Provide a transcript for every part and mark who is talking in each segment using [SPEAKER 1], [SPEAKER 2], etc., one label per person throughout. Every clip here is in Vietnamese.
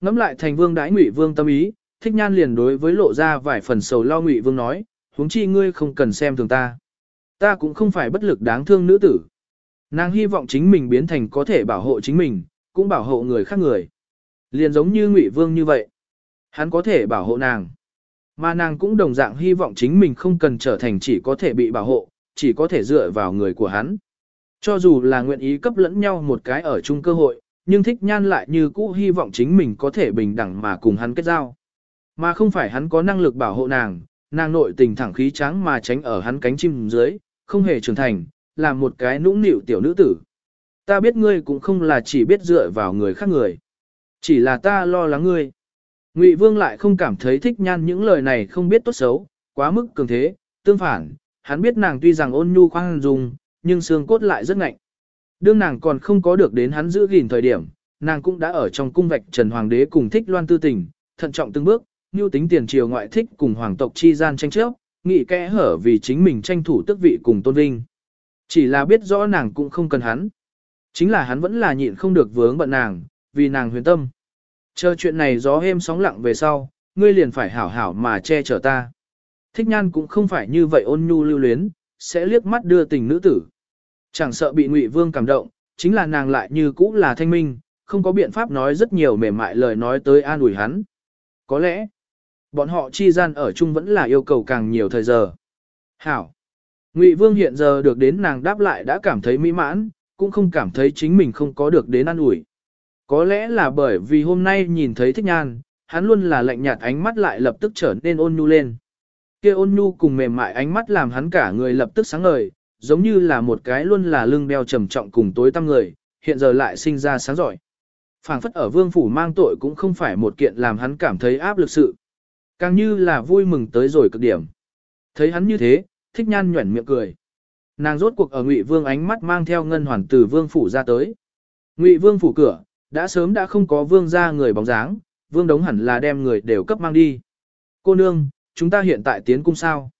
[SPEAKER 1] Ngắm lại thành vương đãi ngụy vương tâm ý, thích nhan liền đối với lộ ra vài phần sầu lo ngụy vương nói, huống chi ngươi không cần xem thường ta. Ta cũng không phải bất lực đáng thương nữ tử. Nàng hy vọng chính mình biến thành có thể bảo hộ chính mình, cũng bảo hộ người khác người. Liền giống như Ngụy Vương như vậy. Hắn có thể bảo hộ nàng. Mà nàng cũng đồng dạng hy vọng chính mình không cần trở thành chỉ có thể bị bảo hộ, chỉ có thể dựa vào người của hắn. Cho dù là nguyện ý cấp lẫn nhau một cái ở chung cơ hội, nhưng thích nhan lại như cũ hy vọng chính mình có thể bình đẳng mà cùng hắn kết giao. Mà không phải hắn có năng lực bảo hộ nàng, nàng nội tình thẳng khí trắng mà tránh ở hắn cánh chim dưới, không hề trưởng thành, làm một cái nũng nịu tiểu nữ tử. Ta biết ngươi cũng không là chỉ biết dựa vào người khác người. Chỉ là ta lo lắng ngươi. Ngụy Vương lại không cảm thấy thích nhan những lời này không biết tốt xấu, quá mức cường thế, tương phản, hắn biết nàng tuy rằng ôn nhu khoan dung, nhưng xương cốt lại rất ngạnh. Đương nàng còn không có được đến hắn giữ gìn thời điểm, nàng cũng đã ở trong cung vạch Trần Hoàng đế cùng thích loan tư tình, thận trọng từng bước, như tính tiền triều ngoại thích cùng hoàng tộc chi gian tranh chấp, nghị kẽ hở vì chính mình tranh thủ tước vị cùng tôn vinh. Chỉ là biết rõ nàng cũng không cần hắn. Chính là hắn vẫn là nhịn không được vướng bận nàng, vì nàng huyền tâm. Chờ chuyện này gió êm sóng lặng về sau, ngươi liền phải hảo hảo mà che chở ta. Thích nhan cũng không phải như vậy ôn nhu lưu luyến, sẽ liếc mắt đưa tình nữ tử. Chẳng sợ bị Ngụy Vương cảm động, chính là nàng lại như cũ là thanh minh, không có biện pháp nói rất nhiều mềm mại lời nói tới an ủi hắn. Có lẽ, bọn họ chi gian ở chung vẫn là yêu cầu càng nhiều thời giờ. Hảo. Ngụy Vương hiện giờ được đến nàng đáp lại đã cảm thấy mỹ mãn, cũng không cảm thấy chính mình không có được đến an ủi. Có lẽ là bởi vì hôm nay nhìn thấy thích nhan, hắn luôn là lạnh nhạt ánh mắt lại lập tức trở nên ôn nhu lên. Kia ôn nhu cùng mềm mại ánh mắt làm hắn cả người lập tức sáng ngời, giống như là một cái luôn là lưng đeo trầm trọng cùng tối tăm người, hiện giờ lại sinh ra sáng giỏi. phảng phất ở vương phủ mang tội cũng không phải một kiện làm hắn cảm thấy áp lực sự. Càng như là vui mừng tới rồi cực điểm. Thấy hắn như thế, thích nhan nhuẩn miệng cười. Nàng rốt cuộc ở Ngụy Vương ánh mắt mang theo ngân hoàn từ Vương phủ ra tới. Ngụy Vương phủ cửa, đã sớm đã không có Vương gia người bóng dáng, Vương đống hẳn là đem người đều cấp mang đi. Cô nương, chúng ta hiện tại tiến cung sao?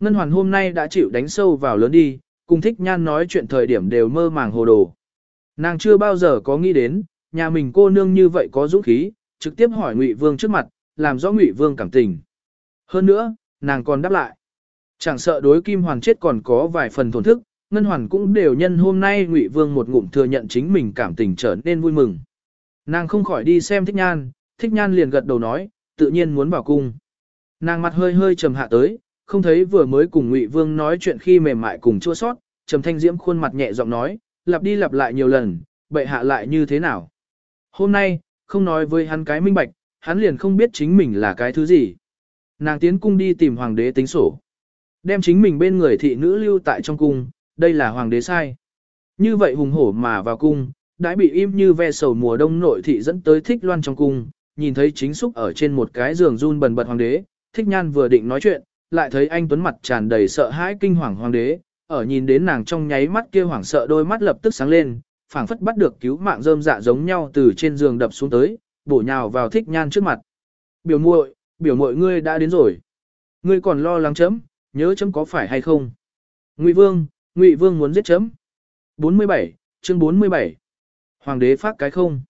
[SPEAKER 1] Ngân hoàn hôm nay đã chịu đánh sâu vào lớn đi, cùng thích nhan nói chuyện thời điểm đều mơ màng hồ đồ. Nàng chưa bao giờ có nghĩ đến, nhà mình cô nương như vậy có dũng khí, trực tiếp hỏi Ngụy Vương trước mặt, làm rõ Ngụy Vương cảm tình. Hơn nữa, nàng còn đáp lại. Chẳng sợ đối Kim Hoàn chết còn có vài phần thổn thức, Ngân Hoàn cũng đều nhân hôm nay Ngụy Vương một ngụm thừa nhận chính mình cảm tình trở nên vui mừng. Nàng không khỏi đi xem Thích Nhan, Thích Nhan liền gật đầu nói, tự nhiên muốn vào cung. Nàng mặt hơi hơi trầm hạ tới, không thấy vừa mới cùng Ngụy Vương nói chuyện khi mềm mại cùng chua sót, trầm thanh diễm khuôn mặt nhẹ giọng nói, lặp đi lặp lại nhiều lần, bệ hạ lại như thế nào. Hôm nay, không nói với hắn cái minh bạch, hắn liền không biết chính mình là cái thứ gì. Nàng tiến cung đi tìm hoàng đế tính sổ. Đem chính mình bên người thị nữ lưu tại trong cung, đây là hoàng đế sai. Như vậy hùng hổ mà vào cung, đã bị im như ve sầu mùa đông nội thị dẫn tới thích loan trong cung, nhìn thấy chính xúc ở trên một cái giường run bần bật hoàng đế, thích nhan vừa định nói chuyện, lại thấy anh tuấn mặt tràn đầy sợ hãi kinh hoàng hoàng đế, ở nhìn đến nàng trong nháy mắt kia hoảng sợ đôi mắt lập tức sáng lên, phảng phất bắt được cứu mạng rơm dạ giống nhau từ trên giường đập xuống tới, bổ nhào vào thích nhan trước mặt. Biểu muội, biểu muội ngươi đã đến rồi. Ngươi còn lo lắng chấm, nhớ chấm có phải hay không? Ngụy Vương, Ngụy Vương muốn giết chấm. 47, chương 47. Hoàng đế phát cái không?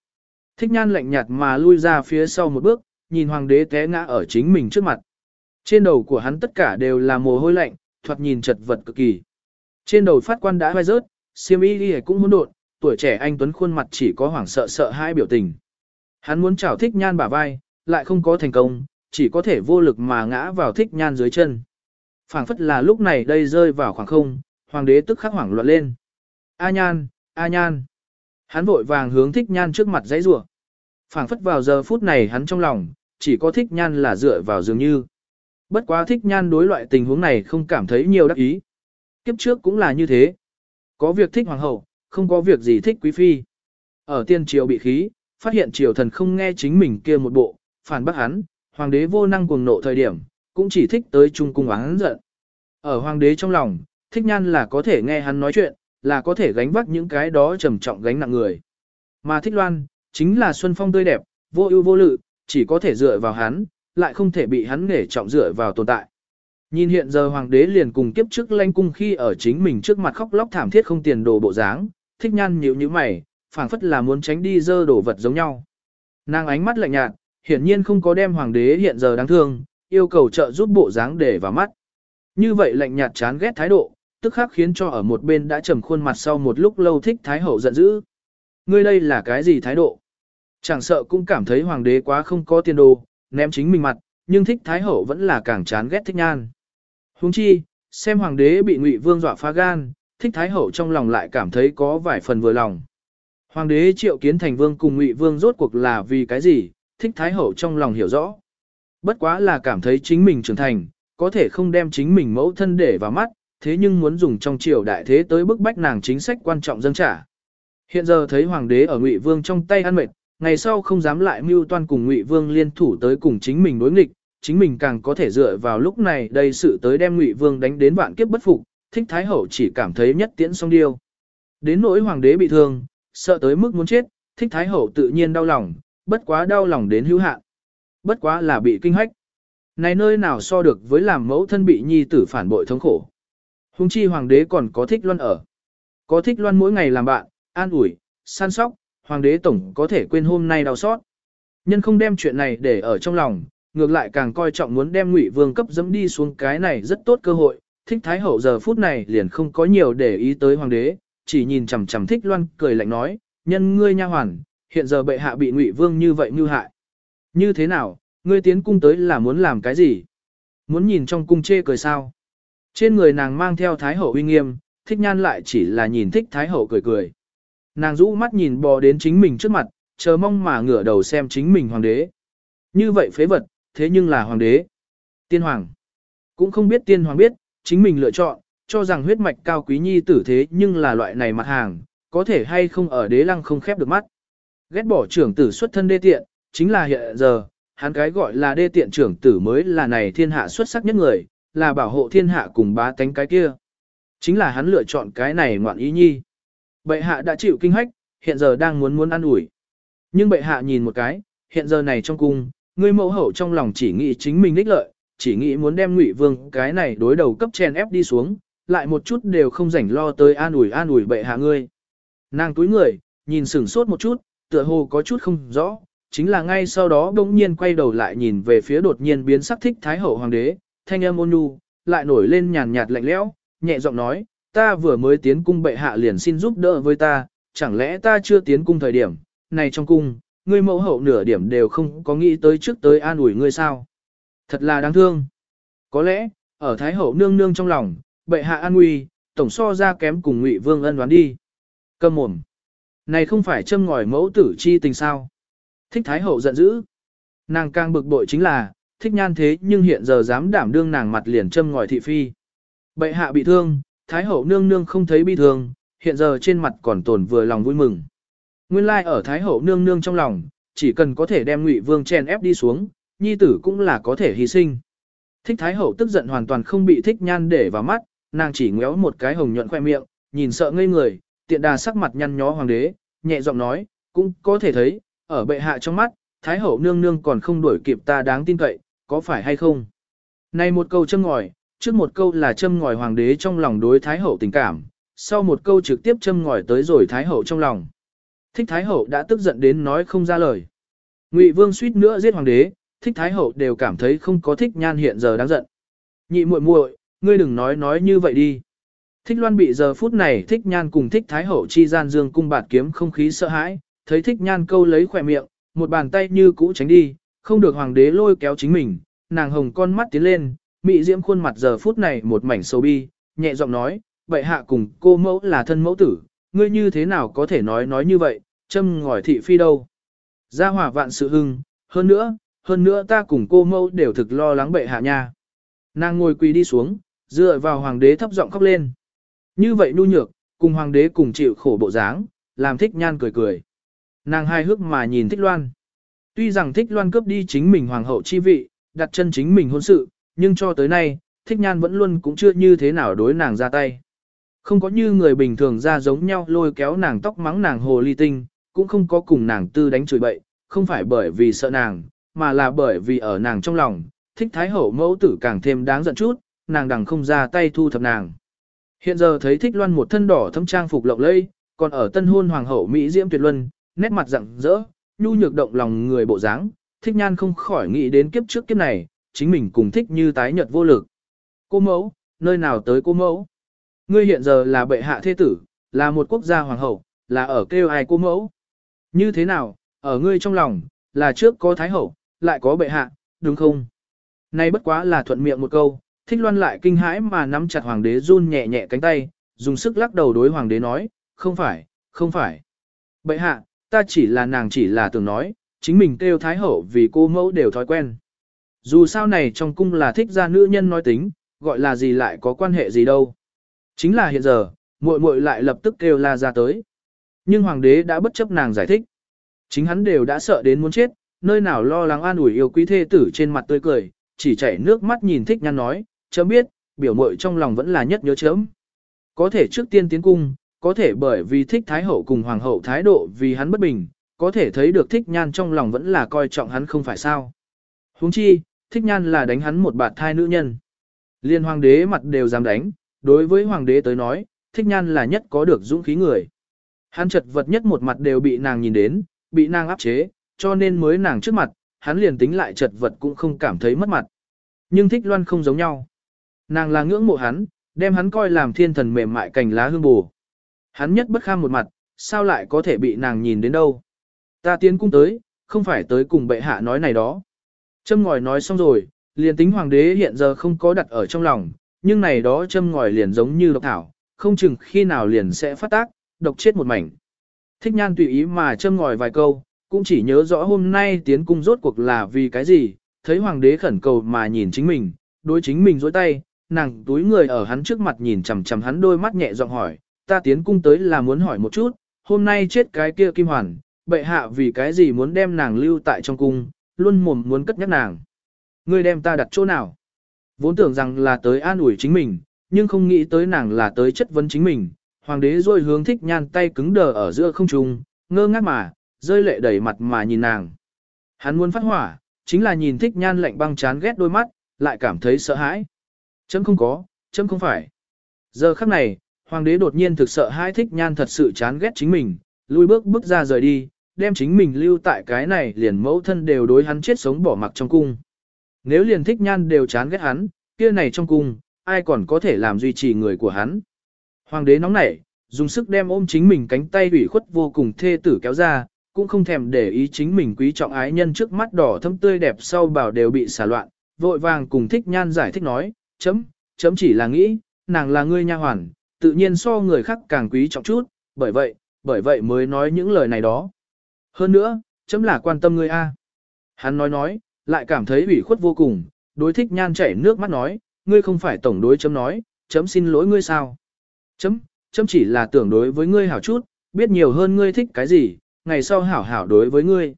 [SPEAKER 1] Thích nhan lạnh nhạt mà lui ra phía sau một bước, nhìn hoàng đế té ngã ở chính mình trước mặt. Trên đầu của hắn tất cả đều là mồ hôi lạnh, thoạt nhìn chật vật cực kỳ. Trên đầu phát quan đã vai rớt, siêm y đi cũng hỗn độn, tuổi trẻ anh Tuấn khuôn mặt chỉ có hoảng sợ sợ hai biểu tình. Hắn muốn chảo thích nhan bả vai, lại không có thành công, chỉ có thể vô lực mà ngã vào thích nhan dưới chân phảng phất là lúc này đây rơi vào khoảng không, hoàng đế tức khắc hoảng loạn lên. A nhan, a nhan. Hắn vội vàng hướng thích nhan trước mặt dãy rủa. phảng phất vào giờ phút này hắn trong lòng, chỉ có thích nhan là dựa vào dường như. Bất quá thích nhan đối loại tình huống này không cảm thấy nhiều đắc ý. Kiếp trước cũng là như thế. Có việc thích hoàng hậu, không có việc gì thích quý phi. Ở tiên triều bị khí, phát hiện triều thần không nghe chính mình kia một bộ, phản bác hắn, hoàng đế vô năng cuồng nộ thời điểm, cũng chỉ thích tới trung cung hắn giận. Ở hoàng đế trong lòng, thích nhan là có thể nghe hắn nói chuyện, là có thể gánh vác những cái đó trầm trọng gánh nặng người. Mà thích loan, chính là xuân phong tươi đẹp, vô ưu vô lự, chỉ có thể dựa vào hắn, lại không thể bị hắn nghề trọng dựa vào tồn tại. Nhìn hiện giờ hoàng đế liền cùng kiếp trước lanh cung khi ở chính mình trước mặt khóc lóc thảm thiết không tiền đồ bộ dáng, thích nhan nhíu như mày, phảng phất là muốn tránh đi dơ đổ vật giống nhau. Nàng ánh mắt lạnh nhạt, hiển nhiên không có đem hoàng đế hiện giờ đáng thương, yêu cầu trợ giúp bộ dáng để vào mắt. Như vậy lạnh nhạt chán ghét thái độ, tức khắc khiến cho ở một bên đã trầm khuôn mặt sau một lúc lâu thích thái hậu giận dữ. Ngươi đây là cái gì thái độ? Chẳng sợ cũng cảm thấy hoàng đế quá không có tiền đồ, ném chính mình mặt, nhưng thích thái hậu vẫn là càng chán ghét thích nhan. Huống chi, xem hoàng đế bị ngụy vương dọa phá gan, thích thái hậu trong lòng lại cảm thấy có vài phần vừa lòng. Hoàng đế triệu kiến thành vương cùng ngụy vương rốt cuộc là vì cái gì, thích thái hậu trong lòng hiểu rõ. Bất quá là cảm thấy chính mình trưởng thành, có thể không đem chính mình mẫu thân để vào mắt, thế nhưng muốn dùng trong triều đại thế tới bức bách nàng chính sách quan trọng dân trả. Hiện giờ thấy hoàng đế ở ngụy vương trong tay ăn mệt, ngày sau không dám lại mưu toan cùng ngụy vương liên thủ tới cùng chính mình đối nghịch, chính mình càng có thể dựa vào lúc này đây sự tới đem ngụy vương đánh đến vạn kiếp bất phục, thích thái hậu chỉ cảm thấy nhất tiễn song điêu. Đến nỗi hoàng đế bị thương, sợ tới mức muốn chết, thích thái hậu tự nhiên đau lòng, bất quá đau lòng đến hữu hạn. Bất quá là bị kinh hách. Này nơi nào so được với làm mẫu thân bị nhi tử phản bội thống khổ. Hùng chi hoàng đế còn có thích loan ở. Có thích loan mỗi ngày làm bạn, an ủi, săn sóc, hoàng đế tổng có thể quên hôm nay đau xót. Nhân không đem chuyện này để ở trong lòng, ngược lại càng coi trọng muốn đem ngụy vương cấp dẫm đi xuống cái này rất tốt cơ hội. Thích thái hậu giờ phút này liền không có nhiều để ý tới hoàng đế, chỉ nhìn chằm chằm thích loan cười lạnh nói, nhân ngươi nha hoàn, hiện giờ bệ hạ bị ngụy vương như vậy như hại. Như thế nào, ngươi tiến cung tới là muốn làm cái gì? Muốn nhìn trong cung chê cười sao? Trên người nàng mang theo thái hậu uy nghiêm, thích nhan lại chỉ là nhìn thích thái hậu cười cười. Nàng rũ mắt nhìn bò đến chính mình trước mặt, chờ mong mà ngửa đầu xem chính mình hoàng đế. Như vậy phế vật, thế nhưng là hoàng đế. Tiên hoàng. Cũng không biết tiên hoàng biết, chính mình lựa chọn, cho rằng huyết mạch cao quý nhi tử thế nhưng là loại này mặt hàng, có thể hay không ở đế lăng không khép được mắt. Ghét bỏ trưởng tử xuất thân đê tiện, chính là hiện giờ, hắn cái gọi là đê tiện trưởng tử mới là này thiên hạ xuất sắc nhất người, là bảo hộ thiên hạ cùng bá tánh cái kia. Chính là hắn lựa chọn cái này ngoạn ý nhi. Bệ hạ đã chịu kinh hách, hiện giờ đang muốn muốn ăn ủi. Nhưng bệ hạ nhìn một cái, hiện giờ này trong cung, người mẫu hậu trong lòng chỉ nghĩ chính mình đích lợi, chỉ nghĩ muốn đem ngụy vương cái này đối đầu cấp chen ép đi xuống, lại một chút đều không rảnh lo tới an ủi an ủi bệ hạ ngươi. Nàng túi người, nhìn sửng sốt một chút, tựa hồ có chút không rõ, chính là ngay sau đó đông nhiên quay đầu lại nhìn về phía đột nhiên biến sắc thích thái hậu hoàng đế, thanh âm ôn nhu, lại nổi lên nhàn nhạt lạnh lẽo, nhẹ giọng nói, ta vừa mới tiến cung bệ hạ liền xin giúp đỡ với ta, chẳng lẽ ta chưa tiến cung thời điểm, này trong cung, ngươi mẫu hậu nửa điểm đều không có nghĩ tới trước tới an ủi ngươi sao. Thật là đáng thương. Có lẽ, ở Thái hậu nương nương trong lòng, bệ hạ an nguy, tổng so ra kém cùng ngụy vương ân đoán đi. Cầm mồm. Này không phải châm ngòi mẫu tử chi tình sao. Thích Thái hậu giận dữ. Nàng càng bực bội chính là, thích nhan thế nhưng hiện giờ dám đảm đương nàng mặt liền châm ngòi thị phi. Bệ hạ bị thương, Thái hậu nương nương không thấy bi thương, hiện giờ trên mặt còn tồn vừa lòng vui mừng. Nguyên lai like ở Thái hậu nương nương trong lòng, chỉ cần có thể đem Ngụy Vương chèn ép đi xuống, nhi tử cũng là có thể hy sinh. Thích Thái hậu tức giận hoàn toàn không bị thích nhan để vào mắt, nàng chỉ ngéo một cái hồng nhuận khoe miệng, nhìn sợ ngây người, tiện đà sắc mặt nhăn nhó hoàng đế, nhẹ giọng nói, cũng có thể thấy, ở bệ hạ trong mắt, Thái hậu nương nương còn không đuổi kịp ta đáng tin cậy, có phải hay không? Này một câu châm ngòi, trước một câu là châm ngòi hoàng đế trong lòng đối Thái hậu tình cảm, sau một câu trực tiếp châm ngòi tới rồi Thái hậu trong lòng. Thích Thái hậu đã tức giận đến nói không ra lời. Ngụy Vương suýt nữa giết hoàng đế, Thích Thái hậu đều cảm thấy không có thích nhan hiện giờ đáng giận. Nhị muội muội, ngươi đừng nói nói như vậy đi. Thích Loan bị giờ phút này thích nhan cùng thích Thái hậu chi gian dương cung bạt kiếm không khí sợ hãi, thấy thích nhan câu lấy khỏe miệng, một bàn tay như cũ tránh đi, không được hoàng đế lôi kéo chính mình, nàng hồng con mắt tiến lên, mị diễm khuôn mặt giờ phút này một mảnh sâu bi, nhẹ giọng nói, bệ hạ cùng cô mẫu là thân mẫu tử, ngươi như thế nào có thể nói nói như vậy, châm ngòi thị phi đâu. Gia hỏa vạn sự hưng, hơn nữa, hơn nữa ta cùng cô mẫu đều thực lo lắng bệ hạ nha. Nàng ngồi quỳ đi xuống, dựa vào hoàng đế thấp giọng khóc lên. Như vậy nu nhược, cùng hoàng đế cùng chịu khổ bộ dáng, làm thích nhan cười cười. Nàng hai hước mà nhìn thích loan. Tuy rằng thích loan cướp đi chính mình hoàng hậu chi vị, đặt chân chính mình hôn sự, nhưng cho tới nay, thích nhan vẫn luôn cũng chưa như thế nào đối nàng ra tay. Không có như người bình thường ra giống nhau lôi kéo nàng tóc mắng nàng hồ ly tinh, cũng không có cùng nàng tư đánh chửi bậy, không phải bởi vì sợ nàng, mà là bởi vì ở nàng trong lòng, thích thái hậu mẫu tử càng thêm đáng giận chút, nàng đằng không ra tay thu thập nàng. Hiện giờ thấy thích loan một thân đỏ thâm trang phục lộng lẫy, còn ở tân hôn hoàng hậu Mỹ Diễm Tuyệt Luân, nét mặt rạng rỡ, nhu nhược động lòng người bộ dáng, thích nhan không khỏi nghĩ đến kiếp trước kiếp này, chính mình cùng thích như tái nhật vô lực. Cô mẫu, nơi nào tới cô mẫu? Ngươi hiện giờ là bệ hạ thế tử, là một quốc gia hoàng hậu, là ở kêu ai cô mẫu? Như thế nào, ở ngươi trong lòng, là trước có thái hậu, lại có bệ hạ, đúng không? Nay bất quá là thuận miệng một câu, thích loan lại kinh hãi mà nắm chặt hoàng đế run nhẹ nhẹ cánh tay, dùng sức lắc đầu đối hoàng đế nói, không phải, không phải. Bệ hạ, ta chỉ là nàng chỉ là tưởng nói, chính mình kêu thái hậu vì cô mẫu đều thói quen. Dù sao này trong cung là thích ra nữ nhân nói tính, gọi là gì lại có quan hệ gì đâu. Chính là hiện giờ, muội muội lại lập tức kêu la ra tới. Nhưng hoàng đế đã bất chấp nàng giải thích. Chính hắn đều đã sợ đến muốn chết, nơi nào lo lắng an ủi yêu quý thê tử trên mặt tươi cười, chỉ chảy nước mắt nhìn thích nhăn nói, chấm biết, biểu muội trong lòng vẫn là nhất nhớ chấm. Có thể trước tiên tiến cung, có thể bởi vì thích thái hậu cùng hoàng hậu thái độ vì hắn bất bình, có thể thấy được thích nhan trong lòng vẫn là coi trọng hắn không phải sao. huống chi, thích nhan là đánh hắn một bạt thai nữ nhân. Liên hoàng đế mặt đều dám đánh, đối với hoàng đế tới nói, thích nhan là nhất có được dũng khí người. Hắn chật vật nhất một mặt đều bị nàng nhìn đến, bị nàng áp chế, cho nên mới nàng trước mặt, hắn liền tính lại chật vật cũng không cảm thấy mất mặt. Nhưng thích loan không giống nhau. Nàng là ngưỡng mộ hắn, đem hắn coi làm thiên thần mềm mại cành lá hương bù. Hắn nhất bất kham một mặt, sao lại có thể bị nàng nhìn đến đâu. Ta tiến cung tới, không phải tới cùng bệ hạ nói này đó. Châm ngòi nói xong rồi, liền tính hoàng đế hiện giờ không có đặt ở trong lòng, nhưng này đó châm ngòi liền giống như độc thảo, không chừng khi nào liền sẽ phát tác, độc chết một mảnh. Thích nhan tùy ý mà châm ngòi vài câu, cũng chỉ nhớ rõ hôm nay tiến cung rốt cuộc là vì cái gì, thấy hoàng đế khẩn cầu mà nhìn chính mình, đối chính mình dối tay, nàng túi người ở hắn trước mặt nhìn chằm chằm hắn đôi mắt nhẹ giọng hỏi, ta tiến cung tới là muốn hỏi một chút, hôm nay chết cái kia kim hoàn, bệ hạ vì cái gì muốn đem nàng lưu tại trong cung, luôn mồm muốn cất nhắc nàng. Ngươi đem ta đặt chỗ nào? Vốn tưởng rằng là tới an ủi chính mình, nhưng không nghĩ tới nàng là tới chất vấn chính mình. Hoàng đế rồi hướng thích nhan tay cứng đờ ở giữa không trung, ngơ ngác mà, rơi lệ đầy mặt mà nhìn nàng. Hắn muốn phát hỏa, chính là nhìn thích nhan lạnh băng chán ghét đôi mắt, lại cảm thấy sợ hãi. Chấm không có, chấm không phải. Giờ khắc này, hoàng đế đột nhiên thực sợ hãi thích nhan thật sự chán ghét chính mình, lùi bước bước ra rời đi, đem chính mình lưu tại cái này liền mẫu thân đều đối hắn chết sống bỏ mặc trong cung. Nếu liền thích nhan đều chán ghét hắn, kia này trong cung, ai còn có thể làm duy trì người của hắn. Hoàng đế nóng nảy, dùng sức đem ôm chính mình cánh tay ủy khuất vô cùng thê tử kéo ra, cũng không thèm để ý chính mình quý trọng ái nhân trước mắt đỏ thâm tươi đẹp sau bảo đều bị xả loạn, vội vàng cùng thích nhan giải thích nói, chấm, chấm chỉ là nghĩ, nàng là ngươi nha hoàn, tự nhiên so người khác càng quý trọng chút, bởi vậy, bởi vậy mới nói những lời này đó. Hơn nữa, chấm là quan tâm ngươi a. Hắn nói nói, lại cảm thấy ủy khuất vô cùng, đối thích nhan chảy nước mắt nói, ngươi không phải tổng đối chấm nói, chấm xin lỗi ngươi sao. Chấm, chấm chỉ là tưởng đối với ngươi hảo chút, biết nhiều hơn ngươi thích cái gì, ngày sau hảo hảo đối với ngươi.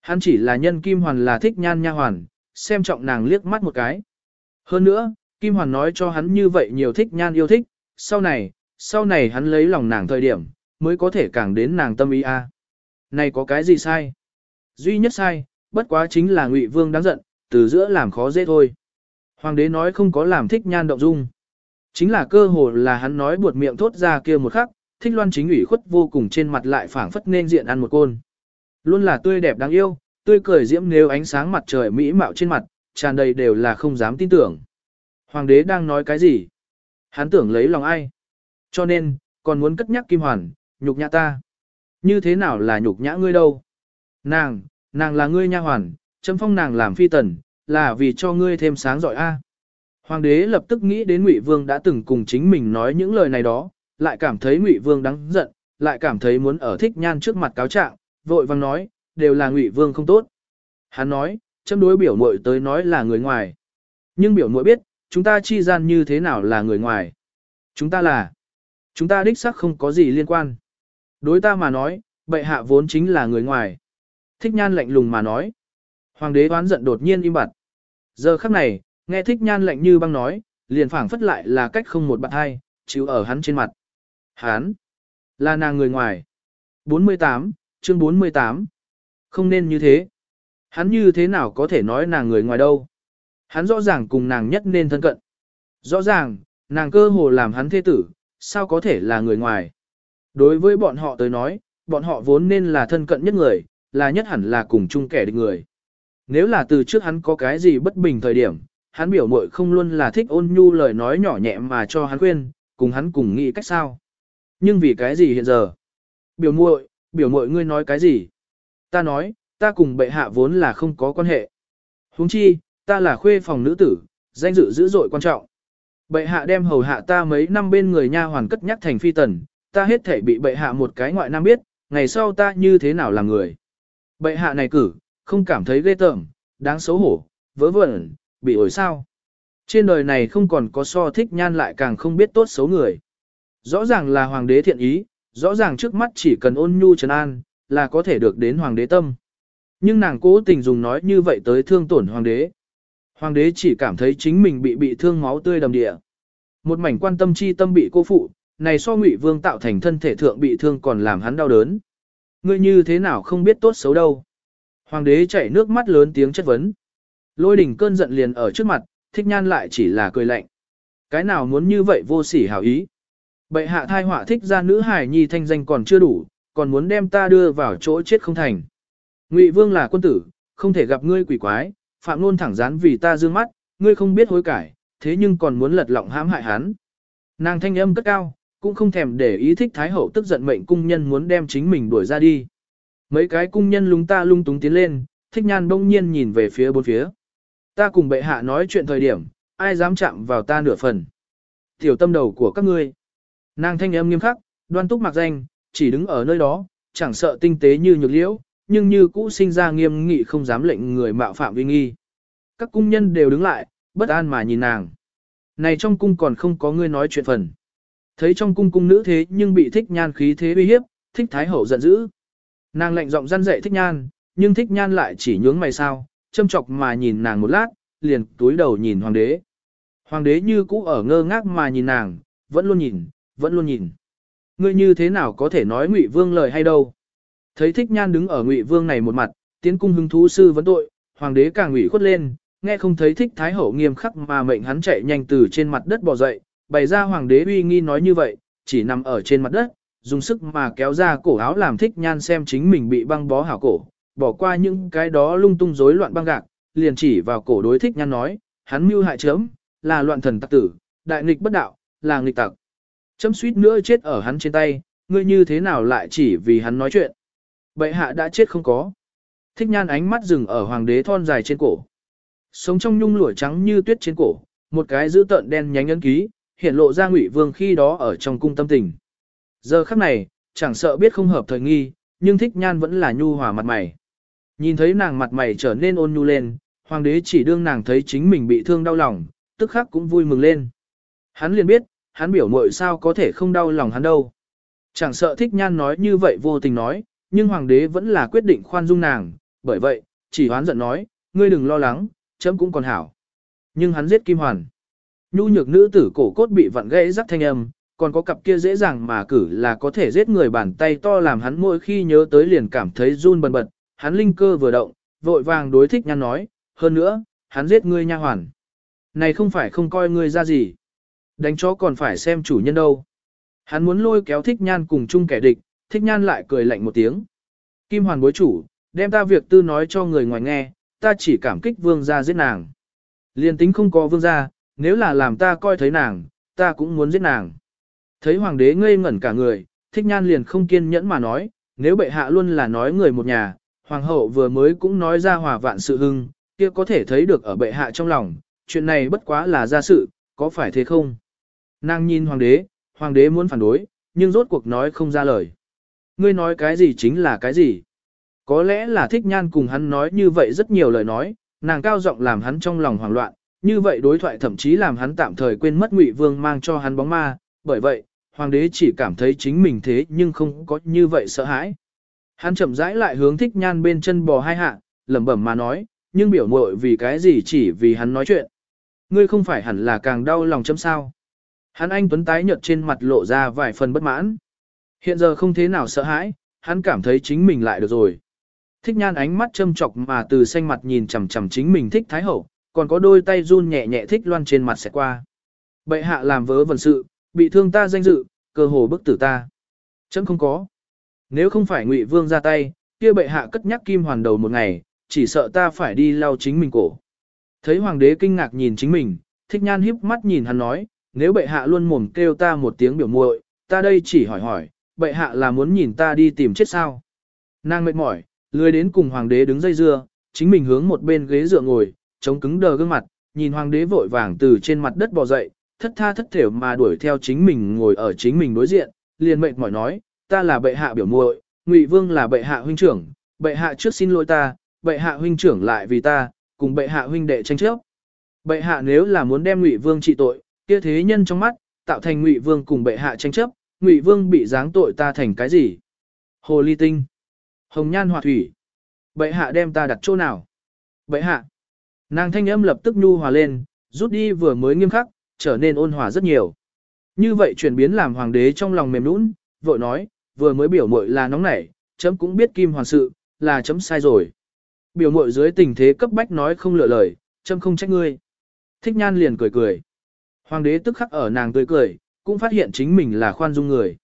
[SPEAKER 1] Hắn chỉ là nhân kim hoàn là thích nhan nha hoàn, xem trọng nàng liếc mắt một cái. Hơn nữa, kim hoàn nói cho hắn như vậy nhiều thích nhan yêu thích, sau này, sau này hắn lấy lòng nàng thời điểm, mới có thể càng đến nàng tâm ý a. Này có cái gì sai? Duy nhất sai, bất quá chính là Ngụy Vương đáng giận, từ giữa làm khó dễ thôi. Hoàng đế nói không có làm thích nhan động dung. Chính là cơ hồ là hắn nói buột miệng thốt ra kia một khắc, thích loan chính ủy khuất vô cùng trên mặt lại phảng phất nên diện ăn một côn. Luôn là tươi đẹp đáng yêu, tươi cười diễm nếu ánh sáng mặt trời mỹ mạo trên mặt, tràn đầy đều là không dám tin tưởng. Hoàng đế đang nói cái gì? Hắn tưởng lấy lòng ai? Cho nên, còn muốn cất nhắc Kim Hoàn, nhục nhã ta. Như thế nào là nhục nhã ngươi đâu? Nàng, nàng là ngươi nha hoàn, chấm phong nàng làm phi tần, là vì cho ngươi thêm sáng giỏi a. Hoàng đế lập tức nghĩ đến Ngụy Vương đã từng cùng chính mình nói những lời này đó, lại cảm thấy Ngụy Vương đáng giận, lại cảm thấy muốn ở thích nhan trước mặt cáo trạng, vội vang nói, đều là Ngụy Vương không tốt. Hắn nói, chấm đối biểu muội tới nói là người ngoài. Nhưng biểu muội biết, chúng ta chi gian như thế nào là người ngoài. Chúng ta là, chúng ta đích xác không có gì liên quan. Đối ta mà nói, bệ hạ vốn chính là người ngoài. Thích nhan lạnh lùng mà nói. Hoàng đế oán giận đột nhiên im bặt. Giờ khắc này, nghe thích nhan lạnh như băng nói, liền phảng phất lại là cách không một bạn hai, chịu ở hắn trên mặt. Hắn, là nàng người ngoài. 48, chương 48. Không nên như thế. Hắn như thế nào có thể nói nàng người ngoài đâu. Hắn rõ ràng cùng nàng nhất nên thân cận. Rõ ràng, nàng cơ hồ làm hắn thế tử, sao có thể là người ngoài. Đối với bọn họ tới nói, bọn họ vốn nên là thân cận nhất người, là nhất hẳn là cùng chung kẻ địch người. Nếu là từ trước hắn có cái gì bất bình thời điểm, hắn biểu muội không luôn là thích ôn nhu lời nói nhỏ nhẹ mà cho hắn khuyên, cùng hắn cùng nghĩ cách sao. Nhưng vì cái gì hiện giờ? Biểu muội, biểu muội ngươi nói cái gì? Ta nói, ta cùng bệ hạ vốn là không có quan hệ. huống chi, ta là khuê phòng nữ tử, danh dự dữ dội quan trọng. Bệ hạ đem hầu hạ ta mấy năm bên người nha hoàn cất nhắc thành phi tần, ta hết thể bị bệ hạ một cái ngoại nam biết, ngày sau ta như thế nào làm người. Bệ hạ này cử, không cảm thấy ghê tởm, đáng xấu hổ, vớ vẩn, bị ổi sao. Trên đời này không còn có so thích nhan lại càng không biết tốt xấu người. Rõ ràng là hoàng đế thiện ý, rõ ràng trước mắt chỉ cần ôn nhu trấn an, là có thể được đến hoàng đế tâm. Nhưng nàng cố tình dùng nói như vậy tới thương tổn hoàng đế. Hoàng đế chỉ cảm thấy chính mình bị bị thương máu tươi đầm địa. Một mảnh quan tâm chi tâm bị cô phụ, này so ngụy vương tạo thành thân thể thượng bị thương còn làm hắn đau đớn. Ngươi như thế nào không biết tốt xấu đâu. Hoàng đế chảy nước mắt lớn tiếng chất vấn. Lôi đỉnh cơn giận liền ở trước mặt, thích nhan lại chỉ là cười lạnh. Cái nào muốn như vậy vô sỉ hảo ý. Bệ hạ thai họa thích ra nữ hải nhi thanh danh còn chưa đủ, còn muốn đem ta đưa vào chỗ chết không thành. Ngụy vương là quân tử, không thể gặp ngươi quỷ quái, phạm luôn thẳng dán vì ta dương mắt, ngươi không biết hối cải, thế nhưng còn muốn lật lọng hãm hại hắn. Nàng thanh âm cất cao, cũng không thèm để ý thích thái hậu tức giận mệnh cung nhân muốn đem chính mình đuổi ra đi. Mấy cái cung nhân lúng ta lung túng tiến lên, thích nhan đông nhiên nhìn về phía bốn phía. Ta cùng bệ hạ nói chuyện thời điểm, ai dám chạm vào ta nửa phần. Tiểu tâm đầu của các ngươi. Nàng thanh âm nghiêm khắc, đoan túc mặc danh, chỉ đứng ở nơi đó, chẳng sợ tinh tế như nhược liễu, nhưng như cũ sinh ra nghiêm nghị không dám lệnh người mạo phạm vi nghi. Các cung nhân đều đứng lại, bất an mà nhìn nàng. Này trong cung còn không có ngươi nói chuyện phần. Thấy trong cung cung nữ thế nhưng bị thích nhan khí thế uy hiếp, thích thái hậu giận dữ. Nàng lệnh giọng răn dạy thích nhan, nhưng thích nhan lại chỉ nhướng mày sao, châm chọc mà nhìn nàng một lát, liền túi đầu nhìn hoàng đế. Hoàng đế như cũ ở ngơ ngác mà nhìn nàng, vẫn luôn nhìn, vẫn luôn nhìn. Ngươi như thế nào có thể nói Ngụy Vương lời hay đâu? Thấy Thích Nhan đứng ở Ngụy Vương này một mặt, tiến cung hứng thú sư vấn tội, hoàng đế càng ngụy khuất lên, nghe không thấy Thích Thái hậu nghiêm khắc mà mệnh hắn chạy nhanh từ trên mặt đất bò dậy, bày ra hoàng đế uy nghi nói như vậy, chỉ nằm ở trên mặt đất, dùng sức mà kéo ra cổ áo làm Thích Nhan xem chính mình bị băng bó hảo cổ, bỏ qua những cái đó lung tung rối loạn băng gạc, liền chỉ vào cổ đối Thích Nhan nói, hắn mưu hại chấm, là loạn thần tặc tử, đại nghịch bất đạo, là nghịch tặc. Chấm suýt nữa chết ở hắn trên tay, ngươi như thế nào lại chỉ vì hắn nói chuyện. Bệ hạ đã chết không có. Thích nhan ánh mắt dừng ở hoàng đế thon dài trên cổ. Sống trong nhung lụa trắng như tuyết trên cổ, một cái giữ tợn đen nhánh ấn ký, hiện lộ ra ngụy vương khi đó ở trong cung tâm tình. Giờ khắc này, chẳng sợ biết không hợp thời nghi, nhưng thích nhan vẫn là nhu hòa mặt mày. Nhìn thấy nàng mặt mày trở nên ôn nhu lên, hoàng đế chỉ đương nàng thấy chính mình bị thương đau lòng, tức khắc cũng vui mừng lên. Hắn liền biết, hắn biểu mội sao có thể không đau lòng hắn đâu. Chẳng sợ thích nhan nói như vậy vô tình nói, nhưng hoàng đế vẫn là quyết định khoan dung nàng, bởi vậy, chỉ hoán giận nói, ngươi đừng lo lắng, chấm cũng còn hảo. Nhưng hắn giết Kim Hoàn. Nhu nhược nữ tử cổ cốt bị vặn gãy rắc thanh âm, còn có cặp kia dễ dàng mà cử là có thể giết người bàn tay to làm hắn mỗi khi nhớ tới liền cảm thấy run bần bật, hắn linh cơ vừa động, vội vàng đối thích nhan nói, hơn nữa, hắn giết ngươi nha hoàn. Này không phải không coi ngươi ra gì. Đánh chó còn phải xem chủ nhân đâu. Hắn muốn lôi kéo thích nhan cùng chung kẻ địch, thích nhan lại cười lạnh một tiếng. Kim hoàn bối chủ, đem ta việc tư nói cho người ngoài nghe, ta chỉ cảm kích vương gia giết nàng. Liên tính không có vương gia, nếu là làm ta coi thấy nàng, ta cũng muốn giết nàng. Thấy hoàng đế ngây ngẩn cả người, thích nhan liền không kiên nhẫn mà nói, nếu bệ hạ luôn là nói người một nhà, hoàng hậu vừa mới cũng nói ra hòa vạn sự hưng, kia có thể thấy được ở bệ hạ trong lòng, chuyện này bất quá là ra sự, có phải thế không? Nàng nhìn hoàng đế, hoàng đế muốn phản đối, nhưng rốt cuộc nói không ra lời. Ngươi nói cái gì chính là cái gì? Có lẽ là thích nhan cùng hắn nói như vậy rất nhiều lời nói, nàng cao giọng làm hắn trong lòng hoảng loạn, như vậy đối thoại thậm chí làm hắn tạm thời quên mất ngụy vương mang cho hắn bóng ma, bởi vậy, hoàng đế chỉ cảm thấy chính mình thế nhưng không có như vậy sợ hãi. Hắn chậm rãi lại hướng thích nhan bên chân bò hai hạ, lẩm bẩm mà nói, nhưng biểu muội vì cái gì chỉ vì hắn nói chuyện. Ngươi không phải hẳn là càng đau lòng chấm sao. Hắn anh tuấn tái nhợt trên mặt lộ ra vài phần bất mãn. Hiện giờ không thế nào sợ hãi, hắn cảm thấy chính mình lại được rồi. Thích nhan ánh mắt châm chọc mà từ xanh mặt nhìn chằm chằm chính mình thích thái hậu, còn có đôi tay run nhẹ nhẹ thích loan trên mặt sẽ qua. Bệ hạ làm vớ vẩn sự, bị thương ta danh dự, cơ hồ bức tử ta. Chấm không có. Nếu không phải ngụy vương ra tay, kia bệ hạ cất nhắc kim hoàn đầu một ngày, chỉ sợ ta phải đi lau chính mình cổ. Thấy hoàng đế kinh ngạc nhìn chính mình, thích nhan híp mắt nhìn hắn nói, nếu bệ hạ luôn mồm kêu ta một tiếng biểu muội, ta đây chỉ hỏi hỏi, bệ hạ là muốn nhìn ta đi tìm chết sao? Nàng mệt mỏi, lười đến cùng hoàng đế đứng dây dưa, chính mình hướng một bên ghế dựa ngồi, chống cứng đờ gương mặt, nhìn hoàng đế vội vàng từ trên mặt đất bò dậy, thất tha thất thểu mà đuổi theo chính mình ngồi ở chính mình đối diện, liền mệt mỏi nói, ta là bệ hạ biểu muội, Ngụy Vương là bệ hạ huynh trưởng, bệ hạ trước xin lỗi ta, bệ hạ huynh trưởng lại vì ta, cùng bệ hạ huynh đệ tranh chấp. Bệ hạ nếu là muốn đem Ngụy Vương trị tội, kia thế nhân trong mắt, tạo thành Ngụy Vương cùng bệ hạ tranh chấp, Ngụy Vương bị giáng tội ta thành cái gì? Hồ ly tinh, hồng nhan họa thủy. Bệ hạ đem ta đặt chỗ nào? Bệ hạ. Nàng thanh âm lập tức nhu hòa lên, rút đi vừa mới nghiêm khắc, trở nên ôn hòa rất nhiều. Như vậy chuyển biến làm hoàng đế trong lòng mềm nũng, vội nói, vừa mới biểu muội là nóng nảy, chấm cũng biết kim hoàn sự, là chấm sai rồi. Biểu muội dưới tình thế cấp bách nói không lựa lời, chấm không trách ngươi. Thích nhan liền cười cười. Hoàng đế tức khắc ở nàng tươi cười, cũng phát hiện chính mình là khoan dung người.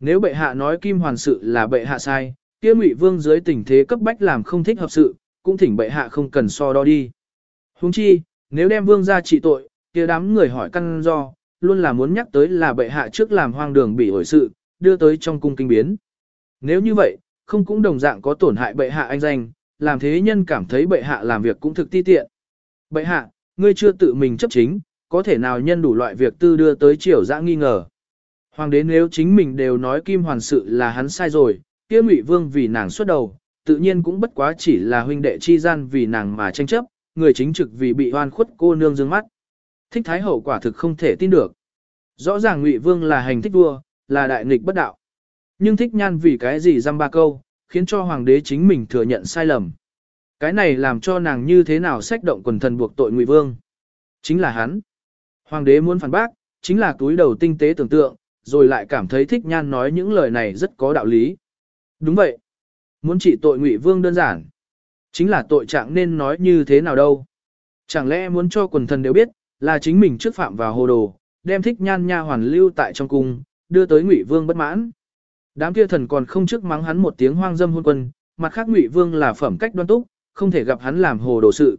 [SPEAKER 1] Nếu bệ hạ nói kim hoàn sự là bệ hạ sai, kia ngụy vương dưới tình thế cấp bách làm không thích hợp sự, cũng thỉnh bệ hạ không cần so đo đi. Huống chi, nếu đem vương ra trị tội, kia đám người hỏi căn do, luôn là muốn nhắc tới là bệ hạ trước làm hoang đường bị ổi sự, đưa tới trong cung kinh biến. Nếu như vậy, không cũng đồng dạng có tổn hại bệ hạ anh danh, làm thế nhân cảm thấy bệ hạ làm việc cũng thực ti tiện. Bệ hạ, ngươi chưa tự mình chấp chính, có thể nào nhân đủ loại việc tư đưa tới triều dã nghi ngờ. Hoàng đế nếu chính mình đều nói kim hoàn sự là hắn sai rồi, kia ngụy vương vì nàng xuất đầu, tự nhiên cũng bất quá chỉ là huynh đệ chi gian vì nàng mà tranh chấp, người chính trực vì bị oan khuất cô nương dương mắt. Thích thái hậu quả thực không thể tin được. Rõ ràng ngụy vương là hành thích vua, là đại nghịch bất đạo. Nhưng thích nhan vì cái gì dăm ba câu, khiến cho hoàng đế chính mình thừa nhận sai lầm. Cái này làm cho nàng như thế nào sách động quần thần buộc tội ngụy vương. Chính là hắn. Hoàng đế muốn phản bác, chính là túi đầu tinh tế tưởng tượng, rồi lại cảm thấy thích nhan nói những lời này rất có đạo lý. Đúng vậy. Muốn trị tội ngụy vương đơn giản. Chính là tội trạng nên nói như thế nào đâu. Chẳng lẽ muốn cho quần thần đều biết, là chính mình trước phạm vào hồ đồ, đem thích nhan nha hoàn lưu tại trong cung, đưa tới ngụy vương bất mãn. Đám kia thần còn không trước mắng hắn một tiếng hoang dâm hôn quân, mặt khác ngụy vương là phẩm cách đoan túc, không thể gặp hắn làm hồ đồ sự.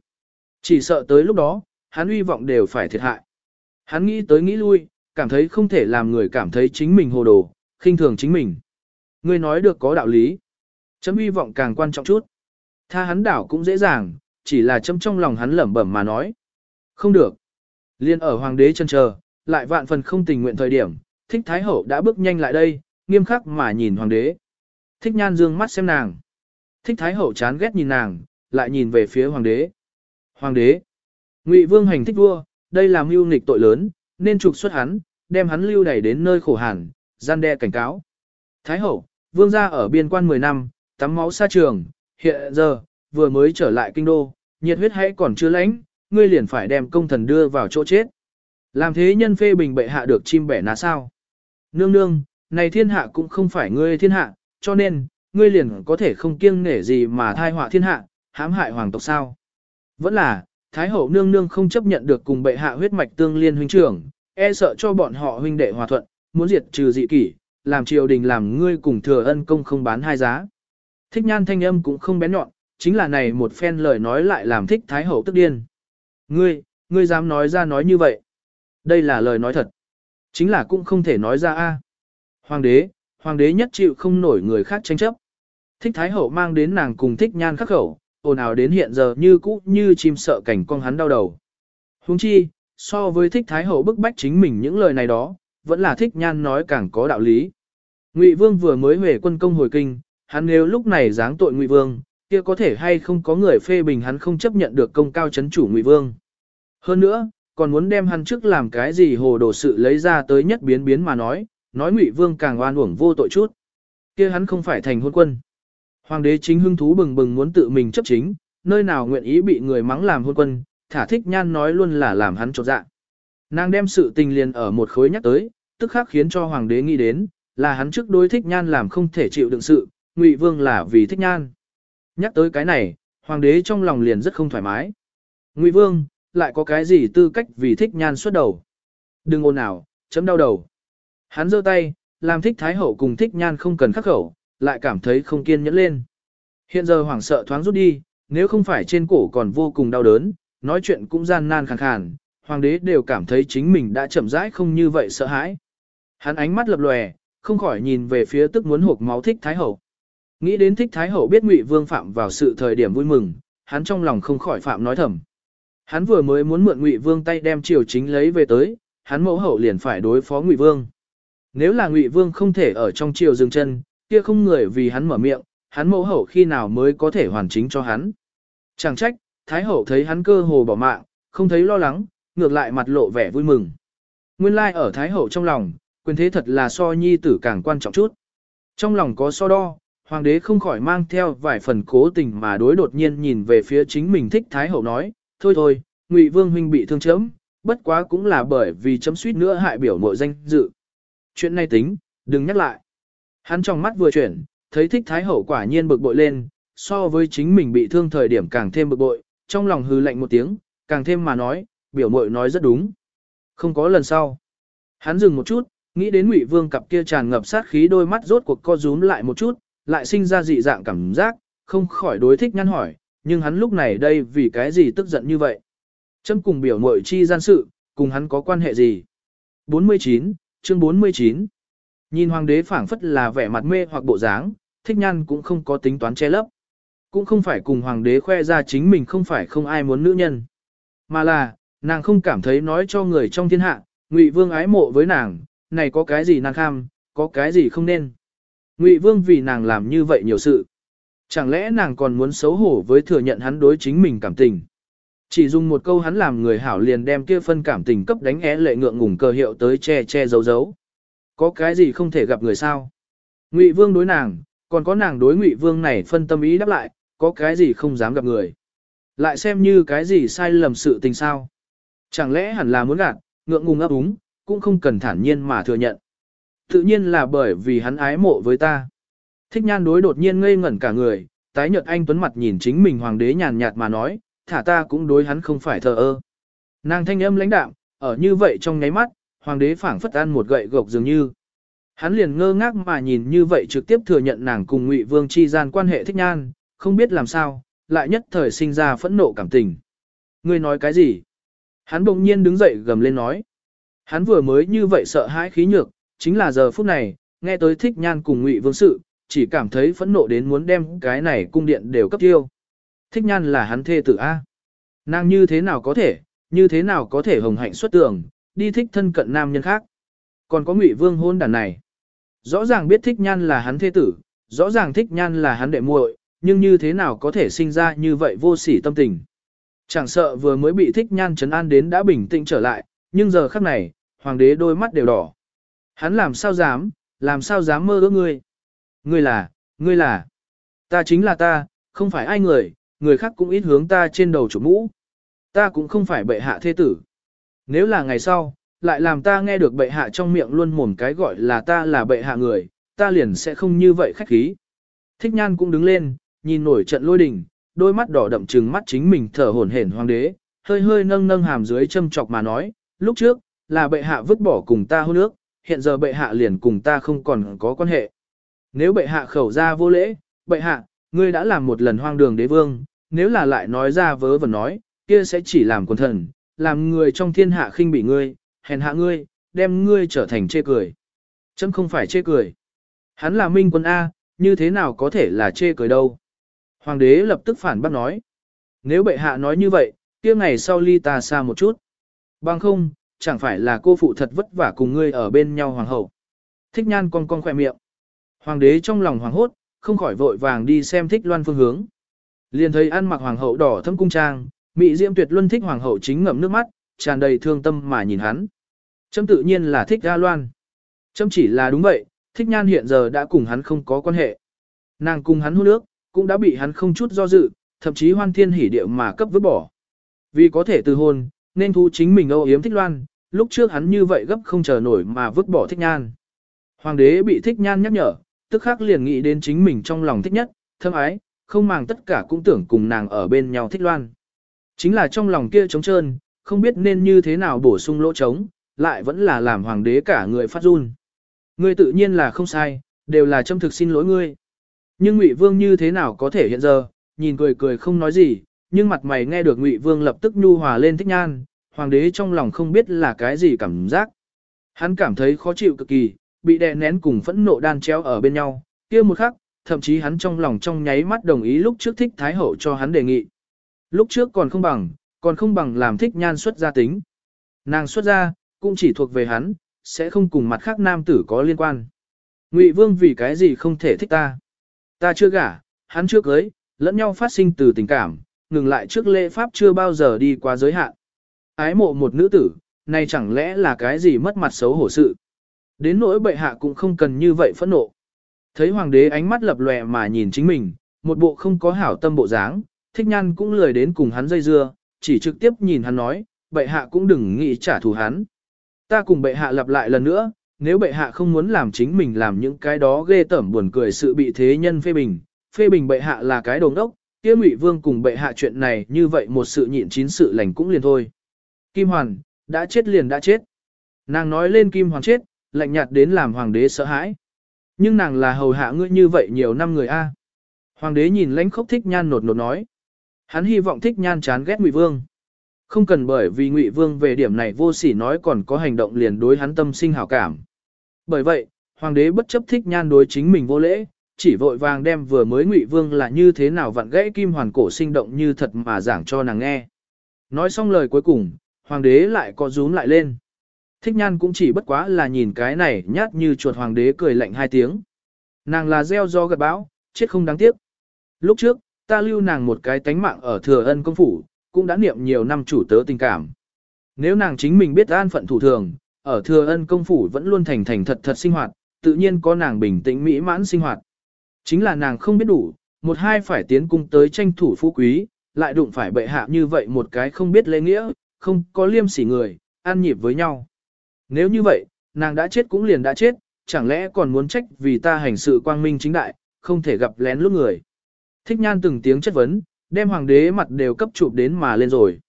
[SPEAKER 1] Chỉ sợ tới lúc đó, hắn uy vọng đều phải thiệt hại. Hắn nghĩ tới nghĩ lui, cảm thấy không thể làm người cảm thấy chính mình hồ đồ, khinh thường chính mình. Ngươi nói được có đạo lý. Chấm uy vọng càng quan trọng chút. Tha hắn đảo cũng dễ dàng, chỉ là châm trong lòng hắn lẩm bẩm mà nói. Không được. Liên ở hoàng đế chân chờ, lại vạn phần không tình nguyện thời điểm, thích thái hậu đã bước nhanh lại đây, nghiêm khắc mà nhìn hoàng đế. Thích nhan dương mắt xem nàng. Thích thái hậu chán ghét nhìn nàng, lại nhìn về phía hoàng đế. Hoàng đế. Ngụy vương hành thích vua, đây là mưu nghịch tội lớn, nên trục xuất hắn, đem hắn lưu đẩy đến nơi khổ hàn, gian đe cảnh cáo. Thái hậu, vương gia ở biên quan 10 năm, tắm máu xa trường, hiện giờ, vừa mới trở lại kinh đô, nhiệt huyết hãy còn chưa lãnh, ngươi liền phải đem công thần đưa vào chỗ chết. Làm thế nhân phê bình bệ hạ được chim bẻ ná sao. Nương nương, này thiên hạ cũng không phải ngươi thiên hạ, cho nên, ngươi liền có thể không kiêng nể gì mà thai họa thiên hạ, hãm hại hoàng tộc sao. Vẫn là, Thái hậu nương nương không chấp nhận được cùng bệ hạ huyết mạch tương liên huynh trưởng, e sợ cho bọn họ huynh đệ hòa thuận, muốn diệt trừ dị kỷ, làm triều đình làm ngươi cùng thừa ân công không bán hai giá. Thích nhan thanh âm cũng không bén nhọn, chính là này một phen lời nói lại làm thích thái hậu tức điên. Ngươi, ngươi dám nói ra nói như vậy. Đây là lời nói thật. Chính là cũng không thể nói ra a. Hoàng đế, hoàng đế nhất chịu không nổi người khác tranh chấp. Thích thái hậu mang đến nàng cùng thích nhan khắc khẩu, ồn ào đến hiện giờ như cũ như chim sợ cảnh con hắn đau đầu. Huống chi, so với thích thái hậu bức bách chính mình những lời này đó, vẫn là thích nhan nói càng có đạo lý. Ngụy Vương vừa mới về quân công hồi kinh, hắn nếu lúc này giáng tội Ngụy Vương, kia có thể hay không có người phê bình hắn không chấp nhận được công cao chấn chủ Ngụy Vương. Hơn nữa, còn muốn đem hắn trước làm cái gì hồ đồ sự lấy ra tới nhất biến biến mà nói, nói Ngụy Vương càng oan uổng vô tội chút. Kia hắn không phải thành hôn quân. Hoàng đế chính hưng thú bừng bừng muốn tự mình chấp chính, nơi nào nguyện ý bị người mắng làm hôn quân, thả thích nhan nói luôn là làm hắn chột dạ. Nàng đem sự tình liền ở một khối nhắc tới, tức khắc khiến cho hoàng đế nghĩ đến, là hắn trước đối thích nhan làm không thể chịu đựng sự, ngụy vương là vì thích nhan. Nhắc tới cái này, hoàng đế trong lòng liền rất không thoải mái. Ngụy vương, lại có cái gì tư cách vì thích nhan xuất đầu. Đừng ồn ào, chấm đau đầu. Hắn giơ tay, làm thích thái hậu cùng thích nhan không cần khắc khẩu, lại cảm thấy không kiên nhẫn lên. Hiện giờ hoảng sợ thoáng rút đi, nếu không phải trên cổ còn vô cùng đau đớn, nói chuyện cũng gian nan khàn khàn, hoàng đế đều cảm thấy chính mình đã chậm rãi không như vậy sợ hãi. Hắn ánh mắt lập lòe, không khỏi nhìn về phía tức muốn hộp máu thích thái hậu. Nghĩ đến thích thái hậu biết ngụy vương phạm vào sự thời điểm vui mừng, hắn trong lòng không khỏi phạm nói thầm. Hắn vừa mới muốn mượn ngụy vương tay đem triều chính lấy về tới, hắn mẫu hậu liền phải đối phó ngụy vương. Nếu là ngụy vương không thể ở trong triều dừng chân, kia không người vì hắn mở miệng, hắn mẫu hậu khi nào mới có thể hoàn chính cho hắn. Chẳng trách, thái hậu thấy hắn cơ hồ bỏ mạng, không thấy lo lắng, ngược lại mặt lộ vẻ vui mừng. Nguyên lai like ở thái hậu trong lòng, quyền thế thật là so nhi tử càng quan trọng chút. Trong lòng có so đo, hoàng đế không khỏi mang theo vài phần cố tình mà đối đột nhiên nhìn về phía chính mình thích thái hậu nói, thôi thôi, ngụy vương huynh bị thương chấm, bất quá cũng là bởi vì chấm suýt nữa hại biểu mộ danh dự. Chuyện này tính, đừng nhắc lại. Hắn trong mắt vừa chuyển, thấy thích thái hậu quả nhiên bực bội lên, so với chính mình bị thương thời điểm càng thêm bực bội, trong lòng hư lạnh một tiếng, càng thêm mà nói, biểu mội nói rất đúng. Không có lần sau. Hắn dừng một chút, nghĩ đến Ngụy Vương cặp kia tràn ngập sát khí đôi mắt rốt cuộc co rúm lại một chút, lại sinh ra dị dạng cảm giác, không khỏi đối thích nhăn hỏi, nhưng hắn lúc này đây vì cái gì tức giận như vậy? Châm cùng biểu mội chi gian sự, cùng hắn có quan hệ gì? 49, chương 49 Nhìn hoàng đế phảng phất là vẻ mặt mê hoặc bộ dáng, thích nhăn cũng không có tính toán che lấp. Cũng không phải cùng hoàng đế khoe ra chính mình không phải không ai muốn nữ nhân. Mà là, nàng không cảm thấy nói cho người trong thiên hạ, ngụy vương ái mộ với nàng, này có cái gì nàng kham, có cái gì không nên. Ngụy vương vì nàng làm như vậy nhiều sự. Chẳng lẽ nàng còn muốn xấu hổ với thừa nhận hắn đối chính mình cảm tình. Chỉ dùng một câu hắn làm người hảo liền đem kia phân cảm tình cấp đánh é lệ ngượng ngùng cờ hiệu tới che che giấu giấu. Có cái gì không thể gặp người sao? Ngụy Vương đối nàng, còn có nàng đối Ngụy Vương này phân tâm ý đáp lại, có cái gì không dám gặp người. Lại xem như cái gì sai lầm sự tình sao? Chẳng lẽ hẳn là muốn gạt, ngượng ngùng ấp úng, cũng không cần thản nhiên mà thừa nhận. Tự nhiên là bởi vì hắn ái mộ với ta. Thích nhan đối đột nhiên ngây ngẩn cả người, tái nhợt anh tuấn mặt nhìn chính mình hoàng đế nhàn nhạt mà nói, thả ta cũng đối hắn không phải thờ ơ. Nàng thanh âm lãnh đạm, ở như vậy trong nháy mắt, hoàng đế phảng phất ăn một gậy gộc dường như. Hắn liền ngơ ngác mà nhìn như vậy trực tiếp thừa nhận nàng cùng Ngụy Vương chi gian quan hệ thích nhan, không biết làm sao, lại nhất thời sinh ra phẫn nộ cảm tình. Ngươi nói cái gì? Hắn bỗng nhiên đứng dậy gầm lên nói. Hắn vừa mới như vậy sợ hãi khí nhược, chính là giờ phút này, nghe tới thích nhan cùng Ngụy Vương sự, chỉ cảm thấy phẫn nộ đến muốn đem cái này cung điện đều cấp tiêu. Thích nhan là hắn thê tử A. Nàng như thế nào có thể, như thế nào có thể hồng hạnh xuất tường, đi thích thân cận nam nhân khác. Còn có ngụy vương hôn đàn này. Rõ ràng biết thích nhan là hắn thế tử, rõ ràng thích nhan là hắn đệ muội, nhưng như thế nào có thể sinh ra như vậy vô sỉ tâm tình. Chẳng sợ vừa mới bị thích nhan trấn an đến đã bình tĩnh trở lại, nhưng giờ khắc này, hoàng đế đôi mắt đều đỏ. Hắn làm sao dám, làm sao dám mơ ước ngươi. Ngươi là, ngươi là, ta chính là ta, không phải ai người, người khác cũng ít hướng ta trên đầu chủ mũ. Ta cũng không phải bệ hạ thế tử. Nếu là ngày sau, lại làm ta nghe được bệ hạ trong miệng luôn mồm cái gọi là ta là bệ hạ người, ta liền sẽ không như vậy khách khí. Thích nhan cũng đứng lên, nhìn nổi trận lôi đình, đôi mắt đỏ đậm trừng mắt chính mình thở hổn hển hoàng đế, hơi hơi nâng nâng hàm dưới châm chọc mà nói, lúc trước, là bệ hạ vứt bỏ cùng ta hôn ước, hiện giờ bệ hạ liền cùng ta không còn có quan hệ. Nếu bệ hạ khẩu ra vô lễ, bệ hạ, ngươi đã làm một lần hoang đường đế vương, nếu là lại nói ra vớ vẩn nói, kia sẽ chỉ làm quần thần, làm người trong thiên hạ khinh bị ngươi, hèn hạ ngươi, đem ngươi trở thành chê cười. Chấm không phải chê cười. Hắn là minh quân A, như thế nào có thể là chê cười đâu. Hoàng đế lập tức phản bác nói. Nếu bệ hạ nói như vậy, kia ngày sau ly ta xa một chút. Bằng không, chẳng phải là cô phụ thật vất vả cùng ngươi ở bên nhau hoàng hậu. Thích nhan con con khỏe miệng. Hoàng đế trong lòng hoàng hốt, không khỏi vội vàng đi xem thích loan phương hướng. Liền thấy ăn mặc hoàng hậu đỏ thâm cung trang, Mị Diễm Tuyệt Luân thích hoàng hậu chính ngậm nước mắt, tràn đầy thương tâm mà nhìn hắn. châm tự nhiên là thích A Loan. châm chỉ là đúng vậy, thích nhan hiện giờ đã cùng hắn không có quan hệ. Nàng cùng hắn hôn nước, cũng đã bị hắn không chút do dự, thậm chí hoan thiên hỉ điệu mà cấp vứt bỏ. Vì có thể từ hôn, nên thu chính mình âu yếm thích loan, lúc trước hắn như vậy gấp không chờ nổi mà vứt bỏ thích nhan. Hoàng đế bị thích nhan nhắc nhở, tức khắc liền nghĩ đến chính mình trong lòng thích nhất, thâm ái, không màng tất cả cũng tưởng cùng nàng ở bên nhau thích loan. Chính là trong lòng kia trống trơn, không biết nên như thế nào bổ sung lỗ trống, lại vẫn là làm hoàng đế cả người phát run. Ngươi tự nhiên là không sai, đều là châm thực xin lỗi ngươi. Nhưng Ngụy Vương như thế nào có thể hiện giờ, nhìn cười cười không nói gì, nhưng mặt mày nghe được Ngụy Vương lập tức nhu hòa lên thích nhan, hoàng đế trong lòng không biết là cái gì cảm giác. Hắn cảm thấy khó chịu cực kỳ, bị đè nén cùng phẫn nộ đan chéo ở bên nhau, kia một khắc, thậm chí hắn trong lòng trong nháy mắt đồng ý lúc trước thích Thái Hậu cho hắn đề nghị. Lúc trước còn không bằng, còn không bằng làm thích nhan xuất gia tính. Nàng xuất gia, cũng chỉ thuộc về hắn, sẽ không cùng mặt khác nam tử có liên quan. Ngụy Vương vì cái gì không thể thích ta? Ta chưa gả, hắn chưa cưới, lẫn nhau phát sinh từ tình cảm, ngừng lại trước lễ pháp chưa bao giờ đi qua giới hạn. Ái mộ một nữ tử, này chẳng lẽ là cái gì mất mặt xấu hổ sự? Đến nỗi bệ hạ cũng không cần như vậy phẫn nộ. Thấy hoàng đế ánh mắt lập lòe mà nhìn chính mình, một bộ không có hảo tâm bộ dáng, thích nhan cũng lười đến cùng hắn dây dưa, chỉ trực tiếp nhìn hắn nói, bệ hạ cũng đừng nghĩ trả thù hắn. Ta cùng bệ hạ lặp lại lần nữa, nếu bệ hạ không muốn làm chính mình làm những cái đó ghê tởm buồn cười sự bị thế nhân phê bình, phê bình bệ hạ là cái đồng đốc, kia ngụy vương cùng bệ hạ chuyện này như vậy một sự nhịn chín sự lành cũng liền thôi. Kim Hoàn, đã chết liền đã chết. Nàng nói lên Kim Hoàn chết, lạnh nhạt đến làm hoàng đế sợ hãi. Nhưng nàng là hầu hạ ngươi như vậy nhiều năm người a. Hoàng đế nhìn lãnh khốc thích nhan nột nột nói. Hắn hy vọng thích nhan chán ghét ngụy vương. Không cần bởi vì ngụy vương về điểm này vô sỉ nói còn có hành động liền đối hắn tâm sinh hảo cảm. Bởi vậy, hoàng đế bất chấp thích nhan đối chính mình vô lễ, chỉ vội vàng đem vừa mới ngụy vương là như thế nào vặn gãy kim hoàn cổ sinh động như thật mà giảng cho nàng nghe. Nói xong lời cuối cùng, hoàng đế lại có rúm lại lên. Thích nhan cũng chỉ bất quá là nhìn cái này nhát như chuột hoàng đế cười lạnh hai tiếng. Nàng là gieo do gật bão, chết không đáng tiếc. Lúc trước, ta lưu nàng một cái tánh mạng ở thừa ân công phủ, cũng đã niệm nhiều năm chủ tớ tình cảm. Nếu nàng chính mình biết an phận thủ thường, ở thừa ân công phủ vẫn luôn thành thành thật thật sinh hoạt, tự nhiên có nàng bình tĩnh mỹ mãn sinh hoạt. Chính là nàng không biết đủ, một hai phải tiến cung tới tranh thủ phú quý, lại đụng phải bệ hạ như vậy một cái không biết lễ nghĩa, không có liêm sỉ người, ăn nhịp với nhau. Nếu như vậy, nàng đã chết cũng liền đã chết, chẳng lẽ còn muốn trách vì ta hành sự quang minh chính đại, không thể gặp lén lúc người. Thích nhan từng tiếng chất vấn, đem hoàng đế mặt đều cấp chụp đến mà lên rồi.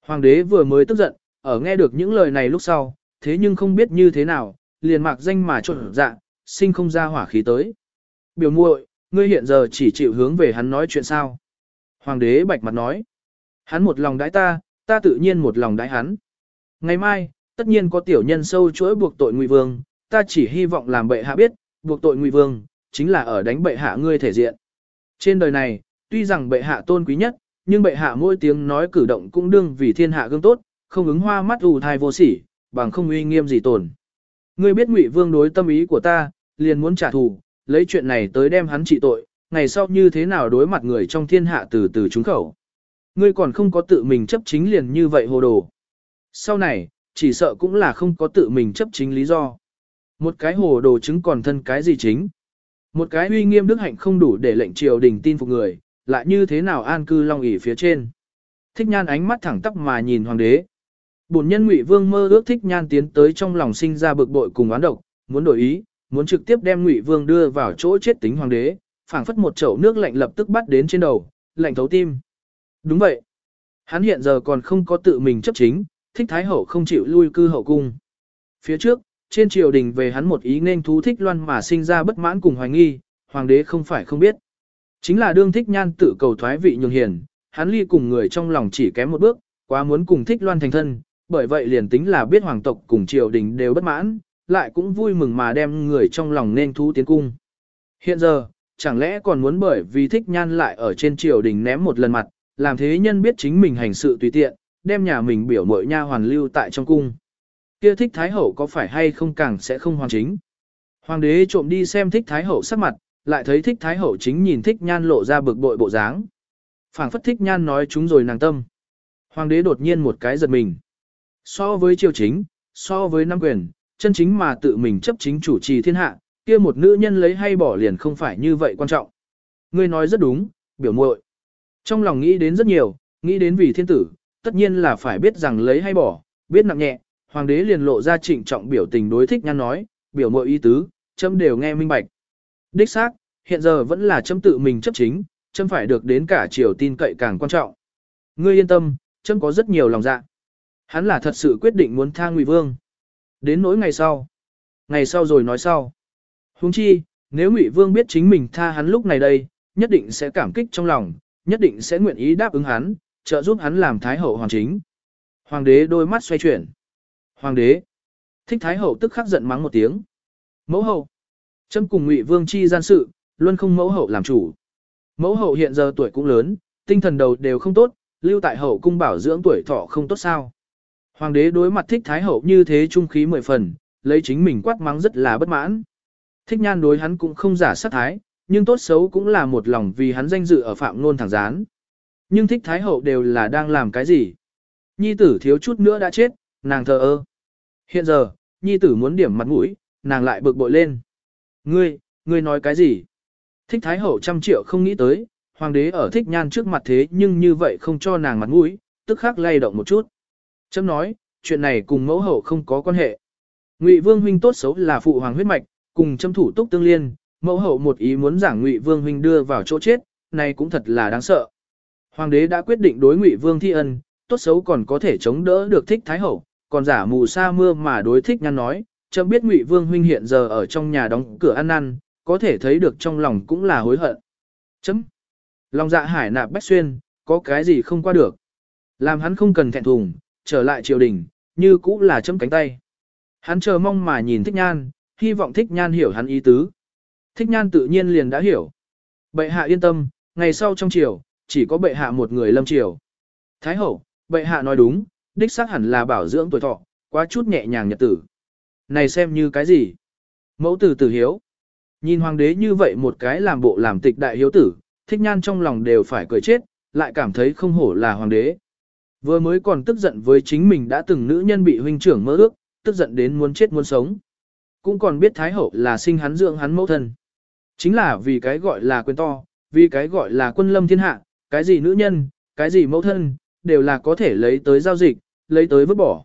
[SPEAKER 1] Hoàng đế vừa mới tức giận, ở nghe được những lời này lúc sau, thế nhưng không biết như thế nào, liền mạc danh mà trộn dạ, sinh không ra hỏa khí tới. Biểu muội, ngươi hiện giờ chỉ chịu hướng về hắn nói chuyện sao. Hoàng đế bạch mặt nói, hắn một lòng đái ta, ta tự nhiên một lòng đái hắn. Ngày mai, tất nhiên có tiểu nhân sâu chuỗi buộc tội ngụy vương, ta chỉ hy vọng làm bệ hạ biết, buộc tội ngụy vương, chính là ở đánh bệ hạ ngươi thể diện. Trên đời này, tuy rằng bệ hạ tôn quý nhất, nhưng bệ hạ mỗi tiếng nói cử động cũng đương vì thiên hạ gương tốt, không ứng hoa mắt ù thai vô sỉ, bằng không uy nghiêm gì tồn. Ngươi biết ngụy vương đối tâm ý của ta, liền muốn trả thù, lấy chuyện này tới đem hắn trị tội, ngày sau như thế nào đối mặt người trong thiên hạ từ từ trúng khẩu. Ngươi còn không có tự mình chấp chính liền như vậy hồ đồ. Sau này, chỉ sợ cũng là không có tự mình chấp chính lý do. Một cái hồ đồ chứng còn thân cái gì chính. Một cái uy nghiêm đức hạnh không đủ để lệnh triều đình tin phục người, lại như thế nào an cư long ỷ phía trên. Thích nhan ánh mắt thẳng tắp mà nhìn hoàng đế. Bổn nhân ngụy vương mơ ước thích nhan tiến tới trong lòng sinh ra bực bội cùng oán độc, muốn đổi ý, muốn trực tiếp đem ngụy vương đưa vào chỗ chết tính hoàng đế, phảng phất một chậu nước lạnh lập tức bắt đến trên đầu, lạnh thấu tim. Đúng vậy. Hắn hiện giờ còn không có tự mình chấp chính, thích thái hậu không chịu lui cư hậu cung. Phía trước, trên triều đình về hắn một ý nên thú thích loan mà sinh ra bất mãn cùng hoài nghi, hoàng đế không phải không biết. Chính là đương thích nhan tự cầu thoái vị nhường hiền, hắn ly cùng người trong lòng chỉ kém một bước, quá muốn cùng thích loan thành thân, bởi vậy liền tính là biết hoàng tộc cùng triều đình đều bất mãn, lại cũng vui mừng mà đem người trong lòng nên thú tiến cung. Hiện giờ, chẳng lẽ còn muốn bởi vì thích nhan lại ở trên triều đình ném một lần mặt, làm thế nhân biết chính mình hành sự tùy tiện, đem nhà mình biểu mội nha hoàn lưu tại trong cung. Kia thích thái hậu có phải hay không càng sẽ không hoàn chính. Hoàng đế trộm đi xem thích thái hậu sắc mặt, lại thấy thích thái hậu chính nhìn thích nhan lộ ra bực bội bộ dáng. phảng phất thích nhan nói chúng rồi nàng tâm. Hoàng đế đột nhiên một cái giật mình. So với triều chính, so với năm quyền, chân chính mà tự mình chấp chính chủ trì thiên hạ, kia một nữ nhân lấy hay bỏ liền không phải như vậy quan trọng. Ngươi nói rất đúng, biểu muội. Trong lòng nghĩ đến rất nhiều, nghĩ đến vì thiên tử, tất nhiên là phải biết rằng lấy hay bỏ, biết nặng nhẹ, hoàng đế liền lộ ra trịnh trọng biểu tình đối thích nhan nói, biểu muội ý tứ, châm đều nghe minh bạch. Đích xác, hiện giờ vẫn là châm tự mình chấp chính, châm phải được đến cả triều tin cậy càng quan trọng. Ngươi yên tâm, châm có rất nhiều lòng dạ. Hắn là thật sự quyết định muốn tha Ngụy Vương. Đến nỗi ngày sau. Ngày sau rồi nói sau. Huống chi, Nếu Ngụy Vương biết chính mình tha hắn lúc này đây, nhất định sẽ cảm kích trong lòng, nhất định sẽ nguyện ý đáp ứng hắn, trợ giúp hắn làm thái hậu hoàng chính. Hoàng đế đôi mắt xoay chuyển. Hoàng đế. Thích thái hậu tức khắc giận mắng một tiếng. Mẫu hậu. Trâm cùng Ngụy Vương chi gian sự, luôn không mẫu hậu làm chủ. Mẫu hậu hiện giờ tuổi cũng lớn, tinh thần đầu đều không tốt, lưu tại hậu cung bảo dưỡng tuổi thọ không tốt sao. Hoàng đế đối mặt thích thái hậu như thế trung khí mười phần, lấy chính mình quát mắng rất là bất mãn. Thích nhan đối hắn cũng không giả sát thái, nhưng tốt xấu cũng là một lòng vì hắn danh dự ở phạm nôn thẳng gián. Nhưng thích thái hậu đều là đang làm cái gì? Nhi tử thiếu chút nữa đã chết, nàng thờ ơ. Hiện giờ, nhi tử muốn điểm mặt mũi, nàng lại bực bội lên. Ngươi, ngươi nói cái gì? Thích thái hậu trăm triệu không nghĩ tới, hoàng đế ở thích nhan trước mặt thế nhưng như vậy không cho nàng mặt mũi, tức khắc lay động một chút. Chấm nói, chuyện này cùng mẫu hậu không có quan hệ. Ngụy Vương huynh tốt xấu là phụ hoàng huyết mạch, cùng châm thủ túc tương liên, mẫu hậu một ý muốn giảng Ngụy Vương huynh đưa vào chỗ chết, này cũng thật là đáng sợ. Hoàng đế đã quyết định đối Ngụy Vương thi ân, tốt xấu còn có thể chống đỡ được thích thái hậu, còn giả mù sa mưa mà đối thích ngăn nói, chậm biết Ngụy Vương huynh hiện giờ ở trong nhà đóng cửa ăn năn, có thể thấy được trong lòng cũng là hối hận. Chấm. Lòng dạ hải nạp bách xuyên, có cái gì không qua được. Làm hắn không cần thẹn thùng, trở lại triều đình, như cũ là chấm cánh tay. Hắn chờ mong mà nhìn thích nhan, hy vọng thích nhan hiểu hắn ý tứ. Thích nhan tự nhiên liền đã hiểu. Bệ hạ yên tâm, ngày sau trong triều, chỉ có bệ hạ một người lâm triều. Thái hậu, bệ hạ nói đúng, đích xác hẳn là bảo dưỡng tuổi thọ, quá chút nhẹ nhàng nhật tử. Này xem như cái gì? Mẫu tử tử hiếu. Nhìn hoàng đế như vậy một cái làm bộ làm tịch đại hiếu tử, thích nhan trong lòng đều phải cười chết, lại cảm thấy không hổ là hoàng đế. Vừa mới còn tức giận với chính mình đã từng nữ nhân bị huynh trưởng mơ ước, tức giận đến muốn chết muốn sống. Cũng còn biết Thái Hậu là sinh hắn dưỡng hắn mẫu thân. Chính là vì cái gọi là quyền to, vì cái gọi là quân lâm thiên hạ, cái gì nữ nhân, cái gì mẫu thân, đều là có thể lấy tới giao dịch, lấy tới vứt bỏ.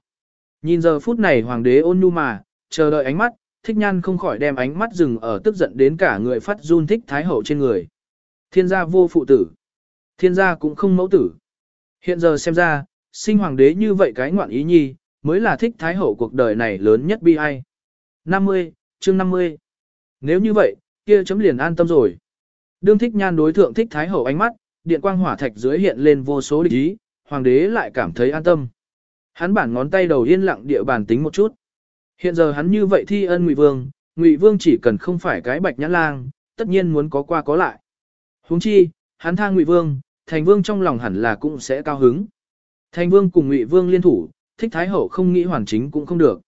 [SPEAKER 1] Nhìn giờ phút này hoàng đế ôn nhu mà, chờ đợi ánh mắt, thích nhan không khỏi đem ánh mắt dừng ở tức giận đến cả người phát run thích thái hậu trên người. Thiên gia vô phụ tử. Thiên gia cũng không mẫu tử. Hiện giờ xem ra, sinh hoàng đế như vậy cái ngoạn ý nhi, mới là thích thái hậu cuộc đời này lớn nhất bi ai. 50, chương 50. Nếu như vậy, kia chấm liền an tâm rồi. Đương thích nhan đối thượng thích thái hậu ánh mắt, điện quang hỏa thạch dưới hiện lên vô số địch ý, hoàng đế lại cảm thấy an tâm. Hắn bản ngón tay đầu yên lặng địa bàn tính một chút. Hiện giờ hắn như vậy thi ân ngụy vương, ngụy vương chỉ cần không phải cái bạch nhãn lang, tất nhiên muốn có qua có lại. Huống chi, hắn thang ngụy vương, thành vương trong lòng hẳn là cũng sẽ cao hứng. Thành vương cùng ngụy vương liên thủ, thích thái hậu không nghĩ hoàn chính cũng không được.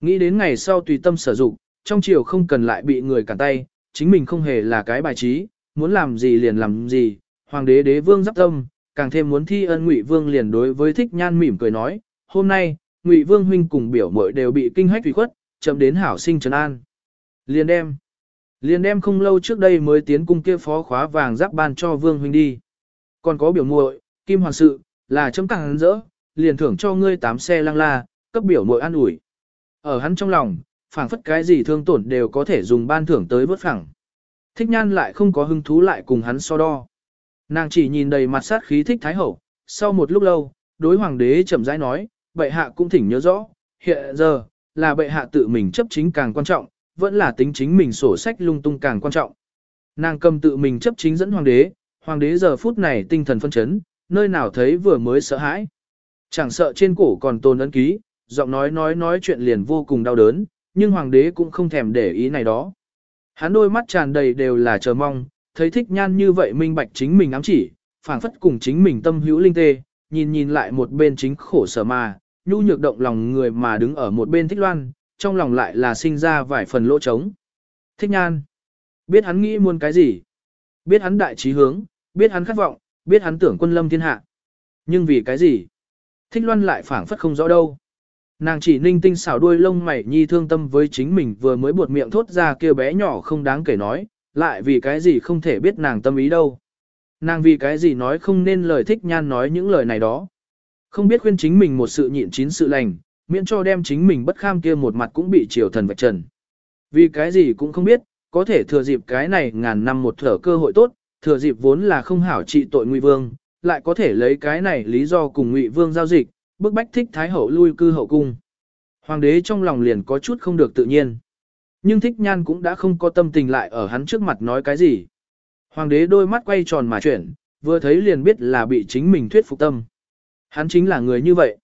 [SPEAKER 1] Nghĩ đến ngày sau tùy tâm sử dụng, trong chiều không cần lại bị người cản tay, chính mình không hề là cái bài trí, muốn làm gì liền làm gì, hoàng đế đế vương giáp tâm, càng thêm muốn thi ân ngụy vương liền đối với thích nhan mỉm cười nói, hôm nay, ngụy vương huynh cùng biểu mội đều bị kinh hách thủy khuất, chậm đến hảo sinh trấn an. Liền đem, liền đem không lâu trước đây mới tiến cung kia phó khóa vàng giáp ban cho vương huynh đi. Còn có biểu muội, kim hoàng sự, là chấm càng hắn rỡ, liền thưởng cho ngươi tám xe lăng la, cấp biểu muội an ủi. Ở hắn trong lòng, phảng phất cái gì thương tổn đều có thể dùng ban thưởng tới vớt phẳng. Thích nhan lại không có hứng thú lại cùng hắn so đo. Nàng chỉ nhìn đầy mặt sát khí thích thái hậu, sau một lúc lâu, đối hoàng đế chậm rãi nói, bệ hạ cũng thỉnh nhớ rõ, hiện giờ, là bệ hạ tự mình chấp chính càng quan trọng, vẫn là tính chính mình sổ sách lung tung càng quan trọng. Nàng cầm tự mình chấp chính dẫn hoàng đế, hoàng đế giờ phút này tinh thần phân chấn, nơi nào thấy vừa mới sợ hãi. Chẳng sợ trên cổ còn tồn ấn ký, giọng nói nói nói chuyện liền vô cùng đau đớn, nhưng hoàng đế cũng không thèm để ý này đó. Hắn đôi mắt tràn đầy đều là chờ mong, thấy thích nhan như vậy minh bạch chính mình ám chỉ, phảng phất cùng chính mình tâm hữu linh tê, nhìn nhìn lại một bên chính khổ sở mà, nhu nhược động lòng người mà đứng ở một bên thích loan, trong lòng lại là sinh ra vài phần lỗ trống. Thích nhan, biết hắn nghĩ muốn cái gì, biết hắn đại trí hướng, biết hắn khát vọng, biết hắn tưởng quân lâm thiên hạ. Nhưng vì cái gì? Thích loan lại phảng phất không rõ đâu. Nàng chỉ ninh tinh xảo đuôi lông mày nhi thương tâm với chính mình vừa mới buột miệng thốt ra kêu bé nhỏ không đáng kể nói, lại vì cái gì không thể biết nàng tâm ý đâu. Nàng vì cái gì nói không nên lời thích nhan nói những lời này đó. Không biết khuyên chính mình một sự nhịn chín sự lành, miễn cho đem chính mình bất kham kia một mặt cũng bị triều thần vạch trần. Vì cái gì cũng không biết, có thể thừa dịp cái này ngàn năm một thở cơ hội tốt, thừa dịp vốn là không hảo trị tội Ngụy Vương, lại có thể lấy cái này lý do cùng Ngụy Vương giao dịch, bức bách thích Thái hậu lui cư hậu cung. Hoàng đế trong lòng liền có chút không được tự nhiên. Nhưng thích nhan cũng đã không có tâm tình lại ở hắn trước mặt nói cái gì. Hoàng đế đôi mắt quay tròn mà chuyển, vừa thấy liền biết là bị chính mình thuyết phục tâm. Hắn chính là người như vậy.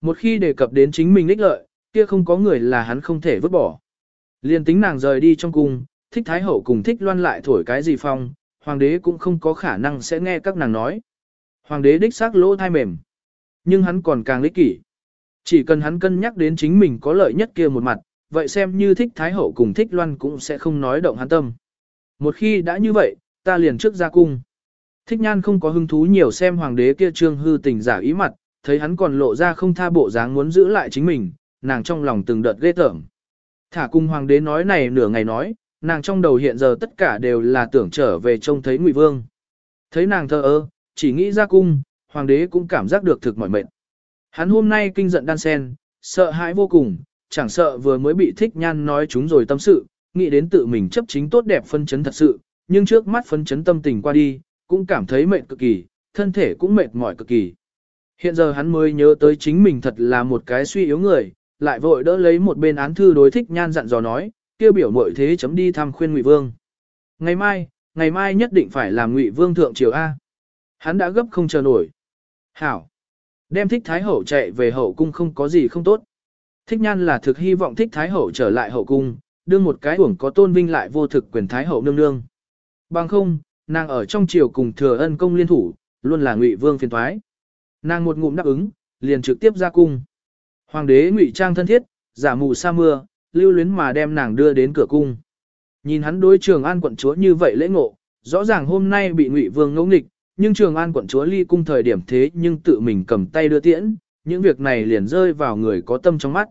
[SPEAKER 1] Một khi đề cập đến chính mình ích lợi, kia không có người là hắn không thể vứt bỏ. Liên tính nàng rời đi trong cung, thích thái hậu cùng thích loan lại thổi cái gì phong, hoàng đế cũng không có khả năng sẽ nghe các nàng nói. Hoàng đế đích xác lỗ thai mềm. Nhưng hắn còn càng lý kỷ. Chỉ cần hắn cân nhắc đến chính mình có lợi nhất kia một mặt, vậy xem như thích thái hậu cùng thích loan cũng sẽ không nói động hắn tâm. Một khi đã như vậy, ta liền trước ra cung. Thích nhan không có hứng thú nhiều xem hoàng đế kia trương hư tình giả ý mặt, thấy hắn còn lộ ra không tha bộ dáng muốn giữ lại chính mình, nàng trong lòng từng đợt ghê tởm. Thả cung hoàng đế nói này nửa ngày nói, nàng trong đầu hiện giờ tất cả đều là tưởng trở về trông thấy ngụy vương. Thấy nàng thờ ơ, chỉ nghĩ ra cung, hoàng đế cũng cảm giác được thực mỏi mệt. Hắn hôm nay kinh giận đan sen, sợ hãi vô cùng, chẳng sợ vừa mới bị thích nhan nói chúng rồi tâm sự, nghĩ đến tự mình chấp chính tốt đẹp phân chấn thật sự, nhưng trước mắt phân chấn tâm tình qua đi, cũng cảm thấy mệt cực kỳ, thân thể cũng mệt mỏi cực kỳ. Hiện giờ hắn mới nhớ tới chính mình thật là một cái suy yếu người, lại vội đỡ lấy một bên án thư đối thích nhan dặn dò nói, kêu biểu mội thế chấm đi thăm khuyên Ngụy Vương. Ngày mai, ngày mai nhất định phải làm Ngụy Vương thượng triều A. Hắn đã gấp không chờ nổi. Hảo. Đem thích Thái Hậu chạy về hậu cung không có gì không tốt. Thích nhan là thực hy vọng thích Thái Hậu trở lại hậu cung, đương một cái uổng có tôn vinh lại vô thực quyền Thái Hậu nương nương. Bằng không, nàng ở trong triều cùng thừa ân công liên thủ, luôn là Ngụy Vương phiền thoái. Nàng một ngụm đáp ứng, liền trực tiếp ra cung. Hoàng đế ngụy trang thân thiết, giả mù sa mưa, lưu luyến mà đem nàng đưa đến cửa cung. Nhìn hắn đối trường an quận chúa như vậy lễ ngộ, rõ ràng hôm nay bị ngụy vương ngẫu nghịch, nhưng trường an quận chúa ly cung thời điểm thế nhưng tự mình cầm tay đưa tiễn, những việc này liền rơi vào người có tâm trong mắt.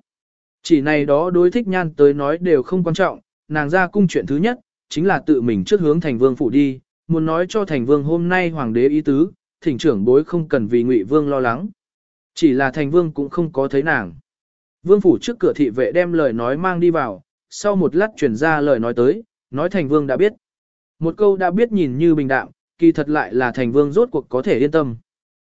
[SPEAKER 1] Chỉ này đó đối thích nhan tới nói đều không quan trọng, nàng ra cung chuyện thứ nhất, chính là tự mình trước hướng thành vương phủ đi, muốn nói cho thành vương hôm nay hoàng đế ý tứ, thỉnh trưởng bối không cần vì ngụy vương lo lắng. Chỉ là thành vương cũng không có thấy nàng. Vương phủ trước cửa thị vệ đem lời nói mang đi vào, sau một lát truyền ra lời nói tới, nói thành vương đã biết. Một câu đã biết nhìn như bình đạm, kỳ thật lại là thành vương rốt cuộc có thể yên tâm.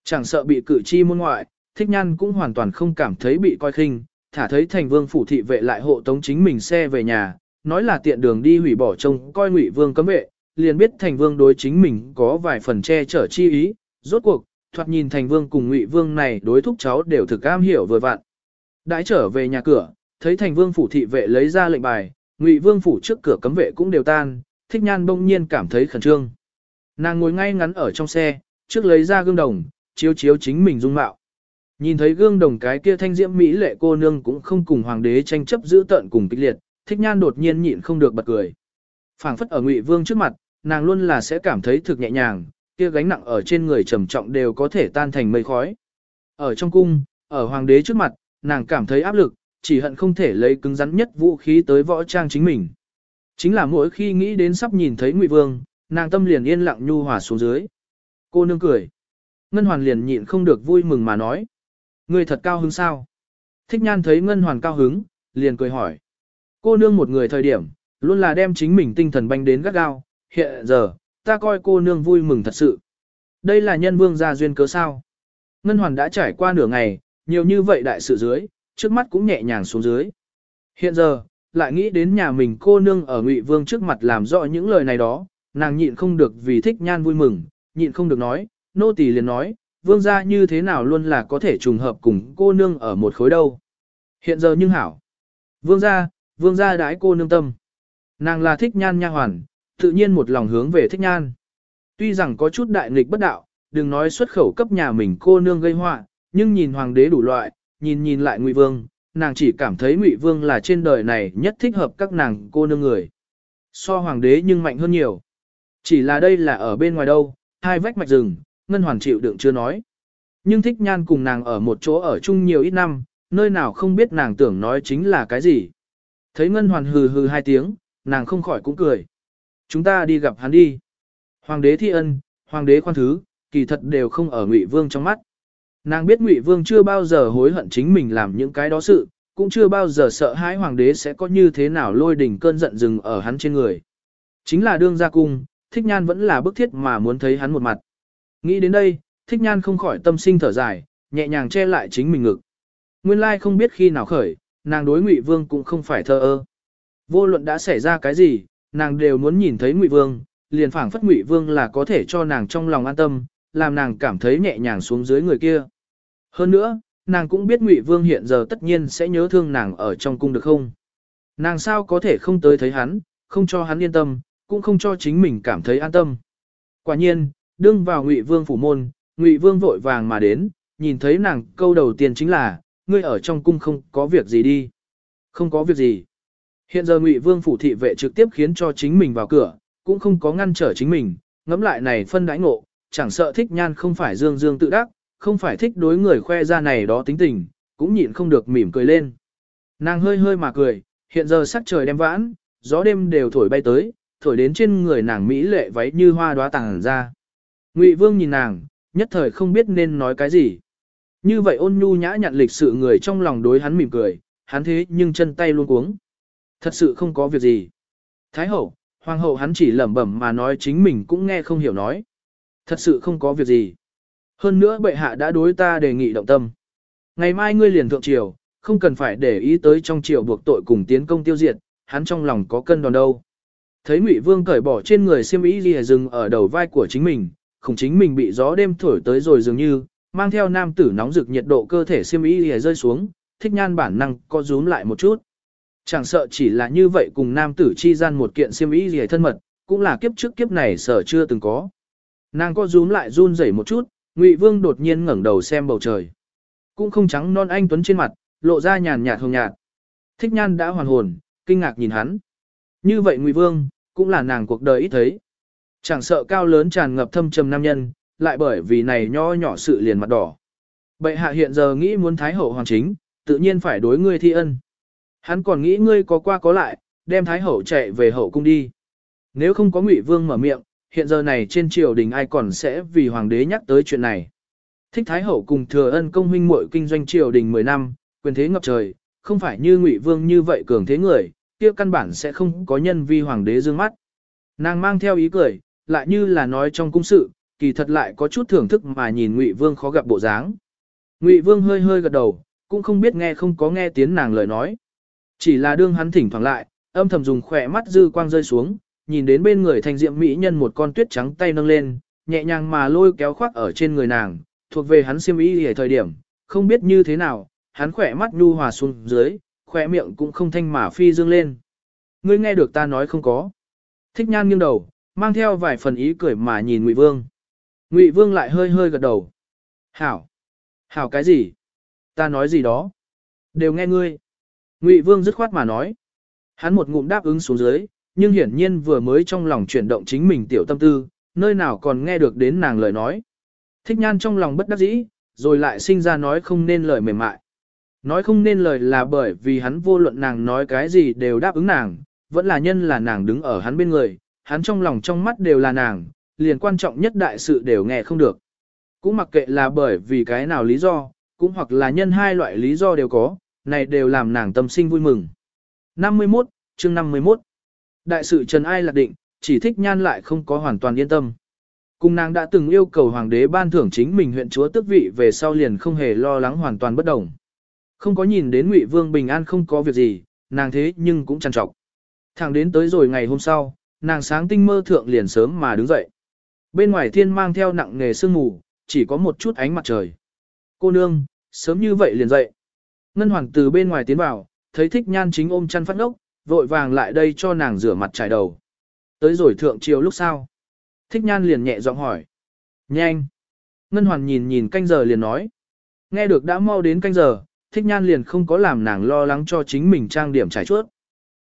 [SPEAKER 1] Chẳng sợ bị cử tri môn ngoại, thích nhan cũng hoàn toàn không cảm thấy bị coi khinh, thả thấy thành vương phủ thị vệ lại hộ tống chính mình xe về nhà, nói là tiện đường đi hủy bỏ trông coi ngụy vương cấm vệ, liền biết thành vương đối chính mình có vài phần che chở chi ý, rốt cuộc, thoạt nhìn thành vương cùng ngụy vương này đối thúc cháu đều thực am hiểu vừa vặn. Đãi trở về nhà cửa, thấy thành vương phủ thị vệ lấy ra lệnh bài, ngụy vương phủ trước cửa cấm vệ cũng đều tan, thích nhan bỗng nhiên cảm thấy khẩn trương. Nàng ngồi ngay ngắn ở trong xe, trước lấy ra gương đồng, chiếu chiếu chính mình dung mạo. Nhìn thấy gương đồng cái kia thanh diễm mỹ lệ cô nương cũng không cùng hoàng đế tranh chấp giữ tận cùng kịch liệt, thích nhan đột nhiên nhịn không được bật cười. phảng phất ở ngụy vương trước mặt, nàng luôn là sẽ cảm thấy thực nhẹ nhàng, kia gánh nặng ở trên người trầm trọng đều có thể tan thành mây khói. Ở trong cung, ở hoàng đế trước mặt, nàng cảm thấy áp lực, chỉ hận không thể lấy cứng rắn nhất vũ khí tới võ trang chính mình. Chính là mỗi khi nghĩ đến sắp nhìn thấy Ngụy Vương, nàng tâm liền yên lặng nhu hòa xuống dưới. Cô nương cười. Ngân Hoàn liền nhịn không được vui mừng mà nói. Người thật cao hứng sao? Thích nhan thấy Ngân Hoàn cao hứng, liền cười hỏi. Cô nương một người thời điểm, luôn là đem chính mình tinh thần banh đến gắt gao. Hiện giờ, ta coi cô nương vui mừng thật sự. Đây là nhân vương gia duyên cớ sao? Ngân Hoàn đã trải qua nửa ngày, nhiều như vậy đại sự dưới, trước mắt cũng nhẹ nhàng xuống dưới. Hiện giờ, lại nghĩ đến nhà mình cô nương ở Ngụy Vương trước mặt làm rõ những lời này đó, nàng nhịn không được vì thích nhan vui mừng, nhịn không được nói, nô tỳ liền nói, vương gia như thế nào luôn là có thể trùng hợp cùng cô nương ở một khối đâu. Hiện giờ nhưng hảo. Vương gia, vương gia đãi cô nương tâm. Nàng là thích nhan nha hoàn, tự nhiên một lòng hướng về thích nhan. Tuy rằng có chút đại nghịch bất đạo, đừng nói xuất khẩu cấp nhà mình cô nương gây họa, nhưng nhìn hoàng đế đủ loại, nhìn nhìn lại Ngụy Vương, nàng chỉ cảm thấy Ngụy Vương là trên đời này nhất thích hợp các nàng cô nương người. So hoàng đế nhưng mạnh hơn nhiều. Chỉ là đây là ở bên ngoài đâu, hai vách mạch rừng, Ngân Hoàn chịu đựng chưa nói. Nhưng thích nhan cùng nàng ở một chỗ ở chung nhiều ít năm, nơi nào không biết nàng tưởng nói chính là cái gì. Thấy Ngân Hoàn hừ hừ hai tiếng, nàng không khỏi cũng cười. Chúng ta đi gặp hắn đi. Hoàng đế thi ân, hoàng đế khoan thứ, kỳ thật đều không ở Ngụy Vương trong mắt. Nàng biết Ngụy Vương chưa bao giờ hối hận chính mình làm những cái đó sự, cũng chưa bao giờ sợ hãi hoàng đế sẽ có như thế nào lôi đỉnh cơn giận dừng ở hắn trên người. Chính là đương ra cung, Thích Nhan vẫn là bức thiết mà muốn thấy hắn một mặt. Nghĩ đến đây, Thích Nhan không khỏi tâm sinh thở dài, nhẹ nhàng che lại chính mình ngực. Nguyên lai không biết khi nào khởi, nàng đối Ngụy Vương cũng không phải thơ ơ. Vô luận đã xảy ra cái gì, nàng đều muốn nhìn thấy Ngụy Vương, liền phảng phất Ngụy Vương là có thể cho nàng trong lòng an tâm, làm nàng cảm thấy nhẹ nhàng xuống dưới người kia. Hơn nữa, nàng cũng biết Ngụy Vương hiện giờ tất nhiên sẽ nhớ thương nàng ở trong cung được không? Nàng sao có thể không tới thấy hắn, không cho hắn yên tâm, cũng không cho chính mình cảm thấy an tâm. Quả nhiên, đương vào Ngụy Vương phủ môn, Ngụy Vương vội vàng mà đến, nhìn thấy nàng câu đầu tiên chính là, ngươi ở trong cung không có việc gì đi. Không có việc gì. Hiện giờ Ngụy Vương phủ thị vệ trực tiếp khiến cho chính mình vào cửa, cũng không có ngăn trở chính mình, ngẫm lại này phân đãi ngộ, chẳng sợ thích nhan không phải dương dương tự đắc, không phải thích đối người khoe ra này đó tính tình, cũng nhịn không được mỉm cười lên. Nàng hơi hơi mà cười, hiện giờ sắc trời đem vãn, gió đêm đều thổi bay tới, thổi đến trên người nàng mỹ lệ váy như hoa đóa tàng ra. Ngụy Vương nhìn nàng, nhất thời không biết nên nói cái gì. Như vậy ôn nhu nhã nhặn lịch sự người trong lòng đối hắn mỉm cười, hắn thế nhưng chân tay luôn cuống. Thật sự không có việc gì. Thái hậu, hoàng hậu hắn chỉ lẩm bẩm mà nói chính mình cũng nghe không hiểu nói. Thật sự không có việc gì. Hơn nữa bệ hạ đã đối ta đề nghị động tâm. Ngày mai ngươi liền thượng triều, không cần phải để ý tới trong triều buộc tội cùng tiến công tiêu diệt, hắn trong lòng có cân đòn đâu. Thấy Ngụy Vương cởi bỏ trên người xiêm y lìa dừng ở đầu vai của chính mình, khủng chính mình bị gió đêm thổi tới rồi dường như, mang theo nam tử nóng rực nhiệt độ cơ thể xiêm y lìa rơi xuống, thích nhan bản năng co rúm lại một chút. Chẳng sợ chỉ là như vậy cùng nam tử chi gian một kiện xiêm y lìa thân mật, cũng là kiếp trước kiếp này sở chưa từng có. Nàng co rúm lại run rẩy một chút, Ngụy Vương đột nhiên ngẩng đầu xem bầu trời. Cũng không trắng non anh tuấn trên mặt, lộ ra nhàn nhạt hồng nhạt. Thích nhan đã hoàn hồn, kinh ngạc nhìn hắn. Như vậy Ngụy Vương, cũng là nàng cuộc đời ít thấy. Chẳng sợ cao lớn tràn ngập thâm trầm nam nhân, lại bởi vì này nho nhỏ sự liền mặt đỏ. Bệ hạ hiện giờ nghĩ muốn thái hậu hoàn chính, tự nhiên phải đối ngươi thi ân. Hắn còn nghĩ ngươi có qua có lại, đem thái hậu chạy về hậu cung đi. Nếu không có Ngụy Vương mở miệng, hiện giờ này trên triều đình ai còn sẽ vì hoàng đế nhắc tới chuyện này. Thích Thái Hậu cùng thừa ân công huynh muội kinh doanh triều đình 10 năm, quyền thế ngập trời, không phải như Ngụy Vương như vậy cường thế người, kia căn bản sẽ không có nhân vi hoàng đế dương mắt. Nàng mang theo ý cười, lại như là nói trong cung sự, kỳ thật lại có chút thưởng thức mà nhìn Ngụy Vương khó gặp bộ dáng. Ngụy Vương hơi hơi gật đầu, cũng không biết nghe không có nghe tiếng nàng lời nói. Chỉ là đương hắn thỉnh thoảng lại, âm thầm dùng khỏe mắt dư quang rơi xuống, nhìn đến bên người thành diệm mỹ nhân một con tuyết trắng tay nâng lên, nhẹ nhàng mà lôi kéo khoác ở trên người nàng, thuộc về hắn xiêm ý ở thời điểm, không biết như thế nào, hắn khỏe mắt nhu hòa xuống dưới, khỏe miệng cũng không thanh mà phi dương lên. Ngươi nghe được ta nói không có. Thích nhan nghiêng đầu, mang theo vài phần ý cười mà nhìn Ngụy Vương. Ngụy Vương lại hơi hơi gật đầu. Hảo. Hảo cái gì? Ta nói gì đó? Đều nghe ngươi. Ngụy Vương dứt khoát mà nói. Hắn một ngụm đáp ứng xuống dưới, nhưng hiển nhiên vừa mới trong lòng chuyển động chính mình tiểu tâm tư, nơi nào còn nghe được đến nàng lời nói. Thích nhan trong lòng bất đắc dĩ, rồi lại sinh ra nói không nên lời mềm mại. Nói không nên lời là bởi vì hắn vô luận nàng nói cái gì đều đáp ứng nàng, vẫn là nhân là nàng đứng ở hắn bên người, hắn trong lòng trong mắt đều là nàng, liền quan trọng nhất đại sự đều nghe không được. Cũng mặc kệ là bởi vì cái nào lý do, cũng hoặc là nhân hai loại lý do đều có, này đều làm nàng tâm sinh vui mừng. 51, chương 51 Đại sự Trần Ai lạc định, chỉ thích nhan lại không có hoàn toàn yên tâm. Cùng nàng đã từng yêu cầu hoàng đế ban thưởng chính mình huyện chúa tước vị về sau liền không hề lo lắng hoàn toàn bất đồng. Không có nhìn đến Ngụy Vương bình an không có việc gì, nàng thế nhưng cũng chăn trọc. Thẳng đến tới rồi ngày hôm sau, nàng sáng tinh mơ thượng liền sớm mà đứng dậy. Bên ngoài thiên mang theo nặng nghề sương mù, chỉ có một chút ánh mặt trời. Cô nương, sớm như vậy liền dậy. Ngân hoàng từ bên ngoài tiến vào, thấy thích nhan chính ôm chăn phát ngốc, vội vàng lại đây cho nàng rửa mặt trải đầu. Tới rồi thượng chiều lúc sau. Thích nhan liền nhẹ giọng hỏi. Nhanh. Ngân hoàn nhìn nhìn canh giờ liền nói. Nghe được đã mau đến canh giờ, thích nhan liền không có làm nàng lo lắng cho chính mình trang điểm trải chuốt.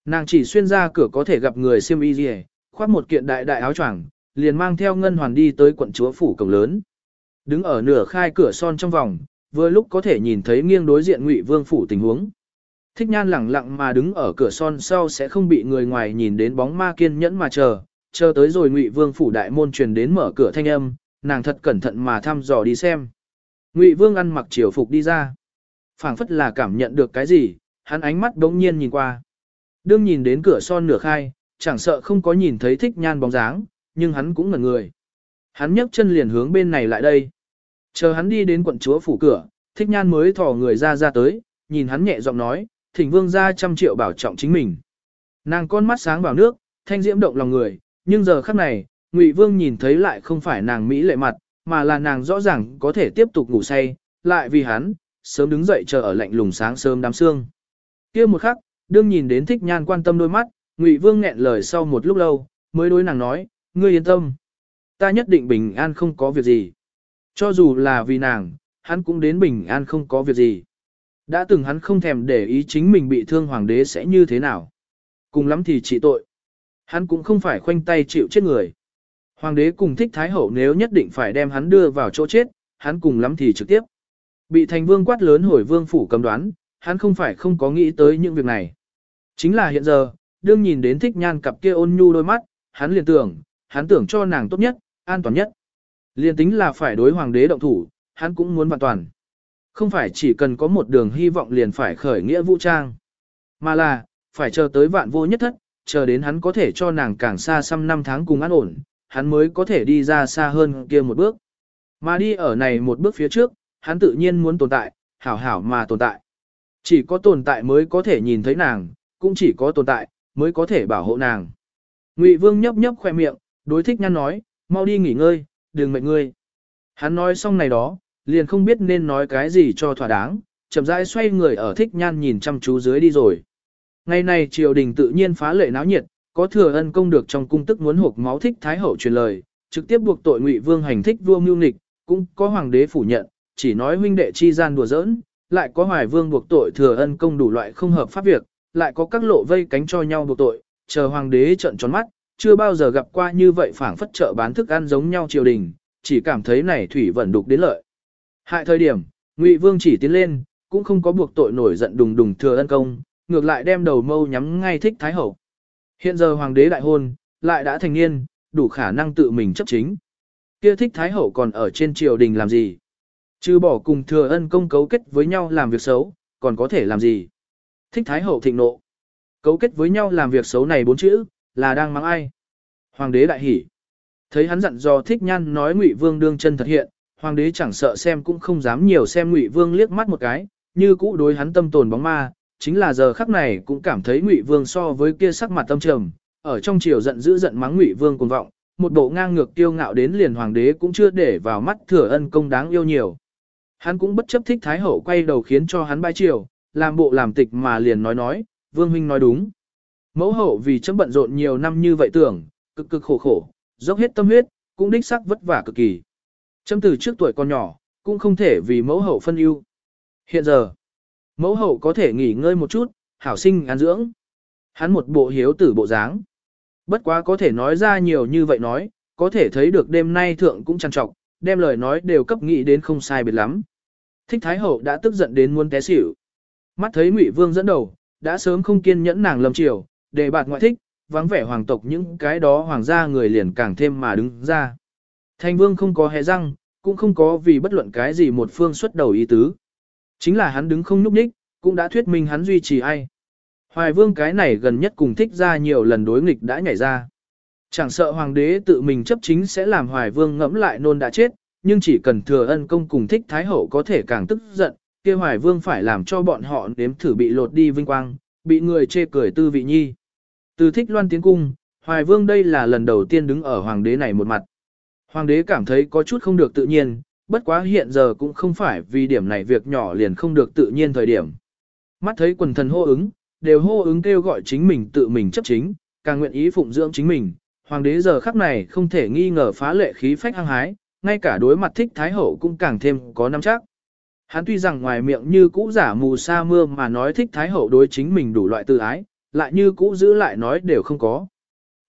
[SPEAKER 1] Nàng chỉ xuyên ra cửa có thể gặp người siêm y gì, khoác một kiện đại đại áo choàng, liền mang theo ngân hoàn đi tới quận chúa phủ cổng lớn. Đứng ở nửa khai cửa son trong vòng, vừa lúc có thể nhìn thấy nghiêng đối diện ngụy vương phủ tình huống. Thích nhan lẳng lặng mà đứng ở cửa son sau sẽ không bị người ngoài nhìn đến bóng ma kiên nhẫn mà chờ, chờ tới rồi Ngụy Vương phủ đại môn truyền đến mở cửa thanh âm, nàng thật cẩn thận mà thăm dò đi xem. Ngụy Vương ăn mặc triều phục đi ra phảng phất là cảm nhận được cái gì, hắn ánh mắt đống nhiên nhìn qua. Đương nhìn đến cửa son nửa khai, chẳng sợ không có nhìn thấy thích nhan bóng dáng, nhưng hắn cũng ngẩn người. Hắn nhấc chân liền hướng bên này lại đây. Chờ hắn đi đến quận chúa phủ cửa, thích nhan mới thò người ra ra tới, nhìn hắn nhẹ giọng nói, thỉnh vương ra trăm triệu bảo trọng chính mình. Nàng con mắt sáng vào nước, thanh diễm động lòng người, nhưng giờ khắc này, Ngụy Vương nhìn thấy lại không phải nàng mỹ lệ mặt, mà là nàng rõ ràng có thể tiếp tục ngủ say, lại vì hắn, sớm đứng dậy chờ ở lạnh lùng sáng sớm đám sương. Kia một khắc, đương nhìn đến thích nhan quan tâm đôi mắt, Ngụy Vương nghẹn lời sau một lúc lâu, mới đối nàng nói, ngươi yên tâm. Ta nhất định bình an không có việc gì. Cho dù là vì nàng, hắn cũng đến bình an không có việc gì. Đã từng hắn không thèm để ý chính mình bị thương hoàng đế sẽ như thế nào. Cùng lắm thì trị tội. Hắn cũng không phải khoanh tay chịu chết người. Hoàng đế cùng thích thái hậu nếu nhất định phải đem hắn đưa vào chỗ chết, hắn cùng lắm thì trực tiếp. Bị thành vương quát lớn hồi vương phủ cầm đoán, hắn không phải không có nghĩ tới những việc này. Chính là hiện giờ, đương nhìn đến thích nhan cặp kia ôn nhu đôi mắt, hắn liền tưởng, hắn tưởng cho nàng tốt nhất, an toàn nhất. Liền tính là phải đối hoàng đế động thủ, hắn cũng muốn vạn toàn. Không phải chỉ cần có một đường hy vọng liền phải khởi nghĩa vũ trang, mà là, phải chờ tới vạn vô nhất thất, chờ đến hắn có thể cho nàng càng xa xăm năm tháng cùng an ổn, hắn mới có thể đi ra xa hơn kia một bước. Mà đi ở này một bước phía trước, hắn tự nhiên muốn tồn tại, hảo hảo mà tồn tại. Chỉ có tồn tại mới có thể nhìn thấy nàng, cũng chỉ có tồn tại, mới có thể bảo hộ nàng. Ngụy Vương nhấp nhấp khoe miệng, đối thích nhăn nói, mau đi nghỉ ngơi, đừng mệt ngươi. Hắn nói xong này đó, liền không biết nên nói cái gì cho thỏa đáng, chậm rãi xoay người ở thích nhan nhìn chăm chú dưới đi rồi. Ngày này triều đình tự nhiên phá lệ náo nhiệt, có thừa ân công được trong cung tức muốn hộp máu thích thái hậu truyền lời, trực tiếp buộc tội ngụy vương hành thích vua mưu nghịch, cũng có hoàng đế phủ nhận, chỉ nói huynh đệ chi gian đùa giỡn, lại có hoài vương buộc tội thừa ân công đủ loại không hợp pháp việc, lại có các lộ vây cánh cho nhau buộc tội, chờ hoàng đế trợn tròn mắt, chưa bao giờ gặp qua như vậy phảng phất chợ bán thức ăn giống nhau triều đình, chỉ cảm thấy này thủy vẫn đục đến lợi. Hại thời điểm, Ngụy Vương chỉ tiến lên, cũng không có buộc tội nổi giận đùng đùng thừa ân công, ngược lại đem đầu mâu nhắm ngay thích thái hậu. Hiện giờ hoàng đế đại hôn, lại đã thành niên, đủ khả năng tự mình chấp chính. Kia thích thái hậu còn ở trên triều đình làm gì? Chứ bỏ cùng thừa ân công cấu kết với nhau làm việc xấu, còn có thể làm gì? Thích thái hậu thịnh nộ. Cấu kết với nhau làm việc xấu này bốn chữ, là đang mắng ai? Hoàng đế đại hỉ. Thấy hắn dặn dò thích nhan nói ngụy vương đương chân thật hiện, hoàng đế chẳng sợ xem cũng không dám nhiều xem ngụy vương liếc mắt một cái, như cũ đối hắn tâm tồn bóng ma, chính là giờ khắc này cũng cảm thấy ngụy vương so với kia sắc mặt tâm trầm, ở trong triều giận dữ giận mắng ngụy vương cuồng vọng, một bộ ngang ngược kiêu ngạo đến liền hoàng đế cũng chưa để vào mắt thừa ân công đáng yêu nhiều. Hắn cũng bất chấp thích thái hậu quay đầu khiến cho hắn bãi triều, làm bộ làm tịch mà liền nói nói, vương huynh nói đúng. Mẫu hậu vì chấm bận rộn nhiều năm như vậy tưởng, cực cực khổ khổ, dốc hết tâm huyết, cũng đích xác vất vả cực kỳ. Chấm từ trước tuổi còn nhỏ, cũng không thể vì mẫu hậu phân ưu. Hiện giờ, mẫu hậu có thể nghỉ ngơi một chút, hảo sinh an dưỡng. Hắn một bộ hiếu tử bộ dáng. Bất quá có thể nói ra nhiều như vậy nói, có thể thấy được đêm nay thượng cũng trăn trọc, đem lời nói đều cấp nghĩ đến không sai biệt lắm. Thích Thái Hậu đã tức giận đến muốn té xỉu. Mắt thấy Ngụy Vương dẫn đầu, đã sớm không kiên nhẫn nàng lâm triều, để bạt ngoại thích, vắng vẻ hoàng tộc những cái đó hoàng gia người liền càng thêm mà đứng ra. Thành vương không có hé răng, cũng không có vì bất luận cái gì một phương xuất đầu ý tứ. Chính là hắn đứng không nhúc nhích, cũng đã thuyết minh hắn duy trì ai. Hoài vương cái này gần nhất cùng thích ra nhiều lần đối nghịch đã nhảy ra. Chẳng sợ hoàng đế tự mình chấp chính sẽ làm hoài vương ngẫm lại nôn đã chết, nhưng chỉ cần thừa ân công cùng thích thái hậu có thể càng tức giận, kia hoài vương phải làm cho bọn họ nếm thử bị lột đi vinh quang, bị người chê cười tư vị nhi. Từ thích loan tiến cung, hoài vương đây là lần đầu tiên đứng ở hoàng đế này một mặt. Hoàng đế cảm thấy có chút không được tự nhiên, bất quá hiện giờ cũng không phải vì điểm này việc nhỏ liền không được tự nhiên thời điểm. Mắt thấy quần thần hô ứng, đều hô ứng kêu gọi chính mình tự mình chấp chính, càng nguyện ý phụng dưỡng chính mình. Hoàng đế giờ khắc này không thể nghi ngờ phá lệ khí phách hăng hái, ngay cả đối mặt thích thái hậu cũng càng thêm có nắm chắc. Hắn tuy rằng ngoài miệng như cũ giả mù sa mưa mà nói thích thái hậu đối chính mình đủ loại tự ái, lại như cũ giữ lại nói đều không có.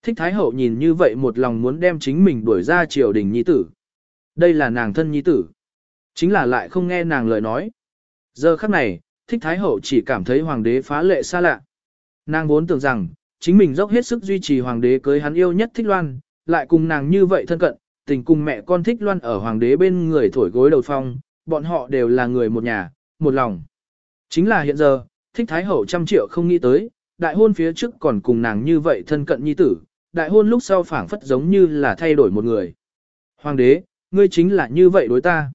[SPEAKER 1] Thích Thái Hậu nhìn như vậy một lòng muốn đem chính mình đuổi ra triều đình nhi tử. Đây là nàng thân nhi tử. Chính là lại không nghe nàng lời nói. Giờ khắc này, Thích Thái Hậu chỉ cảm thấy hoàng đế phá lệ xa lạ. Nàng vốn tưởng rằng, chính mình dốc hết sức duy trì hoàng đế cưới hắn yêu nhất Thích Loan, lại cùng nàng như vậy thân cận, tình cùng mẹ con Thích Loan ở hoàng đế bên người thổi gối đầu phong, bọn họ đều là người một nhà, một lòng. Chính là hiện giờ, Thích Thái Hậu trăm triệu không nghĩ tới, đại hôn phía trước còn cùng nàng như vậy thân cận nhi tử, đại hôn lúc sau phảng phất giống như là thay đổi một người. Hoàng đế, ngươi chính là như vậy đối ta.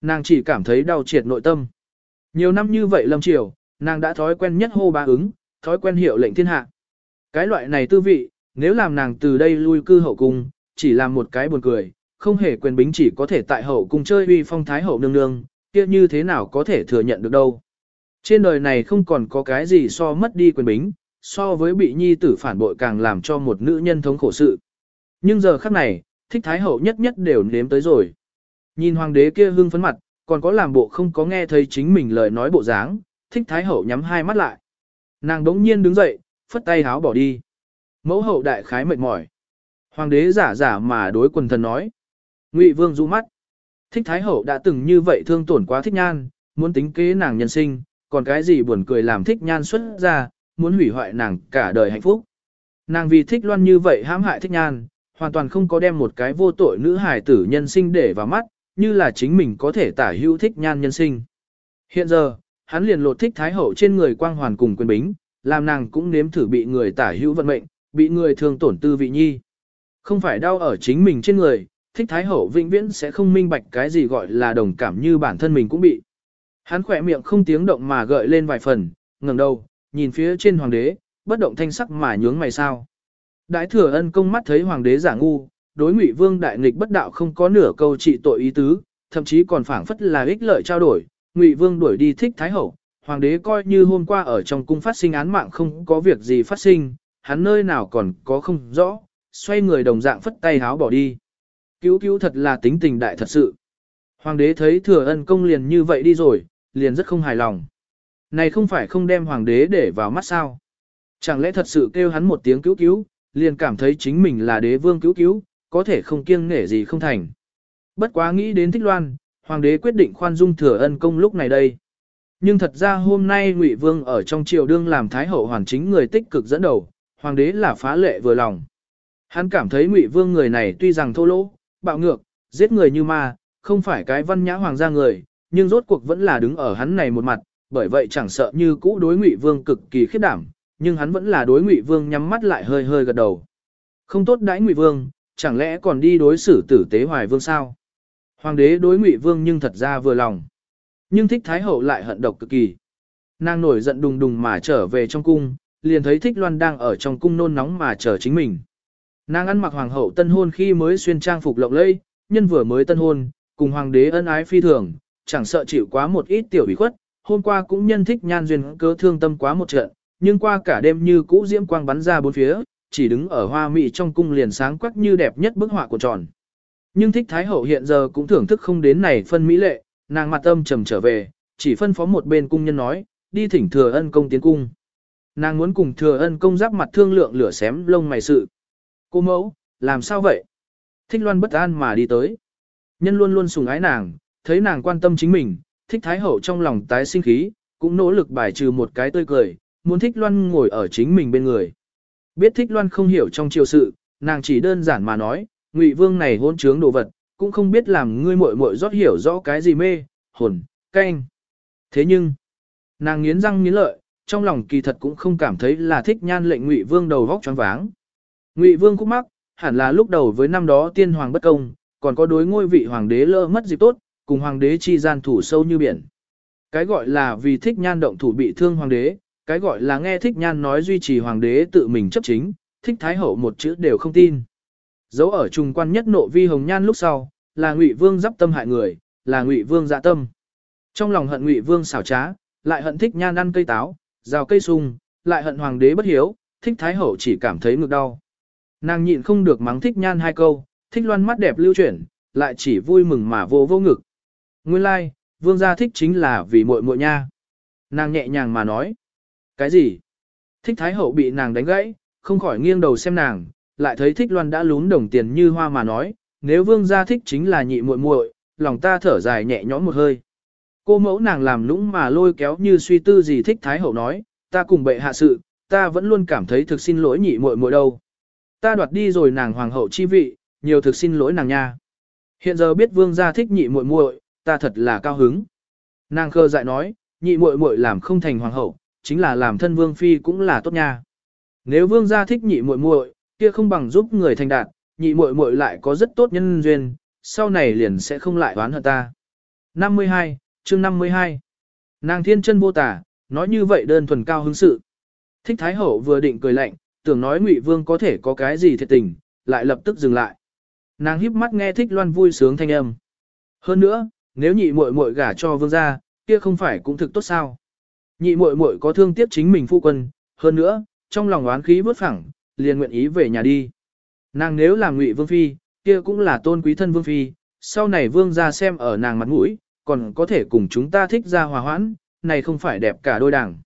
[SPEAKER 1] Nàng chỉ cảm thấy đau triệt nội tâm. Nhiều năm như vậy lâm triều, nàng đã thói quen nhất hô ba ứng, thói quen hiệu lệnh thiên hạ. Cái loại này tư vị, nếu làm nàng từ đây lui cư hậu cung, chỉ làm một cái buồn cười, không hề quyền bính chỉ có thể tại hậu cung chơi uy phong thái hậu nương nương, kia như thế nào có thể thừa nhận được đâu. Trên đời này không còn có cái gì so mất đi quyền bính, so với bị nhi tử phản bội càng làm cho một nữ nhân thống khổ sự. Nhưng giờ khắc này, thích thái hậu nhất nhất đều nếm tới rồi. Nhìn hoàng đế kia hưng phấn mặt, còn có làm bộ không có nghe thấy chính mình lời nói bộ dáng, thích thái hậu nhắm hai mắt lại. Nàng đống nhiên đứng dậy, phất tay háo bỏ đi. Mẫu hậu đại khái mệt mỏi. Hoàng đế giả giả mà đối quần thần nói. Ngụy vương du mắt. Thích thái hậu đã từng như vậy thương tổn quá thích nhan, muốn tính kế nàng nhân sinh, còn cái gì buồn cười làm thích nhan xuất ra, muốn hủy hoại nàng cả đời hạnh phúc. Nàng vì thích loan như vậy hãm hại thích nhan, hoàn toàn không có đem một cái vô tội nữ hài tử nhân sinh để vào mắt, như là chính mình có thể tả hữu thích nhan nhân sinh. Hiện giờ, hắn liền lột thích thái hậu trên người quang hoàn cùng quyền bính, làm nàng cũng nếm thử bị người tả hữu vận mệnh, bị người thương tổn tư vị nhi. Không phải đau ở chính mình trên người, thích thái hậu vĩnh viễn sẽ không minh bạch cái gì gọi là đồng cảm như bản thân mình cũng bị. Hắn khỏe miệng không tiếng động mà gợi lên vài phần, ngẩng đầu, nhìn phía trên hoàng đế, bất động thanh sắc mà nhướng mày sao. Đại thừa ân công mắt thấy hoàng đế giả ngu, đối ngụy vương đại nghịch bất đạo không có nửa câu trị tội ý tứ, thậm chí còn phảng phất là ích lợi trao đổi, ngụy vương đuổi đi thích thái hậu, hoàng đế coi như hôm qua ở trong cung phát sinh án mạng không có việc gì phát sinh, hắn nơi nào còn có không rõ, xoay người đồng dạng phất tay háo bỏ đi. Cứu cứu thật là tính tình đại thật sự. Hoàng đế thấy thừa ân công liền như vậy đi rồi, liền rất không hài lòng. Này không phải không đem hoàng đế để vào mắt sao. Chẳng lẽ thật sự kêu hắn một tiếng cứu cứu, liền cảm thấy chính mình là đế vương cứu cứu, có thể không kiêng nể gì không thành. Bất quá nghĩ đến thích loan, hoàng đế quyết định khoan dung thừa ân công lúc này đây. Nhưng thật ra hôm nay Ngụy Vương ở trong triều đương làm thái hậu hoàn chính người tích cực dẫn đầu, hoàng đế là phá lệ vừa lòng. Hắn cảm thấy Ngụy Vương người này tuy rằng thô lỗ, bạo ngược, giết người như ma, không phải cái văn nhã hoàng gia người, nhưng rốt cuộc vẫn là đứng ở hắn này một mặt, bởi vậy chẳng sợ như cũ đối Ngụy Vương cực kỳ khiếp đảm, nhưng hắn vẫn là đối Ngụy Vương nhắm mắt lại hơi hơi gật đầu. Không tốt đãi Ngụy Vương, chẳng lẽ còn đi đối xử tử tế Hoài Vương sao? Hoàng đế đối Ngụy Vương nhưng thật ra vừa lòng. Nhưng thích Thái Hậu lại hận độc cực kỳ. Nàng nổi giận đùng đùng mà trở về trong cung, liền thấy thích Loan đang ở trong cung nôn nóng mà chờ chính mình. Nàng ăn mặc hoàng hậu tân hôn khi mới xuyên trang phục lộng lẫy, nhân vừa mới tân hôn, cùng hoàng đế ân ái phi thường, chẳng sợ chịu quá một ít tiểu bị khuất, hôm qua cũng nhân thích nhan duyên cớ thương tâm quá một trận, nhưng qua cả đêm như cũ diễm quang bắn ra bốn phía, chỉ đứng ở hoa mỹ trong cung liền sáng quắc như đẹp nhất bức họa của tròn. Nhưng thích thái hậu hiện giờ cũng thưởng thức không đến này phân mỹ lệ, nàng mặt âm trầm trở về, chỉ phân phó một bên cung nhân nói, đi thỉnh thừa ân công tiến cung. Nàng muốn cùng thừa ân công giáp mặt thương lượng lửa xém lông mày sự. Cô mẫu, làm sao vậy? Thích loan bất an mà đi tới. Nhân luôn luôn sùng ái nàng, thấy nàng quan tâm chính mình, thích thái hậu trong lòng tái sinh khí, cũng nỗ lực bài trừ một cái tươi cười, muốn thích loan ngồi ở chính mình bên người. Biết thích loan không hiểu trong triều sự, nàng chỉ đơn giản mà nói, ngụy vương này hôn trướng đồ vật, cũng không biết làm ngươi muội muội rót hiểu rõ cái gì mê, hồn, canh. Thế nhưng, nàng nghiến răng nghiến lợi, trong lòng kỳ thật cũng không cảm thấy là thích nhan lệnh ngụy vương đầu vóc choáng váng. Ngụy vương khúc mắc, hẳn là lúc đầu với năm đó tiên hoàng bất công, còn có đối ngôi vị hoàng đế lỡ mất dịp tốt, cùng hoàng đế chi gian thủ sâu như biển. Cái gọi là vì thích nhan động thủ bị thương hoàng đế, cái gọi là nghe thích nhan nói duy trì hoàng đế tự mình chấp chính, thích thái hậu một chữ đều không tin. Dấu ở trùng quan nhất nộ vi hồng nhan lúc sau, là ngụy vương giáp tâm hại người, là ngụy vương dạ tâm. Trong lòng hận ngụy vương xảo trá, lại hận thích nhan ăn cây táo, rào cây sung, lại hận hoàng đế bất hiếu, thích thái hậu chỉ cảm thấy ngực đau. Nàng nhịn không được mắng thích nhan hai câu, thích loan mắt đẹp lưu chuyển, lại chỉ vui mừng mà vô vô ngực. Nguyên lai, like, vương gia thích chính là vì muội muội nha. Nàng nhẹ nhàng mà nói. Cái gì? Thích thái hậu bị nàng đánh gãy, không khỏi nghiêng đầu xem nàng, lại thấy thích loan đã lún đồng tiền như hoa mà nói, nếu vương gia thích chính là nhị muội muội, lòng ta thở dài nhẹ nhõm một hơi. Cô mẫu nàng làm lũng mà lôi kéo như suy tư gì thích thái hậu nói, ta cùng bệ hạ sự, ta vẫn luôn cảm thấy thực xin lỗi nhị muội muội đâu. Ta đoạt đi rồi nàng hoàng hậu chi vị, nhiều thực xin lỗi nàng nha. Hiện giờ biết vương gia thích nhị muội muội, ta thật là cao hứng. Nàng khơ dại nói, nhị muội muội làm không thành hoàng hậu, chính là làm thân vương phi cũng là tốt nha. Nếu vương gia thích nhị muội muội, kia không bằng giúp người thành đạt, nhị muội muội lại có rất tốt nhân duyên, sau này liền sẽ không lại oán hận ta. 52, chương 52. Nàng thiên chân vô tả, nói như vậy đơn thuần cao hứng sự. Thích Thái Hậu vừa định cười lạnh, tưởng nói Ngụy Vương có thể có cái gì thiệt tình, lại lập tức dừng lại. Nàng híp mắt nghe thích loan vui sướng thanh âm. Hơn nữa, nếu nhị muội muội gả cho vương gia, kia không phải cũng thực tốt sao? Nhị muội muội có thương tiếc chính mình phu quân, hơn nữa, trong lòng oán khí vớt phẳng, liền nguyện ý về nhà đi. Nàng nếu là Ngụy Vương phi, kia cũng là tôn quý thân vương phi, sau này vương gia xem ở nàng mặt mũi, còn có thể cùng chúng ta thích ra hòa hoãn, này không phải đẹp cả đôi đảng.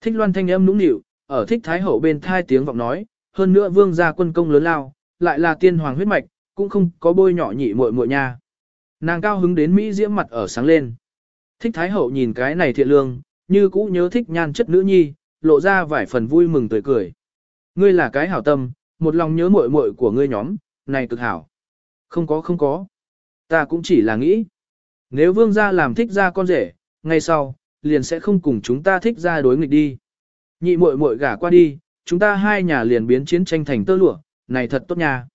[SPEAKER 1] Thích loan thanh âm nũng nịu, ở thích thái hậu bên thai tiếng vọng nói, hơn nữa vương gia quân công lớn lao, lại là tiên hoàng huyết mạch, cũng không có bôi nhỏ nhị muội muội nha. Nàng cao hứng đến Mỹ diễm mặt ở sáng lên. Thích thái hậu nhìn cái này thiện lương, như cũ nhớ thích nhan chất nữ nhi, lộ ra vài phần vui mừng tươi cười. Ngươi là cái hảo tâm, một lòng nhớ muội muội của ngươi nhóm, này cực hảo. Không có không có. Ta cũng chỉ là nghĩ. Nếu vương gia làm thích gia con rể, ngay sau, liền sẽ không cùng chúng ta thích gia đối nghịch đi. Nhị muội muội gả qua đi, chúng ta hai nhà liền biến chiến tranh thành tơ lụa, này thật tốt nha.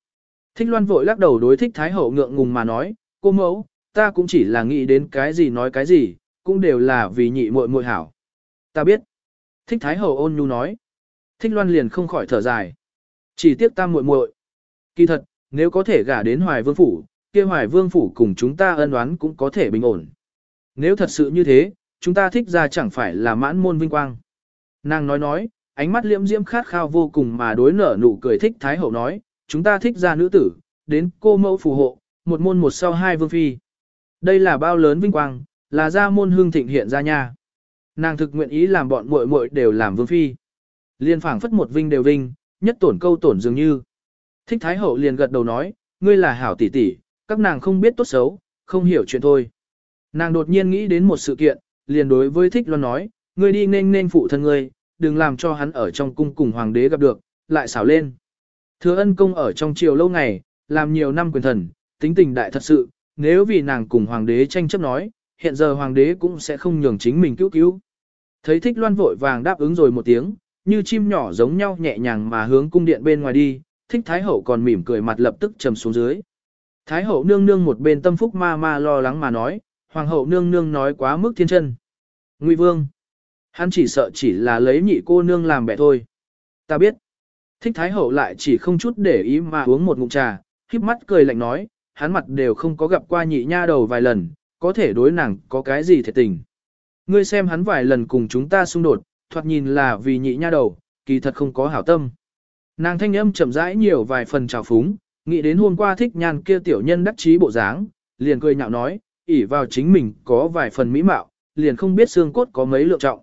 [SPEAKER 1] Thích loan vội lắc đầu đối thích thái hậu ngượng ngùng mà nói, cô mẫu, ta cũng chỉ là nghĩ đến cái gì nói cái gì, cũng đều là vì nhị muội muội hảo. Ta biết. Thích thái hậu ôn nhu nói. Thích loan liền không khỏi thở dài. Chỉ tiếc ta muội muội. Kỳ thật, nếu có thể gả đến hoài vương phủ, kia hoài vương phủ cùng chúng ta ân oán cũng có thể bình ổn. Nếu thật sự như thế, chúng ta thích ra chẳng phải là mãn môn vinh quang. Nàng nói nói, ánh mắt liễm diễm khát khao vô cùng mà đối nở nụ cười thích thái hậu nói, chúng ta thích ra nữ tử, đến cô mẫu phù hộ, một môn một sau hai vương phi. Đây là bao lớn vinh quang, là ra môn hương thịnh hiện ra nha. Nàng thực nguyện ý làm bọn muội muội đều làm vương phi. Liên phảng phất một vinh đều vinh, nhất tổn câu tổn dường như. Thích Thái Hậu liền gật đầu nói, ngươi là hảo tỷ tỷ, các nàng không biết tốt xấu, không hiểu chuyện thôi. Nàng đột nhiên nghĩ đến một sự kiện, liền đối với Thích Loan nói, ngươi đi nên nên phụ thân ngươi, đừng làm cho hắn ở trong cung cùng hoàng đế gặp được, lại xảo lên. Thừa ân công ở trong triều lâu ngày, làm nhiều năm quyền thần, tính tình đại thật sự, nếu vì nàng cùng hoàng đế tranh chấp nói, hiện giờ hoàng đế cũng sẽ không nhường chính mình cứu cứu. Thấy thích loan vội vàng đáp ứng rồi một tiếng, như chim nhỏ giống nhau nhẹ nhàng mà hướng cung điện bên ngoài đi, thích thái hậu còn mỉm cười mặt lập tức trầm xuống dưới. Thái hậu nương nương một bên tâm phúc ma ma lo lắng mà nói, hoàng hậu nương nương nói quá mức thiên chân. Ngụy vương, hắn chỉ sợ chỉ là lấy nhị cô nương làm bẻ thôi. Ta biết. Thích thái hậu lại chỉ không chút để ý mà uống một ngụm trà, híp mắt cười lạnh nói, hắn mặt đều không có gặp qua nhị nha đầu vài lần, có thể đối nàng có cái gì thiệt tình. Ngươi xem hắn vài lần cùng chúng ta xung đột, thoạt nhìn là vì nhị nha đầu, kỳ thật không có hảo tâm. Nàng thanh âm chậm rãi nhiều vài phần trào phúng, nghĩ đến hôm qua thích nhan kia tiểu nhân đắc chí bộ dáng, liền cười nhạo nói, ỷ vào chính mình có vài phần mỹ mạo, liền không biết xương cốt có mấy lượng trọng.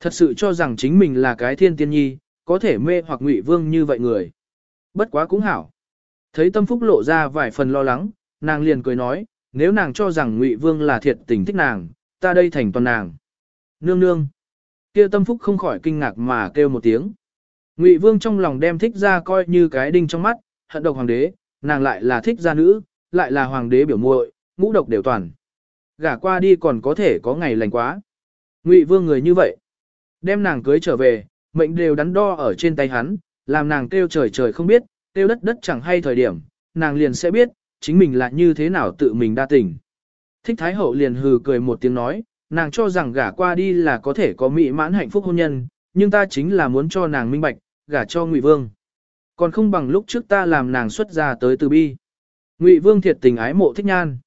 [SPEAKER 1] Thật sự cho rằng chính mình là cái thiên tiên nhi, có thể mê hoặc ngụy vương như vậy người. Bất quá cũng hảo. Thấy tâm phúc lộ ra vài phần lo lắng, nàng liền cười nói, nếu nàng cho rằng ngụy vương là thiệt tình thích nàng, ta đây thành toàn nàng. Nương nương kia tâm phúc không khỏi kinh ngạc mà kêu một tiếng. Ngụy vương trong lòng đem thích ra coi như cái đinh trong mắt, hận độc hoàng đế, nàng lại là thích gia nữ, lại là hoàng đế biểu muội, ngũ độc đều toàn. Gả qua đi còn có thể có ngày lành quá. Ngụy vương người như vậy. Đem nàng cưới trở về, mệnh đều đắn đo ở trên tay hắn, làm nàng kêu trời trời không biết, kêu đất đất chẳng hay thời điểm, nàng liền sẽ biết, chính mình là như thế nào tự mình đa tình. Thích Thái Hậu liền hừ cười một tiếng nói, nàng cho rằng gả qua đi là có thể có mỹ mãn hạnh phúc hôn nhân, nhưng ta chính là muốn cho nàng minh bạch, gả cho Ngụy Vương. Còn không bằng lúc trước ta làm nàng xuất ra tới từ bi. Ngụy Vương thiệt tình ái mộ thích nhan.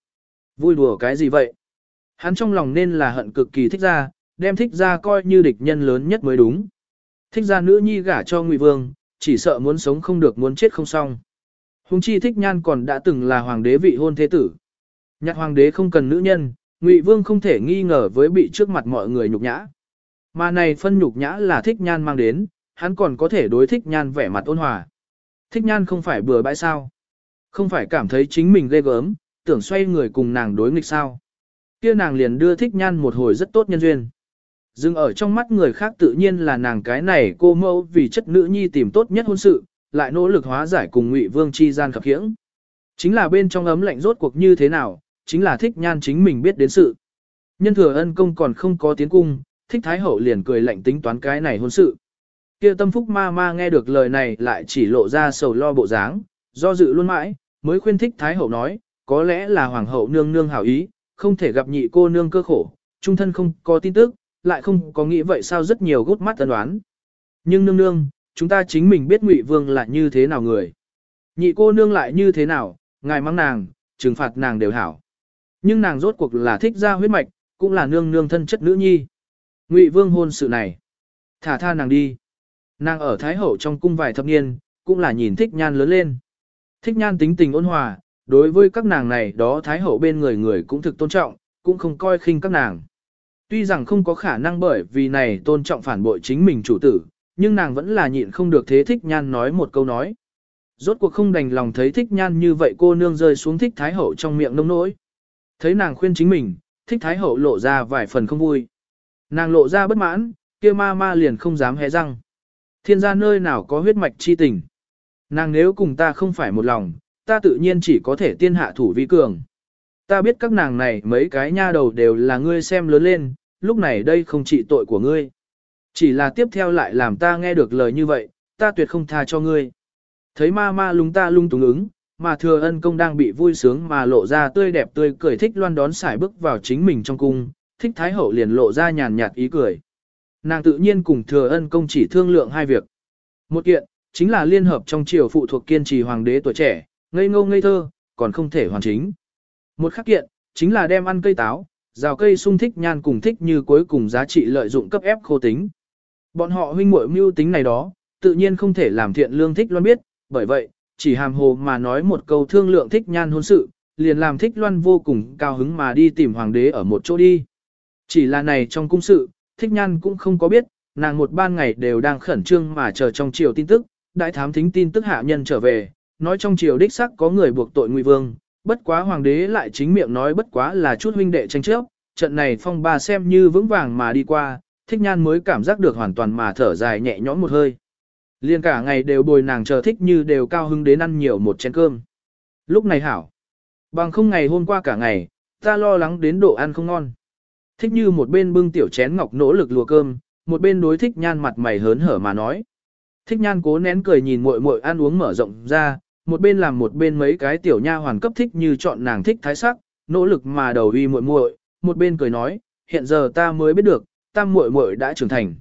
[SPEAKER 1] Vui đùa cái gì vậy? Hắn trong lòng nên là hận cực kỳ thích ra, đem thích ra coi như địch nhân lớn nhất mới đúng. Thích ra nữ nhi gả cho Ngụy Vương, chỉ sợ muốn sống không được muốn chết không xong. Hùng chi thích nhan còn đã từng là hoàng đế vị hôn thế tử. Nhạc hoàng đế không cần nữ nhân, Ngụy Vương không thể nghi ngờ với bị trước mặt mọi người nhục nhã. Mà này phân nhục nhã là thích nhan mang đến, hắn còn có thể đối thích nhan vẻ mặt ôn hòa. Thích nhan không phải bừa bãi sao. Không phải cảm thấy chính mình ghê gớm, tưởng xoay người cùng nàng đối nghịch sao. kia nàng liền đưa thích nhan một hồi rất tốt nhân duyên. Dừng ở trong mắt người khác tự nhiên là nàng cái này cô mẫu vì chất nữ nhi tìm tốt nhất hôn sự, lại nỗ lực hóa giải cùng Ngụy Vương chi gian khập khiễng. Chính là bên trong ấm lạnh rốt cuộc như thế nào, chính là thích nhan chính mình biết đến sự. Nhân thừa ân công còn không có tiến cung, thích thái hậu liền cười lạnh tính toán cái này hôn sự. kia tâm phúc ma ma nghe được lời này lại chỉ lộ ra sầu lo bộ dáng, do dự luôn mãi, mới khuyên thích thái hậu nói, có lẽ là hoàng hậu nương nương hảo ý, không thể gặp nhị cô nương cơ khổ, trung thân không có tin tức, lại không có nghĩ vậy sao rất nhiều gút mắt tân đoán. Nhưng nương nương, chúng ta chính mình biết Ngụy Vương là như thế nào người. Nhị cô nương lại như thế nào, ngài mắng nàng, trừng phạt nàng đều hảo. Nhưng nàng rốt cuộc là thích ra huyết mạch, cũng là nương nương thân chất nữ nhi. Ngụy Vương hôn sự này, thả tha nàng đi. Nàng ở Thái Hậu trong cung vài thập niên, cũng là nhìn thích nhan lớn lên. Thích nhan tính tình ôn hòa, đối với các nàng này đó Thái Hậu bên người người cũng thực tôn trọng, cũng không coi khinh các nàng. Tuy rằng không có khả năng bởi vì này tôn trọng phản bội chính mình chủ tử, nhưng nàng vẫn là nhịn không được thế thích nhan nói một câu nói. Rốt cuộc không đành lòng thấy thích nhan như vậy cô nương rơi xuống thích thái hậu trong miệng nông nỗi. Thấy nàng khuyên chính mình, thích thái hậu lộ ra vài phần không vui. Nàng lộ ra bất mãn, kia ma ma liền không dám hé răng. Thiên gia nơi nào có huyết mạch chi tình. Nàng nếu cùng ta không phải một lòng, ta tự nhiên chỉ có thể tiên hạ thủ vi cường. Ta biết các nàng này mấy cái nha đầu đều là ngươi xem lớn lên, lúc này đây không trị tội của ngươi. Chỉ là tiếp theo lại làm ta nghe được lời như vậy, ta tuyệt không tha cho ngươi. Thấy ma ma lung ta lung túng ứng, mà thừa ân công đang bị vui sướng mà lộ ra tươi đẹp tươi cười thích loan đón xài bước vào chính mình trong cung, thích thái hậu liền lộ ra nhàn nhạt ý cười. Nàng tự nhiên cùng thừa ân công chỉ thương lượng hai việc. Một kiện, chính là liên hợp trong triều phụ thuộc kiên trì hoàng đế tuổi trẻ, ngây ngô ngây thơ, còn không thể hoàn chính. Một khắc kiện, chính là đem ăn cây táo, rào cây sung thích nhan cùng thích như cuối cùng giá trị lợi dụng cấp ép khô tính. Bọn họ huynh muội mưu tính này đó, tự nhiên không thể làm thiện lương thích loan biết, bởi vậy, chỉ hàm hồ mà nói một câu thương lượng thích nhan hôn sự, liền làm thích loan vô cùng cao hứng mà đi tìm hoàng đế ở một chỗ đi. Chỉ là này trong cung sự, thích nhan cũng không có biết, nàng một ban ngày đều đang khẩn trương mà chờ trong triều tin tức, đại thám thính tin tức hạ nhân trở về, nói trong triều đích sắc có người buộc tội ngụy vương, bất quá hoàng đế lại chính miệng nói bất quá là chút huynh đệ tranh chấp, trận này phong ba xem như vững vàng mà đi qua, thích nhan mới cảm giác được hoàn toàn mà thở dài nhẹ nhõm một hơi. Liên cả ngày đều bồi nàng chờ thích như đều cao hứng đến ăn nhiều một chén cơm. Lúc này hảo. Bằng không ngày hôm qua cả ngày, ta lo lắng đến độ ăn không ngon. Thích như một bên bưng tiểu chén ngọc nỗ lực lùa cơm, một bên đối thích nhan mặt mày hớn hở mà nói. Thích nhan cố nén cười nhìn muội muội ăn uống mở rộng ra, một bên làm một bên mấy cái tiểu nha hoàn cấp thích như chọn nàng thích thái sắc, nỗ lực mà đầu uy muội muội, một bên cười nói, hiện giờ ta mới biết được, tam muội muội đã trưởng thành.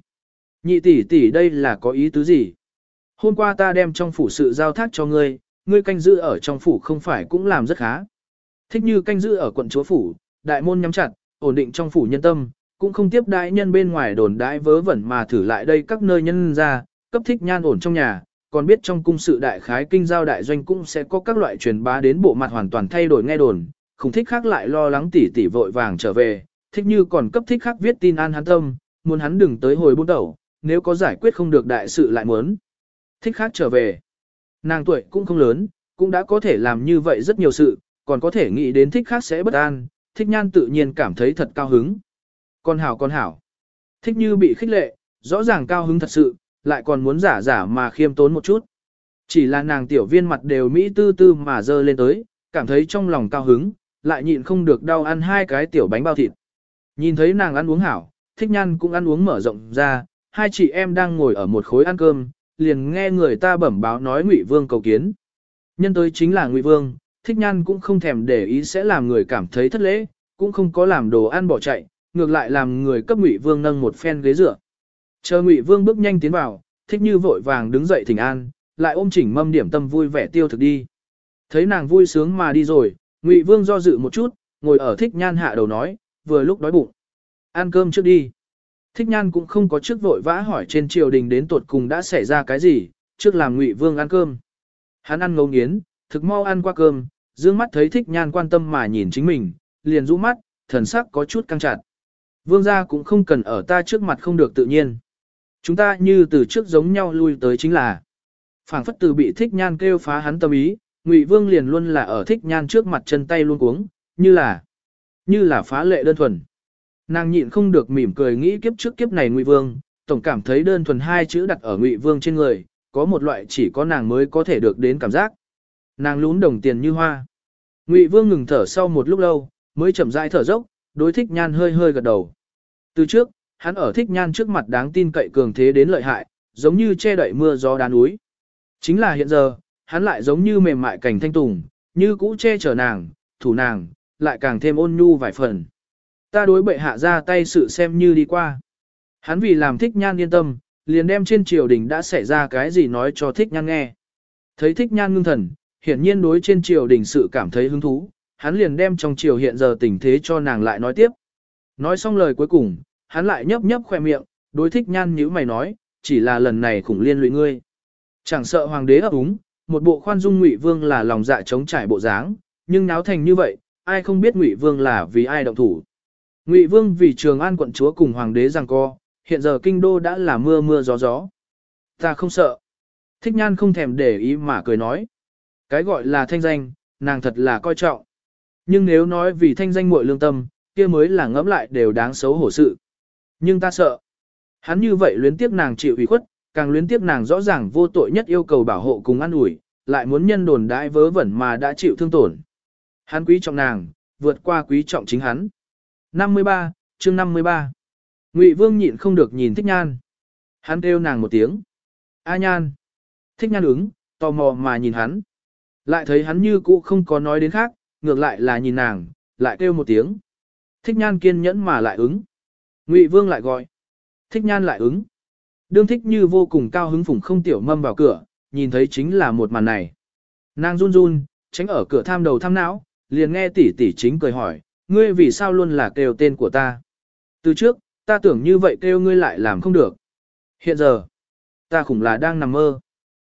[SPEAKER 1] Nhị tỷ tỷ đây là có ý tứ gì? Hôm qua ta đem trong phủ sự giao thác cho ngươi, ngươi canh giữ ở trong phủ không phải cũng làm rất khá. Thích như canh giữ ở quận chúa phủ, đại môn nhắm chặt, ổn định trong phủ nhân tâm, cũng không tiếp đại nhân bên ngoài đồn đãi vớ vẩn mà thử lại đây các nơi nhân ra, cấp thích nhan ổn trong nhà, còn biết trong cung sự đại khái kinh giao đại doanh cũng sẽ có các loại truyền bá đến bộ mặt hoàn toàn thay đổi nghe đồn, không thích khác lại lo lắng tỉ tỉ vội vàng trở về, thích như còn cấp thích khác viết tin an hắn tâm, muốn hắn đừng tới hồi bút đầu, nếu có giải quyết không được đại sự lại muốn. Thích khác trở về. Nàng tuổi cũng không lớn, cũng đã có thể làm như vậy rất nhiều sự, còn có thể nghĩ đến thích khác sẽ bất an, thích nhan tự nhiên cảm thấy thật cao hứng. Con hảo con hảo. Thích như bị khích lệ, rõ ràng cao hứng thật sự, lại còn muốn giả giả mà khiêm tốn một chút. Chỉ là nàng tiểu viên mặt đều mỹ tư tư mà dơ lên tới, cảm thấy trong lòng cao hứng, lại nhịn không được đau ăn hai cái tiểu bánh bao thịt. Nhìn thấy nàng ăn uống hảo, thích nhan cũng ăn uống mở rộng ra, hai chị em đang ngồi ở một khối ăn cơm, liền nghe người ta bẩm báo nói Ngụy Vương cầu kiến. Nhân tới chính là Ngụy Vương, thích nhan cũng không thèm để ý sẽ làm người cảm thấy thất lễ, cũng không có làm đồ ăn bỏ chạy, ngược lại làm người cấp Ngụy Vương nâng một phen ghế dựa. Chờ Ngụy Vương bước nhanh tiến vào, thích như vội vàng đứng dậy thỉnh an, lại ôm chỉnh mâm điểm tâm vui vẻ tiêu thực đi. Thấy nàng vui sướng mà đi rồi, Ngụy Vương do dự một chút, ngồi ở thích nhan hạ đầu nói, vừa lúc đói bụng. Ăn cơm trước đi. Thích nhan cũng không có trước vội vã hỏi trên triều đình đến tuột cùng đã xảy ra cái gì, trước làm Ngụy Vương ăn cơm. Hắn ăn ngấu nghiến, thực mau ăn qua cơm, dương mắt thấy thích nhan quan tâm mà nhìn chính mình, liền rũ mắt, thần sắc có chút căng chặt. Vương gia cũng không cần ở ta trước mặt không được tự nhiên. Chúng ta như từ trước giống nhau lui tới chính là. phảng phất từ bị thích nhan kêu phá hắn tâm ý, Ngụy Vương liền luôn là ở thích nhan trước mặt chân tay luôn cuống, như là, như là phá lệ đơn thuần. Nàng nhịn không được mỉm cười nghĩ kiếp trước kiếp này Ngụy Vương, tổng cảm thấy đơn thuần hai chữ đặt ở Ngụy Vương trên người, có một loại chỉ có nàng mới có thể được đến cảm giác. Nàng lún đồng tiền như hoa. Ngụy Vương ngừng thở sau một lúc lâu, mới chậm rãi thở dốc, đối thích nhan hơi hơi gật đầu. Từ trước, hắn ở thích nhan trước mặt đáng tin cậy cường thế đến lợi hại, giống như che đậy mưa gió đá núi. Chính là hiện giờ, hắn lại giống như mềm mại cảnh thanh tùng, như cũ che chở nàng, thủ nàng, lại càng thêm ôn nhu vài phần. Ta đối bệ hạ ra tay sự xem như đi qua. Hắn vì làm thích nhan yên tâm, liền đem trên triều đình đã xảy ra cái gì nói cho thích nhan nghe. Thấy thích nhan ngưng thần, hiển nhiên đối trên triều đình sự cảm thấy hứng thú, hắn liền đem trong triều hiện giờ tình thế cho nàng lại nói tiếp. Nói xong lời cuối cùng, hắn lại nhấp nhấp khoe miệng, đối thích nhan như mày nói, chỉ là lần này khủng liên lụy ngươi. Chẳng sợ hoàng đế ấp úng, một bộ khoan dung ngụy vương là lòng dạ chống trải bộ dáng, nhưng náo thành như vậy, ai không biết ngụy vương là vì ai động thủ. Ngụy vương vì trường an quận chúa cùng hoàng đế giằng co, hiện giờ kinh đô đã là mưa mưa gió gió. Ta không sợ. Thích nhan không thèm để ý mà cười nói. Cái gọi là thanh danh, nàng thật là coi trọng. Nhưng nếu nói vì thanh danh muội lương tâm, kia mới là ngẫm lại đều đáng xấu hổ sự. Nhưng ta sợ. Hắn như vậy luyến tiếc nàng chịu ủy khuất, càng luyến tiếc nàng rõ ràng vô tội nhất yêu cầu bảo hộ cùng ăn ủi, lại muốn nhân đồn đãi vớ vẩn mà đã chịu thương tổn. Hắn quý trọng nàng, vượt qua quý trọng chính hắn. 53, chương 53. Ngụy Vương nhịn không được nhìn Thích Nhan. Hắn kêu nàng một tiếng. A Nhan. Thích Nhan ứng, tò mò mà nhìn hắn. Lại thấy hắn như cũ không có nói đến khác, ngược lại là nhìn nàng, lại kêu một tiếng. Thích Nhan kiên nhẫn mà lại ứng. Ngụy Vương lại gọi. Thích Nhan lại ứng. Đương thích như vô cùng cao hứng phủng không tiểu mâm vào cửa, nhìn thấy chính là một màn này. Nàng run run, tránh ở cửa tham đầu tham não, liền nghe tỷ tỷ chính cười hỏi, ngươi vì sao luôn là kêu tên của ta. Từ trước, ta tưởng như vậy kêu ngươi lại làm không được. Hiện giờ, ta khủng là đang nằm mơ.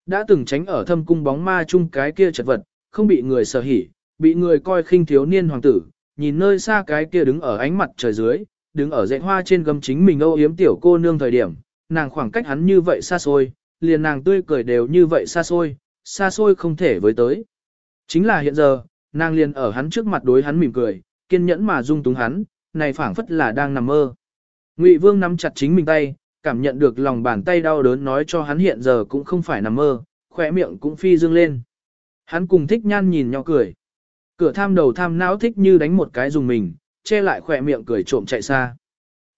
[SPEAKER 1] Đã từng tránh ở thâm cung bóng ma chung cái kia chật vật, không bị người sở hỉ, bị người coi khinh thiếu niên hoàng tử, nhìn nơi xa cái kia đứng ở ánh mặt trời dưới, đứng ở dãy hoa trên gầm chính mình âu yếm tiểu cô nương thời điểm, nàng khoảng cách hắn như vậy xa xôi, liền nàng tươi cười đều như vậy xa xôi, xa xôi không thể với tới. Chính là hiện giờ, nàng liền ở hắn trước mặt đối hắn mỉm cười, kiên nhẫn mà dung túng hắn, này phảng phất là đang nằm mơ. Ngụy Vương nắm chặt chính mình tay, cảm nhận được lòng bàn tay đau đớn nói cho hắn hiện giờ cũng không phải nằm mơ, khỏe miệng cũng phi dương lên. Hắn cùng thích nhan nhìn nhau cười. Cửa tham đầu tham não thích như đánh một cái dùng mình, che lại khỏe miệng cười trộm chạy xa.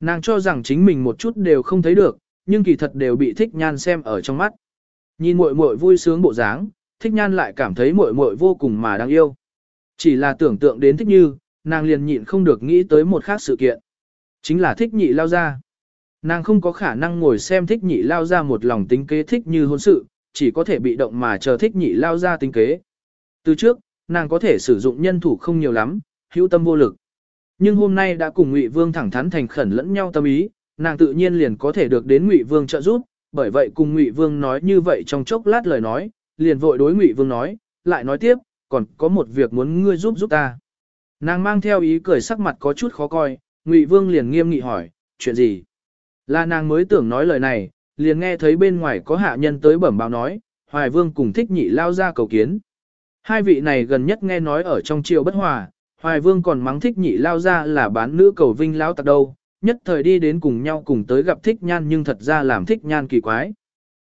[SPEAKER 1] Nàng cho rằng chính mình một chút đều không thấy được, nhưng kỳ thật đều bị thích nhan xem ở trong mắt. Nhìn muội muội vui sướng bộ dáng, thích nhan lại cảm thấy muội muội vô cùng mà đáng yêu. Chỉ là tưởng tượng đến thích như, nàng liền nhịn không được nghĩ tới một khác sự kiện. Chính là thích nhị lao ra. Nàng không có khả năng ngồi xem thích nhị lao ra một lòng tính kế thích như hôn sự, chỉ có thể bị động mà chờ thích nhị lao ra tính kế. Từ trước, nàng có thể sử dụng nhân thủ không nhiều lắm, hữu tâm vô lực. Nhưng hôm nay đã cùng Ngụy Vương thẳng thắn thành khẩn lẫn nhau tâm ý, nàng tự nhiên liền có thể được đến Ngụy Vương trợ giúp, bởi vậy cùng Ngụy Vương nói như vậy trong chốc lát lời nói, liền vội đối Ngụy Vương nói, lại nói tiếp, còn có một việc muốn ngươi giúp giúp ta. Nàng mang theo ý cười sắc mặt có chút khó coi, Ngụy Vương liền nghiêm nghị hỏi, chuyện gì? Là nàng mới tưởng nói lời này, liền nghe thấy bên ngoài có hạ nhân tới bẩm báo nói, Hoài Vương cùng thích nhị lao ra cầu kiến. Hai vị này gần nhất nghe nói ở trong triều bất hòa, Hoài Vương còn mắng thích nhị lao ra là bán nữ cầu vinh lao tặc đâu, nhất thời đi đến cùng nhau cùng tới gặp thích nhan nhưng thật ra làm thích nhan kỳ quái.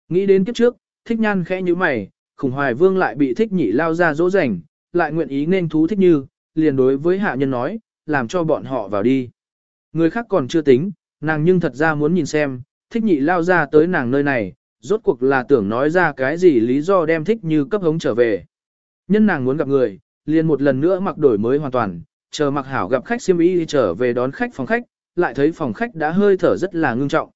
[SPEAKER 1] Nghĩ đến kiếp trước, thích nhan khẽ như mày, khủng Hoài Vương lại bị thích nhị lao ra dỗ rảnh, lại nguyện ý nên thú thích như, liền đối với hạ nhân nói, làm cho bọn họ vào đi. Người khác còn chưa tính, nàng nhưng thật ra muốn nhìn xem, thích nhị lao ra tới nàng nơi này, rốt cuộc là tưởng nói ra cái gì lý do đem thích như cấp hống trở về. Nhân nàng muốn gặp người, liền một lần nữa mặc đổi mới hoàn toàn, chờ mặc hảo gặp khách siêm y trở về đón khách phòng khách, lại thấy phòng khách đã hơi thở rất là ngưng trọng.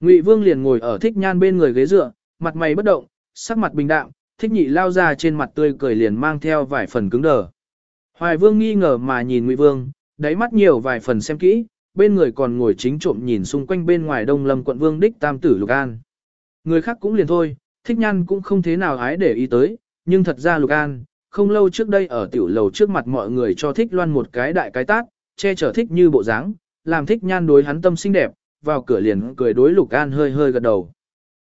[SPEAKER 1] Ngụy Vương liền ngồi ở thích nhan bên người ghế dựa, mặt mày bất động, sắc mặt bình đạm, thích nhị lao ra trên mặt tươi cười liền mang theo vài phần cứng đờ. Hoài Vương nghi ngờ mà nhìn Ngụy Vương, đáy mắt nhiều vài phần xem kỹ, bên người còn ngồi chính trộm nhìn xung quanh bên ngoài Đông Lâm quận Vương đích tam tử Lục An. Người khác cũng liền thôi, thích nhan cũng không thế nào ái để ý tới, nhưng thật ra Lục An, không lâu trước đây ở tiểu lầu trước mặt mọi người cho thích loan một cái đại cái tát, che chở thích như bộ dáng, làm thích nhan đối hắn tâm xinh đẹp, vào cửa liền cười đối Lục An hơi hơi gật đầu.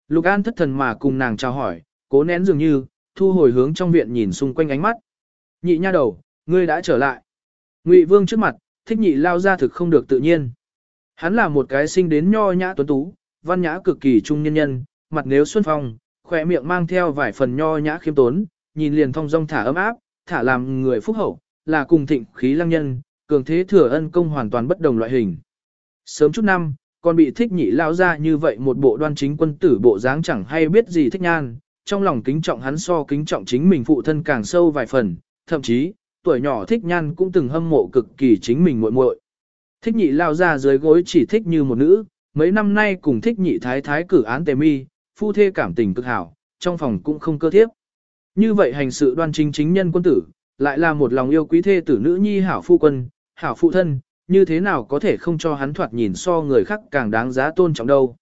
[SPEAKER 1] Lục An thất thần mà cùng nàng chào hỏi, cố nén dường như, thu hồi hướng trong viện nhìn xung quanh ánh mắt. Nhị nha đầu, ngươi đã trở lại. Ngụy Vương trước mặt, thích nhị lao ra thực không được tự nhiên. Hắn là một cái sinh đến nho nhã tuấn tú, văn nhã cực kỳ trung nhân nhân, mặt nếu xuân phong, khỏe miệng mang theo vài phần nho nhã khiêm tốn, nhìn liền thong dong thả ấm áp, thả làm người phúc hậu, là cùng thịnh khí lăng nhân, cường thế thừa ân công hoàn toàn bất đồng loại hình. Sớm chút năm, còn bị thích nhị lao ra như vậy một bộ đoan chính quân tử bộ dáng chẳng hay biết gì thích nhan, trong lòng kính trọng hắn so kính trọng chính mình phụ thân càng sâu vài phần, thậm chí, tuổi nhỏ thích nhan cũng từng hâm mộ cực kỳ chính mình muội muội. Thích nhị lao ra dưới gối chỉ thích như một nữ, mấy năm nay cùng thích nhị thái thái cử án tề mi, phu thê cảm tình cực hảo, trong phòng cũng không cơ thiếp. Như vậy hành sự đoan chính chính nhân quân tử, lại là một lòng yêu quý thê tử nữ nhi hảo phu quân, hảo phụ thân, như thế nào có thể không cho hắn thoạt nhìn so người khác càng đáng giá tôn trọng đâu.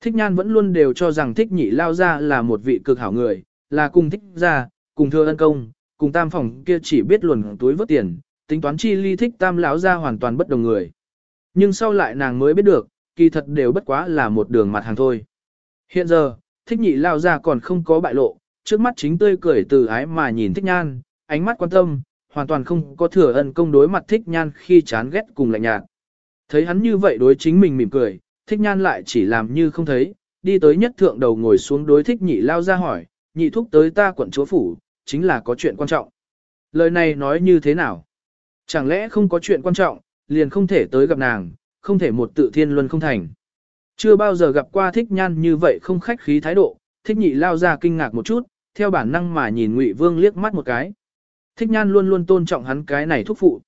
[SPEAKER 1] Thích nhan vẫn luôn đều cho rằng thích nhị lao ra là một vị cực hảo người, là cùng thích ra, cùng thưa ân công, cùng tam phòng kia chỉ biết luồn túi vớt tiền, tính toán chi ly thích tam lão ra hoàn toàn bất đồng người. Nhưng sau lại nàng mới biết được, kỳ thật đều bất quá là một đường mặt hàng thôi. Hiện giờ, thích nhị lao ra còn không có bại lộ, trước mắt chính tươi cười từ ái mà nhìn thích nhan, ánh mắt quan tâm, hoàn toàn không có thừa ân công đối mặt thích nhan khi chán ghét cùng lạnh nhạt. Thấy hắn như vậy đối chính mình mỉm cười, thích nhan lại chỉ làm như không thấy, đi tới nhất thượng đầu ngồi xuống đối thích nhị lao ra hỏi, nhị thúc tới ta quận chúa phủ, chính là có chuyện quan trọng. Lời này nói như thế nào? Chẳng lẽ không có chuyện quan trọng, liền không thể tới gặp nàng, không thể một tự thiên luân không thành. Chưa bao giờ gặp qua thích nhan như vậy không khách khí thái độ, thích nhị lao ra kinh ngạc một chút, theo bản năng mà nhìn ngụy vương liếc mắt một cái. Thích nhan luôn luôn tôn trọng hắn cái này thúc phụ.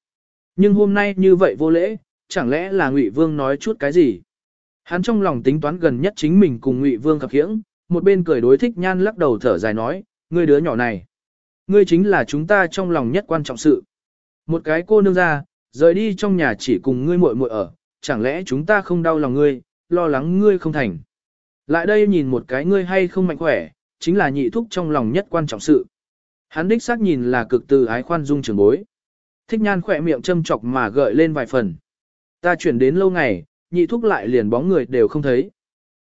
[SPEAKER 1] Nhưng hôm nay như vậy vô lễ, chẳng lẽ là ngụy vương nói chút cái gì? Hắn trong lòng tính toán gần nhất chính mình cùng ngụy vương khập khiễng, một bên cười đối thích nhan lắc đầu thở dài nói, người đứa nhỏ này. Ngươi chính là chúng ta trong lòng nhất quan trọng sự. Một cái cô nương ra, rời đi trong nhà chỉ cùng ngươi muội muội ở, chẳng lẽ chúng ta không đau lòng ngươi, lo lắng ngươi không thành. Lại đây nhìn một cái ngươi hay không mạnh khỏe, chính là nhị thúc trong lòng nhất quan trọng sự. Hắn đích xác nhìn là cực từ ái khoan dung trường bối. Thích nhan khỏe miệng châm chọc mà gợi lên vài phần. Ta chuyển đến lâu ngày, nhị thúc lại liền bóng người đều không thấy.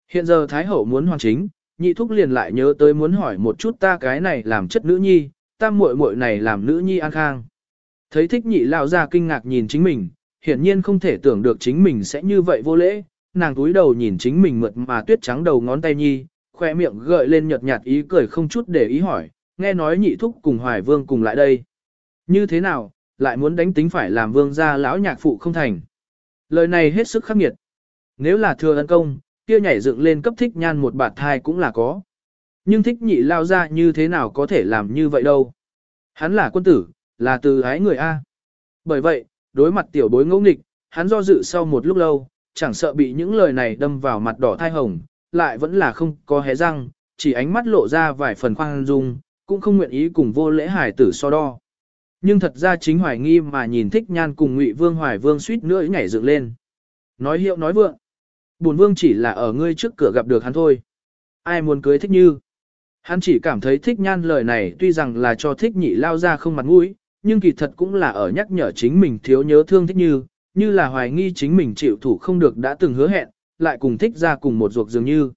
[SPEAKER 1] Hiện giờ Thái Hậu muốn hoàn chính, nhị thúc liền lại nhớ tới muốn hỏi một chút ta cái này làm chất nữ nhi, tam muội muội này làm nữ nhi an khang. Thấy thích nhị lao ra kinh ngạc nhìn chính mình, hiển nhiên không thể tưởng được chính mình sẽ như vậy vô lễ, nàng túi đầu nhìn chính mình mượt mà tuyết trắng đầu ngón tay nhi, khoe miệng gợi lên nhợt nhạt ý cười không chút để ý hỏi, nghe nói nhị thúc cùng hoài vương cùng lại đây. Như thế nào, lại muốn đánh tính phải làm vương gia lão nhạc phụ không thành. Lời này hết sức khắc nghiệt. Nếu là thừa ân công, kia nhảy dựng lên cấp thích nhan một bạt thai cũng là có. Nhưng thích nhị lao ra như thế nào có thể làm như vậy đâu. Hắn là quân tử, là từ ái người A. Bởi vậy, đối mặt tiểu bối ngẫu nghịch, hắn do dự sau một lúc lâu, chẳng sợ bị những lời này đâm vào mặt đỏ thai hồng, lại vẫn là không có hé răng, chỉ ánh mắt lộ ra vài phần khoan dung, cũng không nguyện ý cùng vô lễ hải tử so đo. Nhưng thật ra chính hoài nghi mà nhìn thích nhan cùng ngụy vương hoài vương suýt nữa nhảy dựng lên. Nói hiệu nói vượng. Bùn vương chỉ là ở ngươi trước cửa gặp được hắn thôi. Ai muốn cưới thích như. Hắn chỉ cảm thấy thích nhan lời này tuy rằng là cho thích nhị lao ra không mặt mũi, nhưng kỳ thật cũng là ở nhắc nhở chính mình thiếu nhớ thương thích như, như là hoài nghi chính mình chịu thủ không được đã từng hứa hẹn, lại cùng thích ra cùng một ruột dường như.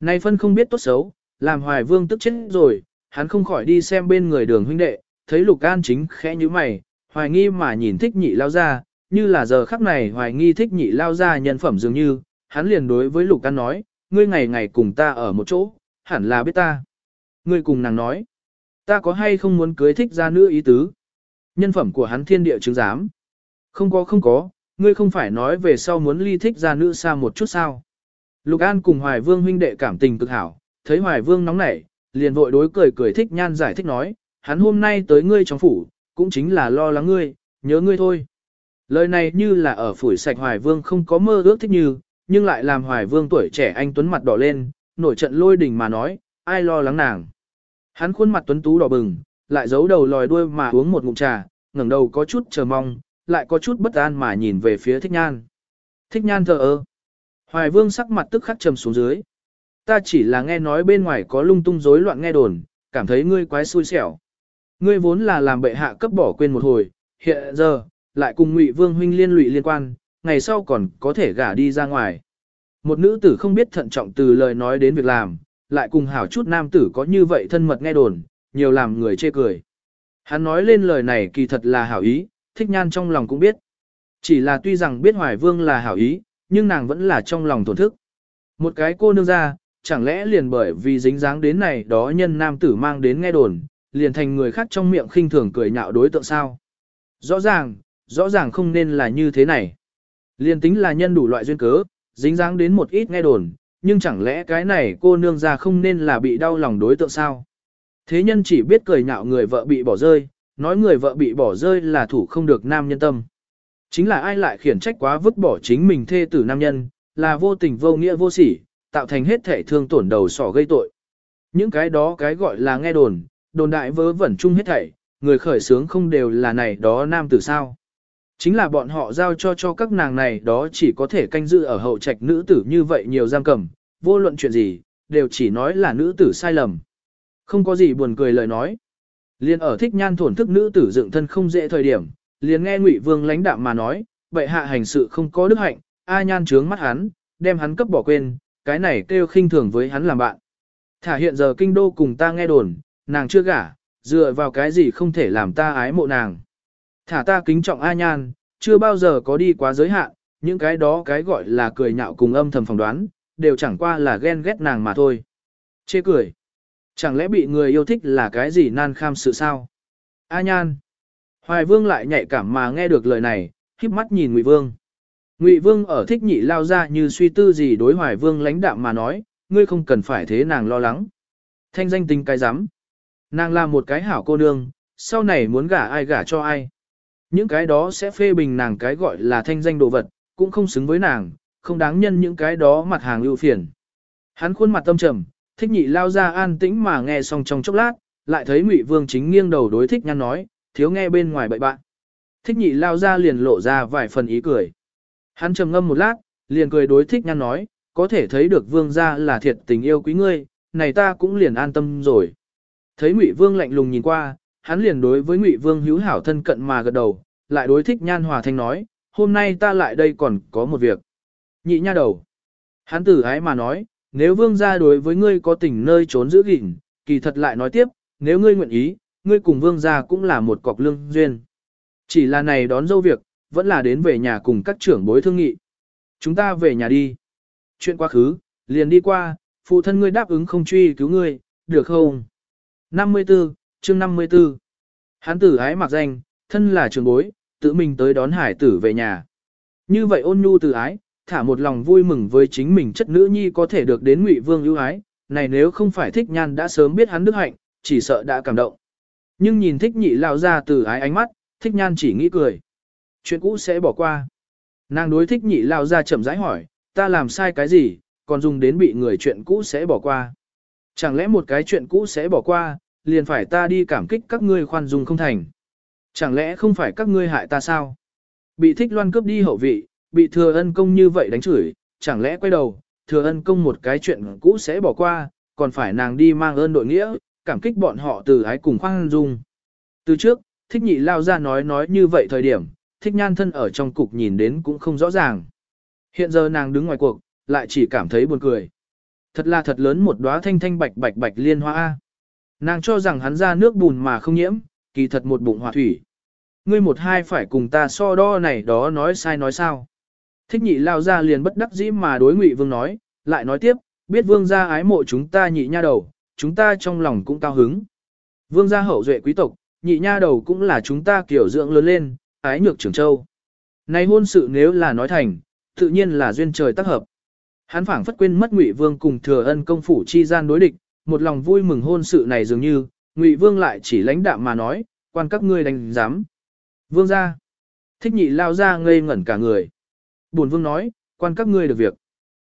[SPEAKER 1] Này phân không biết tốt xấu, làm hoài vương tức chết rồi, hắn không khỏi đi xem bên người đường huynh đệ, thấy lục an chính khẽ như mày, hoài nghi mà nhìn thích nhị lao ra, như là giờ khắc này hoài nghi thích nhị lao ra nhân phẩm dường như, hắn liền đối với lục an nói, ngươi ngày ngày cùng ta ở một chỗ, hẳn là biết ta. Ngươi cùng nàng nói, ta có hay không muốn cưới thích ra nữ ý tứ. Nhân phẩm của hắn thiên địa chứng giám. Không có không có, ngươi không phải nói về sau muốn ly thích ra nữ xa một chút sao. Lục An cùng Hoài Vương huynh đệ cảm tình cực hảo, thấy Hoài Vương nóng nảy, liền vội đối cười cười thích nhan giải thích nói, hắn hôm nay tới ngươi trong phủ, cũng chính là lo lắng ngươi, nhớ ngươi thôi. Lời này như là ở phủi sạch Hoài Vương không có mơ ước thích như, nhưng lại làm Hoài Vương tuổi trẻ anh tuấn mặt đỏ lên, nổi trận lôi đình mà nói, ai lo lắng nàng. Hắn khuôn mặt tuấn tú đỏ bừng, lại giấu đầu lòi đuôi mà uống một ngụm trà, ngẩng đầu có chút chờ mong, lại có chút bất an mà nhìn về phía thích nhan. Thích nhan thờ ơ. Hoài vương sắc mặt tức khắc trầm xuống dưới. Ta chỉ là nghe nói bên ngoài có lung tung rối loạn nghe đồn, cảm thấy ngươi quái xui xẻo. Ngươi vốn là làm bệ hạ cấp bỏ quên một hồi, hiện giờ, lại cùng ngụy vương huynh liên lụy liên quan, ngày sau còn có thể gả đi ra ngoài. Một nữ tử không biết thận trọng từ lời nói đến việc làm, lại cùng hảo chút nam tử có như vậy thân mật nghe đồn, nhiều làm người chê cười. Hắn nói lên lời này kỳ thật là hảo ý, thích nhan trong lòng cũng biết. Chỉ là tuy rằng biết Hoài Vương là hảo ý, nhưng nàng vẫn là trong lòng tổn thức. Một cái cô nương ra, chẳng lẽ liền bởi vì dính dáng đến này đó nhân nam tử mang đến nghe đồn, liền thành người khác trong miệng khinh thường cười nhạo đối tượng sao. Rõ ràng, rõ ràng không nên là như thế này. Liền tính là nhân đủ loại duyên cớ, dính dáng đến một ít nghe đồn, nhưng chẳng lẽ cái này cô nương ra không nên là bị đau lòng đối tượng sao? Thế nhân chỉ biết cười nhạo người vợ bị bỏ rơi, nói người vợ bị bỏ rơi là thủ không được nam nhân tâm. Chính là ai lại khiển trách quá vứt bỏ chính mình thê tử nam nhân, là vô tình vô nghĩa vô sỉ, tạo thành hết thể thương tổn đầu sỏ gây tội. Những cái đó cái gọi là nghe đồn, đồn đại vớ vẩn chung hết thảy, người khởi sướng không đều là này đó nam tử sao. Chính là bọn họ giao cho cho các nàng này đó chỉ có thể canh giữ ở hậu trạch nữ tử như vậy nhiều giam cầm, vô luận chuyện gì, đều chỉ nói là nữ tử sai lầm. Không có gì buồn cười lời nói. Liên ở thích nhan thổn thức nữ tử dựng thân không dễ thời điểm, liền nghe Ngụy Vương lãnh đạm mà nói, vậy hạ hành sự không có đức hạnh, a nhan trướng mắt hắn, đem hắn cấp bỏ quên, cái này kêu khinh thường với hắn làm bạn. Thả hiện giờ kinh đô cùng ta nghe đồn, nàng chưa gả, dựa vào cái gì không thể làm ta ái mộ nàng. Thả ta kính trọng A Nhan, chưa bao giờ có đi quá giới hạn, những cái đó cái gọi là cười nhạo cùng âm thầm phỏng đoán, đều chẳng qua là ghen ghét nàng mà thôi. Chê cười. Chẳng lẽ bị người yêu thích là cái gì nan kham sự sao? A Nhan. Hoài Vương lại nhạy cảm mà nghe được lời này, híp mắt nhìn Ngụy Vương. Ngụy Vương ở thích nhị lao ra như suy tư gì đối Hoài Vương lãnh đạm mà nói, ngươi không cần phải thế nàng lo lắng. Thanh danh tình cái rắm Nàng là một cái hảo cô nương, sau này muốn gả ai gả cho ai. Những cái đó sẽ phê bình nàng cái gọi là thanh danh đồ vật, cũng không xứng với nàng, không đáng nhân những cái đó mặt hàng ưu phiền. Hắn khuôn mặt tâm trầm, thích nhị lao ra an tĩnh mà nghe xong trong chốc lát, lại thấy ngụy vương chính nghiêng đầu đối thích nhăn nói, thiếu nghe bên ngoài bậy bạn. Thích nhị lao ra liền lộ ra vài phần ý cười. Hắn trầm ngâm một lát, liền cười đối thích nhăn nói, có thể thấy được vương gia là thiệt tình yêu quý ngươi, này ta cũng liền an tâm rồi. Thấy Ngụy Vương lạnh lùng nhìn qua, hắn liền đối với Ngụy Vương hữu hảo thân cận mà gật đầu, lại đối thích Nhan Hòa Thanh nói, hôm nay ta lại đây còn có một việc. Nhị nha đầu. Hắn tử ái mà nói, nếu vương gia đối với ngươi có tình nơi trốn giữ gìn, kỳ thật lại nói tiếp, nếu ngươi nguyện ý, ngươi cùng vương gia cũng là một cọc lương duyên. Chỉ là này đón dâu việc, vẫn là đến về nhà cùng các trưởng bối thương nghị. Chúng ta về nhà đi. Chuyện quá khứ, liền đi qua, phụ thân ngươi đáp ứng không truy cứu ngươi, được không? 54, chương 54. Hán tử ái mặc danh, thân là trường bối, tự mình tới đón hải tử về nhà. Như vậy ôn nhu từ ái, thả một lòng vui mừng với chính mình chất nữ nhi có thể được đến ngụy vương ưu ái, này nếu không phải thích nhan đã sớm biết hắn đức hạnh, chỉ sợ đã cảm động. Nhưng nhìn thích nhị lao ra từ ái ánh mắt, thích nhan chỉ nghĩ cười. Chuyện cũ sẽ bỏ qua. Nàng đối thích nhị lao ra chậm rãi hỏi, ta làm sai cái gì, còn dùng đến bị người chuyện cũ sẽ bỏ qua. Chẳng lẽ một cái chuyện cũ sẽ bỏ qua, liền phải ta đi cảm kích các ngươi khoan dung không thành. Chẳng lẽ không phải các ngươi hại ta sao? Bị thích loan cướp đi hậu vị, bị thừa ân công như vậy đánh chửi, chẳng lẽ quay đầu, thừa ân công một cái chuyện cũ sẽ bỏ qua, còn phải nàng đi mang ơn đội nghĩa, cảm kích bọn họ từ ái cùng khoan dung. Từ trước, thích nhị lao ra nói nói như vậy thời điểm, thích nhan thân ở trong cục nhìn đến cũng không rõ ràng. Hiện giờ nàng đứng ngoài cuộc, lại chỉ cảm thấy buồn cười. Thật là thật lớn một đóa thanh thanh bạch bạch bạch liên hoa A. Nàng cho rằng hắn ra nước bùn mà không nhiễm, kỳ thật một bụng hỏa thủy. Ngươi một hai phải cùng ta so đo này đó nói sai nói sao. Thích nhị lao ra liền bất đắc dĩ mà đối ngụy vương nói, lại nói tiếp, biết vương gia ái mộ chúng ta nhị nha đầu, chúng ta trong lòng cũng cao hứng. Vương gia hậu duệ quý tộc, nhị nha đầu cũng là chúng ta kiểu dưỡng lớn lên, ái nhược trưởng châu. Này hôn sự nếu là nói thành, tự nhiên là duyên trời tác hợp. Hắn phảng phất quên mất Ngụy Vương cùng Thừa Ân công phủ chi gian đối địch, một lòng vui mừng hôn sự này dường như, Ngụy Vương lại chỉ lãnh đạm mà nói, quan các ngươi đánh giám. Vương gia. Thích nhị lao ra ngây ngẩn cả người. Bổn vương nói, quan các ngươi được việc.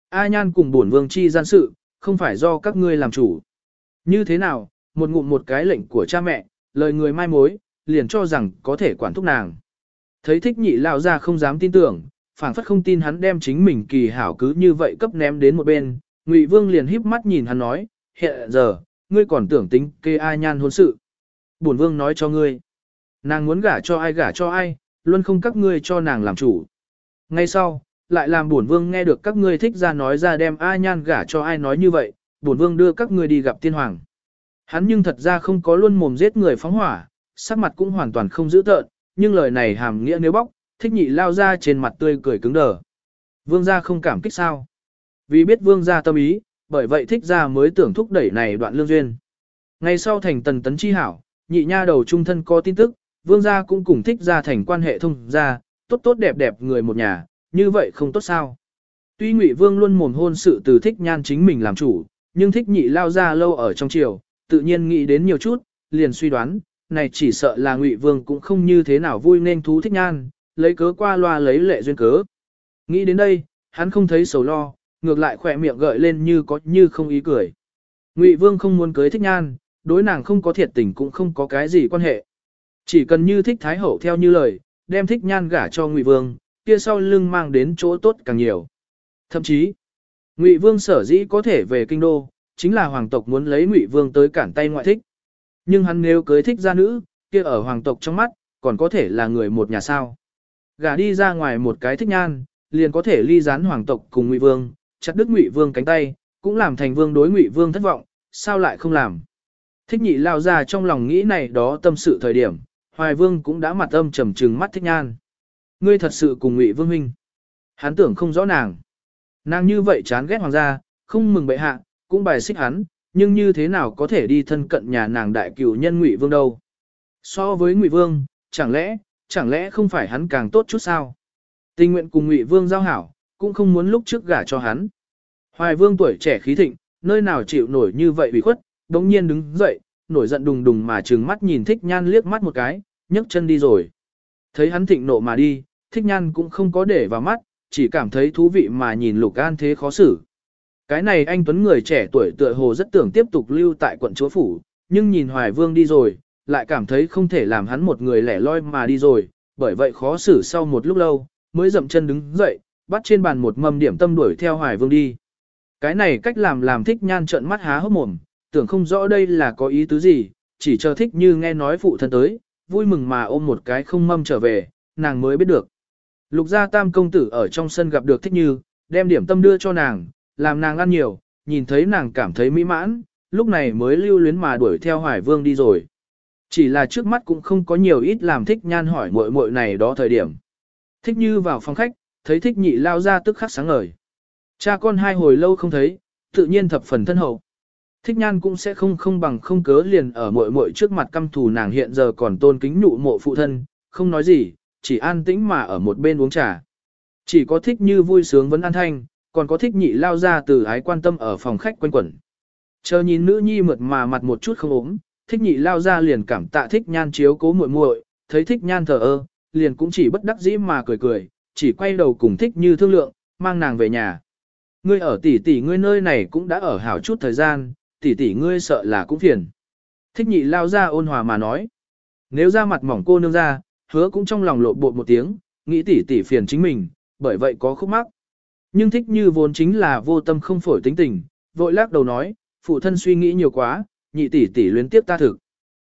[SPEAKER 1] A nhan cùng bổn vương chi gian sự, không phải do các ngươi làm chủ. Như thế nào, một ngụm một cái lệnh của cha mẹ, lời người mai mối, liền cho rằng có thể quản thúc nàng. Thấy thích nhị lao ra không dám tin tưởng, phảng phất không tin hắn đem chính mình kỳ hảo cứ như vậy cấp ném đến một bên, Ngụy Vương liền híp mắt nhìn hắn nói, hiện giờ, ngươi còn tưởng tính kê ai nhan hôn sự. Bổn Vương nói cho ngươi, nàng muốn gả cho ai gả cho ai, luôn không các ngươi cho nàng làm chủ. Ngay sau, lại làm bổn Vương nghe được các ngươi thích ra nói ra đem ai nhan gả cho ai nói như vậy, bổn Vương đưa các ngươi đi gặp tiên hoàng. Hắn nhưng thật ra không có luôn mồm giết người phóng hỏa, sắc mặt cũng hoàn toàn không giữ tợn, nhưng lời này hàm nghĩa nếu bóc, thích nhị lao ra trên mặt tươi cười cứng đờ. Vương gia không cảm kích sao? Vì biết vương gia tâm ý, bởi vậy thích gia mới tưởng thúc đẩy này đoạn lương duyên. Ngày sau thành tần tấn chi hảo, nhị nha đầu trung thân có tin tức, vương gia cũng cùng thích gia thành quan hệ thông gia, tốt tốt đẹp đẹp người một nhà, như vậy không tốt sao? Tuy Ngụy Vương luôn mồm hôn sự từ thích nhan chính mình làm chủ, nhưng thích nhị lao ra lâu ở trong triều, tự nhiên nghĩ đến nhiều chút, liền suy đoán, này chỉ sợ là Ngụy Vương cũng không như thế nào vui nên thú thích nhan, lấy cớ qua loa lấy lệ duyên cớ. Nghĩ đến đây, hắn không thấy sầu lo, ngược lại khỏe miệng gợi lên như có như không ý cười. Ngụy Vương không muốn cưới thích nhan, đối nàng không có thiệt tình cũng không có cái gì quan hệ. Chỉ cần như thích Thái Hậu theo như lời, đem thích nhan gả cho Ngụy Vương, kia sau lưng mang đến chỗ tốt càng nhiều. Thậm chí, Ngụy Vương sở dĩ có thể về kinh đô, chính là hoàng tộc muốn lấy Ngụy Vương tới cản tay ngoại thích. Nhưng hắn nếu cưới thích gia nữ, kia ở hoàng tộc trong mắt, còn có thể là người một nhà sao. Gả đi ra ngoài một cái thích nhan, liền có thể ly gián hoàng tộc cùng Ngụy Vương, chặt đứt Ngụy Vương cánh tay, cũng làm thành vương đối Ngụy Vương thất vọng, sao lại không làm. Thích nhị lao ra trong lòng nghĩ này đó tâm sự thời điểm, Hoài Vương cũng đã mặt âm trầm trừng mắt thích nhan. Ngươi thật sự cùng Ngụy Vương huynh. Hắn tưởng không rõ nàng. Nàng như vậy chán ghét hoàng gia, không mừng bệ hạ, cũng bài xích hắn, nhưng như thế nào có thể đi thân cận nhà nàng đại cửu nhân Ngụy Vương đâu. So với Ngụy Vương, chẳng lẽ, chẳng lẽ không phải hắn càng tốt chút sao? Tình nguyện cùng Ngụy Vương giao hảo, cũng không muốn lúc trước gả cho hắn. Hoài Vương tuổi trẻ khí thịnh, nơi nào chịu nổi như vậy bị khuất, đống nhiên đứng dậy, nổi giận đùng đùng mà trừng mắt nhìn thích nhan liếc mắt một cái, nhấc chân đi rồi. Thấy hắn thịnh nộ mà đi, thích nhan cũng không có để vào mắt, chỉ cảm thấy thú vị mà nhìn lục an thế khó xử. Cái này anh Tuấn người trẻ tuổi tựa hồ rất tưởng tiếp tục lưu tại quận chúa phủ, nhưng nhìn Hoài Vương đi rồi, lại cảm thấy không thể làm hắn một người lẻ loi mà đi rồi, bởi vậy khó xử sau một lúc lâu, mới dậm chân đứng dậy, bắt trên bàn một mâm điểm tâm đuổi theo Hoài Vương đi. Cái này cách làm làm thích nhan trợn mắt há hốc mồm, tưởng không rõ đây là có ý tứ gì, chỉ chờ thích như nghe nói phụ thân tới, vui mừng mà ôm một cái không mâm trở về, nàng mới biết được. Lục gia tam công tử ở trong sân gặp được thích như, đem điểm tâm đưa cho nàng, làm nàng ăn nhiều, nhìn thấy nàng cảm thấy mỹ mãn, lúc này mới lưu luyến mà đuổi theo Hoài Vương đi rồi. Chỉ là trước mắt cũng không có nhiều ít làm thích nhan hỏi muội muội này đó thời điểm. Thích như vào phòng khách, thấy thích nhị lao ra tức khắc sáng ngời. Cha con hai hồi lâu không thấy, tự nhiên thập phần thân hậu. Thích nhan cũng sẽ không không bằng không cớ liền ở muội muội trước mặt căm thù nàng hiện giờ còn tôn kính nhụ mộ phụ thân, không nói gì, chỉ an tĩnh mà ở một bên uống trà. Chỉ có thích như vui sướng vẫn an thanh, còn có thích nhị lao ra từ ái quan tâm ở phòng khách quanh quẩn. Chờ nhìn nữ nhi mượt mà mặt một chút không ốm, thích nhị lao ra liền cảm tạ thích nhan chiếu cố muội muội, thấy thích nhan thờ ơ, liền cũng chỉ bất đắc dĩ mà cười cười, chỉ quay đầu cùng thích như thương lượng, mang nàng về nhà. Ngươi ở tỷ tỷ ngươi nơi này cũng đã ở hảo chút thời gian, tỷ tỷ ngươi sợ là cũng phiền. Thích nhị lao ra ôn hòa mà nói. Nếu ra mặt mỏng cô nương ra, hứa cũng trong lòng lộ bột một tiếng, nghĩ tỷ tỷ phiền chính mình, bởi vậy có khúc mắc. Nhưng thích như vốn chính là vô tâm không phổi tính tình, vội lắc đầu nói, phụ thân suy nghĩ nhiều quá, nhị tỷ tỷ luyến tiếp ta thực.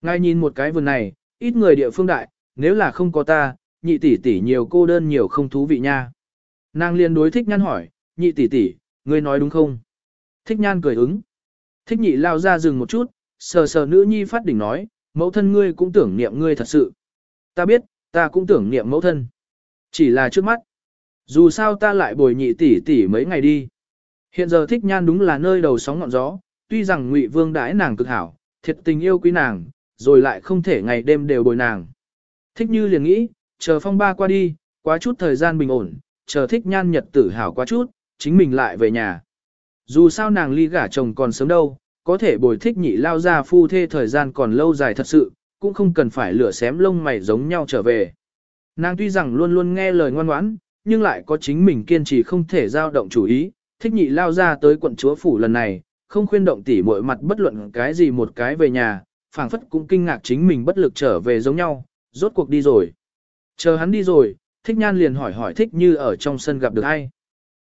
[SPEAKER 1] Ngay nhìn một cái vườn này, ít người địa phương đại, nếu là không có ta, nhị tỷ tỷ nhiều cô đơn nhiều không thú vị nha. Nàng liền đối thích nhan hỏi, nhị tỷ tỷ, ngươi nói đúng không? Thích nhan cười ứng. Thích nhị lao ra dừng một chút, sờ sờ nữ nhi phát đỉnh nói, mẫu thân ngươi cũng tưởng niệm ngươi thật sự. Ta biết, ta cũng tưởng niệm mẫu thân. Chỉ là trước mắt. Dù sao ta lại bồi nhị tỷ tỷ mấy ngày đi. Hiện giờ thích nhan đúng là nơi đầu sóng ngọn gió, tuy rằng ngụy vương đãi nàng cực hảo, thiệt tình yêu quý nàng, rồi lại không thể ngày đêm đều bồi nàng. Thích như liền nghĩ, chờ phong ba qua đi, quá chút thời gian bình ổn, chờ thích nhan nhật tử hảo quá chút, chính mình lại về nhà. Dù sao nàng ly gả chồng còn sớm đâu, có thể bồi thích nhị lao ra phu thê thời gian còn lâu dài thật sự, cũng không cần phải lửa xém lông mày giống nhau trở về. Nàng tuy rằng luôn luôn nghe lời ngoan ngoãn, nhưng lại có chính mình kiên trì không thể dao động chủ ý, thích nhị lao ra tới quận chúa phủ lần này, không khuyên động tỉ mọi mặt bất luận cái gì một cái về nhà, phảng phất cũng kinh ngạc chính mình bất lực trở về giống nhau, rốt cuộc đi rồi. Chờ hắn đi rồi, thích nhan liền hỏi hỏi thích như ở trong sân gặp được ai.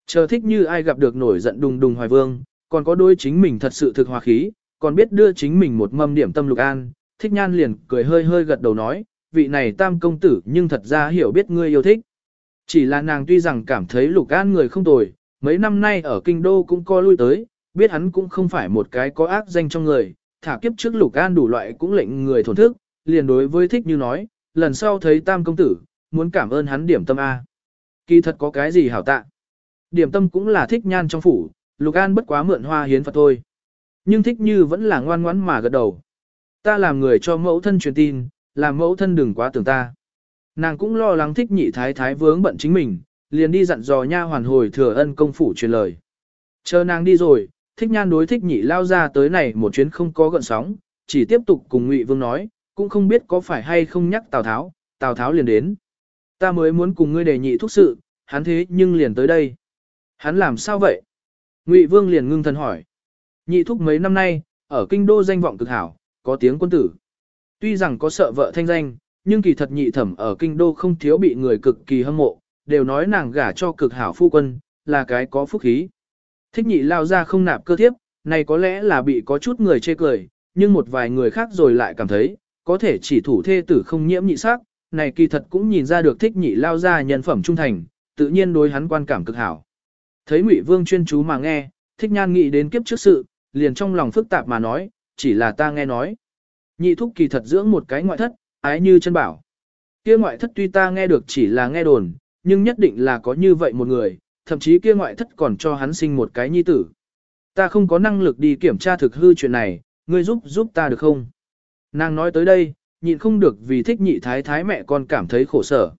[SPEAKER 1] Chờ thích như ai gặp được nổi giận đùng đùng hoài vương, còn có đôi chính mình thật sự thực hòa khí, còn biết đưa chính mình một mâm điểm tâm lục an, thích nhan liền cười hơi hơi gật đầu nói, vị này tam công tử nhưng thật ra hiểu biết ngươi yêu thích. Chỉ là nàng tuy rằng cảm thấy lục an người không tồi, mấy năm nay ở kinh đô cũng co lui tới, biết hắn cũng không phải một cái có ác danh trong người, thả kiếp trước lục an đủ loại cũng lệnh người thổn thức, liền đối với thích như nói, lần sau thấy tam công tử, muốn cảm ơn hắn điểm tâm A. Kỳ thật có cái gì hảo tạ. Điểm tâm cũng là thích nhan trong phủ, lục an bất quá mượn hoa hiến Phật thôi. Nhưng thích như vẫn là ngoan ngoãn mà gật đầu. Ta làm người cho mẫu thân truyền tin, làm mẫu thân đừng quá tưởng ta. Nàng cũng lo lắng thích nhị thái thái vướng bận chính mình, liền đi dặn dò nha hoàn hồi thừa ân công phủ truyền lời. Chờ nàng đi rồi, thích nhan đối thích nhị lao ra tới này một chuyến không có gợn sóng, chỉ tiếp tục cùng Ngụy Vương nói, cũng không biết có phải hay không nhắc Tào Tháo, Tào Tháo liền đến. Ta mới muốn cùng ngươi đề nhị thúc sự, hắn thế nhưng liền tới đây. Hắn làm sao vậy? Ngụy Vương liền ngưng thần hỏi. Nhị thúc mấy năm nay, ở kinh đô danh vọng cực hảo, có tiếng quân tử. Tuy rằng có sợ vợ thanh danh, nhưng kỳ thật nhị thẩm ở kinh đô không thiếu bị người cực kỳ hâm mộ, đều nói nàng gả cho cực hảo phu quân, là cái có phúc khí. Thích nhị lao ra không nạp cơ thiếp, này có lẽ là bị có chút người chê cười, nhưng một vài người khác rồi lại cảm thấy, có thể chỉ thủ thê tử không nhiễm nhị sắc, này kỳ thật cũng nhìn ra được thích nhị lao ra nhân phẩm trung thành, tự nhiên đối hắn quan cảm cực hảo. Thấy Ngụy Vương chuyên chú mà nghe, thích nhan nghĩ đến kiếp trước sự, liền trong lòng phức tạp mà nói, chỉ là ta nghe nói. Nhị thúc kỳ thật dưỡng một cái ngoại thất, ái như chân bảo. Kia ngoại thất tuy ta nghe được chỉ là nghe đồn, nhưng nhất định là có như vậy một người, thậm chí kia ngoại thất còn cho hắn sinh một cái nhi tử. Ta không có năng lực đi kiểm tra thực hư chuyện này, ngươi giúp giúp ta được không? Nàng nói tới đây, nhịn không được vì thích nhị thái thái mẹ con cảm thấy khổ sở.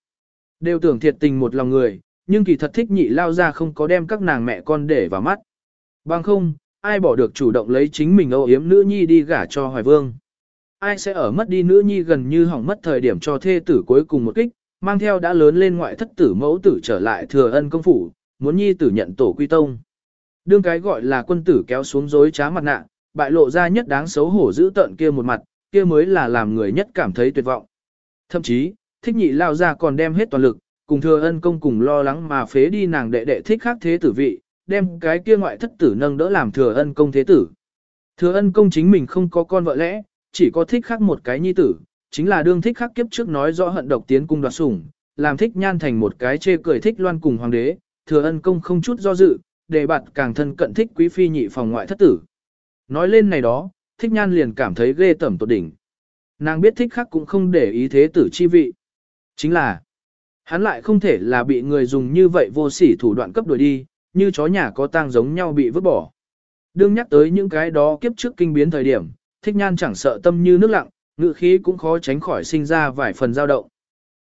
[SPEAKER 1] Đều tưởng thiệt tình một lòng người, nhưng kỳ thật thích nhị lao ra không có đem các nàng mẹ con để vào mắt. Bằng không, ai bỏ được chủ động lấy chính mình âu yếm nữ nhi đi gả cho hoài vương. Ai sẽ ở mất đi nữ nhi gần như hỏng mất thời điểm cho thê tử cuối cùng một kích, mang theo đã lớn lên ngoại thất tử mẫu tử trở lại thừa ân công phủ, muốn nhi tử nhận tổ quy tông. Đương cái gọi là quân tử kéo xuống dối trá mặt nạ, bại lộ ra nhất đáng xấu hổ giữ tận kia một mặt, kia mới là làm người nhất cảm thấy tuyệt vọng. Thậm chí, thích nhị lao ra còn đem hết toàn lực, cùng thừa ân công cùng lo lắng mà phế đi nàng đệ đệ thích khác thế tử vị, đem cái kia ngoại thất tử nâng đỡ làm thừa ân công thế tử. Thừa ân công chính mình không có con vợ lẽ, chỉ có thích khác một cái nhi tử, chính là đương thích khác kiếp trước nói rõ hận độc tiến cung đoạt sủng, làm thích nhan thành một cái chê cười thích loan cùng hoàng đế, thừa ân công không chút do dự, để bạt càng thân cận thích quý phi nhị phòng ngoại thất tử. Nói lên này đó, thích nhan liền cảm thấy ghê tẩm tột đỉnh. Nàng biết thích Khắc cũng không để ý thế tử chi vị. Chính là, hắn lại không thể là bị người dùng như vậy vô sỉ thủ đoạn cấp đuổi đi, như chó nhà có tang giống nhau bị vứt bỏ. Đương nhắc tới những cái đó kiếp trước kinh biến thời điểm, thích nhan chẳng sợ tâm như nước lặng, ngự khí cũng khó tránh khỏi sinh ra vài phần dao động.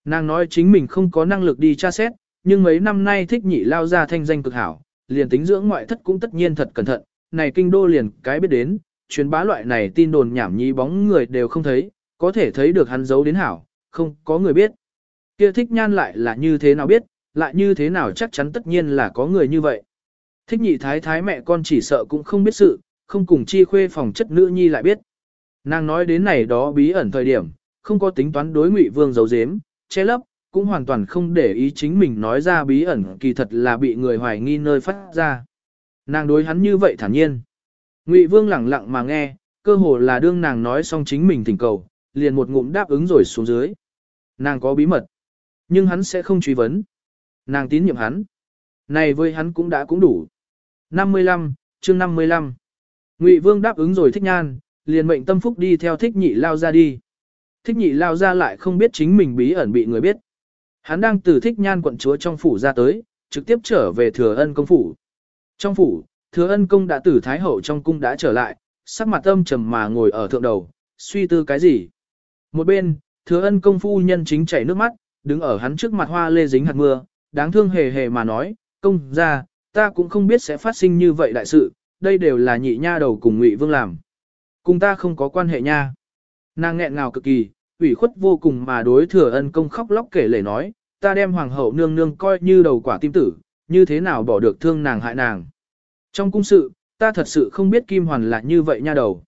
[SPEAKER 1] Nàng nói chính mình không có năng lực đi tra xét, nhưng mấy năm nay thích nhị lao ra thanh danh cực hảo, liền tính dưỡng ngoại thất cũng tất nhiên thật cẩn thận, này kinh đô liền cái biết đến, truyền bá loại này tin đồn nhảm nhí bóng người đều không thấy, có thể thấy được hắn giấu đến hảo, không có người biết. Kia thích nhan lại là như thế nào biết, lại như thế nào chắc chắn tất nhiên là có người như vậy. Thích nhị thái thái mẹ con chỉ sợ cũng không biết sự, không cùng chi khuê phòng chất nữ nhi lại biết. Nàng nói đến này đó bí ẩn thời điểm, không có tính toán đối ngụy vương giấu giếm, che lấp, cũng hoàn toàn không để ý chính mình nói ra bí ẩn kỳ thật là bị người hoài nghi nơi phát ra. Nàng đối hắn như vậy thản nhiên. Ngụy vương lẳng lặng mà nghe, cơ hồ là đương nàng nói xong chính mình thỉnh cầu, liền một ngụm đáp ứng rồi xuống dưới. Nàng có bí mật, nhưng hắn sẽ không truy vấn. Nàng tín nhiệm hắn. Này với hắn cũng đã cũng đủ. 55, chương 55. Ngụy Vương đáp ứng rồi thích nhan, liền mệnh tâm phúc đi theo thích nhị lao ra đi. Thích nhị lao ra lại không biết chính mình bí ẩn bị người biết. Hắn đang từ thích nhan quận chúa trong phủ ra tới, trực tiếp trở về thừa ân công phủ. Trong phủ, thừa ân công đã từ thái hậu trong cung đã trở lại, sắc mặt âm trầm mà ngồi ở thượng đầu, suy tư cái gì. Một bên, thừa ân công phu nhân chính chảy nước mắt, đứng ở hắn trước mặt hoa lê dính hạt mưa, đáng thương hề hề mà nói, công ra, ta cũng không biết sẽ phát sinh như vậy đại sự, đây đều là nhị nha đầu cùng ngụy vương làm. Cùng ta không có quan hệ nha. Nàng nghẹn ngào cực kỳ, ủy khuất vô cùng mà đối thừa ân công khóc lóc kể lể nói, ta đem hoàng hậu nương nương coi như đầu quả tim tử, như thế nào bỏ được thương nàng hại nàng. Trong cung sự, ta thật sự không biết Kim Hoàn là như vậy nha đầu.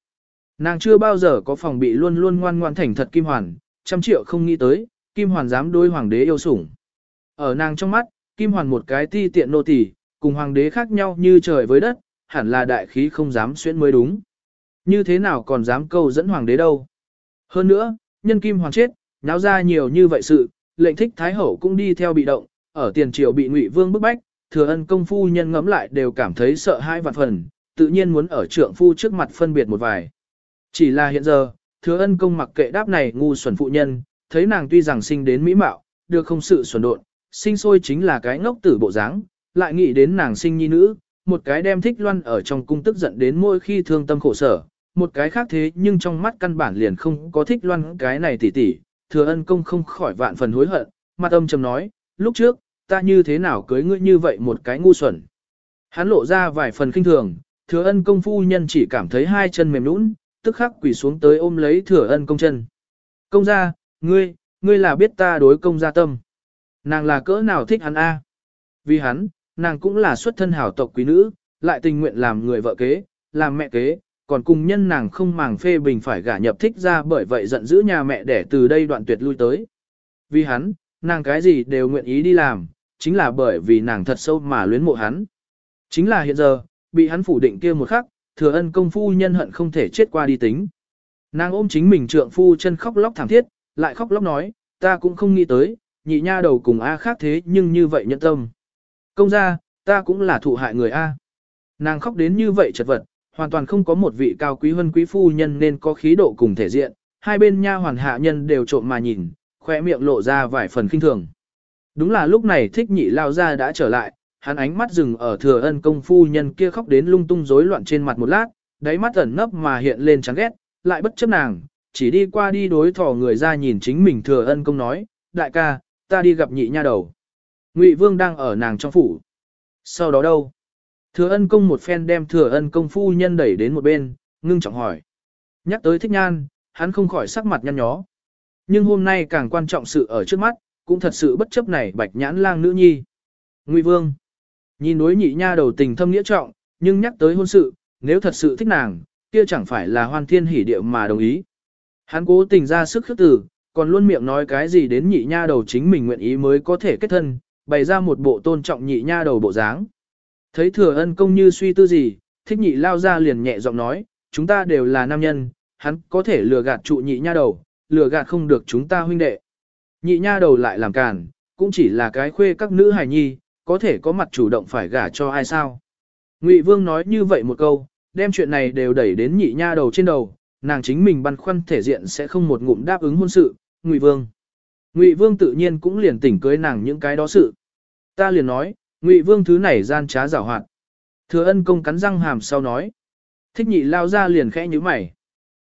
[SPEAKER 1] Nàng chưa bao giờ có phòng bị luôn luôn ngoan ngoan thành thật Kim Hoàn, trăm triệu không nghĩ tới, Kim Hoàn dám đối hoàng đế yêu sủng. Ở nàng trong mắt, Kim Hoàn một cái ti tiện nô tỳ, cùng hoàng đế khác nhau như trời với đất, hẳn là đại khí không dám xuyên mới đúng. Như thế nào còn dám câu dẫn hoàng đế đâu. Hơn nữa, nhân Kim Hoàn chết, náo ra nhiều như vậy sự, lệnh thích Thái Hậu cũng đi theo bị động, ở tiền triều bị ngụy Vương bức bách, thừa ân công phu nhân ngẫm lại đều cảm thấy sợ hãi vạn phần, tự nhiên muốn ở trượng phu trước mặt phân biệt một vài. Chỉ là hiện giờ, thừa ân công mặc kệ đáp này ngu xuẩn phụ nhân, thấy nàng tuy rằng sinh đến mỹ mạo, được không sự xuẩn độn, sinh sôi chính là cái ngốc tử bộ dáng, lại nghĩ đến nàng sinh nhi nữ, một cái đem thích loan ở trong cung tức giận đến mỗi khi thương tâm khổ sở, một cái khác thế nhưng trong mắt căn bản liền không có thích loan cái này tỉ tỉ, thừa ân công không khỏi vạn phần hối hận, mặt âm trầm nói, lúc trước, ta như thế nào cưới ngươi như vậy một cái ngu xuẩn. Hắn lộ ra vài phần kinh thường, thừa ân công phu nhân chỉ cảm thấy hai chân mềm nũng, tức khắc quỳ xuống tới ôm lấy thừa ân công chân. Công gia, ngươi, ngươi là biết ta đối công gia tâm. Nàng là cỡ nào thích hắn a? Vì hắn, nàng cũng là xuất thân hảo tộc quý nữ, lại tình nguyện làm người vợ kế, làm mẹ kế, còn cùng nhân nàng không màng phê bình phải gả nhập thích ra bởi vậy giận dữ nhà mẹ để từ đây đoạn tuyệt lui tới. Vì hắn, nàng cái gì đều nguyện ý đi làm, chính là bởi vì nàng thật sâu mà luyến mộ hắn. Chính là hiện giờ, bị hắn phủ định kia một khắc, thừa ân công phu nhân hận không thể chết qua đi tính. Nàng ôm chính mình trượng phu chân khóc lóc thảm thiết, lại khóc lóc nói, ta cũng không nghĩ tới, nhị nha đầu cùng A khác thế nhưng như vậy nhận tâm. Công ra, ta cũng là thụ hại người A. Nàng khóc đến như vậy chật vật, hoàn toàn không có một vị cao quý hơn quý phu nhân nên có khí độ cùng thể diện, hai bên nha hoàn hạ nhân đều trộm mà nhìn, khoe miệng lộ ra vài phần kinh thường. Đúng là lúc này thích nhị lao ra đã trở lại, hắn ánh mắt dừng ở thừa ân công phu nhân kia khóc đến lung tung rối loạn trên mặt một lát, đáy mắt ẩn nấp mà hiện lên chán ghét, lại bất chấp nàng, chỉ đi qua đi đối thỏ người ra nhìn chính mình thừa ân công nói, đại ca, ta đi gặp nhị nha đầu. Ngụy Vương đang ở nàng trong phủ. Sau đó đâu? Thừa ân công một phen đem thừa ân công phu nhân đẩy đến một bên, ngưng trọng hỏi. Nhắc tới thích nhan, hắn không khỏi sắc mặt nhăn nhó. Nhưng hôm nay càng quan trọng sự ở trước mắt, cũng thật sự bất chấp này bạch nhãn lang nữ nhi. Ngụy Vương. Nhìn đối nhị nha đầu tình thâm nghĩa trọng, nhưng nhắc tới hôn sự, nếu thật sự thích nàng, kia chẳng phải là hoan thiên hỉ địa mà đồng ý. Hắn cố tình ra sức khước từ, còn luôn miệng nói cái gì đến nhị nha đầu chính mình nguyện ý mới có thể kết thân, bày ra một bộ tôn trọng nhị nha đầu bộ dáng. Thấy thừa ân công như suy tư gì, thích nhị lao ra liền nhẹ giọng nói, chúng ta đều là nam nhân, hắn có thể lừa gạt trụ nhị nha đầu, lừa gạt không được chúng ta huynh đệ. Nhị nha đầu lại làm càn, cũng chỉ là cái khuê các nữ hài nhi, có thể có mặt chủ động phải gả cho ai sao. Ngụy Vương nói như vậy một câu, đem chuyện này đều đẩy đến nhị nha đầu trên đầu, nàng chính mình băn khoăn thể diện sẽ không một ngụm đáp ứng hôn sự, Ngụy Vương. Ngụy Vương tự nhiên cũng liền tỉnh cưới nàng những cái đó sự. Ta liền nói, Ngụy Vương thứ này gian trá giảo hoạt. Thừa ân công cắn răng hàm sau nói. Thích nhị lao ra liền khẽ như mày.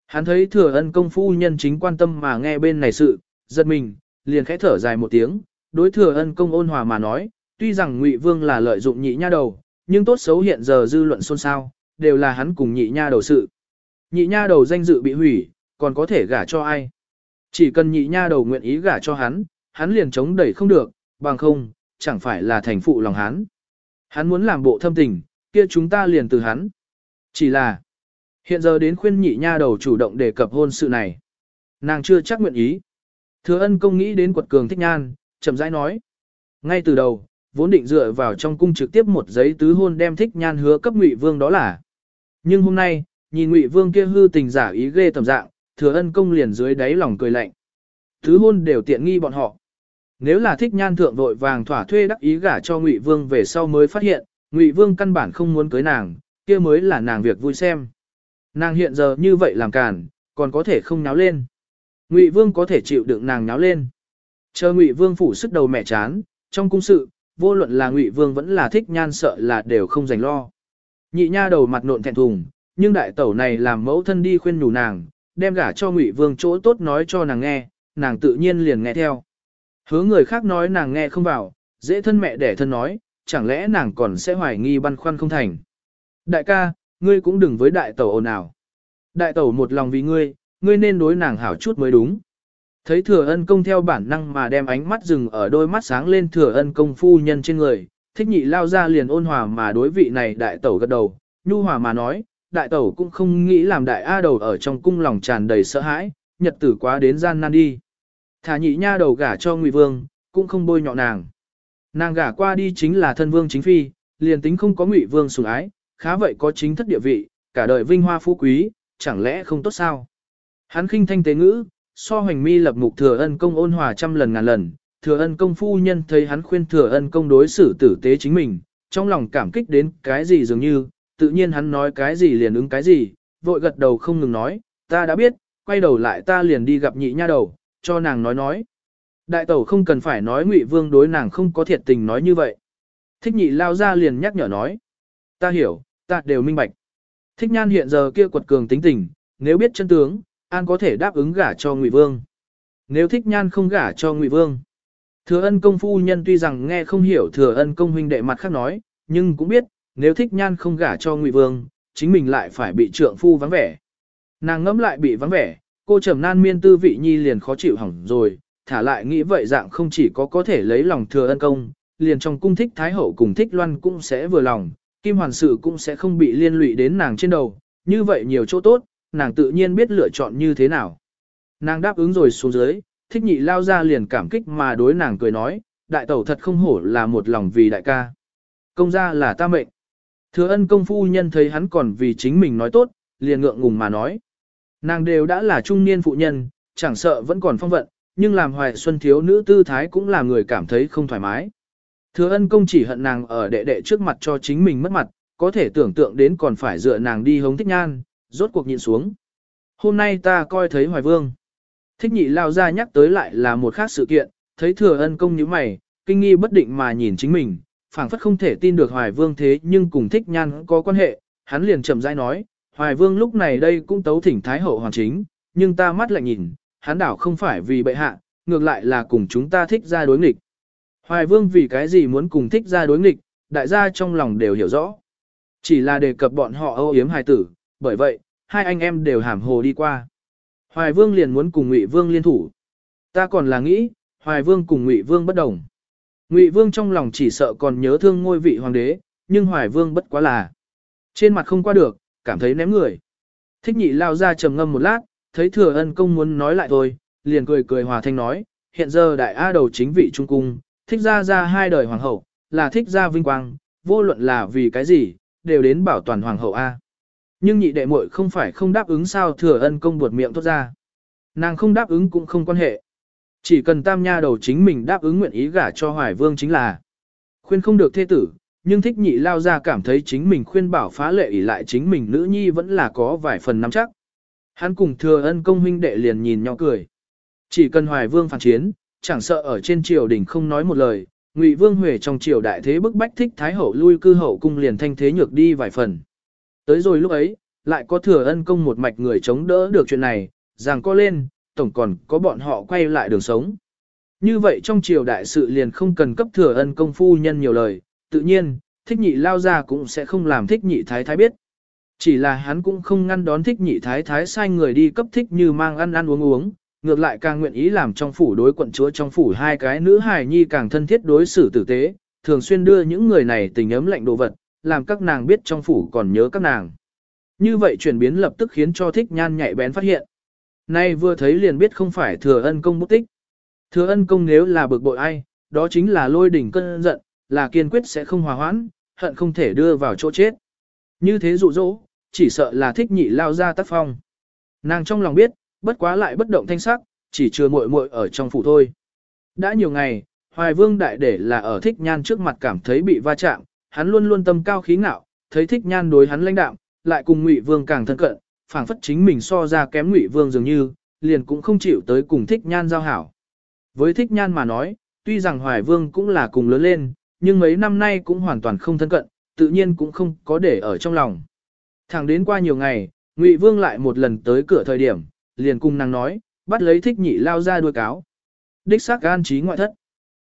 [SPEAKER 1] Hắn thấy thừa ân công phu nhân chính quan tâm mà nghe bên này sự, giật mình, liền khẽ thở dài một tiếng, đối thừa ân công ôn hòa mà nói, tuy rằng Ngụy Vương là lợi dụng nhị nha đầu, nhưng tốt xấu hiện giờ dư luận xôn xao, đều là hắn cùng nhị nha đầu sự. Nhị nha đầu danh dự bị hủy, còn có thể gả cho ai? Chỉ cần nhị nha đầu nguyện ý gả cho hắn, hắn liền chống đẩy không được, bằng không, chẳng phải là thành phụ lòng hắn. Hắn muốn làm bộ thâm tình, kia chúng ta liền từ hắn. Chỉ là, hiện giờ đến khuyên nhị nha đầu chủ động đề cập hôn sự này. Nàng chưa chắc nguyện ý. Thừa ân công nghĩ đến quật cường thích nhan, chậm rãi nói. Ngay từ đầu, vốn định dựa vào trong cung trực tiếp một giấy tứ hôn đem thích nhan hứa cấp ngụy vương đó là. Nhưng hôm nay, nhìn ngụy vương kia hư tình giả ý ghê tầm dạng, thừa ân công liền dưới đáy lòng cười lạnh. Tứ hôn đều tiện nghi bọn họ. Nếu là thích nhan thượng vội vàng thỏa thuê đắc ý gả cho ngụy vương về sau mới phát hiện, ngụy vương căn bản không muốn cưới nàng, kia mới là nàng việc vui xem. Nàng hiện giờ như vậy làm cản, còn có thể không náo lên. Ngụy vương có thể chịu đựng nàng náo lên. Chờ ngụy vương phủ sức đầu mẹ chán, trong cung sự, vô luận là Ngụy Vương vẫn là thích nhan sợ là đều không dành lo. Nhị nha đầu mặt nộn thẹn thùng, nhưng đại tẩu này làm mẫu thân đi khuyên nhủ nàng, đem gả cho Ngụy Vương chỗ tốt nói cho nàng nghe, nàng tự nhiên liền nghe theo. Hứa người khác nói nàng nghe không vào, dễ thân mẹ để thân nói, chẳng lẽ nàng còn sẽ hoài nghi băn khoăn không thành. Đại ca, ngươi cũng đừng với đại tẩu ồn ào. Đại tẩu một lòng vì ngươi, ngươi nên đối nàng hảo chút mới đúng. Thấy thừa ân công theo bản năng mà đem ánh mắt dừng ở đôi mắt sáng lên thừa ân công phu nhân trên người, thích nhị lao ra liền ôn hòa mà đối vị này đại tẩu gật đầu, nhu hòa mà nói, đại tẩu cũng không nghĩ làm đại A đầu ở trong cung lòng tràn đầy sợ hãi, nhật tử quá đến gian nan đi. Thả nhị nha đầu gả cho ngụy vương, cũng không bôi nhọ nàng. Nàng gả qua đi chính là thân vương chính phi, liền tính không có ngụy vương sủng ái, khá vậy có chính thất địa vị, cả đời vinh hoa phú quý, chẳng lẽ không tốt sao? Hắn khinh thanh tế ngữ, so hoành mi lập mục thừa ân công ôn hòa trăm lần ngàn lần, thừa ân công phu nhân thấy hắn khuyên thừa ân công đối xử tử tế chính mình, trong lòng cảm kích đến cái gì dường như, tự nhiên hắn nói cái gì liền ứng cái gì, vội gật đầu không ngừng nói, ta đã biết, quay đầu lại ta liền đi gặp nhị nha đầu, cho nàng nói nói. Đại tẩu không cần phải nói ngụy vương đối nàng không có thiệt tình nói như vậy. Thích nhị lao ra liền nhắc nhở nói. Ta hiểu, ta đều minh bạch. Thích nhan hiện giờ kia quật cường tính tình, nếu biết chân tướng, An có thể đáp ứng gả cho Ngụy Vương. Nếu thích nhan không gả cho Ngụy Vương. Thừa ân công phu nhân tuy rằng nghe không hiểu thừa ân công huynh đệ mặt khác nói, nhưng cũng biết, nếu thích nhan không gả cho Ngụy Vương, chính mình lại phải bị trượng phu vắng vẻ. Nàng ngẫm lại bị vắng vẻ, cô trầm nan miên tư vị nhi liền khó chịu hỏng rồi, thả lại nghĩ vậy dạng không chỉ có có thể lấy lòng thừa ân công, liền trong cung thích Thái Hậu cùng thích Loan cũng sẽ vừa lòng, Kim Hoàn sự cũng sẽ không bị liên lụy đến nàng trên đầu, như vậy nhiều chỗ tốt, nàng tự nhiên biết lựa chọn như thế nào. Nàng đáp ứng rồi xuống dưới, thích nhị lao ra liền cảm kích mà đối nàng cười nói, đại tẩu thật không hổ là một lòng vì đại ca. Công gia là ta mệnh. Thừa ân công phu nhân thấy hắn còn vì chính mình nói tốt, liền ngượng ngùng mà nói. Nàng đều đã là trung niên phụ nhân, chẳng sợ vẫn còn phong vận, nhưng làm hoài xuân thiếu nữ tư thái cũng là người cảm thấy không thoải mái. Thừa ân công chỉ hận nàng ở đệ đệ trước mặt cho chính mình mất mặt, có thể tưởng tượng đến còn phải dựa nàng đi hống thích nhan, rốt cuộc nhịn xuống. Hôm nay ta coi thấy hoài vương. Thích nhị lao ra nhắc tới lại là một khác sự kiện, thấy thừa ân công như mày, kinh nghi bất định mà nhìn chính mình, phảng phất không thể tin được hoài vương thế nhưng cùng thích nhan có quan hệ, hắn liền chậm rãi nói, hoài vương lúc này đây cũng tấu thỉnh thái hậu hoàng chính, nhưng ta mắt lại nhìn, hắn đảo không phải vì bệ hạ, ngược lại là cùng chúng ta thích ra đối nghịch. Hoài vương vì cái gì muốn cùng thích ra đối nghịch, đại gia trong lòng đều hiểu rõ. Chỉ là đề cập bọn họ âu yếm hài tử, bởi vậy, hai anh em đều hàm hồ đi qua. Hoài vương liền muốn cùng Ngụy vương liên thủ. Ta còn là nghĩ, Hoài vương cùng Ngụy vương bất đồng. Ngụy vương trong lòng chỉ sợ còn nhớ thương ngôi vị hoàng đế, nhưng Hoài vương bất quá là. Trên mặt không qua được, cảm thấy ném người. Thích nhị lao ra trầm ngâm một lát, thấy thừa ân công muốn nói lại thôi, liền cười cười hòa thanh nói, hiện giờ đại A đầu chính vị trung cung, thích ra ra hai đời hoàng hậu, là thích ra vinh quang, vô luận là vì cái gì, đều đến bảo toàn hoàng hậu A. Nhưng nhị đệ muội không phải không đáp ứng sao thừa ân công buột miệng tốt ra. Nàng không đáp ứng cũng không quan hệ. Chỉ cần tam nha đầu chính mình đáp ứng nguyện ý gả cho hoài vương chính là khuyên không được thê tử, nhưng thích nhị lao ra cảm thấy chính mình khuyên bảo phá lệ ỷ lại chính mình nữ nhi vẫn là có vài phần nắm chắc. Hắn cùng thừa ân công huynh đệ liền nhìn nhau cười. Chỉ cần hoài vương phản chiến, chẳng sợ ở trên triều đình không nói một lời, ngụy vương huệ trong triều đại thế bức bách thích thái hậu lui cư hậu cung liền thanh thế nhược đi vài phần. Tới rồi lúc ấy, lại có thừa ân công một mạch người chống đỡ được chuyện này, rằng có lên, tổng còn có bọn họ quay lại đường sống. Như vậy trong triều đại sự liền không cần cấp thừa ân công phu nhân nhiều lời, tự nhiên, thích nhị lao ra cũng sẽ không làm thích nhị thái thái biết. Chỉ là hắn cũng không ngăn đón thích nhị thái thái sai người đi cấp thích như mang ăn ăn uống uống, ngược lại càng nguyện ý làm trong phủ đối quận chúa trong phủ hai cái nữ hài nhi càng thân thiết đối xử tử tế, thường xuyên đưa những người này tình ấm lạnh đồ vật, làm các nàng biết trong phủ còn nhớ các nàng. Như vậy chuyển biến lập tức khiến cho thích nhan nhạy bén phát hiện. Nay vừa thấy liền biết không phải thừa ân công bút tích. Thừa ân công nếu là bực bội ai, đó chính là lôi đỉnh cơn giận, là kiên quyết sẽ không hòa hoãn, hận không thể đưa vào chỗ chết. Như thế dụ dỗ, chỉ sợ là thích nhị lao ra tác phong. Nàng trong lòng biết, bất quá lại bất động thanh sắc, chỉ chưa muội muội ở trong phủ thôi. Đã nhiều ngày, Hoài Vương đại để là ở thích nhan trước mặt cảm thấy bị va chạm, hắn luôn luôn tâm cao khí ngạo, thấy thích nhan đối hắn lãnh đạm, lại cùng Ngụy Vương càng thân cận, phảng phất chính mình so ra kém Ngụy Vương dường như, liền cũng không chịu tới cùng thích nhan giao hảo. Với thích nhan mà nói, tuy rằng Hoài Vương cũng là cùng lớn lên, nhưng mấy năm nay cũng hoàn toàn không thân cận, tự nhiên cũng không có để ở trong lòng. Thẳng đến qua nhiều ngày, Ngụy Vương lại một lần tới cửa thời điểm, liền cùng nàng nói, bắt lấy thích nhị lao ra đuôi cáo. Đích xác gan trí ngoại thất.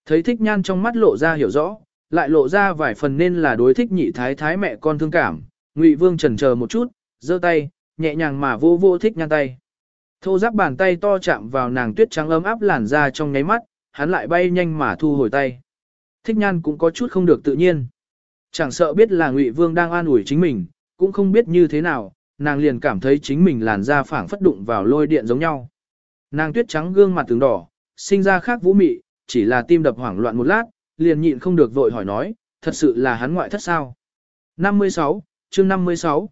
[SPEAKER 1] Thấy thích nhan trong mắt lộ ra hiểu rõ, lại lộ ra vài phần nên là đối thích nhị thái thái mẹ con thương cảm. Ngụy Vương chần chờ một chút, giơ tay, nhẹ nhàng mà vô vô thích nhan tay. Thô giáp bàn tay to chạm vào nàng tuyết trắng ấm áp làn da trong nháy mắt, hắn lại bay nhanh mà thu hồi tay. Thích nhan cũng có chút không được tự nhiên. Chẳng sợ biết là Ngụy Vương đang an ủi chính mình, cũng không biết như thế nào, nàng liền cảm thấy chính mình làn da phảng phất đụng vào lôi điện giống nhau. Nàng tuyết trắng gương mặt tướng đỏ, sinh ra khác vũ mị, chỉ là tim đập hoảng loạn một lát, liền nhịn không được vội hỏi nói, thật sự là hắn ngoại thất sao. 56, chương 56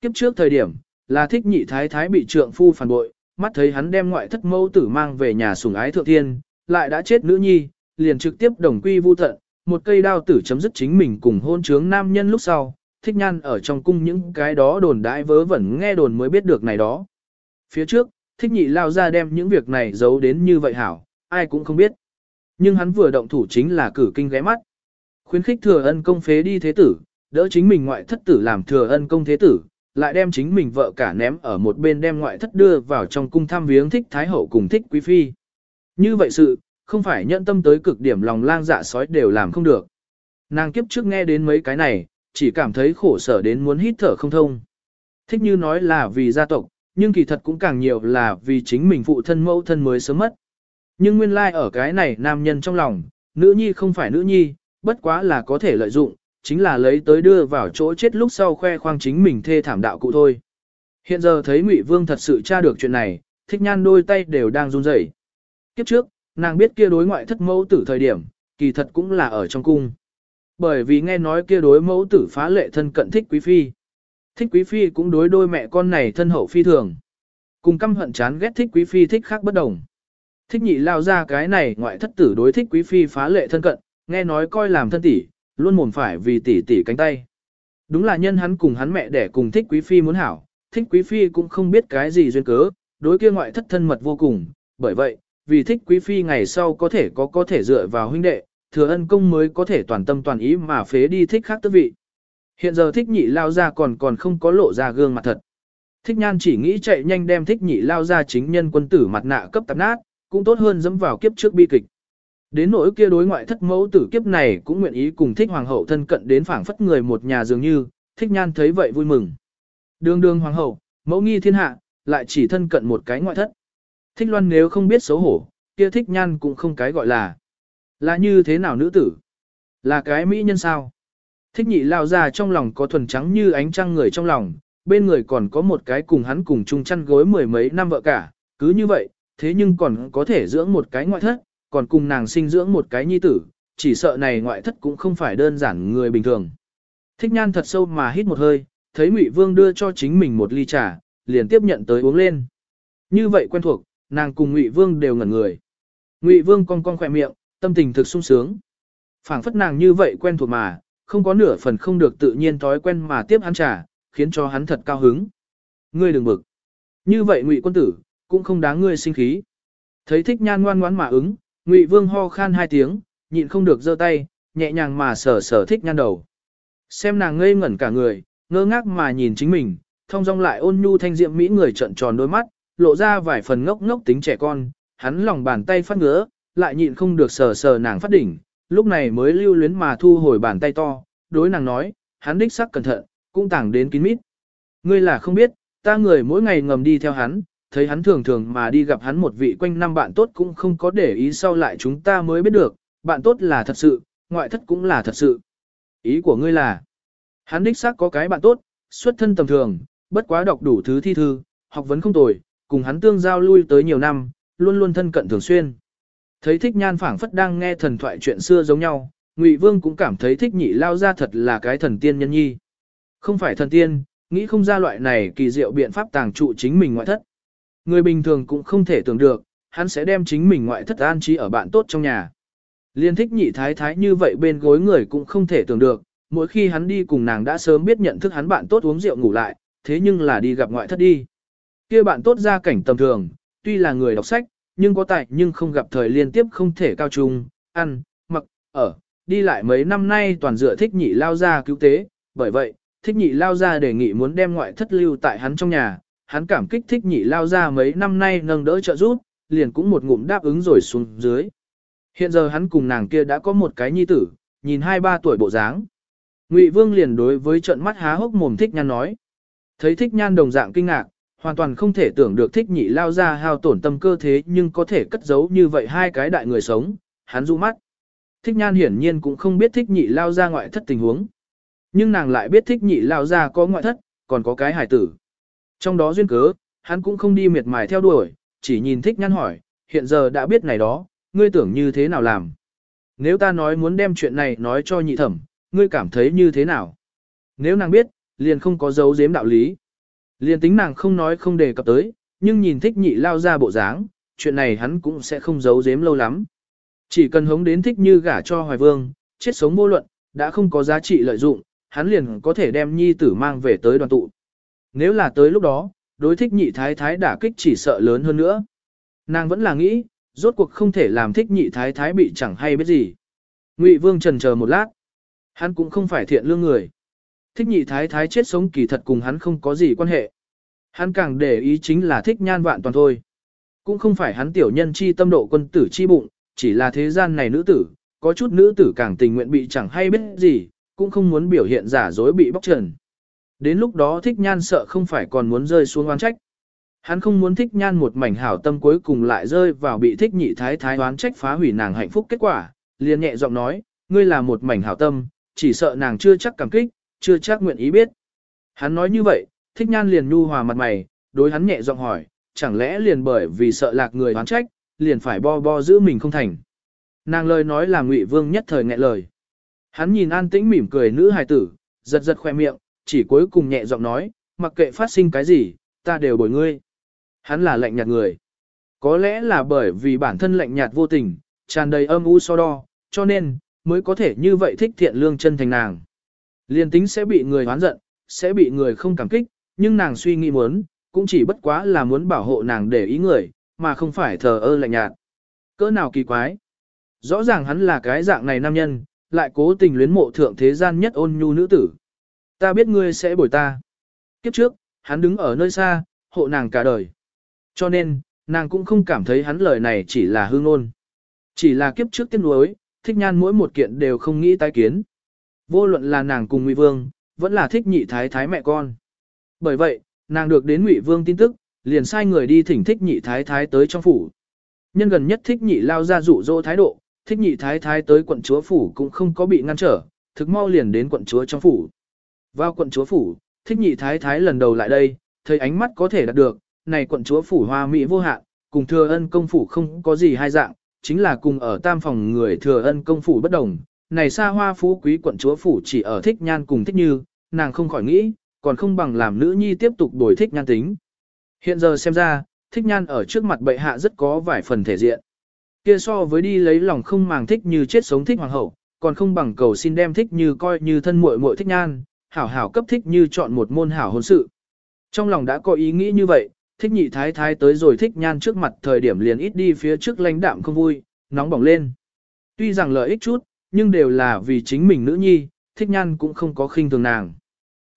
[SPEAKER 1] Kiếp trước thời điểm, là thích nhị thái thái bị trượng phu phản bội, mắt thấy hắn đem ngoại thất mẫu tử mang về nhà sủng ái thượng thiên, lại đã chết nữ nhi, liền trực tiếp đồng quy vu tận, một cây đao tử chấm dứt chính mình cùng hôn trướng nam nhân lúc sau, thích nhan ở trong cung những cái đó đồn đãi vớ vẩn nghe đồn mới biết được này đó. Phía trước, thích nhị lao ra đem những việc này giấu đến như vậy hảo, ai cũng không biết. Nhưng hắn vừa động thủ chính là cử kinh ghé mắt. Khuyến khích thừa ân công phế đi thế tử, đỡ chính mình ngoại thất tử làm thừa ân công thế tử, lại đem chính mình vợ cả ném ở một bên đem ngoại thất đưa vào trong cung thăm viếng thích thái hậu cùng thích quý phi. Như vậy sự, không phải nhận tâm tới cực điểm lòng lang dạ sói đều làm không được. Nàng kiếp trước nghe đến mấy cái này, chỉ cảm thấy khổ sở đến muốn hít thở không thông. Thích như nói là vì gia tộc, nhưng kỳ thật cũng càng nhiều là vì chính mình phụ thân mẫu thân mới sớm mất. Nhưng nguyên lai like ở cái này nam nhân trong lòng, nữ nhi không phải nữ nhi, bất quá là có thể lợi dụng, chính là lấy tới đưa vào chỗ chết lúc sau khoe khoang chính mình thê thảm đạo cụ thôi. Hiện giờ thấy Ngụy Vương thật sự tra được chuyện này, thích nhan đôi tay đều đang run rẩy. Kiếp trước, nàng biết kia đối ngoại thất mẫu tử thời điểm, kỳ thật cũng là ở trong cung. Bởi vì nghe nói kia đối mẫu tử phá lệ thân cận thích quý phi. Thích quý phi cũng đối đôi mẹ con này thân hậu phi thường. Cùng căm hận chán ghét thích quý phi thích khác bất đồng. Thích nhị lao ra cái này ngoại thất tử đối thích quý phi phá lệ thân cận, nghe nói coi làm thân tỷ, luôn mồm phải vì tỷ tỷ cánh tay. Đúng là nhân hắn cùng hắn mẹ để cùng thích quý phi muốn hảo, thích quý phi cũng không biết cái gì duyên cớ, đối kia ngoại thất thân mật vô cùng, bởi vậy, vì thích quý phi ngày sau có thể có có thể dựa vào huynh đệ, thừa ân công mới có thể toàn tâm toàn ý mà phế đi thích khác tước vị. Hiện giờ thích nhị lao ra còn còn không có lộ ra gương mặt thật. Thích nhan chỉ nghĩ chạy nhanh đem thích nhị lao ra chính nhân quân tử mặt nạ cấp tạp nát, cũng tốt hơn dẫm vào kiếp trước bi kịch. Đến nỗi kia đối ngoại thất mẫu tử kiếp này cũng nguyện ý cùng thích hoàng hậu thân cận đến phảng phất người một nhà dường như, thích nhan thấy vậy vui mừng. Đường đường hoàng hậu, mẫu nghi thiên hạ, lại chỉ thân cận một cái ngoại thất. Thích loan nếu không biết xấu hổ, kia thích nhan cũng không cái gọi là. Là như thế nào nữ tử? Là cái mỹ nhân sao? Thích nhị lao ra trong lòng có thuần trắng như ánh trăng người trong lòng, bên người còn có một cái cùng hắn cùng chung chăn gối mười mấy năm vợ cả, cứ như vậy, thế nhưng còn có thể dưỡng một cái ngoại thất, còn cùng nàng sinh dưỡng một cái nhi tử, chỉ sợ này ngoại thất cũng không phải đơn giản người bình thường. Thích nhan thật sâu mà hít một hơi, thấy Ngụy Vương đưa cho chính mình một ly trà, liền tiếp nhận tới uống lên. Như vậy quen thuộc, nàng cùng Ngụy Vương đều ngẩn người. Ngụy Vương cong cong khỏe miệng, tâm tình thực sung sướng. phảng phất nàng như vậy quen thuộc mà, không có nửa phần không được tự nhiên thói quen mà tiếp hắn trà, khiến cho hắn thật cao hứng. Ngươi đừng bực. Như vậy Ngụy quân tử, cũng không đáng ngươi sinh khí. Thấy thích nhan ngoan ngoãn mà ứng, Ngụy Vương ho khan hai tiếng, nhịn không được giơ tay, nhẹ nhàng mà sờ sờ thích nhan đầu. Xem nàng ngây ngẩn cả người, ngơ ngác mà nhìn chính mình, thông dong lại ôn nhu thanh diệm mỹ người trận tròn đôi mắt, lộ ra vài phần ngốc ngốc tính trẻ con, hắn lòng bàn tay phát ngứa, lại nhịn không được sờ sờ nàng phát đỉnh, lúc này mới lưu luyến mà thu hồi bàn tay to, đối nàng nói, hắn đích sắc cẩn thận, cũng tảng đến kín mít. Ngươi là không biết, ta người mỗi ngày ngầm đi theo hắn, thấy hắn thường thường mà đi gặp hắn một vị quanh năm bạn tốt cũng không có để ý sau lại chúng ta mới biết được, bạn tốt là thật sự, ngoại thất cũng là thật sự. Ý của ngươi là, hắn đích xác có cái bạn tốt, xuất thân tầm thường, bất quá đọc đủ thứ thi thư, học vấn không tồi, cùng hắn tương giao lui tới nhiều năm, luôn luôn thân cận thường xuyên. Thấy thích nhan phảng phất đang nghe thần thoại chuyện xưa giống nhau, Ngụy Vương cũng cảm thấy thích nhị lao ra thật là cái thần tiên nhân nhi. Không phải thần tiên, nghĩ không ra loại này kỳ diệu biện pháp tàng trụ chính mình ngoại thất. Người bình thường cũng không thể tưởng được, hắn sẽ đem chính mình ngoại thất an trí ở bạn tốt trong nhà. Liên thích nhị thái thái như vậy bên gối người cũng không thể tưởng được, mỗi khi hắn đi cùng nàng đã sớm biết nhận thức hắn bạn tốt uống rượu ngủ lại, thế nhưng là đi gặp ngoại thất đi. kia bạn tốt ra cảnh tầm thường, tuy là người đọc sách, nhưng có tài nhưng không gặp thời liên tiếp không thể cao trung, ăn, mặc, ở, đi lại mấy năm nay toàn dựa thích nhị lao ra cứu tế, bởi vậy, thích nhị lao ra đề nghị muốn đem ngoại thất lưu tại hắn trong nhà, hắn cảm kích thích nhị lao ra mấy năm nay nâng đỡ trợ giúp, liền cũng một ngụm đáp ứng rồi xuống dưới. Hiện giờ hắn cùng nàng kia đã có một cái nhi tử, nhìn hai ba tuổi bộ dáng. Ngụy Vương liền đối với trận mắt há hốc mồm thích nhan nói. Thấy thích nhan đồng dạng kinh ngạc, hoàn toàn không thể tưởng được thích nhị lao ra hao tổn tâm cơ thế nhưng có thể cất giấu như vậy hai cái đại người sống, hắn du mắt. Thích nhan hiển nhiên cũng không biết thích nhị lao ra ngoại thất tình huống. Nhưng nàng lại biết thích nhị lao ra có ngoại thất, còn có cái hải tử. Trong đó duyên cớ, hắn cũng không đi miệt mài theo đuổi, chỉ nhìn thích nhan hỏi, hiện giờ đã biết này đó, ngươi tưởng như thế nào làm. Nếu ta nói muốn đem chuyện này nói cho nhị thẩm, ngươi cảm thấy như thế nào? Nếu nàng biết, liền không có dấu giếm đạo lý liên tính nàng không nói không đề cập tới, nhưng nhìn thích nhị lao ra bộ dáng, chuyện này hắn cũng sẽ không giấu giếm lâu lắm. Chỉ cần hống đến thích như gả cho hoài vương, chết sống vô luận, đã không có giá trị lợi dụng, hắn liền có thể đem nhi tử mang về tới đoàn tụ. Nếu là tới lúc đó, đối thích nhị thái thái đả kích chỉ sợ lớn hơn nữa. Nàng vẫn là nghĩ, rốt cuộc không thể làm thích nhị thái thái bị chẳng hay biết gì. Ngụy Vương trần chờ một lát. Hắn cũng không phải thiện lương người. Thích nhị thái thái chết sống kỳ thật cùng hắn không có gì quan hệ. Hắn càng để ý chính là thích nhan vạn toàn thôi. Cũng không phải hắn tiểu nhân chi tâm độ quân tử chi bụng, chỉ là thế gian này nữ tử, có chút nữ tử càng tình nguyện bị chẳng hay biết gì, cũng không muốn biểu hiện giả dối bị bóc trần. Đến lúc đó thích nhan sợ không phải còn muốn rơi xuống oán trách. Hắn không muốn thích nhan một mảnh hảo tâm cuối cùng lại rơi vào bị thích nhị thái thái oán trách phá hủy nàng hạnh phúc kết quả, liền nhẹ giọng nói, ngươi là một mảnh hảo tâm, chỉ sợ nàng chưa chắc cảm kích, chưa chắc nguyện ý biết. Hắn nói như vậy, thích nhan liền nhu hòa mặt mày, đối hắn nhẹ giọng hỏi, chẳng lẽ liền bởi vì sợ lạc người hoán trách, liền phải bo bo giữ mình không thành. Nàng lời nói là ngụy vương nhất thời nghẹn lời. Hắn nhìn an tĩnh mỉm cười nữ hài tử, giật giật khoe miệng, chỉ cuối cùng nhẹ giọng nói, mặc kệ phát sinh cái gì, ta đều bồi ngươi. Hắn là lạnh nhạt người. Có lẽ là bởi vì bản thân lạnh nhạt vô tình, tràn đầy âm u so đo, cho nên, mới có thể như vậy thích thiện lương chân thành nàng. Liên tính sẽ bị người hoán giận, sẽ bị người không cảm kích, nhưng nàng suy nghĩ muốn, cũng chỉ bất quá là muốn bảo hộ nàng để ý người, mà không phải thờ ơ lạnh nhạt. Cỡ nào kỳ quái. Rõ ràng hắn là cái dạng này nam nhân, lại cố tình luyến mộ thượng thế gian nhất ôn nhu nữ tử. Ta biết ngươi sẽ bồi ta. Kiếp trước, hắn đứng ở nơi xa, hộ nàng cả đời. Cho nên, nàng cũng không cảm thấy hắn lời này chỉ là hương ngôn. Chỉ là kiếp trước tiên nuối, thích nhan mỗi một kiện đều không nghĩ tái kiến. Vô luận là nàng cùng Ngụy Vương, vẫn là thích nhị thái thái mẹ con. Bởi vậy, nàng được đến Ngụy Vương tin tức, liền sai người đi thỉnh thích nhị thái thái tới trong phủ. Nhân gần nhất thích nhị lao ra rủ rỗ thái độ, thích nhị thái thái tới quận chúa phủ cũng không có bị ngăn trở, thực mau liền đến quận chúa trong phủ. Vào quận chúa phủ, thích nhị thái thái lần đầu lại đây, thấy ánh mắt có thể đạt được, này quận chúa phủ hoa mỹ vô hạn, cùng thừa ân công phủ không có gì hai dạng, chính là cùng ở tam phòng người thừa ân công phủ bất đồng. Này xa hoa phú quý quận chúa phủ chỉ ở thích nhan cùng thích như, nàng không khỏi nghĩ, còn không bằng làm nữ nhi tiếp tục đổi thích nhan tính. Hiện giờ xem ra, thích nhan ở trước mặt bệ hạ rất có vài phần thể diện. Kia so với đi lấy lòng không màng thích như chết sống thích hoàng hậu, còn không bằng cầu xin đem thích như coi như thân muội muội thích nhan, hảo hảo cấp thích như chọn một môn hảo hôn sự. Trong lòng đã có ý nghĩ như vậy, thích nhị thái thái tới rồi thích nhan trước mặt thời điểm liền ít đi phía trước lãnh đạm không vui, nóng bỏng lên. Tuy rằng lợi ích chút, nhưng đều là vì chính mình nữ nhi, thích nhan cũng không có khinh thường nàng.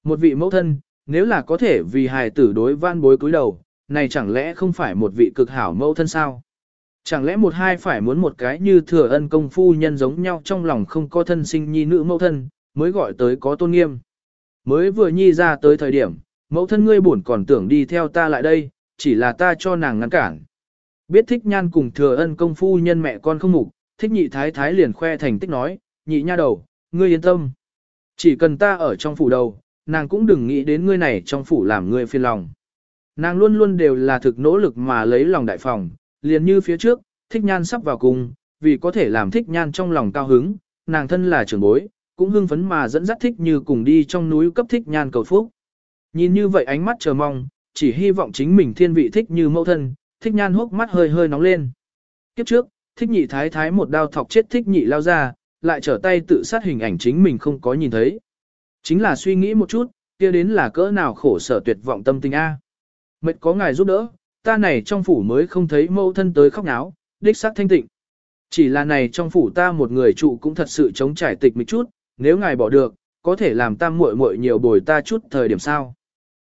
[SPEAKER 1] Một vị mẫu thân, nếu là có thể vì hài tử đối van bối cúi đầu, này chẳng lẽ không phải một vị cực hảo mẫu thân sao? Chẳng lẽ một hai phải muốn một cái như thừa ân công phu nhân giống nhau trong lòng không có thân sinh nhi nữ mẫu thân, mới gọi tới có tôn nghiêm. Mới vừa nhi ra tới thời điểm, mẫu thân ngươi buồn còn tưởng đi theo ta lại đây, chỉ là ta cho nàng ngăn cản. Biết thích nhan cùng thừa ân công phu nhân mẹ con không mục, thích nhị thái thái liền khoe thành tích nói, nhị nha đầu, ngươi yên tâm. Chỉ cần ta ở trong phủ đầu, nàng cũng đừng nghĩ đến ngươi này trong phủ làm ngươi phiền lòng. Nàng luôn luôn đều là thực nỗ lực mà lấy lòng đại phòng, liền như phía trước, thích nhan sắp vào cùng, vì có thể làm thích nhan trong lòng cao hứng, nàng thân là trưởng bối, cũng hưng phấn mà dẫn dắt thích như cùng đi trong núi cấp thích nhan cầu phúc. Nhìn như vậy ánh mắt chờ mong, chỉ hy vọng chính mình thiên vị thích như mẫu thân, thích nhan hốc mắt hơi hơi nóng lên. Kiếp trước, thích nhị thái thái một đao thọc chết thích nhị lao ra, lại trở tay tự sát hình ảnh chính mình không có nhìn thấy. Chính là suy nghĩ một chút, kia đến là cỡ nào khổ sở tuyệt vọng tâm tình A. Mệt có ngài giúp đỡ, ta này trong phủ mới không thấy mẫu thân tới khóc náo, đích xác thanh tịnh. Chỉ là này trong phủ ta một người trụ cũng thật sự chống trải tịch một chút, nếu ngài bỏ được, có thể làm ta muội muội nhiều bồi ta chút thời điểm sao.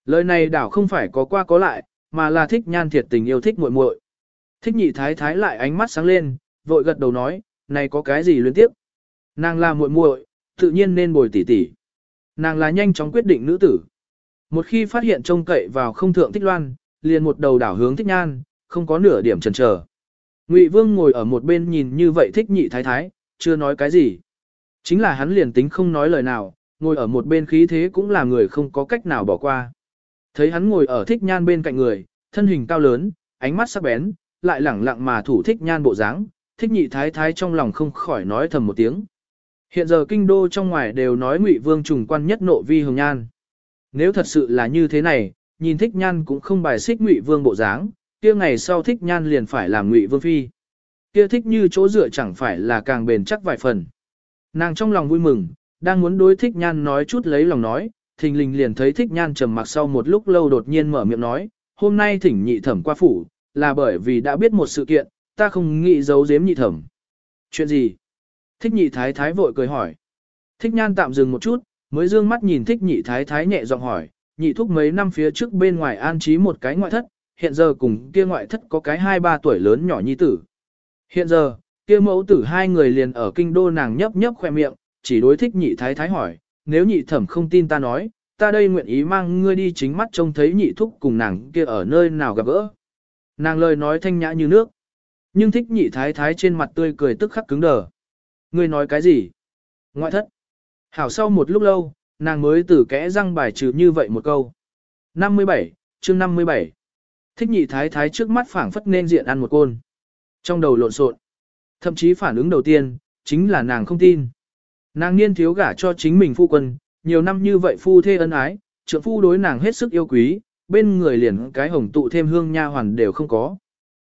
[SPEAKER 1] Lời này đảo không phải có qua có lại, mà là thích nhan thiệt tình yêu thích muội muội. Thích nhị thái thái lại ánh mắt sáng lên, vội gật đầu nói, này có cái gì luyến tiếp. Nàng là muội muội, tự nhiên nên bồi tỷ tỷ. Nàng là nhanh chóng quyết định nữ tử. Một khi phát hiện trông cậy vào không thượng thích loan, liền một đầu đảo hướng thích nhan, không có nửa điểm chần chờ. Ngụy Vương ngồi ở một bên nhìn như vậy thích nhị thái thái, chưa nói cái gì. Chính là hắn liền tính không nói lời nào, ngồi ở một bên khí thế cũng là người không có cách nào bỏ qua. Thấy hắn ngồi ở thích nhan bên cạnh người, thân hình cao lớn, ánh mắt sắc bén, lại lẳng lặng mà thủ thích nhan bộ dáng, thích nhị thái thái trong lòng không khỏi nói thầm một tiếng. Hiện giờ kinh đô trong ngoài đều nói ngụy vương trùng quan nhất nộ vi hồng nhan. Nếu thật sự là như thế này, nhìn thích nhan cũng không bài xích ngụy vương bộ dáng, kia ngày sau thích nhan liền phải làm ngụy vương phi. Kia thích như chỗ dựa chẳng phải là càng bền chắc vài phần. Nàng trong lòng vui mừng, đang muốn đối thích nhan nói chút lấy lòng nói, thình lình liền thấy thích nhan trầm mặc sau một lúc lâu đột nhiên mở miệng nói, hôm nay thỉnh nhị thẩm qua phủ, là bởi vì đã biết một sự kiện, ta không nghĩ giấu giếm nhị thẩm. Chuyện gì? Thích nhị thái thái vội cười hỏi. Thích nhan tạm dừng một chút, mới dương mắt nhìn thích nhị thái thái nhẹ giọng hỏi, nhị thúc mấy năm phía trước bên ngoài an trí một cái ngoại thất, hiện giờ cùng kia ngoại thất có cái hai ba tuổi lớn nhỏ nhi tử. Hiện giờ, kia mẫu tử hai người liền ở kinh đô nàng nhấp nhấp khoe miệng, chỉ đối thích nhị thái thái hỏi, nếu nhị thẩm không tin ta nói, ta đây nguyện ý mang ngươi đi chính mắt trông thấy nhị thúc cùng nàng kia ở nơi nào gặp gỡ. Nàng lời nói thanh nhã như nước, nhưng thích nhị thái thái trên mặt tươi cười tức khắc cứng đờ. Ngươi nói cái gì? ngoại thất. Hảo sau một lúc lâu, nàng mới từ kẽ răng bài trừ như vậy một câu. 57, chương 57. Thích nhị thái thái trước mắt phảng phất nên diện ăn một côn. Trong đầu lộn xộn. Thậm chí phản ứng đầu tiên, chính là nàng không tin. Nàng niên thiếu gả cho chính mình phu quân, nhiều năm như vậy phu thê ân ái, trượng phu đối nàng hết sức yêu quý, bên người liền cái hồng tụ thêm hương nha hoàn đều không có.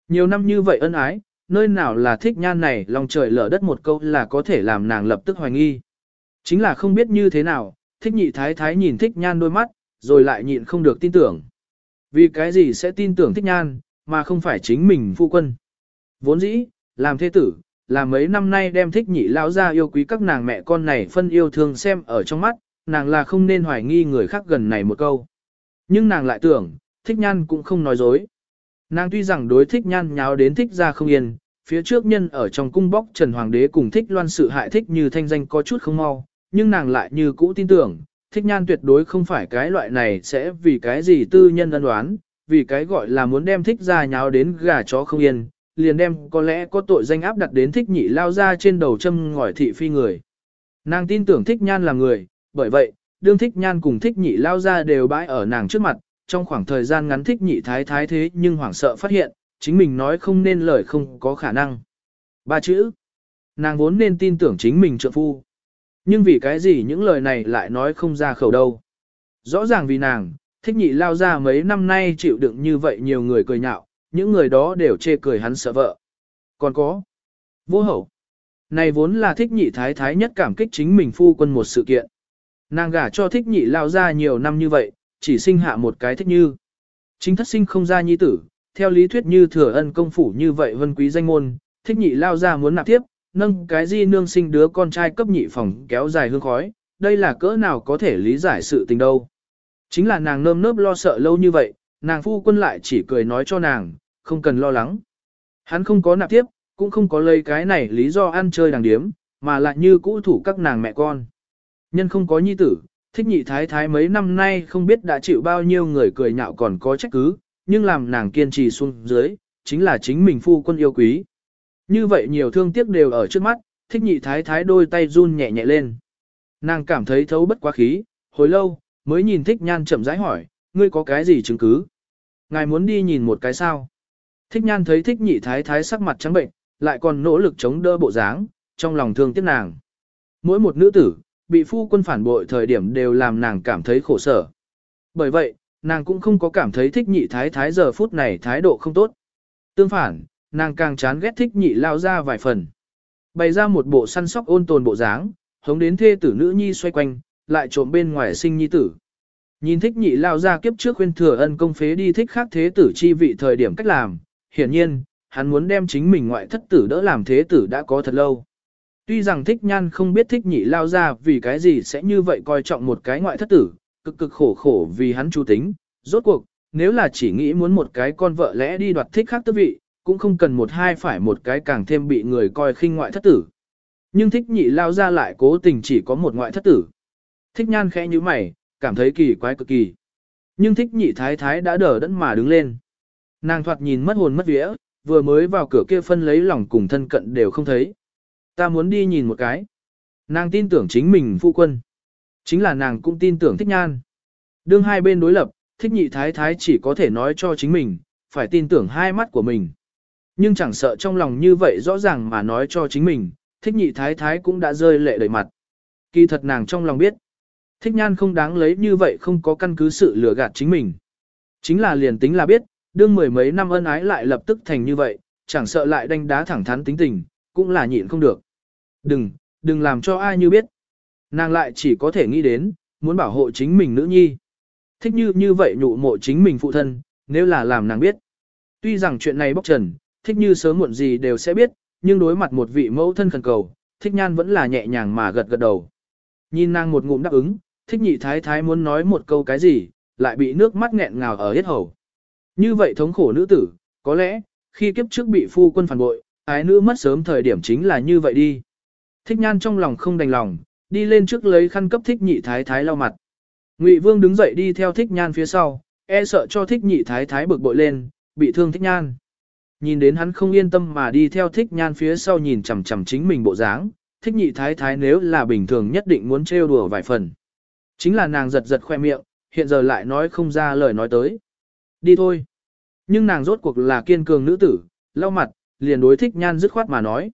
[SPEAKER 1] Nhiều năm như vậy ân ái, nơi nào là thích nhan này lòng trời lở đất một câu là có thể làm nàng lập tức hoài nghi. Chính là không biết như thế nào, thích nhị thái thái nhìn thích nhan đôi mắt, rồi lại nhịn không được tin tưởng. Vì cái gì sẽ tin tưởng thích nhan, mà không phải chính mình phu quân. Vốn dĩ, làm thế tử, là mấy năm nay đem thích nhị lão ra yêu quý các nàng mẹ con này phân yêu thương xem ở trong mắt, nàng là không nên hoài nghi người khác gần này một câu. Nhưng nàng lại tưởng, thích nhan cũng không nói dối. Nàng tuy rằng đối thích nhan nháo đến thích ra không yên, phía trước nhân ở trong cung bóc Trần Hoàng đế cùng thích loan sự hại thích như thanh danh có chút không mau, nhưng nàng lại như cũ tin tưởng, thích nhan tuyệt đối không phải cái loại này sẽ vì cái gì tư nhân ân đoán, vì cái gọi là muốn đem thích ra nháo đến gà chó không yên, liền đem có lẽ có tội danh áp đặt đến thích nhị lao ra trên đầu châm ngỏi thị phi người. Nàng tin tưởng thích nhan là người, bởi vậy, đương thích nhan cùng thích nhị lao ra đều bãi ở nàng trước mặt, trong khoảng thời gian ngắn thích nhị thái thái thế nhưng hoảng sợ phát hiện, chính mình nói không nên lời không có khả năng. Ba chữ. Nàng vốn nên tin tưởng chính mình trợ phu. Nhưng vì cái gì những lời này lại nói không ra khẩu đâu. Rõ ràng vì nàng, thích nhị lao ra mấy năm nay chịu đựng như vậy nhiều người cười nhạo, những người đó đều chê cười hắn sợ vợ. Còn có, vô hậu. Này vốn là thích nhị thái thái nhất cảm kích chính mình phu quân một sự kiện. Nàng gả cho thích nhị lao ra nhiều năm như vậy, chỉ sinh hạ một cái thích như. Chính thất sinh không ra nhi tử, theo lý thuyết như thừa ân công phủ như vậy vân quý danh môn, thích nhị lao ra muốn nạp tiếp, nâng cái di nương sinh đứa con trai cấp nhị phòng kéo dài hương khói, đây là cỡ nào có thể lý giải sự tình đâu. Chính là nàng nơm nớp lo sợ lâu như vậy, nàng phu quân lại chỉ cười nói cho nàng, không cần lo lắng. Hắn không có nạp tiếp, cũng không có lấy cái này lý do ăn chơi đàng điếm, mà lại như cũ thủ các nàng mẹ con. Nhân không có nhi tử, thích nhị thái thái mấy năm nay không biết đã chịu bao nhiêu người cười nhạo còn có trách cứ, nhưng làm nàng kiên trì xuống dưới, chính là chính mình phu quân yêu quý. Như vậy nhiều thương tiếc đều ở trước mắt, thích nhị thái thái đôi tay run nhẹ nhẹ lên. Nàng cảm thấy thấu bất quá khí, hồi lâu, mới nhìn thích nhan chậm rãi hỏi, ngươi có cái gì chứng cứ? Ngài muốn đi nhìn một cái sao? Thích nhan thấy thích nhị thái thái sắc mặt trắng bệnh, lại còn nỗ lực chống đỡ bộ dáng, trong lòng thương tiếc nàng. Mỗi một nữ tử, bị phu quân phản bội thời điểm đều làm nàng cảm thấy khổ sở. Bởi vậy, nàng cũng không có cảm thấy thích nhị thái thái giờ phút này thái độ không tốt. Tương phản, nàng càng chán ghét thích nhị lao ra vài phần. Bày ra một bộ săn sóc ôn tồn bộ dáng, hống đến thê tử nữ nhi xoay quanh, lại trộm bên ngoài sinh nhi tử. Nhìn thích nhị lao ra kiếp trước khuyên thừa ân công phế đi thích khác thế tử chi vị thời điểm cách làm, hiển nhiên, hắn muốn đem chính mình ngoại thất tử đỡ làm thế tử đã có thật lâu. Tuy rằng thích nhan không biết thích nhị lao ra vì cái gì sẽ như vậy coi trọng một cái ngoại thất tử, cực cực khổ khổ vì hắn chú tính, rốt cuộc, nếu là chỉ nghĩ muốn một cái con vợ lẽ đi đoạt thích khác tư vị, cũng không cần một hai phải một cái càng thêm bị người coi khinh ngoại thất tử. Nhưng thích nhị lao ra lại cố tình chỉ có một ngoại thất tử. Thích nhan khẽ như mày, cảm thấy kỳ quái cực kỳ. Nhưng thích nhị thái thái đã đỡ đẫn mà đứng lên. Nàng thoạt nhìn mất hồn mất vía, vừa mới vào cửa kia phân lấy lòng cùng thân cận đều không thấy. Ta muốn đi nhìn một cái. Nàng tin tưởng chính mình phu quân. Chính là nàng cũng tin tưởng thích nhan. Đương hai bên đối lập, thích nhị thái thái chỉ có thể nói cho chính mình, phải tin tưởng hai mắt của mình. Nhưng chẳng sợ trong lòng như vậy rõ ràng mà nói cho chính mình, thích nhị thái thái cũng đã rơi lệ đầy mặt. Kỳ thật nàng trong lòng biết, thích nhan không đáng lấy như vậy không có căn cứ sự lừa gạt chính mình. Chính là liền tính là biết, đương mười mấy năm ân ái lại lập tức thành như vậy, chẳng sợ lại đánh đá thẳng thắn tính tình, cũng là nhịn không được. Đừng, đừng làm cho ai như biết. Nàng lại chỉ có thể nghĩ đến, muốn bảo hộ chính mình nữ nhi. Thích như như vậy nhụ mộ chính mình phụ thân, nếu là làm nàng biết. Tuy rằng chuyện này bốc trần, thích như sớm muộn gì đều sẽ biết, nhưng đối mặt một vị mẫu thân khẩn cầu, thích nhan vẫn là nhẹ nhàng mà gật gật đầu. Nhìn nàng một ngụm đáp ứng, thích nhị thái thái muốn nói một câu cái gì, lại bị nước mắt nghẹn ngào ở hết hầu. Như vậy thống khổ nữ tử, có lẽ, khi kiếp trước bị phu quân phản bội, ái nữ mất sớm thời điểm chính là như vậy đi. Thích nhan trong lòng không đành lòng, đi lên trước lấy khăn cấp thích nhị thái thái lau mặt. Ngụy Vương đứng dậy đi theo thích nhan phía sau, e sợ cho thích nhị thái thái bực bội lên, bị thương thích nhan. Nhìn đến hắn không yên tâm mà đi theo thích nhan phía sau nhìn chằm chằm chính mình bộ dáng, thích nhị thái thái nếu là bình thường nhất định muốn trêu đùa vài phần. Chính là nàng giật giật khoe miệng, hiện giờ lại nói không ra lời nói tới. Đi thôi. Nhưng nàng rốt cuộc là kiên cường nữ tử, lau mặt, liền đối thích nhan dứt khoát mà nói.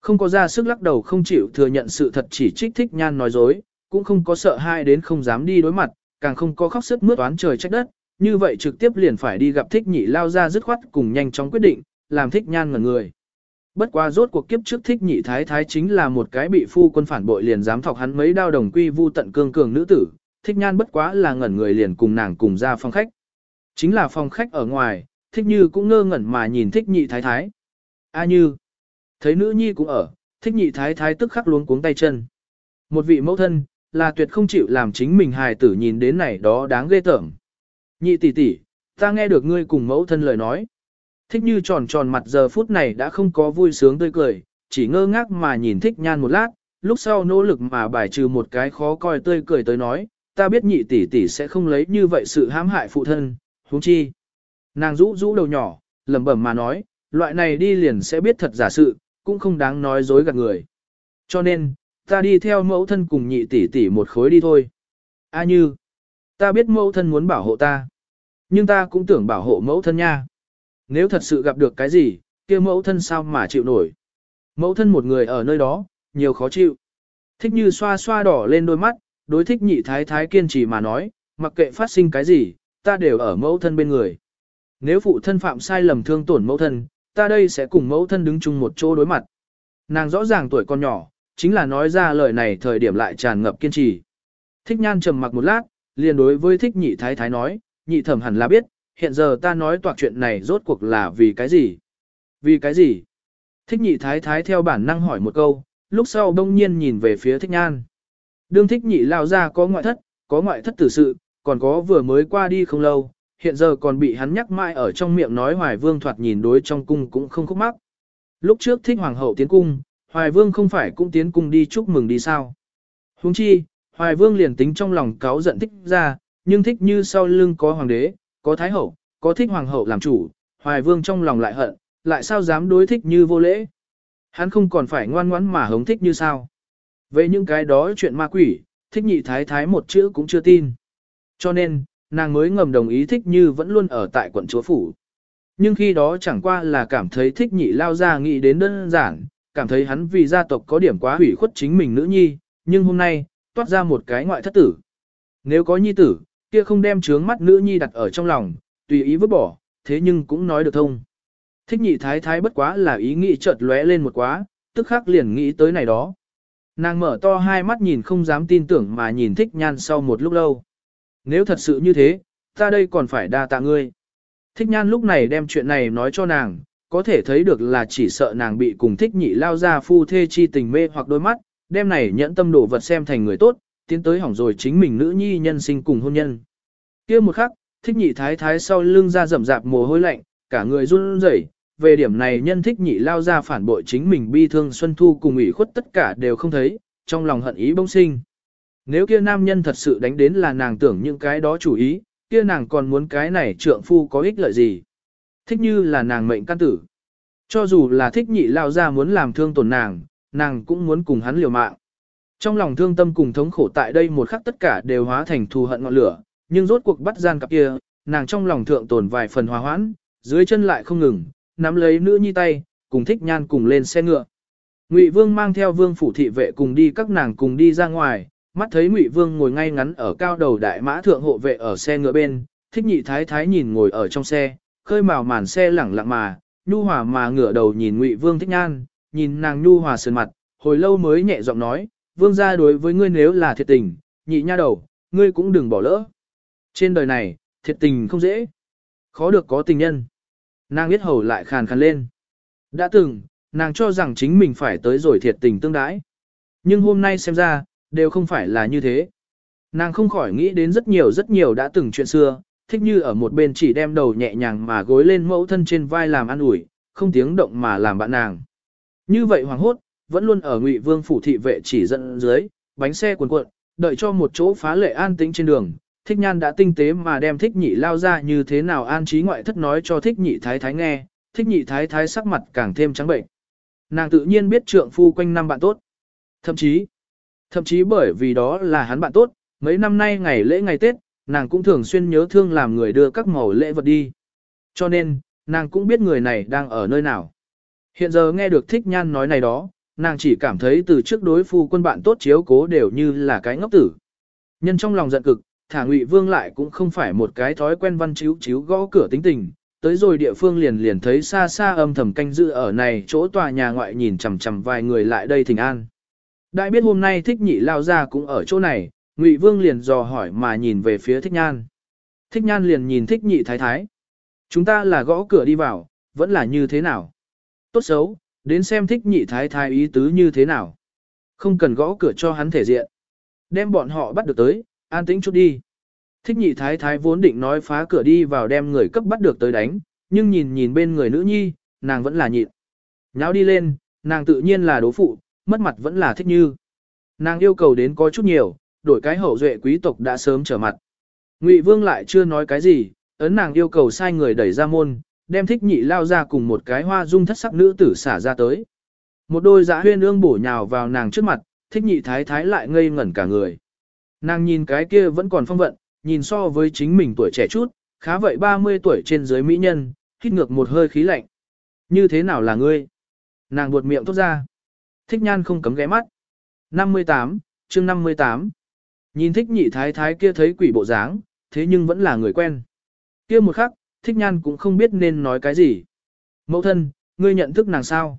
[SPEAKER 1] Không có ra sức lắc đầu không chịu thừa nhận sự thật chỉ trích thích nhan nói dối, cũng không có sợ hai đến không dám đi đối mặt, càng không có khóc sức mướt oán trời trách đất, như vậy trực tiếp liền phải đi gặp thích nhị lao ra dứt khoát cùng nhanh chóng quyết định, làm thích nhan ngẩn người. Bất quá rốt cuộc kiếp trước thích nhị thái thái chính là một cái bị phu quân phản bội liền dám thọc hắn mấy đao đồng quy vu tận cương cường nữ tử, thích nhan bất quá là ngẩn người liền cùng nàng cùng ra phòng khách. Chính là phòng khách ở ngoài, thích như cũng ngơ ngẩn mà nhìn thích nhị thái thái. A như, thấy nữ nhi cũng ở, thích nhị thái thái tức khắc luống cuống tay chân. Một vị mẫu thân, là tuyệt không chịu làm chính mình hài tử nhìn đến này đó đáng ghê tởm. Nhị tỷ tỷ, ta nghe được ngươi cùng mẫu thân lời nói. Thích như tròn tròn mặt giờ phút này đã không có vui sướng tươi cười, chỉ ngơ ngác mà nhìn thích nhan một lát, lúc sau nỗ lực mà bài trừ một cái khó coi tươi cười tới nói, ta biết nhị tỷ tỷ sẽ không lấy như vậy sự hãm hại phụ thân, huống chi. Nàng rũ rũ đầu nhỏ, lẩm bẩm mà nói, loại này đi liền sẽ biết thật giả sự, cũng không đáng nói dối gạt người. Cho nên, ta đi theo mẫu thân cùng nhị tỷ tỷ một khối đi thôi. A như, ta biết mẫu thân muốn bảo hộ ta, nhưng ta cũng tưởng bảo hộ mẫu thân nha. Nếu thật sự gặp được cái gì, kia mẫu thân sao mà chịu nổi. Mẫu thân một người ở nơi đó, nhiều khó chịu. Thích như xoa xoa đỏ lên đôi mắt, đối thích nhị thái thái kiên trì mà nói, mặc kệ phát sinh cái gì, ta đều ở mẫu thân bên người. Nếu phụ thân phạm sai lầm thương tổn mẫu thân, ta đây sẽ cùng mẫu thân đứng chung một chỗ đối mặt. Nàng rõ ràng tuổi con nhỏ, chính là nói ra lời này thời điểm lại tràn ngập kiên trì. Thích nhan trầm mặc một lát, liền đối với thích nhị thái thái nói, nhị thẩm hẳn là biết, hiện giờ ta nói toạc chuyện này rốt cuộc là vì cái gì? Vì cái gì? Thích nhị thái thái theo bản năng hỏi một câu, lúc sau đông nhiên nhìn về phía thích nhan. Đương thích nhị lao ra có ngoại thất, có ngoại thất tử sự, còn có vừa mới qua đi không lâu, hiện giờ còn bị hắn nhắc mãi ở trong miệng nói hoài vương thoạt nhìn đối trong cung cũng không khúc mắc. Lúc trước thích hoàng hậu tiến cung, hoài vương không phải cũng tiến cung đi chúc mừng đi sao. Huống chi, hoài vương liền tính trong lòng cáo giận thích ra, nhưng thích như sau lưng có hoàng đế, có thái hậu, có thích hoàng hậu làm chủ, hoài vương trong lòng lại hận, lại sao dám đối thích như vô lễ. Hắn không còn phải ngoan ngoãn mà hống thích như sao. Về những cái đó chuyện ma quỷ, thích nhị thái thái một chữ cũng chưa tin. Cho nên, nàng mới ngầm đồng ý thích như vẫn luôn ở tại quận chúa phủ. Nhưng khi đó chẳng qua là cảm thấy thích nhị lao ra nghĩ đến đơn giản, cảm thấy hắn vì gia tộc có điểm quá hủy khuất chính mình nữ nhi, nhưng hôm nay, toát ra một cái ngoại thất tử. Nếu có nhi tử, kia không đem trướng mắt nữ nhi đặt ở trong lòng, tùy ý vứt bỏ, thế nhưng cũng nói được thông. Thích nhị thái thái bất quá là ý nghĩ chợt lóe lên một quá, tức khắc liền nghĩ tới này đó. Nàng mở to hai mắt nhìn không dám tin tưởng mà nhìn thích nhan sau một lúc lâu. Nếu thật sự như thế, ta đây còn phải đa tạ ngươi. Thích nhan lúc này đem chuyện này nói cho nàng, có thể thấy được là chỉ sợ nàng bị cùng thích nhị lao ra phu thê chi tình mê hoặc đôi mắt, đem này nhẫn tâm đổ vật xem thành người tốt, tiến tới hỏng rồi chính mình nữ nhi nhân sinh cùng hôn nhân. kia một khắc, thích nhị thái thái sau lưng ra rậm rạp mồ hôi lạnh, cả người run rẩy. Về điểm này nhân thích nhị lao ra phản bội chính mình bi thương Xuân Thu cùng ủy khuất tất cả đều không thấy, trong lòng hận ý bông sinh. Nếu kia nam nhân thật sự đánh đến là nàng tưởng những cái đó chủ ý, kia nàng còn muốn cái này trượng phu có ích lợi gì. Thích như là nàng mệnh căn tử. Cho dù là thích nhị lao ra muốn làm thương tổn nàng, nàng cũng muốn cùng hắn liều mạng. Trong lòng thương tâm cùng thống khổ tại đây một khắc tất cả đều hóa thành thù hận ngọn lửa, nhưng rốt cuộc bắt gian cặp kia, nàng trong lòng thượng tồn vài phần hòa hoãn, dưới chân lại không ngừng, nắm lấy nữ nhi tay, cùng thích nhan cùng lên xe ngựa. Ngụy Vương mang theo Vương phủ thị vệ cùng đi các nàng cùng đi ra ngoài, mắt thấy Ngụy Vương ngồi ngay ngắn ở cao đầu đại mã thượng hộ vệ ở xe ngựa bên, thích nhị thái thái nhìn ngồi ở trong xe, khơi màu màn xe lẳng lặng mà, nhu hòa mà ngửa đầu nhìn Ngụy Vương thích nhan, nhìn nàng nhu hòa sườn mặt, hồi lâu mới nhẹ giọng nói, Vương gia đối với ngươi nếu là thiệt tình, nhị nha đầu, ngươi cũng đừng bỏ lỡ. Trên đời này, thiệt tình không dễ. Khó được có tình nhân. Nàng biết hầu lại khàn khàn lên. Đã từng, nàng cho rằng chính mình phải tới rồi thiệt tình tương đãi. Nhưng hôm nay xem ra, đều không phải là như thế. Nàng không khỏi nghĩ đến rất nhiều rất nhiều đã từng chuyện xưa, thích như ở một bên chỉ đem đầu nhẹ nhàng mà gối lên mẫu thân trên vai làm an ủi, không tiếng động mà làm bạn nàng. Như vậy hoàng hốt, vẫn luôn ở ngụy vương phủ thị vệ chỉ dẫn dưới, bánh xe cuồn cuộn, đợi cho một chỗ phá lệ an tĩnh trên đường, thích nhan đã tinh tế mà đem thích nhị lao ra như thế nào an trí ngoại thất nói cho thích nhị thái thái nghe, thích nhị thái thái sắc mặt càng thêm trắng bệnh. Nàng tự nhiên biết trượng phu quanh năm bạn tốt. Thậm chí, thậm chí bởi vì đó là hắn bạn tốt, mấy năm nay ngày lễ ngày Tết, nàng cũng thường xuyên nhớ thương làm người đưa các màu lễ vật đi. Cho nên, nàng cũng biết người này đang ở nơi nào. Hiện giờ nghe được thích nhan nói này đó, nàng chỉ cảm thấy từ trước đối phu quân bạn tốt chiếu cố đều như là cái ngốc tử. Nhân trong lòng giận cực, thả ngụy vương lại cũng không phải một cái thói quen văn chiếu chiếu gõ cửa tính tình, tới rồi địa phương liền liền thấy xa xa âm thầm canh dự ở này chỗ tòa nhà ngoại nhìn chằm chằm vài người lại đây thỉnh an. Đại biết hôm nay thích nhị lao ra cũng ở chỗ này, ngụy vương liền dò hỏi mà nhìn về phía thích nhan. Thích nhan liền nhìn thích nhị thái thái. Chúng ta là gõ cửa đi vào, vẫn là như thế nào? Tốt xấu, đến xem thích nhị thái thái ý tứ như thế nào. Không cần gõ cửa cho hắn thể diện. Đem bọn họ bắt được tới, an tĩnh chút đi. Thích nhị thái thái vốn định nói phá cửa đi vào đem người cấp bắt được tới đánh, nhưng nhìn nhìn bên người nữ nhi, nàng vẫn là nhịn. Nháo đi lên, nàng tự nhiên là đố phụ, mất mặt vẫn là thích như. Nàng yêu cầu đến có chút nhiều, đổi cái hậu duệ quý tộc đã sớm trở mặt. Ngụy Vương lại chưa nói cái gì, ấn nàng yêu cầu sai người đẩy ra môn, đem thích nhị lao ra cùng một cái hoa dung thất sắc nữ tử xả ra tới. Một đôi dạ huyên ương bổ nhào vào nàng trước mặt, thích nhị thái thái lại ngây ngẩn cả người. Nàng nhìn cái kia vẫn còn phong vận, nhìn so với chính mình tuổi trẻ chút, khá vậy 30 tuổi trên dưới mỹ nhân, hít ngược một hơi khí lạnh. Như thế nào là ngươi? Nàng buột miệng tốt ra. Thích nhan không cấm ghé mắt. 58, chương 58. Nhìn thích nhị thái thái kia thấy quỷ bộ dáng, thế nhưng vẫn là người quen. Kia một khắc, thích nhan cũng không biết nên nói cái gì. Mẫu thân, ngươi nhận thức nàng sao?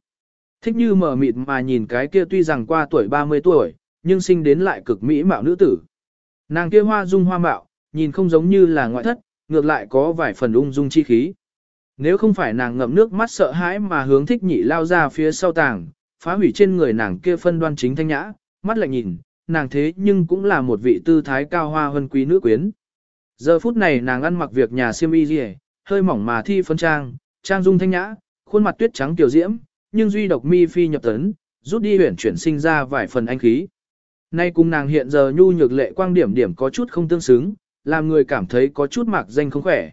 [SPEAKER 1] Thích như mở mịt mà nhìn cái kia tuy rằng qua tuổi 30 tuổi, nhưng sinh đến lại cực mỹ mạo nữ tử. Nàng kia hoa dung hoa mạo, nhìn không giống như là ngoại thất, ngược lại có vài phần ung dung chi khí. Nếu không phải nàng ngậm nước mắt sợ hãi mà hướng thích nhị lao ra phía sau tàng, phá hủy trên người nàng kia phân đoan chính thanh nhã, mắt lại nhìn, nàng thế nhưng cũng là một vị tư thái cao hoa hơn quý nữ quyến. Giờ phút này nàng ăn mặc việc nhà siêm y gì, hơi mỏng mà thi phân trang, trang dung thanh nhã, khuôn mặt tuyết trắng tiểu diễm, nhưng duy độc mi phi nhập tấn, rút đi huyển chuyển sinh ra vài phần anh khí. Nay cùng nàng hiện giờ nhu nhược lệ quang điểm điểm có chút không tương xứng, làm người cảm thấy có chút mạc danh không khỏe.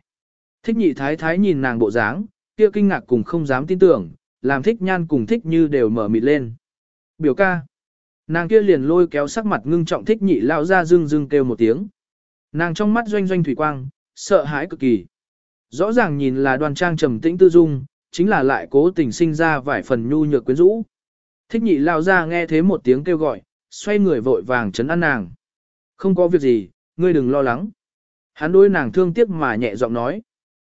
[SPEAKER 1] Thích nhị thái thái nhìn nàng bộ dáng, kia kinh ngạc cùng không dám tin tưởng, làm thích nhan cùng thích như đều mở mịt lên. Biểu ca. Nàng kia liền lôi kéo sắc mặt ngưng trọng thích nhị lao ra dưng dưng kêu một tiếng. Nàng trong mắt doanh doanh thủy quang, sợ hãi cực kỳ. Rõ ràng nhìn là đoàn trang trầm tĩnh tư dung, chính là lại cố tình sinh ra vài phần nhu nhược quyến rũ. Thích nhị lao ra nghe thế một tiếng kêu gọi, xoay người vội vàng chấn an nàng. Không có việc gì, ngươi đừng lo lắng. Hắn đối nàng thương tiếc mà nhẹ giọng nói.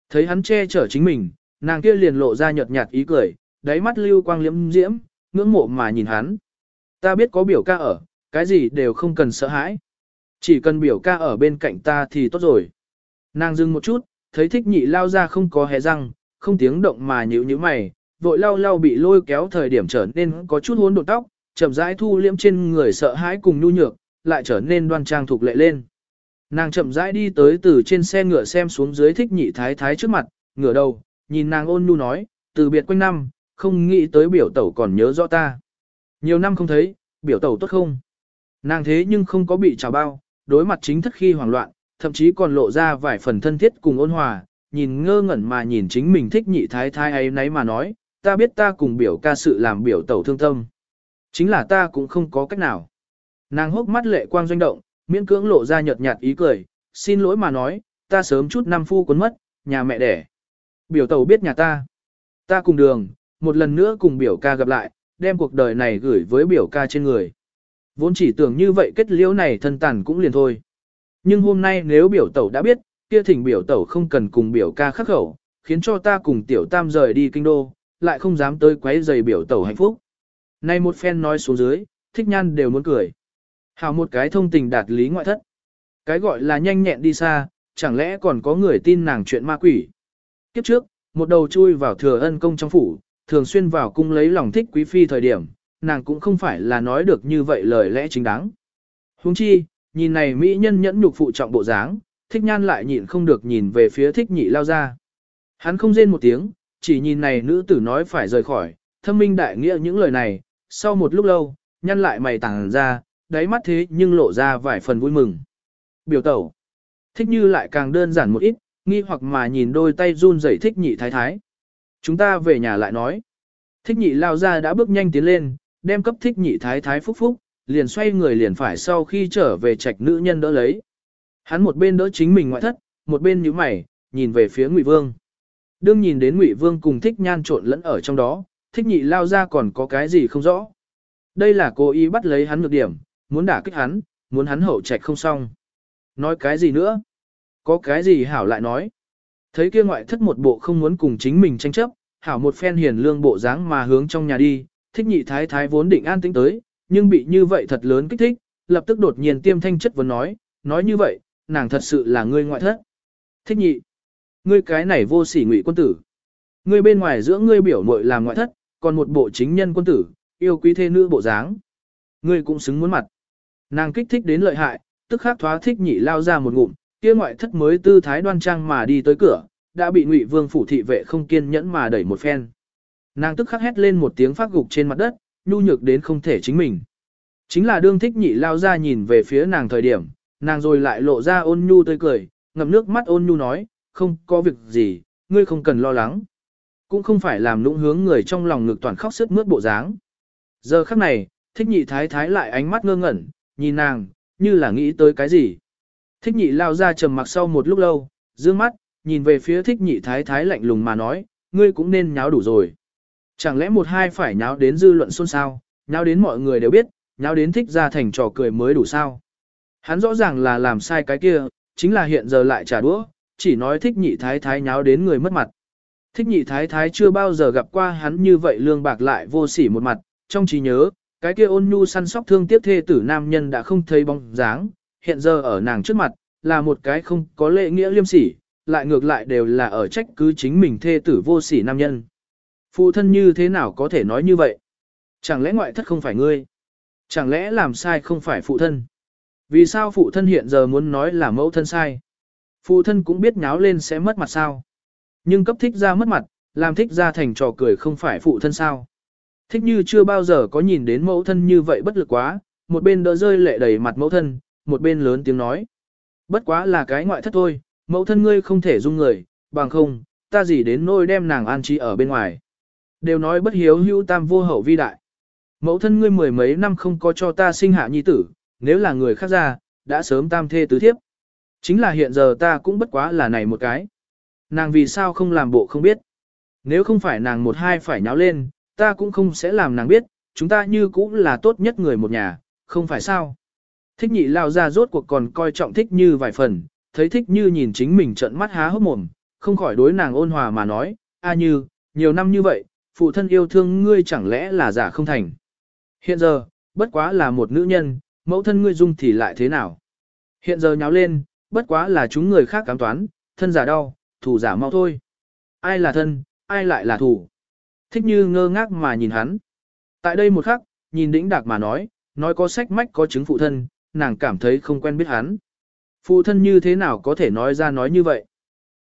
[SPEAKER 1] Thấy hắn che chở chính mình, nàng kia liền lộ ra nhợt nhạt ý cười, đáy mắt lưu quang liễm diễm, ngưỡng mộ mà nhìn hắn. Ta biết có biểu ca ở, cái gì đều không cần sợ hãi. Chỉ cần biểu ca ở bên cạnh ta thì tốt rồi. Nàng dừng một chút, thấy thích nhị lao ra không có hé răng, không tiếng động mà nhíu nhíu mày, vội lao lao bị lôi kéo thời điểm trở nên có chút hỗn độn tóc, chậm rãi thu liễm trên người sợ hãi cùng nhu nhược, lại trở nên đoan trang thuộc lệ lên. Nàng chậm rãi đi tới từ trên xe ngựa xem xuống dưới thích nhị thái thái trước mặt, ngửa đầu, nhìn nàng ôn nhu nói, từ biệt quanh năm, không nghĩ tới biểu tẩu còn nhớ rõ ta. Nhiều năm không thấy, biểu tẩu tốt không? Nàng thế nhưng không có bị trào bao, đối mặt chính thất khi hoảng loạn, thậm chí còn lộ ra vài phần thân thiết cùng ôn hòa, nhìn ngơ ngẩn mà nhìn chính mình thích nhị thái thái ấy nấy mà nói, ta biết ta cùng biểu ca sự làm biểu tẩu thương tâm. Chính là ta cũng không có cách nào. Nàng hốc mắt lệ quang doanh động, miễn cưỡng lộ ra nhợt nhạt ý cười, xin lỗi mà nói, ta sớm chút năm phu cuốn mất, nhà mẹ đẻ. Biểu tẩu biết nhà ta. Ta cùng đường, một lần nữa cùng biểu ca gặp lại, đem cuộc đời này gửi với biểu ca trên người. Vốn chỉ tưởng như vậy kết liễu này thân tàn cũng liền thôi. Nhưng hôm nay nếu biểu tẩu đã biết, kia thỉnh biểu tẩu không cần cùng biểu ca khắc khẩu, khiến cho ta cùng tiểu tam rời đi kinh đô, lại không dám tới quấy giày biểu tẩu hạnh phúc. nay một phen nói xuống dưới, thích nhan đều muốn cười. Hào một cái thông tình đạt lý ngoại thất. Cái gọi là nhanh nhẹn đi xa, chẳng lẽ còn có người tin nàng chuyện ma quỷ. Kiếp trước, một đầu chui vào thừa ân công trong phủ, thường xuyên vào cung lấy lòng thích quý phi thời điểm, nàng cũng không phải là nói được như vậy lời lẽ chính đáng. Huống chi, nhìn này mỹ nhân nhẫn nhục phụ trọng bộ dáng, thích nhan lại nhịn không được nhìn về phía thích nhị lao ra. Hắn không rên một tiếng, chỉ nhìn này nữ tử nói phải rời khỏi, thâm minh đại nghĩa những lời này, sau một lúc lâu, nhăn lại mày tàng ra, đáy mắt thế nhưng lộ ra vài phần vui mừng. Biểu tẩu, thích như lại càng đơn giản một ít, nghi hoặc mà nhìn đôi tay run rẩy thích nhị thái thái. Chúng ta về nhà lại nói. Thích nhị lao ra đã bước nhanh tiến lên, đem cấp thích nhị thái thái phúc phúc, liền xoay người liền phải sau khi trở về trạch nữ nhân đỡ lấy. Hắn một bên đỡ chính mình ngoại thất, một bên nhíu mày, nhìn về phía Ngụy Vương. Đương nhìn đến Ngụy Vương cùng thích nhan trộn lẫn ở trong đó, thích nhị lao ra còn có cái gì không rõ. Đây là cố ý bắt lấy hắn nhược điểm, muốn đả kích hắn, muốn hắn hậu trạch không xong. Nói cái gì nữa? Có cái gì hảo lại nói? Thấy kia ngoại thất một bộ không muốn cùng chính mình tranh chấp, hảo một phen hiền lương bộ dáng mà hướng trong nhà đi, thích nhị thái thái vốn định an tĩnh tới, nhưng bị như vậy thật lớn kích thích, lập tức đột nhiên tiêm thanh chất vấn nói, nói như vậy, nàng thật sự là ngươi ngoại thất. Thích nhị, ngươi cái này vô sỉ ngụy quân tử. Ngươi bên ngoài giữa ngươi biểu muội làm ngoại thất, còn một bộ chính nhân quân tử, yêu quý thê nữ bộ dáng. Ngươi cũng xứng muốn mặt. Nàng kích thích đến lợi hại, tức khắc thoá thích nhị lao ra một ngụm, kia ngoại thất mới tư thái đoan trang mà đi tới cửa, đã bị ngụy vương phủ thị vệ không kiên nhẫn mà đẩy một phen. Nàng tức khắc hét lên một tiếng phát gục trên mặt đất, nhu nhược đến không thể chính mình. Chính là đương thích nhị lao ra nhìn về phía nàng thời điểm, nàng rồi lại lộ ra ôn nhu tươi cười, ngậm nước mắt ôn nhu nói, không có việc gì, ngươi không cần lo lắng. Cũng không phải làm nũng hướng người trong lòng ngực toàn khóc sức mướt bộ dáng. Giờ khắc này, thích nhị thái thái lại ánh mắt ngơ ngẩn, nhìn nàng, như là nghĩ tới cái gì. Thích nhị lao ra trầm mặc sau một lúc lâu, dương mắt, nhìn về phía thích nhị thái thái lạnh lùng mà nói, ngươi cũng nên nháo đủ rồi. Chẳng lẽ một hai phải nháo đến dư luận xôn xao, nháo đến mọi người đều biết, nháo đến thích ra thành trò cười mới đủ sao. Hắn rõ ràng là làm sai cái kia, chính là hiện giờ lại trả đũa, chỉ nói thích nhị thái thái nháo đến người mất mặt. Thích nhị thái thái chưa bao giờ gặp qua hắn như vậy lương bạc lại vô sỉ một mặt, trong trí nhớ, cái kia ôn nhu săn sóc thương tiếc thê tử nam nhân đã không thấy bóng dáng, hiện giờ ở nàng trước mặt, là một cái không có lệ nghĩa liêm sỉ, lại ngược lại đều là ở trách cứ chính mình thê tử vô sỉ nam nhân. Phụ thân như thế nào có thể nói như vậy? Chẳng lẽ ngoại thất không phải ngươi? Chẳng lẽ làm sai không phải phụ thân? Vì sao phụ thân hiện giờ muốn nói là mẫu thân sai? Phụ thân cũng biết nháo lên sẽ mất mặt sao? Nhưng cấp thích ra mất mặt, làm thích ra thành trò cười không phải phụ thân sao? Thích như chưa bao giờ có nhìn đến mẫu thân như vậy bất lực quá, một bên đỡ rơi lệ đầy mặt mẫu thân, một bên lớn tiếng nói. Bất quá là cái ngoại thất thôi, mẫu thân ngươi không thể dung người, bằng không, ta gì đến nôi đem nàng an trí ở bên ngoài. Đều nói bất hiếu hữu tam vô hậu vi đại. Mẫu thân ngươi mười mấy năm không có cho ta sinh hạ nhi tử, nếu là người khác ra, đã sớm tam thê tứ thiếp. Chính là hiện giờ ta cũng bất quá là này một cái. Nàng vì sao không làm bộ không biết. Nếu không phải nàng một hai phải nháo lên, ta cũng không sẽ làm nàng biết, chúng ta như cũng là tốt nhất người một nhà, không phải sao. Thích nhị lao ra rốt cuộc còn coi trọng thích như vài phần, thấy thích như nhìn chính mình trận mắt há hốc mồm, không khỏi đối nàng ôn hòa mà nói, a như, nhiều năm như vậy, phụ thân yêu thương ngươi chẳng lẽ là giả không thành. Hiện giờ, bất quá là một nữ nhân, mẫu thân ngươi dung thì lại thế nào. Hiện giờ nháo lên, bất quá là chúng người khác cám toán, thân giả đau, thủ giả mau thôi. Ai là thân, ai lại là thủ. Thích như ngơ ngác mà nhìn hắn. Tại đây một khắc, nhìn đĩnh đạc mà nói, nói có sách mách có chứng phụ thân, nàng cảm thấy không quen biết hắn. Phụ thân như thế nào có thể nói ra nói như vậy?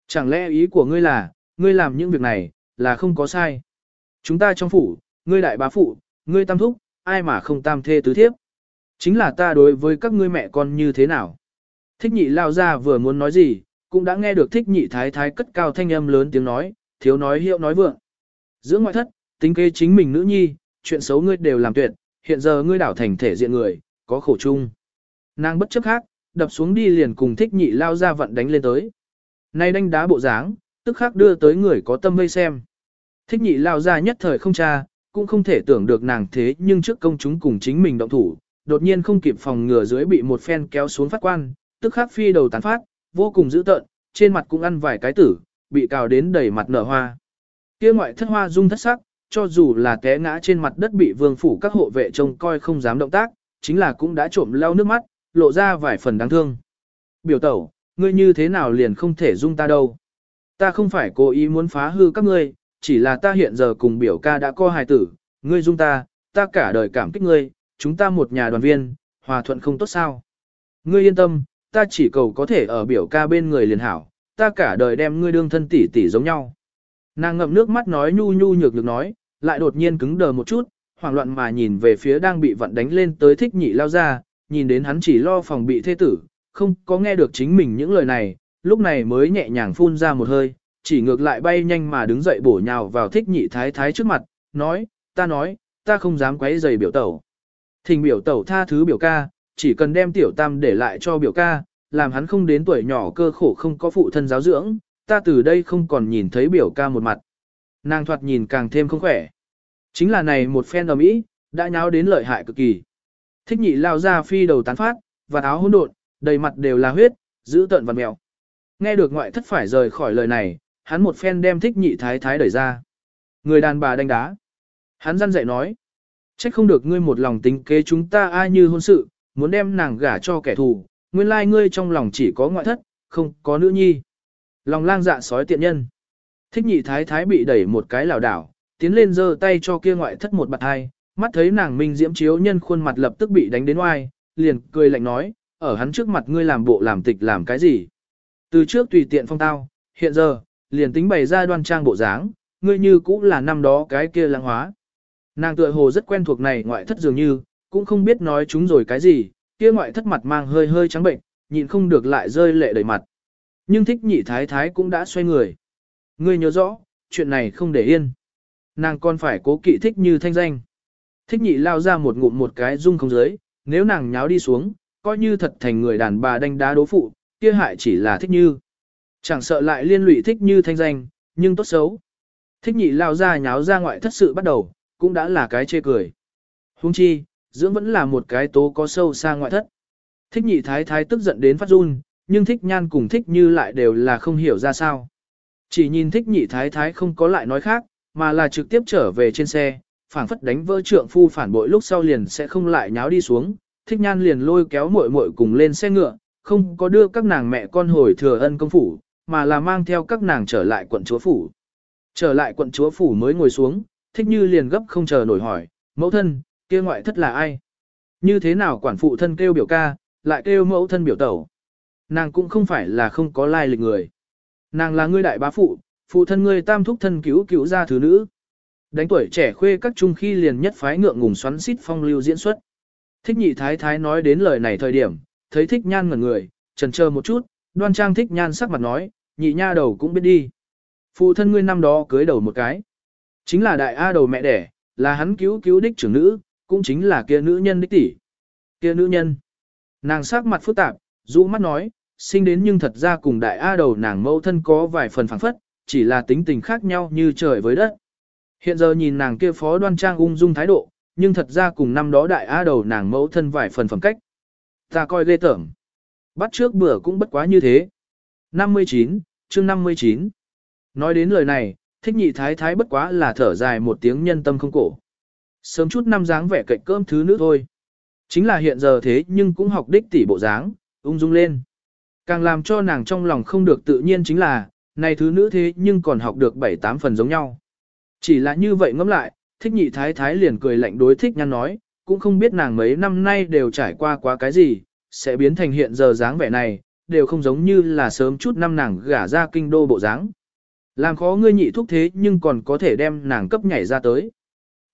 [SPEAKER 1] Chẳng lẽ ý của ngươi là, ngươi làm những việc này, là không có sai? Chúng ta trong phủ, ngươi đại bá phụ, ngươi tam thúc, ai mà không tam thê tứ thiếp? Chính là ta đối với các ngươi mẹ con như thế nào? Thích nhị lao ra vừa muốn nói gì, cũng đã nghe được thích nhị thái thái cất cao thanh âm lớn tiếng nói, thiếu nói hiệu nói vượng. Giữa ngoại thất, tính kế chính mình nữ nhi, chuyện xấu ngươi đều làm tuyệt, hiện giờ ngươi đảo thành thể diện người, có khổ chung. Nàng bất chấp khác, đập xuống đi liền cùng thích nhị lao ra vận đánh lên tới. Nay đánh đá bộ dáng, tức khắc đưa tới người có tâm vây xem. Thích nhị lao ra nhất thời không cha, cũng không thể tưởng được nàng thế nhưng trước công chúng cùng chính mình động thủ, đột nhiên không kịp phòng ngừa dưới bị một phen kéo xuống phát quan, tức khắc phi đầu tán phát, vô cùng dữ tợn, trên mặt cũng ăn vài cái tử, bị cào đến đầy mặt nở hoa. Kia ngoại thất hoa dung thất sắc, cho dù là té ngã trên mặt đất bị vương phủ các hộ vệ trông coi không dám động tác, chính là cũng đã trộm lau nước mắt, lộ ra vài phần đáng thương. Biểu tẩu, ngươi như thế nào liền không thể dung ta đâu. Ta không phải cố ý muốn phá hư các ngươi, chỉ là ta hiện giờ cùng biểu ca đã co hài tử, ngươi dung ta, ta cả đời cảm kích ngươi, chúng ta một nhà đoàn viên, hòa thuận không tốt sao. Ngươi yên tâm, ta chỉ cầu có thể ở biểu ca bên người liền hảo, ta cả đời đem ngươi đương thân tỷ tỷ giống nhau. Nàng ngậm nước mắt nói nhu nhu nhược được nói, lại đột nhiên cứng đờ một chút, hoảng loạn mà nhìn về phía đang bị vận đánh lên tới thích nhị lao ra, nhìn đến hắn chỉ lo phòng bị thê tử, không có nghe được chính mình những lời này, lúc này mới nhẹ nhàng phun ra một hơi, chỉ ngược lại bay nhanh mà đứng dậy bổ nhào vào thích nhị thái thái trước mặt, nói, ta nói, ta không dám quấy giày biểu tẩu. Thình biểu tẩu tha thứ biểu ca, chỉ cần đem tiểu tam để lại cho biểu ca, làm hắn không đến tuổi nhỏ cơ khổ không có phụ thân giáo dưỡng, ta từ đây không còn nhìn thấy biểu ca một mặt. Nàng thoạt nhìn càng thêm không khỏe. Chính là này một phen đồng ý, đã nháo đến lợi hại cực kỳ. Thích nhị lao ra phi đầu tán phát, và áo hỗn độn, đầy mặt đều là huyết, giữ tợn và mèo. Nghe được ngoại thất phải rời khỏi lời này, hắn một phen đem thích nhị thái thái đẩy ra. Người đàn bà đánh đá. Hắn răn dạy nói. Trách không được ngươi một lòng tính kế chúng ta ai như hôn sự, muốn đem nàng gả cho kẻ thù, nguyên lai ngươi trong lòng chỉ có ngoại thất, không có nữ nhi. Lòng lang dạ sói tiện nhân. Thích nhị thái thái bị đẩy một cái lảo đảo, tiến lên giơ tay cho kia ngoại thất một bạt hai, mắt thấy nàng minh diễm chiếu nhân khuôn mặt lập tức bị đánh đến oai, liền cười lạnh nói, ở hắn trước mặt ngươi làm bộ làm tịch làm cái gì. Từ trước tùy tiện phong tao, hiện giờ, liền tính bày ra đoan trang bộ dáng, ngươi như cũng là năm đó cái kia lãng hóa. Nàng tựa hồ rất quen thuộc này ngoại thất dường như, cũng không biết nói chúng rồi cái gì, kia ngoại thất mặt mang hơi hơi trắng bệnh, nhịn không được lại rơi lệ đầy mặt. Nhưng thích nhị thái thái cũng đã xoay người. Ngươi nhớ rõ, chuyện này không để yên. Nàng còn phải cố kỵ thích như thanh danh. Thích nhị lao ra một ngụm một cái rung không dưới, nếu nàng nháo đi xuống, coi như thật thành người đàn bà đánh đá đố phụ, kia hại chỉ là thích như. Chẳng sợ lại liên lụy thích như thanh danh, nhưng tốt xấu. Thích nhị lao ra nháo ra ngoại thất sự bắt đầu, cũng đã là cái chê cười. Hung chi, dưỡng vẫn là một cái tố có sâu xa ngoại thất. Thích nhị thái thái tức giận đến phát run, nhưng thích nhan cùng thích như lại đều là không hiểu ra sao. Chỉ nhìn thích nhị thái thái không có lại nói khác, mà là trực tiếp trở về trên xe, phảng phất đánh vỡ trượng phu phản bội lúc sau liền sẽ không lại nháo đi xuống. Thích nhan liền lôi kéo muội muội cùng lên xe ngựa, không có đưa các nàng mẹ con hồi thừa ân công phủ, mà là mang theo các nàng trở lại quận chúa phủ. Trở lại quận chúa phủ mới ngồi xuống, thích như liền gấp không chờ nổi hỏi, mẫu thân, kia ngoại thất là ai? Như thế nào quản phụ thân kêu biểu ca, lại kêu mẫu thân biểu tẩu? Nàng cũng không phải là không có lai lịch người. Nàng là ngươi đại bá phụ, phụ thân ngươi tam thúc thân cứu cứu ra thứ nữ. Đánh tuổi trẻ khuê các trung khi liền nhất phái ngượng ngùng xoắn xít phong lưu diễn xuất. Thích nhị thái thái nói đến lời này thời điểm, thấy thích nhan ngẩn người, trần chờ một chút, đoan trang thích nhan sắc mặt nói, nhị nha đầu cũng biết đi. Phụ thân ngươi năm đó cưới đầu một cái. Chính là đại A đầu mẹ đẻ, là hắn cứu cứu đích trưởng nữ, cũng chính là kia nữ nhân đích tỷ. Kia nữ nhân. Nàng sắc mặt phức tạp, rũ mắt nói, sinh đến nhưng thật ra cùng đại A đầu nàng mẫu thân có vài phần phản phất, chỉ là tính tình khác nhau như trời với đất. Hiện giờ nhìn nàng kia phó đoan trang ung dung thái độ, nhưng thật ra cùng năm đó đại á đầu nàng mẫu thân vài phần phẩm cách. Ta coi ghê tởm. Bắt trước bữa cũng bất quá như thế. 59, chương 59. Nói đến lời này, thích nhị thái thái bất quá là thở dài một tiếng nhân tâm không cổ. Sớm chút năm dáng vẻ cạnh cơm thứ nữ thôi. Chính là hiện giờ thế nhưng cũng học đích tỷ bộ dáng, ung dung lên. Càng làm cho nàng trong lòng không được tự nhiên chính là, này thứ nữ thế nhưng còn học được 7-8 phần giống nhau. Chỉ là như vậy ngẫm lại, thích nhị thái thái liền cười lạnh đối thích nhăn nói, cũng không biết nàng mấy năm nay đều trải qua quá cái gì, sẽ biến thành hiện giờ dáng vẻ này, đều không giống như là sớm chút năm nàng gả ra kinh đô bộ dáng. Làm khó ngươi nhị thúc thế nhưng còn có thể đem nàng cấp nhảy ra tới.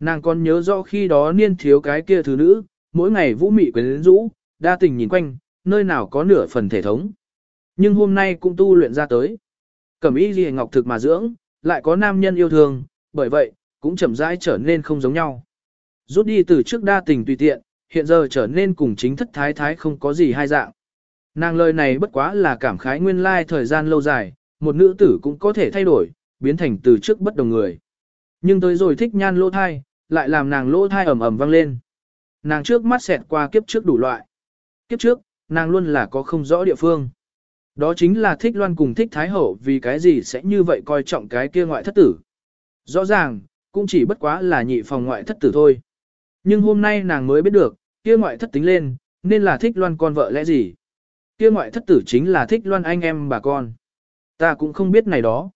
[SPEAKER 1] Nàng còn nhớ rõ khi đó niên thiếu cái kia thứ nữ, mỗi ngày vũ mị quyến rũ, đa tình nhìn quanh, nơi nào có nửa phần thể thống. Nhưng hôm nay cũng tu luyện ra tới. Cẩm y gì ngọc thực mà dưỡng, lại có nam nhân yêu thương, bởi vậy, cũng chậm rãi trở nên không giống nhau. Rút đi từ trước đa tình tùy tiện, hiện giờ trở nên cùng chính thất thái thái không có gì hai dạng. Nàng lời này bất quá là cảm khái nguyên lai thời gian lâu dài, một nữ tử cũng có thể thay đổi, biến thành từ trước bất đồng người. Nhưng tới rồi thích nhan lỗ thai, lại làm nàng lỗ thai ẩm ẩm vang lên. Nàng trước mắt xẹt qua kiếp trước đủ loại. Kiếp trước, nàng luôn là có không rõ địa phương. Đó chính là thích loan cùng thích thái hậu vì cái gì sẽ như vậy coi trọng cái kia ngoại thất tử. Rõ ràng, cũng chỉ bất quá là nhị phòng ngoại thất tử thôi. Nhưng hôm nay nàng mới biết được, kia ngoại thất tính lên, nên là thích loan con vợ lẽ gì. Kia ngoại thất tử chính là thích loan anh em bà con. Ta cũng không biết này đó.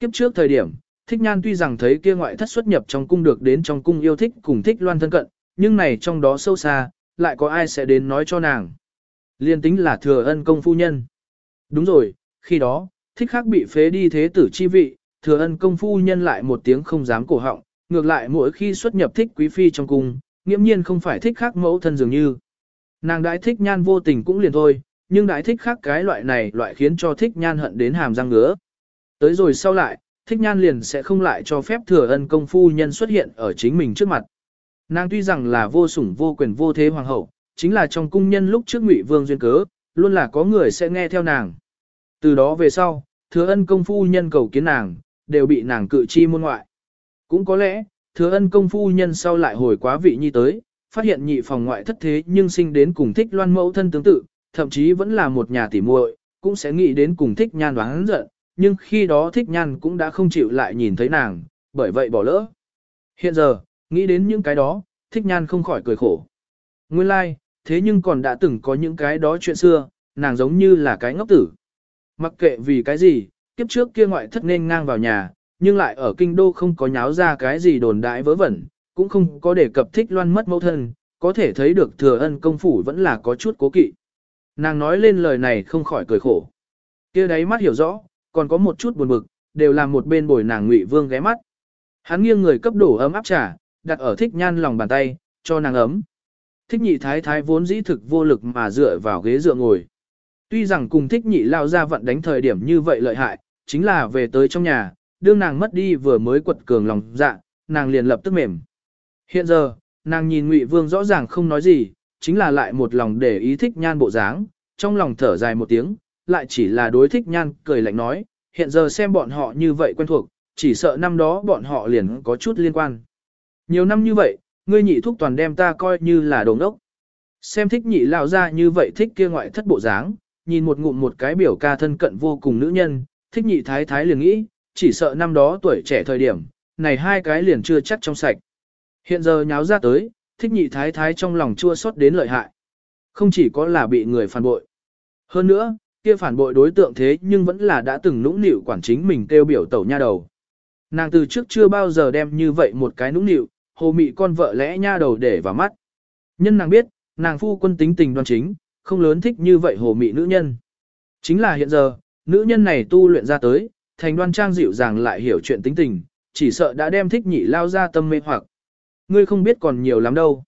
[SPEAKER 1] Kiếp trước thời điểm, thích nhan tuy rằng thấy kia ngoại thất xuất nhập trong cung được đến trong cung yêu thích cùng thích loan thân cận, nhưng này trong đó sâu xa, lại có ai sẽ đến nói cho nàng. Liên tính là thừa ân công phu nhân. Đúng rồi, khi đó, thích khác bị phế đi thế tử chi vị, thừa ân công phu nhân lại một tiếng không dám cổ họng, ngược lại mỗi khi xuất nhập thích quý phi trong cung, nghiễm nhiên không phải thích khác mẫu thân dường như. Nàng đãi thích nhan vô tình cũng liền thôi, nhưng đãi thích khác cái loại này loại khiến cho thích nhan hận đến hàm răng ngứa. Tới rồi sau lại, thích nhan liền sẽ không lại cho phép thừa ân công phu nhân xuất hiện ở chính mình trước mặt. Nàng tuy rằng là vô sủng vô quyền vô thế hoàng hậu, chính là trong cung nhân lúc trước ngụy vương duyên cớ, luôn là có người sẽ nghe theo nàng. Từ đó về sau, thừa ân công phu nhân cầu kiến nàng, đều bị nàng cự chi môn ngoại. Cũng có lẽ, thừa ân công phu nhân sau lại hồi quá vị nhi tới, phát hiện nhị phòng ngoại thất thế nhưng sinh đến cùng thích loan mẫu thân tương tự, thậm chí vẫn là một nhà tỉ muội, cũng sẽ nghĩ đến cùng thích nhan đoán giận, nhưng khi đó thích nhan cũng đã không chịu lại nhìn thấy nàng, bởi vậy bỏ lỡ. Hiện giờ, nghĩ đến những cái đó, thích nhan không khỏi cười khổ. Nguyên lai, like, thế nhưng còn đã từng có những cái đó chuyện xưa, nàng giống như là cái ngốc tử. Mặc kệ vì cái gì, kiếp trước kia ngoại thất nên ngang vào nhà, nhưng lại ở kinh đô không có nháo ra cái gì đồn đại vớ vẩn, cũng không có đề cập thích loan mất mẫu thân, có thể thấy được thừa ân công phủ vẫn là có chút cố kỵ. Nàng nói lên lời này không khỏi cười khổ. kia đáy mắt hiểu rõ, còn có một chút buồn bực, đều làm một bên bồi nàng ngụy vương ghé mắt. Hắn nghiêng người cấp đổ ấm áp trà, đặt ở thích nhan lòng bàn tay, cho nàng ấm. Thích nhị thái thái vốn dĩ thực vô lực mà dựa vào ghế dựa ngồi. Tuy rằng cùng thích nhị lao ra vận đánh thời điểm như vậy lợi hại, chính là về tới trong nhà, đương nàng mất đi vừa mới quật cường lòng dạ, nàng liền lập tức mềm. Hiện giờ, nàng nhìn Ngụy Vương rõ ràng không nói gì, chính là lại một lòng để ý thích nhan bộ dáng, trong lòng thở dài một tiếng, lại chỉ là đối thích nhan cười lạnh nói, hiện giờ xem bọn họ như vậy quen thuộc, chỉ sợ năm đó bọn họ liền có chút liên quan. Nhiều năm như vậy, ngươi nhị thúc toàn đem ta coi như là đồng đốc. Xem thích nhị lao ra như vậy thích kia ngoại thất bộ dáng, nhìn một ngụm một cái biểu ca thân cận vô cùng nữ nhân, thích nhị thái thái liền nghĩ, chỉ sợ năm đó tuổi trẻ thời điểm, này hai cái liền chưa chắc trong sạch. Hiện giờ nháo ra tới, thích nhị thái thái trong lòng chua xót đến lợi hại. Không chỉ có là bị người phản bội. Hơn nữa, kia phản bội đối tượng thế nhưng vẫn là đã từng nũng nịu quản chính mình kêu biểu tẩu nha đầu. Nàng từ trước chưa bao giờ đem như vậy một cái nũng nịu, hồ mị con vợ lẽ nha đầu để vào mắt. Nhân nàng biết, nàng phu quân tính tình đoan chính, không lớn thích như vậy hồ mị nữ nhân. Chính là hiện giờ, nữ nhân này tu luyện ra tới, thành đoan trang dịu dàng lại hiểu chuyện tính tình, chỉ sợ đã đem thích nhị lao ra tâm mê hoặc. Ngươi không biết còn nhiều lắm đâu.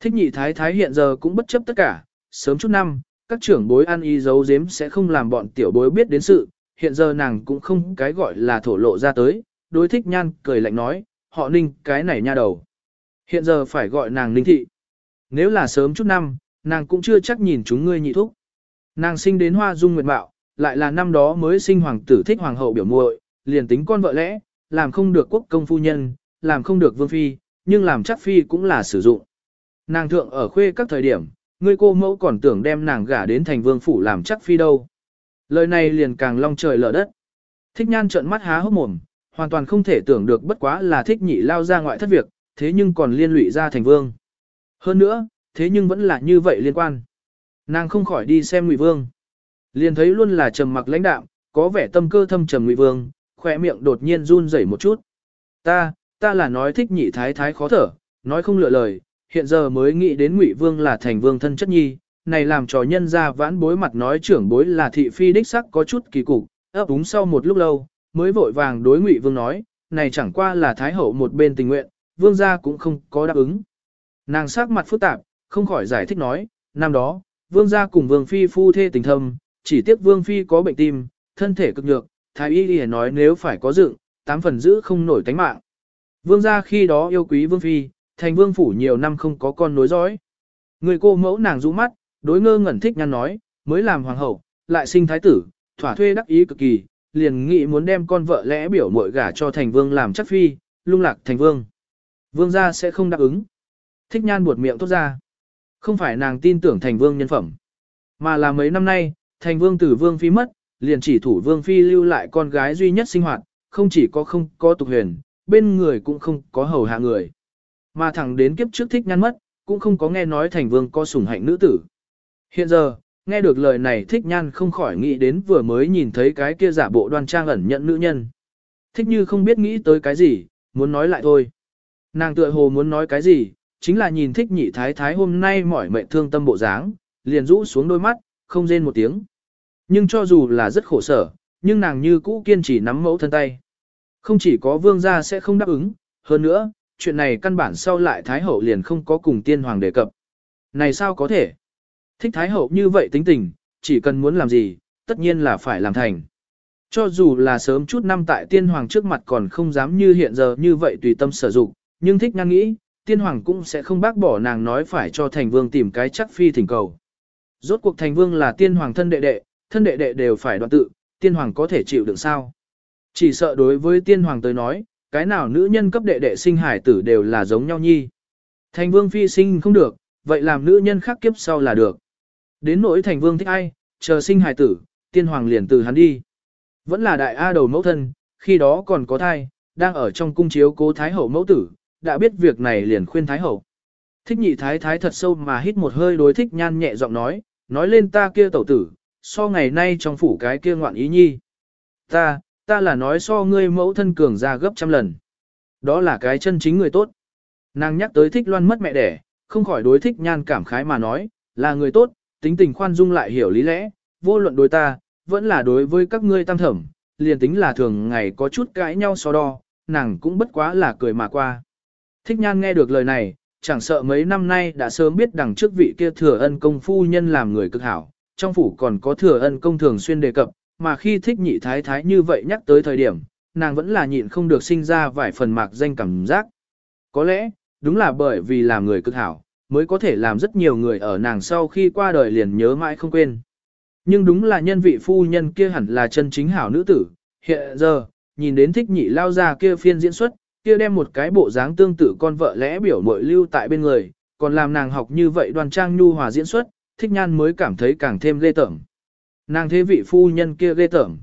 [SPEAKER 1] Thích nhị thái thái hiện giờ cũng bất chấp tất cả, sớm chút năm, các trưởng bối ăn y giấu giếm sẽ không làm bọn tiểu bối biết đến sự, hiện giờ nàng cũng không cái gọi là thổ lộ ra tới, đối thích nhan cười lạnh nói, họ ninh cái này nha đầu. Hiện giờ phải gọi nàng ninh thị. Nếu là sớm chút năm, nàng cũng chưa chắc nhìn chúng ngươi nhị thúc. Nàng sinh đến hoa dung nguyệt mạo, lại là năm đó mới sinh hoàng tử thích hoàng hậu biểu muội, liền tính con vợ lẽ, làm không được quốc công phu nhân, làm không được vương phi, nhưng làm chắc phi cũng là sử dụng. Nàng thượng ở khuê các thời điểm, ngươi cô mẫu còn tưởng đem nàng gả đến thành vương phủ làm chắc phi đâu. Lời này liền càng long trời lở đất. Thích nhan trợn mắt há hốc mồm, hoàn toàn không thể tưởng được bất quá là thích nhị lao ra ngoại thất việc, thế nhưng còn liên lụy ra thành vương. Hơn nữa, thế nhưng vẫn là như vậy liên quan. Nàng không khỏi đi xem ngụy vương. Liền thấy luôn là trầm mặc lãnh đạm, có vẻ tâm cơ thâm trầm ngụy vương, khỏe miệng đột nhiên run rẩy một chút. Ta, ta là nói thích nhị thái thái khó thở, nói không lựa lời, hiện giờ mới nghĩ đến ngụy vương là thành vương thân chất nhi, này làm trò nhân ra vãn bối mặt nói trưởng bối là thị phi đích sắc có chút kỳ cục, ấp úng sau một lúc lâu, mới vội vàng đối ngụy vương nói, này chẳng qua là thái hậu một bên tình nguyện, vương gia cũng không có đáp ứng. Nàng sắc mặt phức tạp, không khỏi giải thích nói, năm đó, vương gia cùng vương phi phu thê tình thâm, chỉ tiếc vương phi có bệnh tim, thân thể cực nhược, thái y liền nói nếu phải có dựng, tám phần giữ không nổi tánh mạng. Vương gia khi đó yêu quý vương phi, thành vương phủ nhiều năm không có con nối dõi. Người cô mẫu nàng rũ mắt, đối ngơ ngẩn thích nhăn nói, mới làm hoàng hậu, lại sinh thái tử, thỏa thuê đắc ý cực kỳ, liền nghĩ muốn đem con vợ lẽ biểu muội gả cho thành vương làm chắc phi, lung lạc thành vương. Vương gia sẽ không đáp ứng. Thích nhan buột miệng tốt ra. Không phải nàng tin tưởng thành vương nhân phẩm, mà là mấy năm nay, thành vương tử vương phi mất, liền chỉ thủ vương phi lưu lại con gái duy nhất sinh hoạt, không chỉ có không có tục huyền, bên người cũng không có hầu hạ người. Mà thẳng đến kiếp trước thích nhăn mất, cũng không có nghe nói thành vương có sủng hạnh nữ tử. Hiện giờ, nghe được lời này thích nhan không khỏi nghĩ đến vừa mới nhìn thấy cái kia giả bộ đoan trang ẩn nhận nữ nhân. Thích như không biết nghĩ tới cái gì, muốn nói lại thôi. Nàng tựa hồ muốn nói cái gì, chính là nhìn thích nhị thái thái hôm nay mỏi mệt thương tâm bộ dáng, liền rũ xuống đôi mắt, không rên một tiếng. Nhưng cho dù là rất khổ sở, nhưng nàng như cũ kiên trì nắm mẫu thân tay. Không chỉ có vương gia sẽ không đáp ứng, hơn nữa, chuyện này căn bản sau lại Thái Hậu liền không có cùng tiên hoàng đề cập. Này sao có thể? Thích Thái Hậu như vậy tính tình, chỉ cần muốn làm gì, tất nhiên là phải làm thành. Cho dù là sớm chút năm tại tiên hoàng trước mặt còn không dám như hiện giờ như vậy tùy tâm sử dụng, nhưng thích ngang nghĩ, tiên hoàng cũng sẽ không bác bỏ nàng nói phải cho thành vương tìm cái chắc phi thỉnh cầu. Rốt cuộc thành vương là tiên hoàng thân đệ đệ, thân đệ đệ đều phải đoạn tự, tiên hoàng có thể chịu được sao. Chỉ sợ đối với tiên hoàng tới nói, cái nào nữ nhân cấp đệ đệ sinh hải tử đều là giống nhau nhi. Thành vương phi sinh không được, vậy làm nữ nhân khác kiếp sau là được. Đến nỗi thành vương thích ai, chờ sinh hải tử, tiên hoàng liền từ hắn đi. Vẫn là đại A đầu mẫu thân, khi đó còn có thai, đang ở trong cung chiếu cố thái hậu mẫu tử, đã biết việc này liền khuyên thái hậu. Thích nhị thái thái thật sâu mà hít một hơi đối thích nhan nhẹ giọng nói, nói lên ta kia tẩu tử, so ngày nay trong phủ cái kia ngoạn ý nhi. Ta, ta là nói so ngươi mẫu thân cường ra gấp trăm lần. Đó là cái chân chính người tốt. Nàng nhắc tới thích loan mất mẹ đẻ, không khỏi đối thích nhan cảm khái mà nói, là người tốt, tính tình khoan dung lại hiểu lý lẽ, vô luận đối ta, vẫn là đối với các ngươi tam thẩm, liền tính là thường ngày có chút cãi nhau so đo, nàng cũng bất quá là cười mà qua. Thích nhan nghe được lời này, chẳng sợ mấy năm nay đã sớm biết đằng trước vị kia thừa ân công phu nhân làm người cực hảo, trong phủ còn có thừa ân công thường xuyên đề cập, mà khi thích nhị thái thái như vậy nhắc tới thời điểm, nàng vẫn là nhịn không được sinh ra vài phần mạc danh cảm giác. Có lẽ, đúng là bởi vì làm người cực hảo, mới có thể làm rất nhiều người ở nàng sau khi qua đời liền nhớ mãi không quên. Nhưng đúng là nhân vị phu nhân kia hẳn là chân chính hảo nữ tử, hiện giờ, nhìn đến thích nhị lao ra kia phiên diễn xuất, kia đem một cái bộ dáng tương tự con vợ lẽ biểu mội lưu tại bên người, còn làm nàng học như vậy đoan trang nhu hòa diễn xuất, thích nhan mới cảm thấy càng thêm ghê tởm. Nàng thế vị phu nhân kia ghê tởm.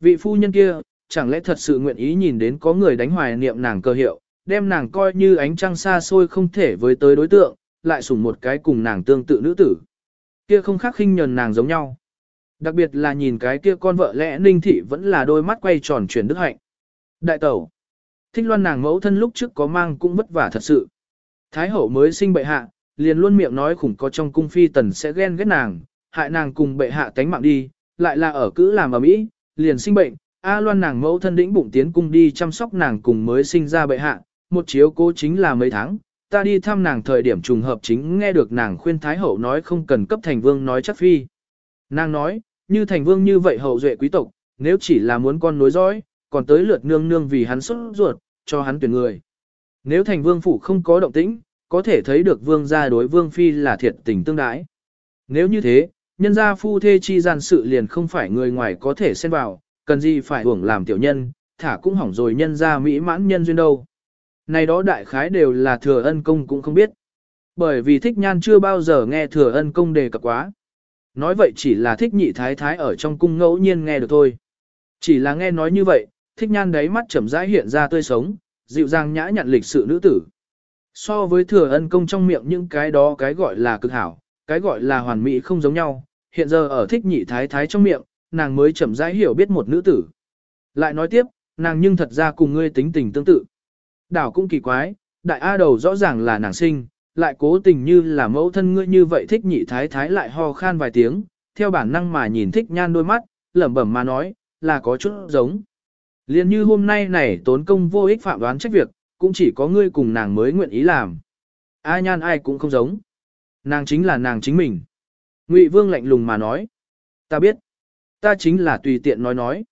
[SPEAKER 1] Vị phu nhân kia, chẳng lẽ thật sự nguyện ý nhìn đến có người đánh hoài niệm nàng cơ hiệu, đem nàng coi như ánh trăng xa xôi không thể với tới đối tượng, lại sủng một cái cùng nàng tương tự nữ tử. Kia không khác khinh nhờn nàng giống nhau. Đặc biệt là nhìn cái kia con vợ lẽ ninh thị vẫn là đôi mắt quay tròn chuyển đức hạnh. Đại tẩu. Thích loan nàng mẫu thân lúc trước có mang cũng vất vả thật sự. Thái hậu mới sinh bệ hạ, liền luôn miệng nói khủng có trong cung phi tần sẽ ghen ghét nàng, hại nàng cùng bệ hạ tánh mạng đi, lại là ở cữ làm ở mỹ, liền sinh bệnh, A loan nàng mẫu thân đĩnh bụng tiến cung đi chăm sóc nàng cùng mới sinh ra bệ hạ, một chiếu cố chính là mấy tháng, ta đi thăm nàng thời điểm trùng hợp chính nghe được nàng khuyên Thái hậu nói không cần cấp thành vương nói chắc phi. Nàng nói, như thành vương như vậy hậu duệ quý tộc, nếu chỉ là muốn con nối dõi, còn tới lượt nương nương vì hắn xuất ruột, cho hắn tuyển người. Nếu thành vương phủ không có động tĩnh, có thể thấy được vương gia đối vương phi là thiệt tình tương đái. Nếu như thế, nhân gia phu thê chi gian sự liền không phải người ngoài có thể xen vào, cần gì phải hưởng làm tiểu nhân, thả cũng hỏng rồi nhân gia mỹ mãn nhân duyên đâu. Này đó đại khái đều là thừa ân công cũng không biết. Bởi vì thích nhan chưa bao giờ nghe thừa ân công đề cập quá. Nói vậy chỉ là thích nhị thái thái ở trong cung ngẫu nhiên nghe được thôi. Chỉ là nghe nói như vậy, thích nhan đáy mắt chậm rãi hiện ra tươi sống, dịu dàng nhã nhặn lịch sự nữ tử. So với thừa ân công trong miệng những cái đó cái gọi là cực hảo, cái gọi là hoàn mỹ không giống nhau, hiện giờ ở thích nhị thái thái trong miệng, nàng mới chậm rãi hiểu biết một nữ tử. Lại nói tiếp, nàng nhưng thật ra cùng ngươi tính tình tương tự. Đảo cũng kỳ quái, đại A đầu rõ ràng là nàng sinh, lại cố tình như là mẫu thân ngươi như vậy thích nhị thái thái lại ho khan vài tiếng, theo bản năng mà nhìn thích nhan đôi mắt, lẩm bẩm mà nói, là có chút giống. Liên như hôm nay này tốn công vô ích phạm đoán trách việc, cũng chỉ có ngươi cùng nàng mới nguyện ý làm. A nhan ai cũng không giống. Nàng chính là nàng chính mình. Ngụy Vương lạnh lùng mà nói. Ta biết. Ta chính là tùy tiện nói nói.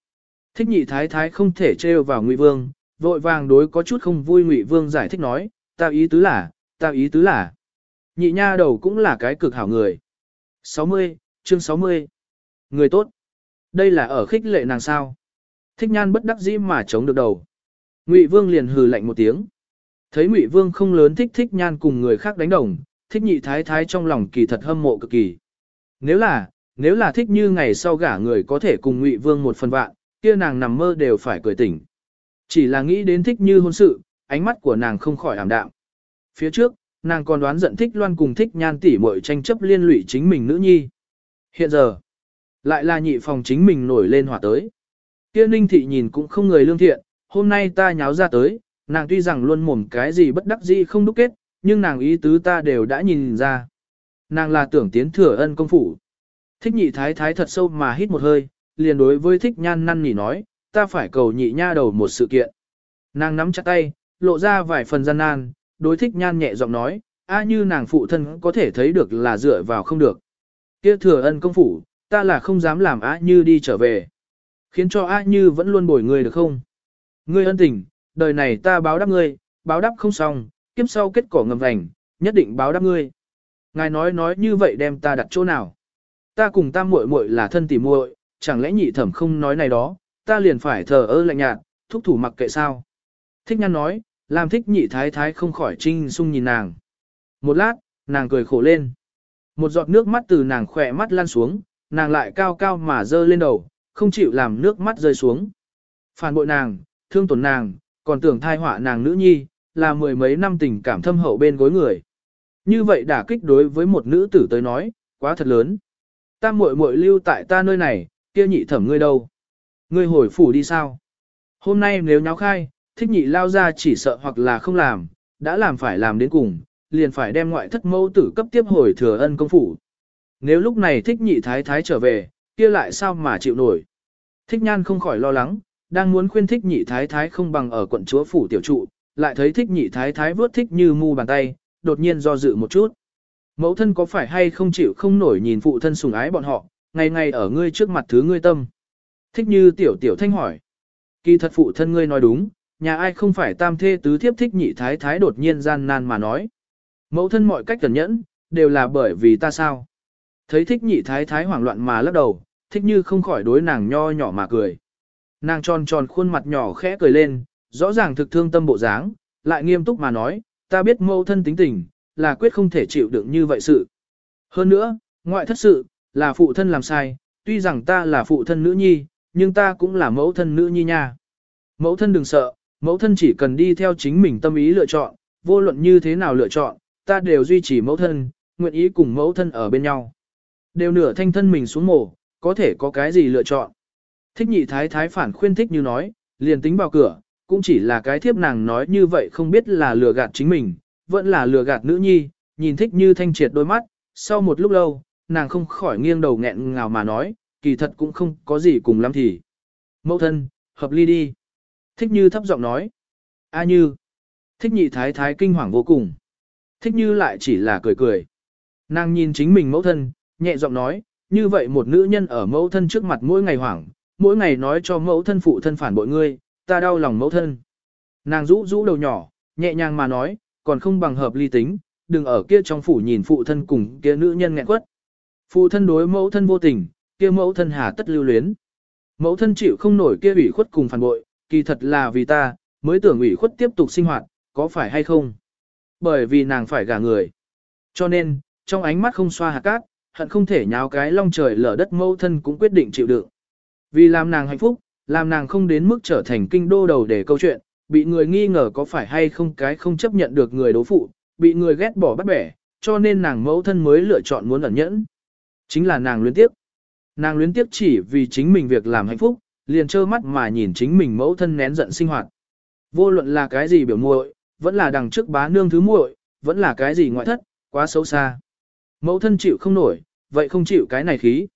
[SPEAKER 1] Thích nhị thái thái không thể trêu vào Ngụy Vương, vội vàng đối có chút không vui Ngụy Vương giải thích nói, ta ý tứ là, ta ý tứ là. Nhị nha đầu cũng là cái cực hảo người. 60, chương 60. Người tốt. Đây là ở khích lệ nàng sao. Thích nhan bất đắc dĩ mà chống được đầu. Ngụy Vương liền hừ lạnh một tiếng. Thấy Ngụy Vương không lớn thích thích nhan cùng người khác đánh đồng, thích nhị thái thái trong lòng kỳ thật hâm mộ cực kỳ. Nếu là, nếu là thích như ngày sau gả người có thể cùng Ngụy Vương một phần vạn, kia nàng nằm mơ đều phải cười tỉnh. Chỉ là nghĩ đến thích như hôn sự, ánh mắt của nàng không khỏi ảm đạm. Phía trước, nàng còn đoán giận thích loan cùng thích nhan tỉ muội tranh chấp liên lụy chính mình nữ nhi. Hiện giờ, lại là nhị phòng chính mình nổi lên hỏa tới. Kia ninh thị nhìn cũng không người lương thiện, hôm nay ta nháo ra tới, nàng tuy rằng luôn mồm cái gì bất đắc dĩ không đúc kết, nhưng nàng ý tứ ta đều đã nhìn ra. Nàng là tưởng tiến thừa ân công phủ. Thích nhị thái thái thật sâu mà hít một hơi, liền đối với thích nhan năn nỉ nói, ta phải cầu nhị nha đầu một sự kiện. Nàng nắm chặt tay, lộ ra vài phần gian nan, đối thích nhan nhẹ giọng nói, a như nàng phụ thân có thể thấy được là dựa vào không được. Kia thừa ân công phủ, ta là không dám làm á như đi trở về. Khiến cho a như vẫn luôn bồi người được không? Ngươi ân tình, đời này ta báo đáp ngươi, báo đáp không xong, kiếp sau kết cỏ ngầm vành, nhất định báo đáp ngươi. Ngài nói nói như vậy đem ta đặt chỗ nào? Ta cùng tam muội muội là thân tỉ muội, chẳng lẽ nhị thẩm không nói này đó, ta liền phải thờ ơ lạnh nhạt, thúc thủ mặc kệ sao? Thích nhăn nói, làm thích nhị thái thái không khỏi trinh sung nhìn nàng. Một lát, nàng cười khổ lên. Một giọt nước mắt từ nàng khỏe mắt lan xuống, nàng lại cao cao mà dơ lên đầu, không chịu làm nước mắt rơi xuống. Phản bội nàng, thương tổn nàng, còn tưởng thai họa nàng nữ nhi, là mười mấy năm tình cảm thâm hậu bên gối người. Như vậy đả kích đối với một nữ tử tới nói, quá thật lớn. Ta muội muội lưu tại ta nơi này, kia nhị thẩm ngươi đâu? Ngươi hồi phủ đi sao? Hôm nay nếu nháo khai, thích nhị lao ra chỉ sợ hoặc là không làm, đã làm phải làm đến cùng, liền phải đem ngoại thất mẫu tử cấp tiếp hồi thừa ân công phủ. Nếu lúc này thích nhị thái thái trở về, kia lại sao mà chịu nổi. Thích nhan không khỏi lo lắng, đang muốn khuyên thích nhị thái thái không bằng ở quận chúa phủ tiểu trụ, lại thấy thích nhị thái thái vớt thích như mu bàn tay, đột nhiên do dự một chút. Mẫu thân có phải hay không chịu không nổi nhìn phụ thân sùng ái bọn họ, ngày ngày ở ngươi trước mặt thứ ngươi tâm. Thích như tiểu tiểu thanh hỏi. Kỳ thật phụ thân ngươi nói đúng, nhà ai không phải tam thê tứ thiếp thích nhị thái thái đột nhiên gian nan mà nói. Mẫu thân mọi cách cẩn nhẫn, đều là bởi vì ta sao. Thấy thích nhị thái thái hoảng loạn mà lắc đầu, thích như không khỏi đối nàng nho nhỏ mà cười. Nàng tròn tròn khuôn mặt nhỏ khẽ cười lên, rõ ràng thực thương tâm bộ dáng, lại nghiêm túc mà nói, ta biết mẫu thân tính tình, là quyết không thể chịu đựng như vậy sự. Hơn nữa, ngoại thất sự, là phụ thân làm sai, tuy rằng ta là phụ thân nữ nhi, nhưng ta cũng là mẫu thân nữ nhi nha. Mẫu thân đừng sợ, mẫu thân chỉ cần đi theo chính mình tâm ý lựa chọn, vô luận như thế nào lựa chọn, ta đều duy trì mẫu thân, nguyện ý cùng mẫu thân ở bên nhau. Đều nửa thanh thân mình xuống mổ, có thể có cái gì lựa chọn. Thích nhị thái thái phản khuyên thích như nói, liền tính vào cửa, cũng chỉ là cái thiếp nàng nói như vậy không biết là lừa gạt chính mình, vẫn là lừa gạt nữ nhi, nhìn thích như thanh triệt đôi mắt, sau một lúc lâu, nàng không khỏi nghiêng đầu nghẹn ngào mà nói, kỳ thật cũng không có gì cùng lắm thì. Mẫu thân, hợp ly đi. Thích như thấp giọng nói. A như. Thích nhị thái thái kinh hoàng vô cùng. Thích như lại chỉ là cười cười. Nàng nhìn chính mình mẫu thân, nhẹ giọng nói, như vậy một nữ nhân ở mẫu thân trước mặt mỗi ngày hoảng, mỗi ngày nói cho mẫu thân phụ thân phản bội ngươi, ta đau lòng mẫu thân. Nàng rũ rũ đầu nhỏ, nhẹ nhàng mà nói, còn không bằng hợp ly tính, đừng ở kia trong phủ nhìn phụ thân cùng kia nữ nhân nghẹn quất. Phụ thân đối mẫu thân vô tình, kia mẫu thân hà tất lưu luyến. Mẫu thân chịu không nổi kia ủy khuất cùng phản bội, kỳ thật là vì ta, mới tưởng ủy khuất tiếp tục sinh hoạt, có phải hay không? Bởi vì nàng phải gả người. Cho nên, trong ánh mắt không xoa hạt cát, hận không thể nháo cái long trời lở đất mẫu thân cũng quyết định chịu đựng. Vì làm nàng hạnh phúc, làm nàng không đến mức trở thành kinh đô đầu để câu chuyện, bị người nghi ngờ có phải hay không cái không chấp nhận được người đối phụ, bị người ghét bỏ bắt bẻ, cho nên nàng mẫu thân mới lựa chọn muốn ẩn nhẫn. Chính là nàng luyến tiếp. Nàng luyến tiếp chỉ vì chính mình việc làm hạnh phúc, liền trơ mắt mà nhìn chính mình mẫu thân nén giận sinh hoạt. Vô luận là cái gì biểu muội, vẫn là đằng trước bá nương thứ muội, vẫn là cái gì ngoại thất, quá xấu xa. Mẫu thân chịu không nổi, vậy không chịu cái này khí.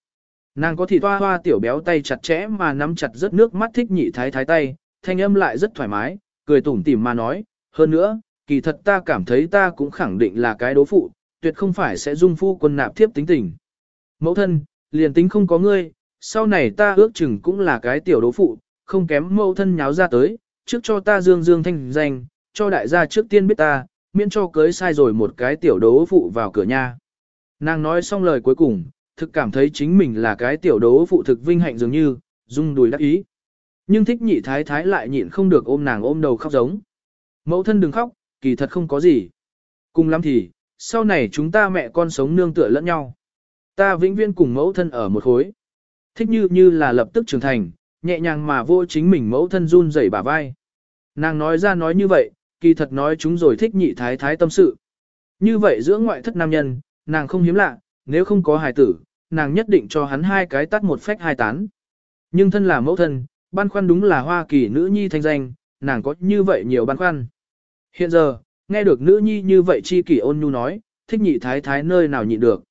[SPEAKER 1] Nàng có thịt toa hoa tiểu béo tay chặt chẽ mà nắm chặt rất nước mắt thích nhị thái thái tay, thanh âm lại rất thoải mái, cười tủm tỉm mà nói, hơn nữa, kỳ thật ta cảm thấy ta cũng khẳng định là cái đố phụ, tuyệt không phải sẽ dung phu quân nạp thiếp tính tình. Mẫu thân, liền tính không có ngươi, sau này ta ước chừng cũng là cái tiểu đố phụ, không kém mẫu thân nháo ra tới, trước cho ta dương dương thanh danh, cho đại gia trước tiên biết ta, miễn cho cưới sai rồi một cái tiểu đố phụ vào cửa nhà. Nàng nói xong lời cuối cùng, thực cảm thấy chính mình là cái tiểu đố phụ thực vinh hạnh dường như, rung đùi đắc ý. Nhưng thích nhị thái thái lại nhịn không được ôm nàng ôm đầu khóc giống. Mẫu thân đừng khóc, kỳ thật không có gì. Cùng lắm thì, sau này chúng ta mẹ con sống nương tựa lẫn nhau. Ta vĩnh viễn cùng mẫu thân ở một khối. Thích như như là lập tức trưởng thành, nhẹ nhàng mà vô chính mình mẫu thân run rẩy bả vai. Nàng nói ra nói như vậy, kỳ thật nói chúng rồi thích nhị thái thái tâm sự. Như vậy giữa ngoại thất nam nhân, nàng không hiếm lạ, nếu không có hài tử, nàng nhất định cho hắn hai cái tắt một phách hai tán. Nhưng thân là mẫu thân, băn khoăn đúng là Hoa Kỳ nữ nhi thanh danh, nàng có như vậy nhiều băn khoăn. Hiện giờ, nghe được nữ nhi như vậy chi kỷ ôn nhu nói, thích nhị thái thái nơi nào nhịn được.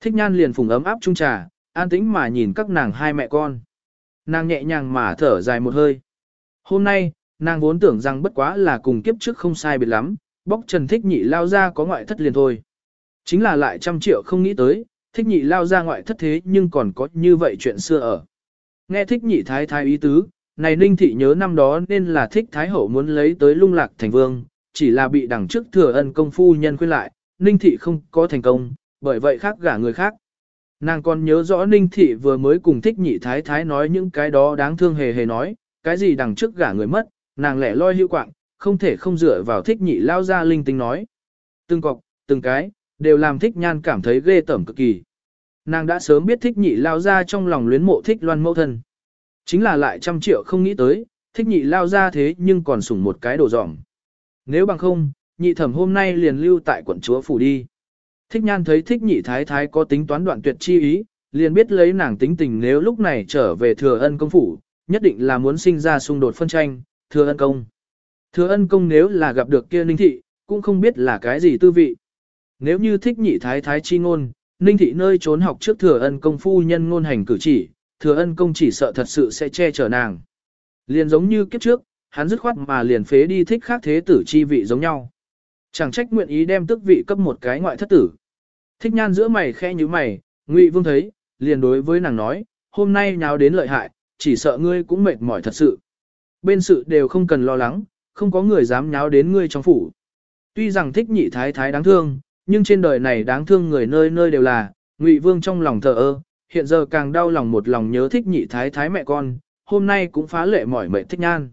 [SPEAKER 1] Thích nhan liền phùng ấm áp chung trà, an tĩnh mà nhìn các nàng hai mẹ con. Nàng nhẹ nhàng mà thở dài một hơi. Hôm nay, nàng vốn tưởng rằng bất quá là cùng kiếp trước không sai biệt lắm, bóc trần thích nhị lao ra có ngoại thất liền thôi. Chính là lại trăm triệu không nghĩ tới, thích nhị lao ra ngoại thất thế nhưng còn có như vậy chuyện xưa ở. Nghe thích nhị thái thái ý tứ, này ninh thị nhớ năm đó nên là thích thái hậu muốn lấy tới lung lạc thành vương, chỉ là bị đằng trước thừa ân công phu nhân khuyên lại, Ninh Thị không có thành công, bởi vậy khác gả người khác. Nàng còn nhớ rõ Ninh Thị vừa mới cùng thích nhị thái thái nói những cái đó đáng thương hề hề nói, cái gì đằng trước gả người mất, nàng lẻ loi hữu quạng, không thể không dựa vào thích nhị lao ra linh tinh nói. Từng cọc, từng cái, đều làm thích nhan cảm thấy ghê tởm cực kỳ. Nàng đã sớm biết thích nhị lao ra trong lòng luyến mộ thích loan mẫu thân. Chính là lại trăm triệu không nghĩ tới, thích nhị lao ra thế nhưng còn sủng một cái đồ dỏng. Nếu bằng không, nhị thẩm hôm nay liền lưu tại quận chúa phủ đi. Thích nhan thấy thích nhị thái thái có tính toán đoạn tuyệt chi ý, liền biết lấy nàng tính tình nếu lúc này trở về thừa ân công phủ, nhất định là muốn sinh ra xung đột phân tranh, thừa ân công. Thừa ân công nếu là gặp được kia ninh thị, cũng không biết là cái gì tư vị. Nếu như thích nhị thái thái chi ngôn, ninh thị nơi trốn học trước thừa ân công phu nhân ngôn hành cử chỉ, thừa ân công chỉ sợ thật sự sẽ che chở nàng. Liền giống như kiếp trước, hắn dứt khoát mà liền phế đi thích khác thế tử chi vị giống nhau. Chẳng trách nguyện ý đem tức vị cấp một cái ngoại thất tử. Thích nhan giữa mày khe như mày, Ngụy Vương thấy, liền đối với nàng nói, hôm nay nháo đến lợi hại, chỉ sợ ngươi cũng mệt mỏi thật sự. Bên sự đều không cần lo lắng, không có người dám nháo đến ngươi trong phủ. Tuy rằng thích nhị thái thái đáng thương, nhưng trên đời này đáng thương người nơi nơi đều là, Ngụy Vương trong lòng thờ ơ, hiện giờ càng đau lòng một lòng nhớ thích nhị thái thái mẹ con, hôm nay cũng phá lệ mỏi mệt thích nhan.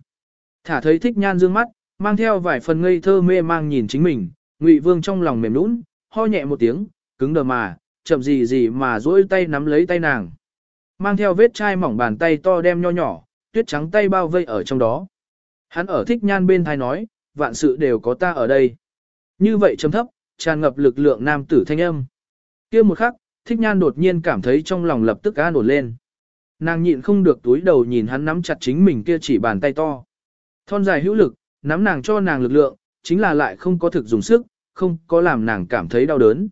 [SPEAKER 1] Thả thấy thích nhan dương mắt, mang theo vài phần ngây thơ mê mang nhìn chính mình, Ngụy Vương trong lòng mềm nũng, ho nhẹ một tiếng, cứng đờ mà, chậm gì gì mà duỗi tay nắm lấy tay nàng. Mang theo vết chai mỏng bàn tay to đem nho nhỏ, tuyết trắng tay bao vây ở trong đó. Hắn ở thích nhan bên thai nói, vạn sự đều có ta ở đây. Như vậy chấm thấp, tràn ngập lực lượng nam tử thanh âm. kia một khắc, thích nhan đột nhiên cảm thấy trong lòng lập tức an ổn lên. Nàng nhịn không được túi đầu nhìn hắn nắm chặt chính mình kia chỉ bàn tay to. Thon dài hữu lực, nắm nàng cho nàng lực lượng, chính là lại không có thực dùng sức, không có làm nàng cảm thấy đau đớn.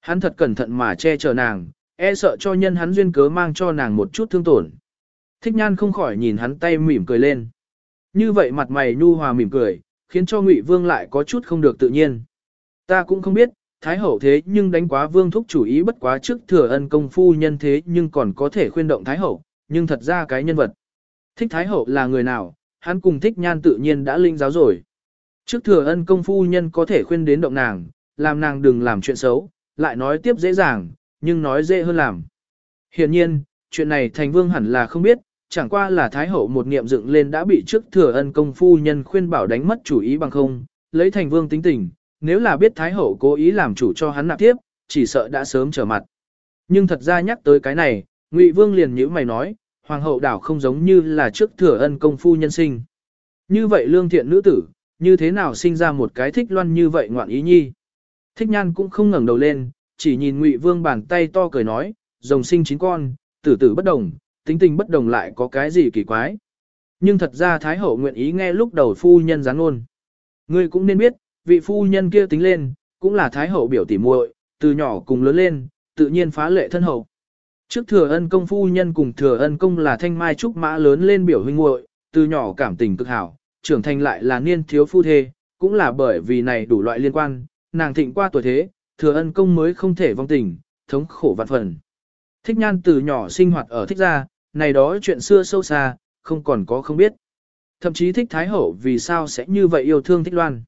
[SPEAKER 1] Hắn thật cẩn thận mà che chở nàng, e sợ cho nhân hắn duyên cớ mang cho nàng một chút thương tổn. Thích nhan không khỏi nhìn hắn tay mỉm cười lên. Như vậy mặt mày nhu hòa mỉm cười, khiến cho Ngụy Vương lại có chút không được tự nhiên. Ta cũng không biết, Thái Hậu thế nhưng đánh quá Vương thúc chủ ý bất quá trước thừa ân công phu nhân thế nhưng còn có thể khuyên động Thái Hậu, nhưng thật ra cái nhân vật. Thích Thái Hậu là người nào, hắn cùng thích nhan tự nhiên đã linh giáo rồi. Trước thừa ân công phu nhân có thể khuyên đến động nàng, làm nàng đừng làm chuyện xấu, lại nói tiếp dễ dàng, nhưng nói dễ hơn làm. Hiển nhiên, chuyện này thành vương hẳn là không biết, chẳng qua là Thái Hậu một niệm dựng lên đã bị trước thừa ân công phu nhân khuyên bảo đánh mất chủ ý bằng không, lấy thành vương tính tình, nếu là biết Thái Hậu cố ý làm chủ cho hắn nạp tiếp, chỉ sợ đã sớm trở mặt. Nhưng thật ra nhắc tới cái này, Ngụy Vương liền nhíu mày nói, Hoàng hậu đảo không giống như là trước thừa ân công phu nhân sinh. Như vậy lương thiện nữ tử, như thế nào sinh ra một cái thích loan như vậy ngoạn ý nhi. Thích nhan cũng không ngẩng đầu lên, chỉ nhìn Ngụy Vương bàn tay to cười nói, rồng sinh chín con, tử tử bất đồng, tính tình bất đồng lại có cái gì kỳ quái. Nhưng thật ra Thái Hậu nguyện ý nghe lúc đầu phu nhân gián ngôn. Ngươi cũng nên biết, vị phu nhân kia tính lên, cũng là Thái Hậu biểu tỉ muội, từ nhỏ cùng lớn lên, tự nhiên phá lệ thân hậu. Trước thừa ân công phu nhân cùng thừa ân công là thanh mai trúc mã lớn lên biểu huynh muội, từ nhỏ cảm tình cực hảo, trưởng thành lại là niên thiếu phu thê, cũng là bởi vì này đủ loại liên quan, nàng thịnh qua tuổi thế, thừa ân công mới không thể vong tình, thống khổ vạn phần. Thích nhan từ nhỏ sinh hoạt ở thích gia, này đó chuyện xưa sâu xa, không còn có không biết. Thậm chí thích Thái Hậu vì sao sẽ như vậy yêu thương thích loan.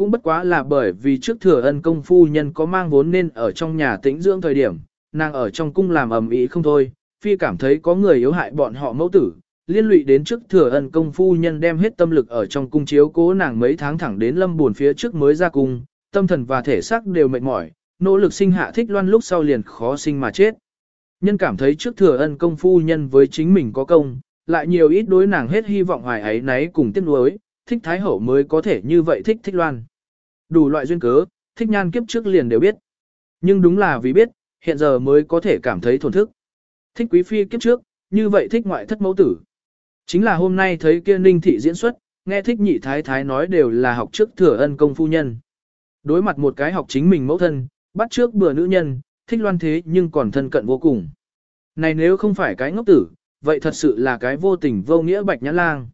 [SPEAKER 1] Cũng bất quá là bởi vì trước thừa ân công phu nhân có mang vốn nên ở trong nhà tĩnh dưỡng thời điểm, nàng ở trong cung làm ầm ĩ không thôi, phi cảm thấy có người yếu hại bọn họ mẫu tử, liên lụy đến trước thừa ân công phu nhân đem hết tâm lực ở trong cung chiếu cố nàng mấy tháng thẳng đến lâm buồn phía trước mới ra cung, tâm thần và thể xác đều mệt mỏi, nỗ lực sinh hạ thích loan lúc sau liền khó sinh mà chết. Nhân cảm thấy trước thừa ân công phu nhân với chính mình có công, lại nhiều ít đối nàng hết hy vọng hoài ấy nấy cùng tiếc nuối, thích thái hậu mới có thể như vậy thích thích loan. Đủ loại duyên cớ, thích nhan kiếp trước liền đều biết. Nhưng đúng là vì biết, hiện giờ mới có thể cảm thấy thổn thức. Thích quý phi kiếp trước, như vậy thích ngoại thất mẫu tử. Chính là hôm nay thấy kia ninh thị diễn xuất, nghe thích nhị thái thái nói đều là học trước thừa ân công phu nhân. Đối mặt một cái học chính mình mẫu thân, bắt trước bừa nữ nhân, thích loan thế nhưng còn thân cận vô cùng. Này nếu không phải cái ngốc tử, vậy thật sự là cái vô tình vô nghĩa bạch nhãn lang.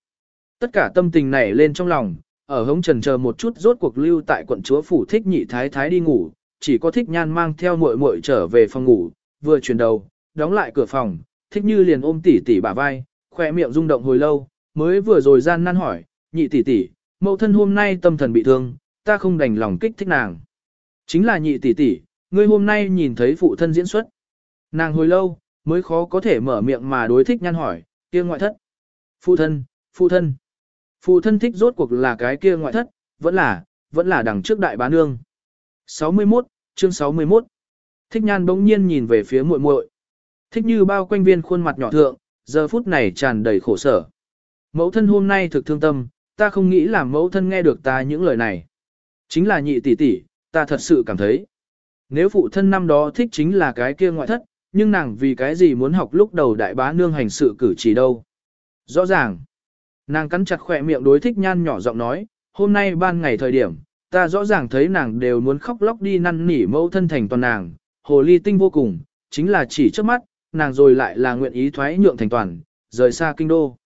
[SPEAKER 1] Tất cả tâm tình này lên trong lòng, ở hống trần chờ một chút rốt cuộc lưu tại quận chúa phủ thích nhị thái thái đi ngủ, chỉ có thích nhan mang theo muội muội trở về phòng ngủ, vừa chuyển đầu, đóng lại cửa phòng, thích như liền ôm tỷ tỷ bả vai, khỏe miệng rung động hồi lâu, mới vừa rồi gian nan hỏi, nhị tỷ tỷ, mẫu thân hôm nay tâm thần bị thương, ta không đành lòng kích thích nàng. Chính là nhị tỷ tỷ, ngươi hôm nay nhìn thấy phụ thân diễn xuất. Nàng hồi lâu, mới khó có thể mở miệng mà đối thích nhan hỏi, kia ngoại thất. Phụ thân, phụ thân. Phụ thân thích rốt cuộc là cái kia ngoại thất, vẫn là, vẫn là đằng trước đại bá nương. 61, chương 61. Thích nhan bỗng nhiên nhìn về phía muội muội. Thích như bao quanh viên khuôn mặt nhỏ thượng, giờ phút này tràn đầy khổ sở. Mẫu thân hôm nay thực thương tâm, ta không nghĩ là mẫu thân nghe được ta những lời này. Chính là nhị tỷ tỷ, ta thật sự cảm thấy. Nếu phụ thân năm đó thích chính là cái kia ngoại thất, nhưng nàng vì cái gì muốn học lúc đầu đại bá nương hành sự cử chỉ đâu. Rõ ràng, nàng cắn chặt khỏe miệng đối thích nhan nhỏ giọng nói, hôm nay ban ngày thời điểm, ta rõ ràng thấy nàng đều muốn khóc lóc đi năn nỉ mẫu thân thành toàn nàng, hồ ly tinh vô cùng, chính là chỉ trước mắt, nàng rồi lại là nguyện ý thoái nhượng thành toàn, rời xa kinh đô.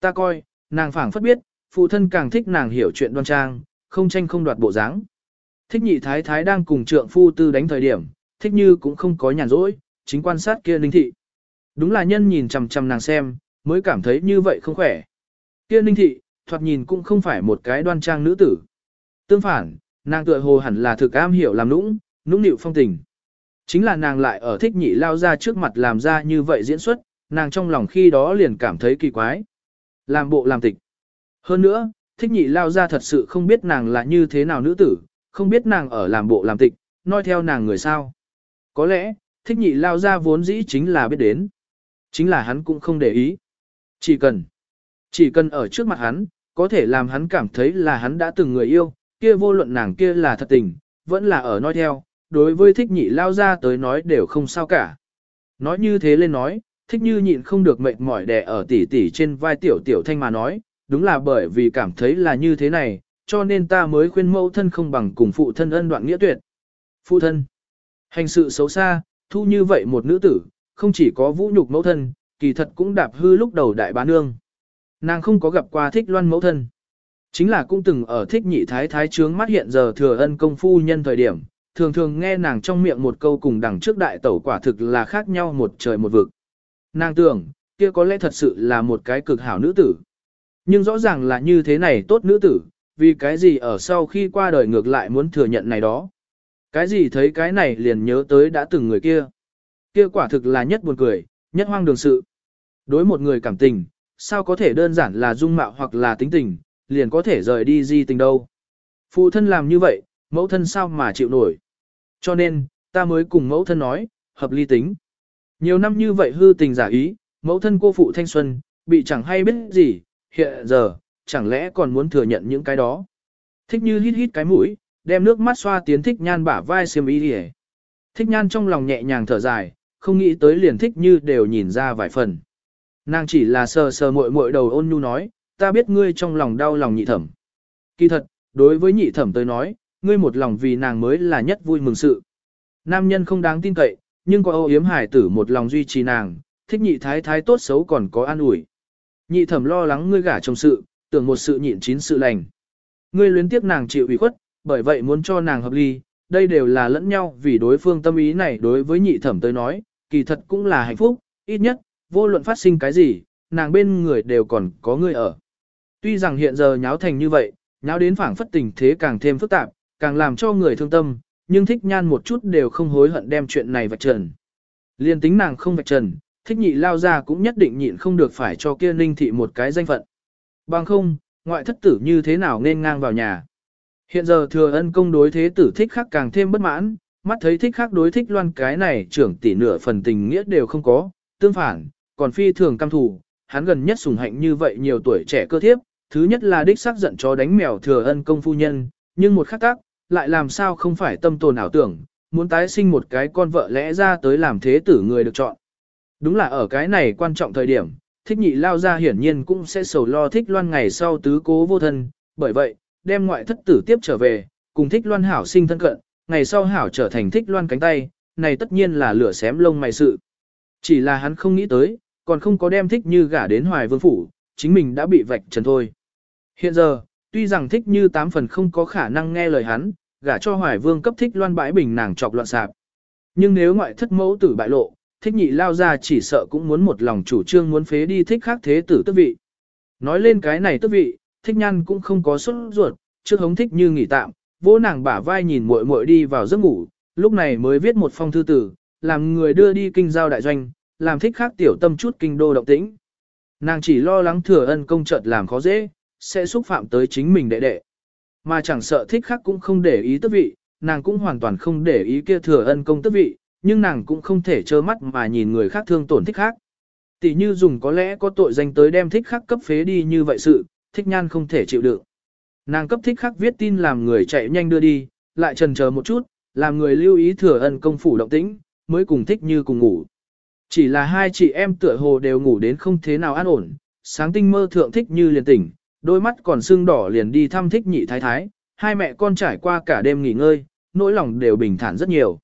[SPEAKER 1] Ta coi, nàng phảng phất biết, phụ thân càng thích nàng hiểu chuyện đoan trang, không tranh không đoạt bộ dáng. Thích nhị thái thái đang cùng trượng phu tư đánh thời điểm, thích như cũng không có nhàn rỗi, chính quan sát kia ninh thị. Đúng là nhân nhìn chằm chằm nàng xem, mới cảm thấy như vậy không khỏe. Kia ninh thị, thoạt nhìn cũng không phải một cái đoan trang nữ tử. Tương phản, nàng tựa hồ hẳn là thực am hiểu làm nũng, nũng nịu phong tình. Chính là nàng lại ở thích nhị lao ra trước mặt làm ra như vậy diễn xuất, nàng trong lòng khi đó liền cảm thấy kỳ quái. Làm bộ làm tịch. Hơn nữa, thích nhị lao ra thật sự không biết nàng là như thế nào nữ tử, không biết nàng ở làm bộ làm tịch, nói theo nàng người sao. Có lẽ, thích nhị lao ra vốn dĩ chính là biết đến. Chính là hắn cũng không để ý. Chỉ cần, chỉ cần ở trước mặt hắn, có thể làm hắn cảm thấy là hắn đã từng người yêu, kia vô luận nàng kia là thật tình, vẫn là ở nói theo, đối với thích nhị lao ra tới nói đều không sao cả. Nói như thế lên nói, thích như nhịn không được mệt mỏi đè ở tỉ tỉ trên vai tiểu tiểu thanh mà nói, đúng là bởi vì cảm thấy là như thế này, cho nên ta mới khuyên mẫu thân không bằng cùng phụ thân ân đoạn nghĩa tuyệt. Phụ thân, hành sự xấu xa, thu như vậy một nữ tử, không chỉ có vũ nhục mẫu thân, kỳ thật cũng đạp hư lúc đầu đại bá nương. Nàng không có gặp qua thích loan mẫu thân. Chính là cũng từng ở thích nhị thái thái trướng mắt hiện giờ thừa ân công phu nhân thời điểm, thường thường nghe nàng trong miệng một câu cùng đằng trước đại tẩu quả thực là khác nhau một trời một vực. Nàng tưởng, kia có lẽ thật sự là một cái cực hảo nữ tử. Nhưng rõ ràng là như thế này tốt nữ tử, vì cái gì ở sau khi qua đời ngược lại muốn thừa nhận này đó. Cái gì thấy cái này liền nhớ tới đã từng người kia. Kia quả thực là nhất buồn cười, nhất hoang đường sự. Đối một người cảm tình, sao có thể đơn giản là dung mạo hoặc là tính tình, liền có thể rời đi di tình đâu. Phụ thân làm như vậy, mẫu thân sao mà chịu nổi. Cho nên, ta mới cùng mẫu thân nói, hợp ly tính. Nhiều năm như vậy hư tình giả ý, mẫu thân cô phụ thanh xuân, bị chẳng hay biết gì, hiện giờ, chẳng lẽ còn muốn thừa nhận những cái đó. Thích như hít hít cái mũi, đem nước mắt xoa tiến thích nhan bả vai xiêm y đi Thích nhan trong lòng nhẹ nhàng thở dài, không nghĩ tới liền thích như đều nhìn ra vài phần. Nàng chỉ là sờ sờ muội muội đầu ôn nhu nói, ta biết ngươi trong lòng đau lòng nhị thẩm. Kỳ thật, đối với nhị thẩm tới nói, ngươi một lòng vì nàng mới là nhất vui mừng sự. Nam nhân không đáng tin cậy, nhưng có âu yếm hải tử một lòng duy trì nàng, thích nhị thái thái tốt xấu còn có an ủi. Nhị thẩm lo lắng ngươi gả trong sự, tưởng một sự nhịn chín sự lành. Ngươi luyến tiếc nàng chịu ủy khuất, bởi vậy muốn cho nàng hợp ly, đây đều là lẫn nhau vì đối phương tâm ý này đối với nhị thẩm tới nói, kỳ thật cũng là hạnh phúc, ít nhất, vô luận phát sinh cái gì, nàng bên người đều còn có người ở. Tuy rằng hiện giờ nháo thành như vậy, nháo đến phảng phất tình thế càng thêm phức tạp, càng làm cho người thương tâm, nhưng thích nhan một chút đều không hối hận đem chuyện này vạch trần. Liên tính nàng không vạch trần, thích nhị lao ra cũng nhất định nhịn không được phải cho kia ninh thị một cái danh phận. Bằng không, ngoại thất tử như thế nào nên ngang vào nhà. Hiện giờ thừa ân công đối thế tử thích khác càng thêm bất mãn, mắt thấy thích khác đối thích loan cái này trưởng tỷ nửa phần tình nghĩa đều không có, tương phản, còn phi thường cam thủ, hắn gần nhất sùng hạnh như vậy nhiều tuổi trẻ cơ thiếp, thứ nhất là đích xác giận chó đánh mèo thừa ân công phu nhân, nhưng một khắc tác, lại làm sao không phải tâm tồn ảo tưởng, muốn tái sinh một cái con vợ lẽ ra tới làm thế tử người được chọn. Đúng là ở cái này quan trọng thời điểm, thích nhị lao ra hiển nhiên cũng sẽ sầu lo thích loan ngày sau tứ cố vô thân, bởi vậy, đem ngoại thất tử tiếp trở về, cùng thích loan hảo sinh thân cận, ngày sau hảo trở thành thích loan cánh tay, này tất nhiên là lửa xém lông mày sự. Chỉ là hắn không nghĩ tới, còn không có đem thích như gả đến hoài vương phủ, chính mình đã bị vạch trần thôi. Hiện giờ, tuy rằng thích như tám phần không có khả năng nghe lời hắn, gả cho hoài vương cấp thích loan bãi bình nàng chọc loạn sạp. Nhưng nếu ngoại thất mẫu tử bại lộ, thích nhị lao ra chỉ sợ cũng muốn một lòng chủ trương muốn phế đi thích khác thế tử tước vị. Nói lên cái này tước vị, thích nhan cũng không có xuất ruột, trước hống thích như nghỉ tạm, vỗ nàng bả vai nhìn muội muội đi vào giấc ngủ, lúc này mới viết một phong thư tử, làm người đưa đi kinh giao đại doanh, làm thích khác tiểu tâm chút kinh đô động tĩnh. Nàng chỉ lo lắng thừa ân công chợt làm khó dễ, sẽ xúc phạm tới chính mình đệ đệ. Mà chẳng sợ thích khác cũng không để ý tước vị, nàng cũng hoàn toàn không để ý kia thừa ân công tước vị, nhưng nàng cũng không thể trơ mắt mà nhìn người khác thương tổn thích khác. Tỷ như dùng có lẽ có tội danh tới đem thích khác cấp phế đi như vậy sự, thích nhan không thể chịu đựng. Nàng cấp thích khác viết tin làm người chạy nhanh đưa đi, lại trần chờ một chút, làm người lưu ý thừa ân công phủ động tĩnh, mới cùng thích như cùng ngủ. Chỉ là hai chị em tựa hồ đều ngủ đến không thế nào an ổn, sáng tinh mơ thượng thích như liền tỉnh, đôi mắt còn sưng đỏ liền đi thăm thích nhị thái thái, hai mẹ con trải qua cả đêm nghỉ ngơi, nỗi lòng đều bình thản rất nhiều.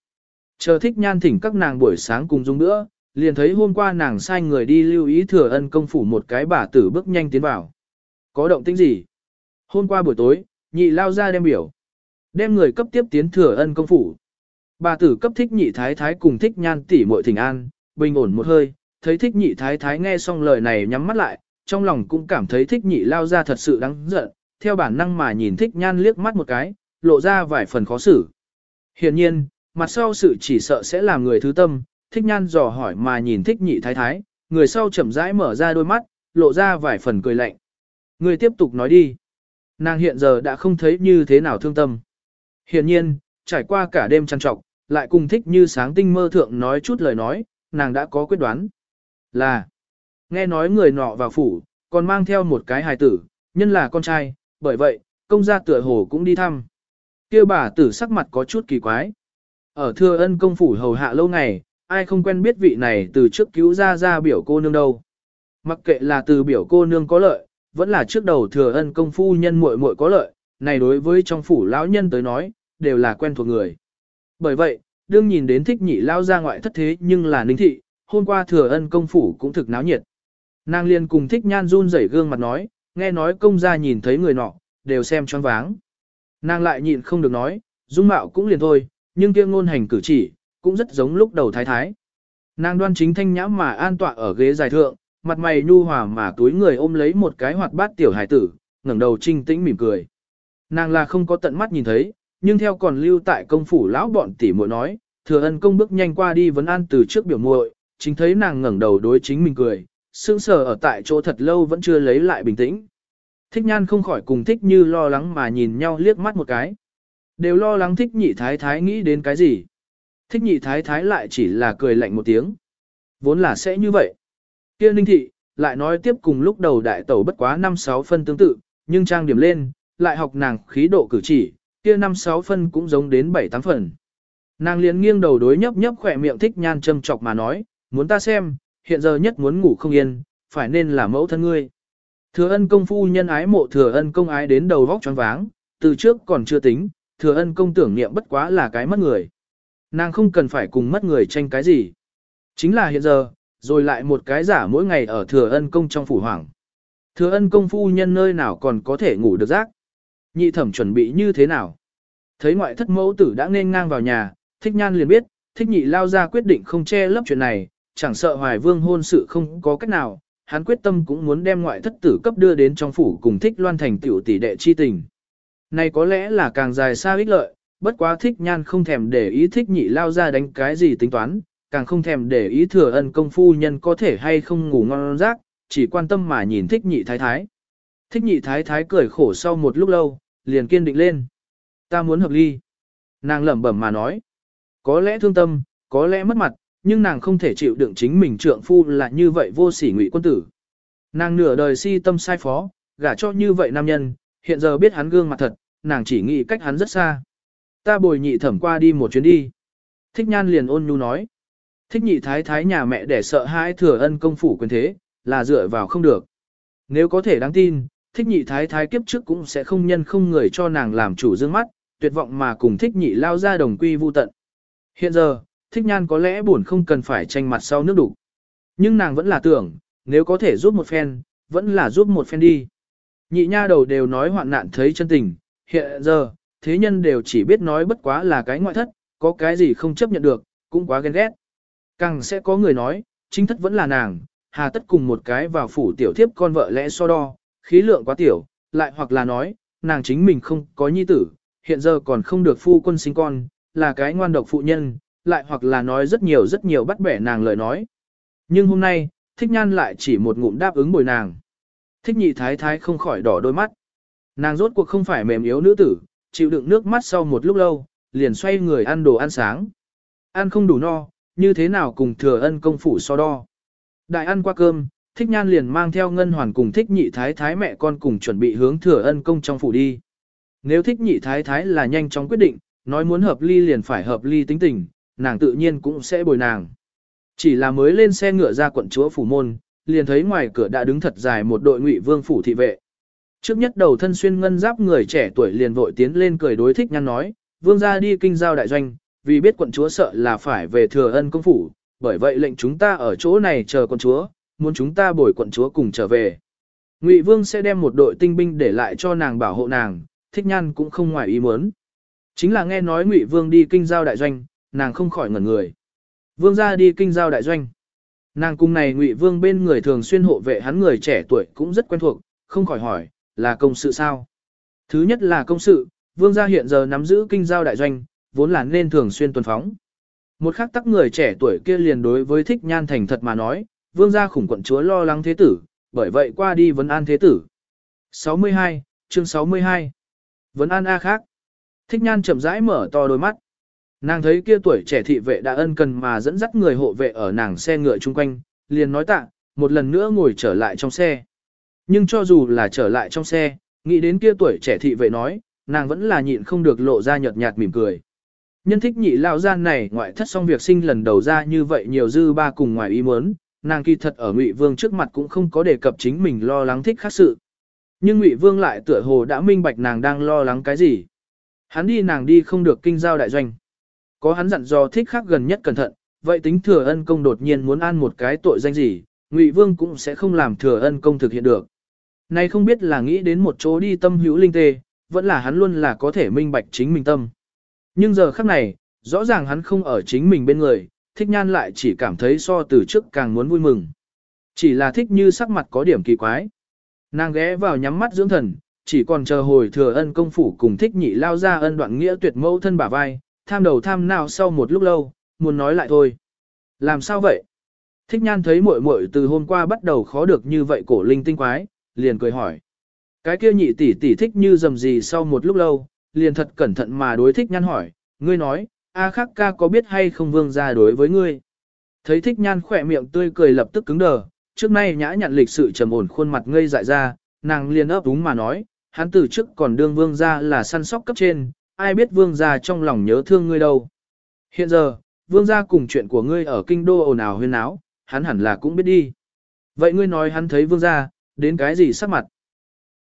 [SPEAKER 1] Chờ thích nhan thỉnh các nàng buổi sáng cùng dung nữa, liền thấy hôm qua nàng sai người đi lưu ý thừa ân công phủ một cái bà tử bước nhanh tiến vào. Có động tĩnh gì? Hôm qua buổi tối, nhị lao ra đem biểu. Đem người cấp tiếp tiến thừa ân công phủ. Bà tử cấp thích nhị thái thái cùng thích nhan tỷ muội thỉnh an, bình ổn một hơi, thấy thích nhị thái thái nghe xong lời này nhắm mắt lại, trong lòng cũng cảm thấy thích nhị lao ra thật sự đáng giận, theo bản năng mà nhìn thích nhan liếc mắt một cái, lộ ra vài phần khó xử. Hiển nhiên, mặt sau sự chỉ sợ sẽ làm người thứ tâm, thích nhan dò hỏi mà nhìn thích nhị thái thái, người sau chậm rãi mở ra đôi mắt, lộ ra vài phần cười lạnh. Người tiếp tục nói đi. Nàng hiện giờ đã không thấy như thế nào thương tâm. Hiển nhiên, trải qua cả đêm trăn trọc, lại cùng thích như sáng tinh mơ thượng nói chút lời nói, nàng đã có quyết đoán. Là, nghe nói người nọ vào phủ, còn mang theo một cái hài tử, nhân là con trai, bởi vậy, công gia tựa hồ cũng đi thăm. kia bà tử sắc mặt có chút kỳ quái. Ở thưa ân công phủ hầu hạ lâu ngày, ai không quen biết vị này từ trước cứu ra ra biểu cô nương đâu. Mặc kệ là từ biểu cô nương có lợi, vẫn là trước đầu thừa ân công phu nhân muội muội có lợi, này đối với trong phủ lão nhân tới nói, đều là quen thuộc người. Bởi vậy, đương nhìn đến thích nhị lao ra ngoại thất thế nhưng là ninh thị, hôm qua thừa ân công phủ cũng thực náo nhiệt. Nàng liền cùng thích nhan run rẩy gương mặt nói, nghe nói công gia nhìn thấy người nọ, đều xem choáng váng. Nàng lại nhịn không được nói, dung mạo cũng liền thôi, nhưng kia ngôn hành cử chỉ, cũng rất giống lúc đầu thái thái. Nàng đoan chính thanh nhãm mà an tọa ở ghế dài thượng, mặt mày nhu hòa mà túi người ôm lấy một cái hoạt bát tiểu hải tử, ngẩng đầu trinh tĩnh mỉm cười. Nàng là không có tận mắt nhìn thấy, nhưng theo còn lưu tại công phủ lão bọn tỷ muội nói, thừa ân công bước nhanh qua đi vấn an từ trước biểu muội, chính thấy nàng ngẩng đầu đối chính mình cười, sững sờ ở tại chỗ thật lâu vẫn chưa lấy lại bình tĩnh. Thích nhan không khỏi cùng thích như lo lắng mà nhìn nhau liếc mắt một cái. Đều lo lắng thích nhị thái thái nghĩ đến cái gì. Thích nhị thái thái lại chỉ là cười lạnh một tiếng. Vốn là sẽ như vậy. kia ninh thị, lại nói tiếp cùng lúc đầu đại tẩu bất quá 5-6 phân tương tự, nhưng trang điểm lên, lại học nàng khí độ cử chỉ, kia 5-6 phân cũng giống đến 7-8 phần. Nàng liền nghiêng đầu đối nhấp nhấp khỏe miệng thích nhan châm chọc mà nói, muốn ta xem, hiện giờ nhất muốn ngủ không yên, phải nên là mẫu thân ngươi. Thừa ân công phu nhân ái mộ thừa ân công ái đến đầu vóc choáng váng, từ trước còn chưa tính, thừa ân công tưởng niệm bất quá là cái mất người. Nàng không cần phải cùng mất người tranh cái gì. Chính là hiện giờ, rồi lại một cái giả mỗi ngày ở thừa ân công trong phủ hoàng. Thừa ân công phu nhân nơi nào còn có thể ngủ được giấc? Nhị thẩm chuẩn bị như thế nào? Thấy ngoại thất mẫu tử đã nên ngang vào nhà, thích nhan liền biết, thích nhị lao ra quyết định không che lấp chuyện này, chẳng sợ hoài vương hôn sự không có cách nào, hắn quyết tâm cũng muốn đem ngoại thất tử cấp đưa đến trong phủ cùng thích loan thành tiểu tỷ đệ chi tình. Này có lẽ là càng dài xa ích lợi, bất quá thích nhan không thèm để ý thích nhị lao ra đánh cái gì tính toán, càng không thèm để ý thừa ân công phu nhân có thể hay không ngủ ngon giấc, chỉ quan tâm mà nhìn thích nhị thái thái. Thích nhị thái thái cười khổ sau một lúc lâu, liền kiên định lên. Ta muốn hợp ly. Nàng lẩm bẩm mà nói. Có lẽ thương tâm, có lẽ mất mặt, nhưng nàng không thể chịu đựng chính mình trượng phu là như vậy vô sỉ ngụy quân tử. Nàng nửa đời si tâm sai phó, gả cho như vậy nam nhân, hiện giờ biết hắn gương mặt thật, nàng chỉ nghĩ cách hắn rất xa. Ta bồi nhị thẩm qua đi một chuyến đi. Thích nhan liền ôn nhu nói. Thích nhị thái thái nhà mẹ để sợ hãi thừa ân công phủ quyền thế, là dựa vào không được. Nếu có thể đáng tin, thích nhị thái thái kiếp trước cũng sẽ không nhân không người cho nàng làm chủ dương mắt, tuyệt vọng mà cùng thích nhị lao ra đồng quy vu tận. Hiện giờ, thích nhan có lẽ buồn không cần phải tranh mặt sau nước đủ. Nhưng nàng vẫn là tưởng, nếu có thể giúp một phen, vẫn là giúp một phen đi. Nhị nha đầu đều nói hoạn nạn thấy chân tình, hiện giờ, thế nhân đều chỉ biết nói bất quá là cái ngoại thất, có cái gì không chấp nhận được, cũng quá ghen ghét. Càng sẽ có người nói, chính thất vẫn là nàng, hà tất cùng một cái vào phủ tiểu thiếp con vợ lẽ so đo, khí lượng quá tiểu, lại hoặc là nói, nàng chính mình không có nhi tử, hiện giờ còn không được phu quân sinh con, là cái ngoan độc phụ nhân, lại hoặc là nói rất nhiều rất nhiều bắt bẻ nàng lời nói. Nhưng hôm nay, thích nhan lại chỉ một ngụm đáp ứng bồi nàng. Thích nhị thái thái không khỏi đỏ đôi mắt. Nàng rốt cuộc không phải mềm yếu nữ tử, chịu đựng nước mắt sau một lúc lâu, liền xoay người ăn đồ ăn sáng. Ăn không đủ no, như thế nào cùng thừa ân công phủ so đo. Đại ăn qua cơm, thích nhan liền mang theo ngân hoàn cùng thích nhị thái thái mẹ con cùng chuẩn bị hướng thừa ân công trong phủ đi. Nếu thích nhị thái thái là nhanh chóng quyết định, nói muốn hợp ly liền phải hợp ly tính tình, nàng tự nhiên cũng sẽ bồi nàng. Chỉ là mới lên xe ngựa ra quận chúa phủ môn, liền thấy ngoài cửa đã đứng thật dài một đội ngụy vương phủ thị vệ. Trước nhất đầu thân xuyên ngân giáp người trẻ tuổi liền vội tiến lên cười đối thích nhăn nói, vương gia đi kinh giao đại doanh, vì biết quận chúa sợ là phải về thừa ân công phủ, bởi vậy lệnh chúng ta ở chỗ này chờ quận chúa, muốn chúng ta bồi quận chúa cùng trở về. Ngụy vương sẽ đem một đội tinh binh để lại cho nàng bảo hộ nàng, thích nhan cũng không ngoài ý muốn. Chính là nghe nói Ngụy vương đi kinh giao đại doanh, nàng không khỏi ngẩn người. Vương gia đi kinh giao đại doanh. Nàng cung này Ngụy Vương bên người thường xuyên hộ vệ hắn người trẻ tuổi cũng rất quen thuộc, không khỏi hỏi, là công sự sao? Thứ nhất là công sự, Vương gia hiện giờ nắm giữ kinh giao đại doanh, vốn là nên thường xuyên tuần phóng. Một khắc tắc người trẻ tuổi kia liền đối với thích nhan thành thật mà nói, Vương gia khủng quận chúa lo lắng thế tử, bởi vậy qua đi vấn an thế tử. 62, chương 62. Vấn an A khác. Thích nhan chậm rãi mở to đôi mắt. Nàng thấy kia tuổi trẻ thị vệ đã ân cần mà dẫn dắt người hộ vệ ở nàng xe ngựa chung quanh, liền nói tạ, một lần nữa ngồi trở lại trong xe. Nhưng cho dù là trở lại trong xe, nghĩ đến kia tuổi trẻ thị vệ nói, nàng vẫn là nhịn không được lộ ra nhợt nhạt mỉm cười. Nhân thích nhị lao gian này ngoại thất xong việc sinh lần đầu ra như vậy nhiều dư ba cùng ngoài ý muốn, nàng kỳ thật ở Ngụy Vương trước mặt cũng không có đề cập chính mình lo lắng thích khác sự. Nhưng Ngụy Vương lại tựa hồ đã minh bạch nàng đang lo lắng cái gì. Hắn đi nàng đi không được kinh giao đại doanh. Có hắn dặn dò thích khác gần nhất cẩn thận, vậy tính thừa ân công đột nhiên muốn ăn một cái tội danh gì, Ngụy Vương cũng sẽ không làm thừa ân công thực hiện được. Nay không biết là nghĩ đến một chỗ đi tâm hữu linh tê, vẫn là hắn luôn là có thể minh bạch chính mình tâm. Nhưng giờ khắc này, rõ ràng hắn không ở chính mình bên người, thích nhan lại chỉ cảm thấy so từ trước càng muốn vui mừng. Chỉ là thích như sắc mặt có điểm kỳ quái. Nàng ghé vào nhắm mắt dưỡng thần, chỉ còn chờ hồi thừa ân công phủ cùng thích nhị lao ra ân đoạn nghĩa tuyệt mẫu thân bả vai, tham đầu tham nào sau một lúc lâu, muốn nói lại thôi. Làm sao vậy? Thích nhan thấy muội muội từ hôm qua bắt đầu khó được như vậy cổ linh tinh quái, liền cười hỏi. Cái kia nhị tỷ tỷ thích như dầm gì sau một lúc lâu, liền thật cẩn thận mà đối thích nhan hỏi, ngươi nói, A khắc ca có biết hay không vương gia đối với ngươi? Thấy thích nhan khỏe miệng tươi cười lập tức cứng đờ, trước nay nhã nhặn lịch sự trầm ổn khuôn mặt ngây dại ra, nàng liền ấp úng mà nói, hắn từ trước còn đương vương gia là săn sóc cấp trên, ai biết vương gia trong lòng nhớ thương ngươi đâu. Hiện giờ, vương gia cùng chuyện của ngươi ở kinh đô ồn ào huyên áo, hắn hẳn là cũng biết đi. Vậy ngươi nói hắn thấy vương gia, đến cái gì sắc mặt?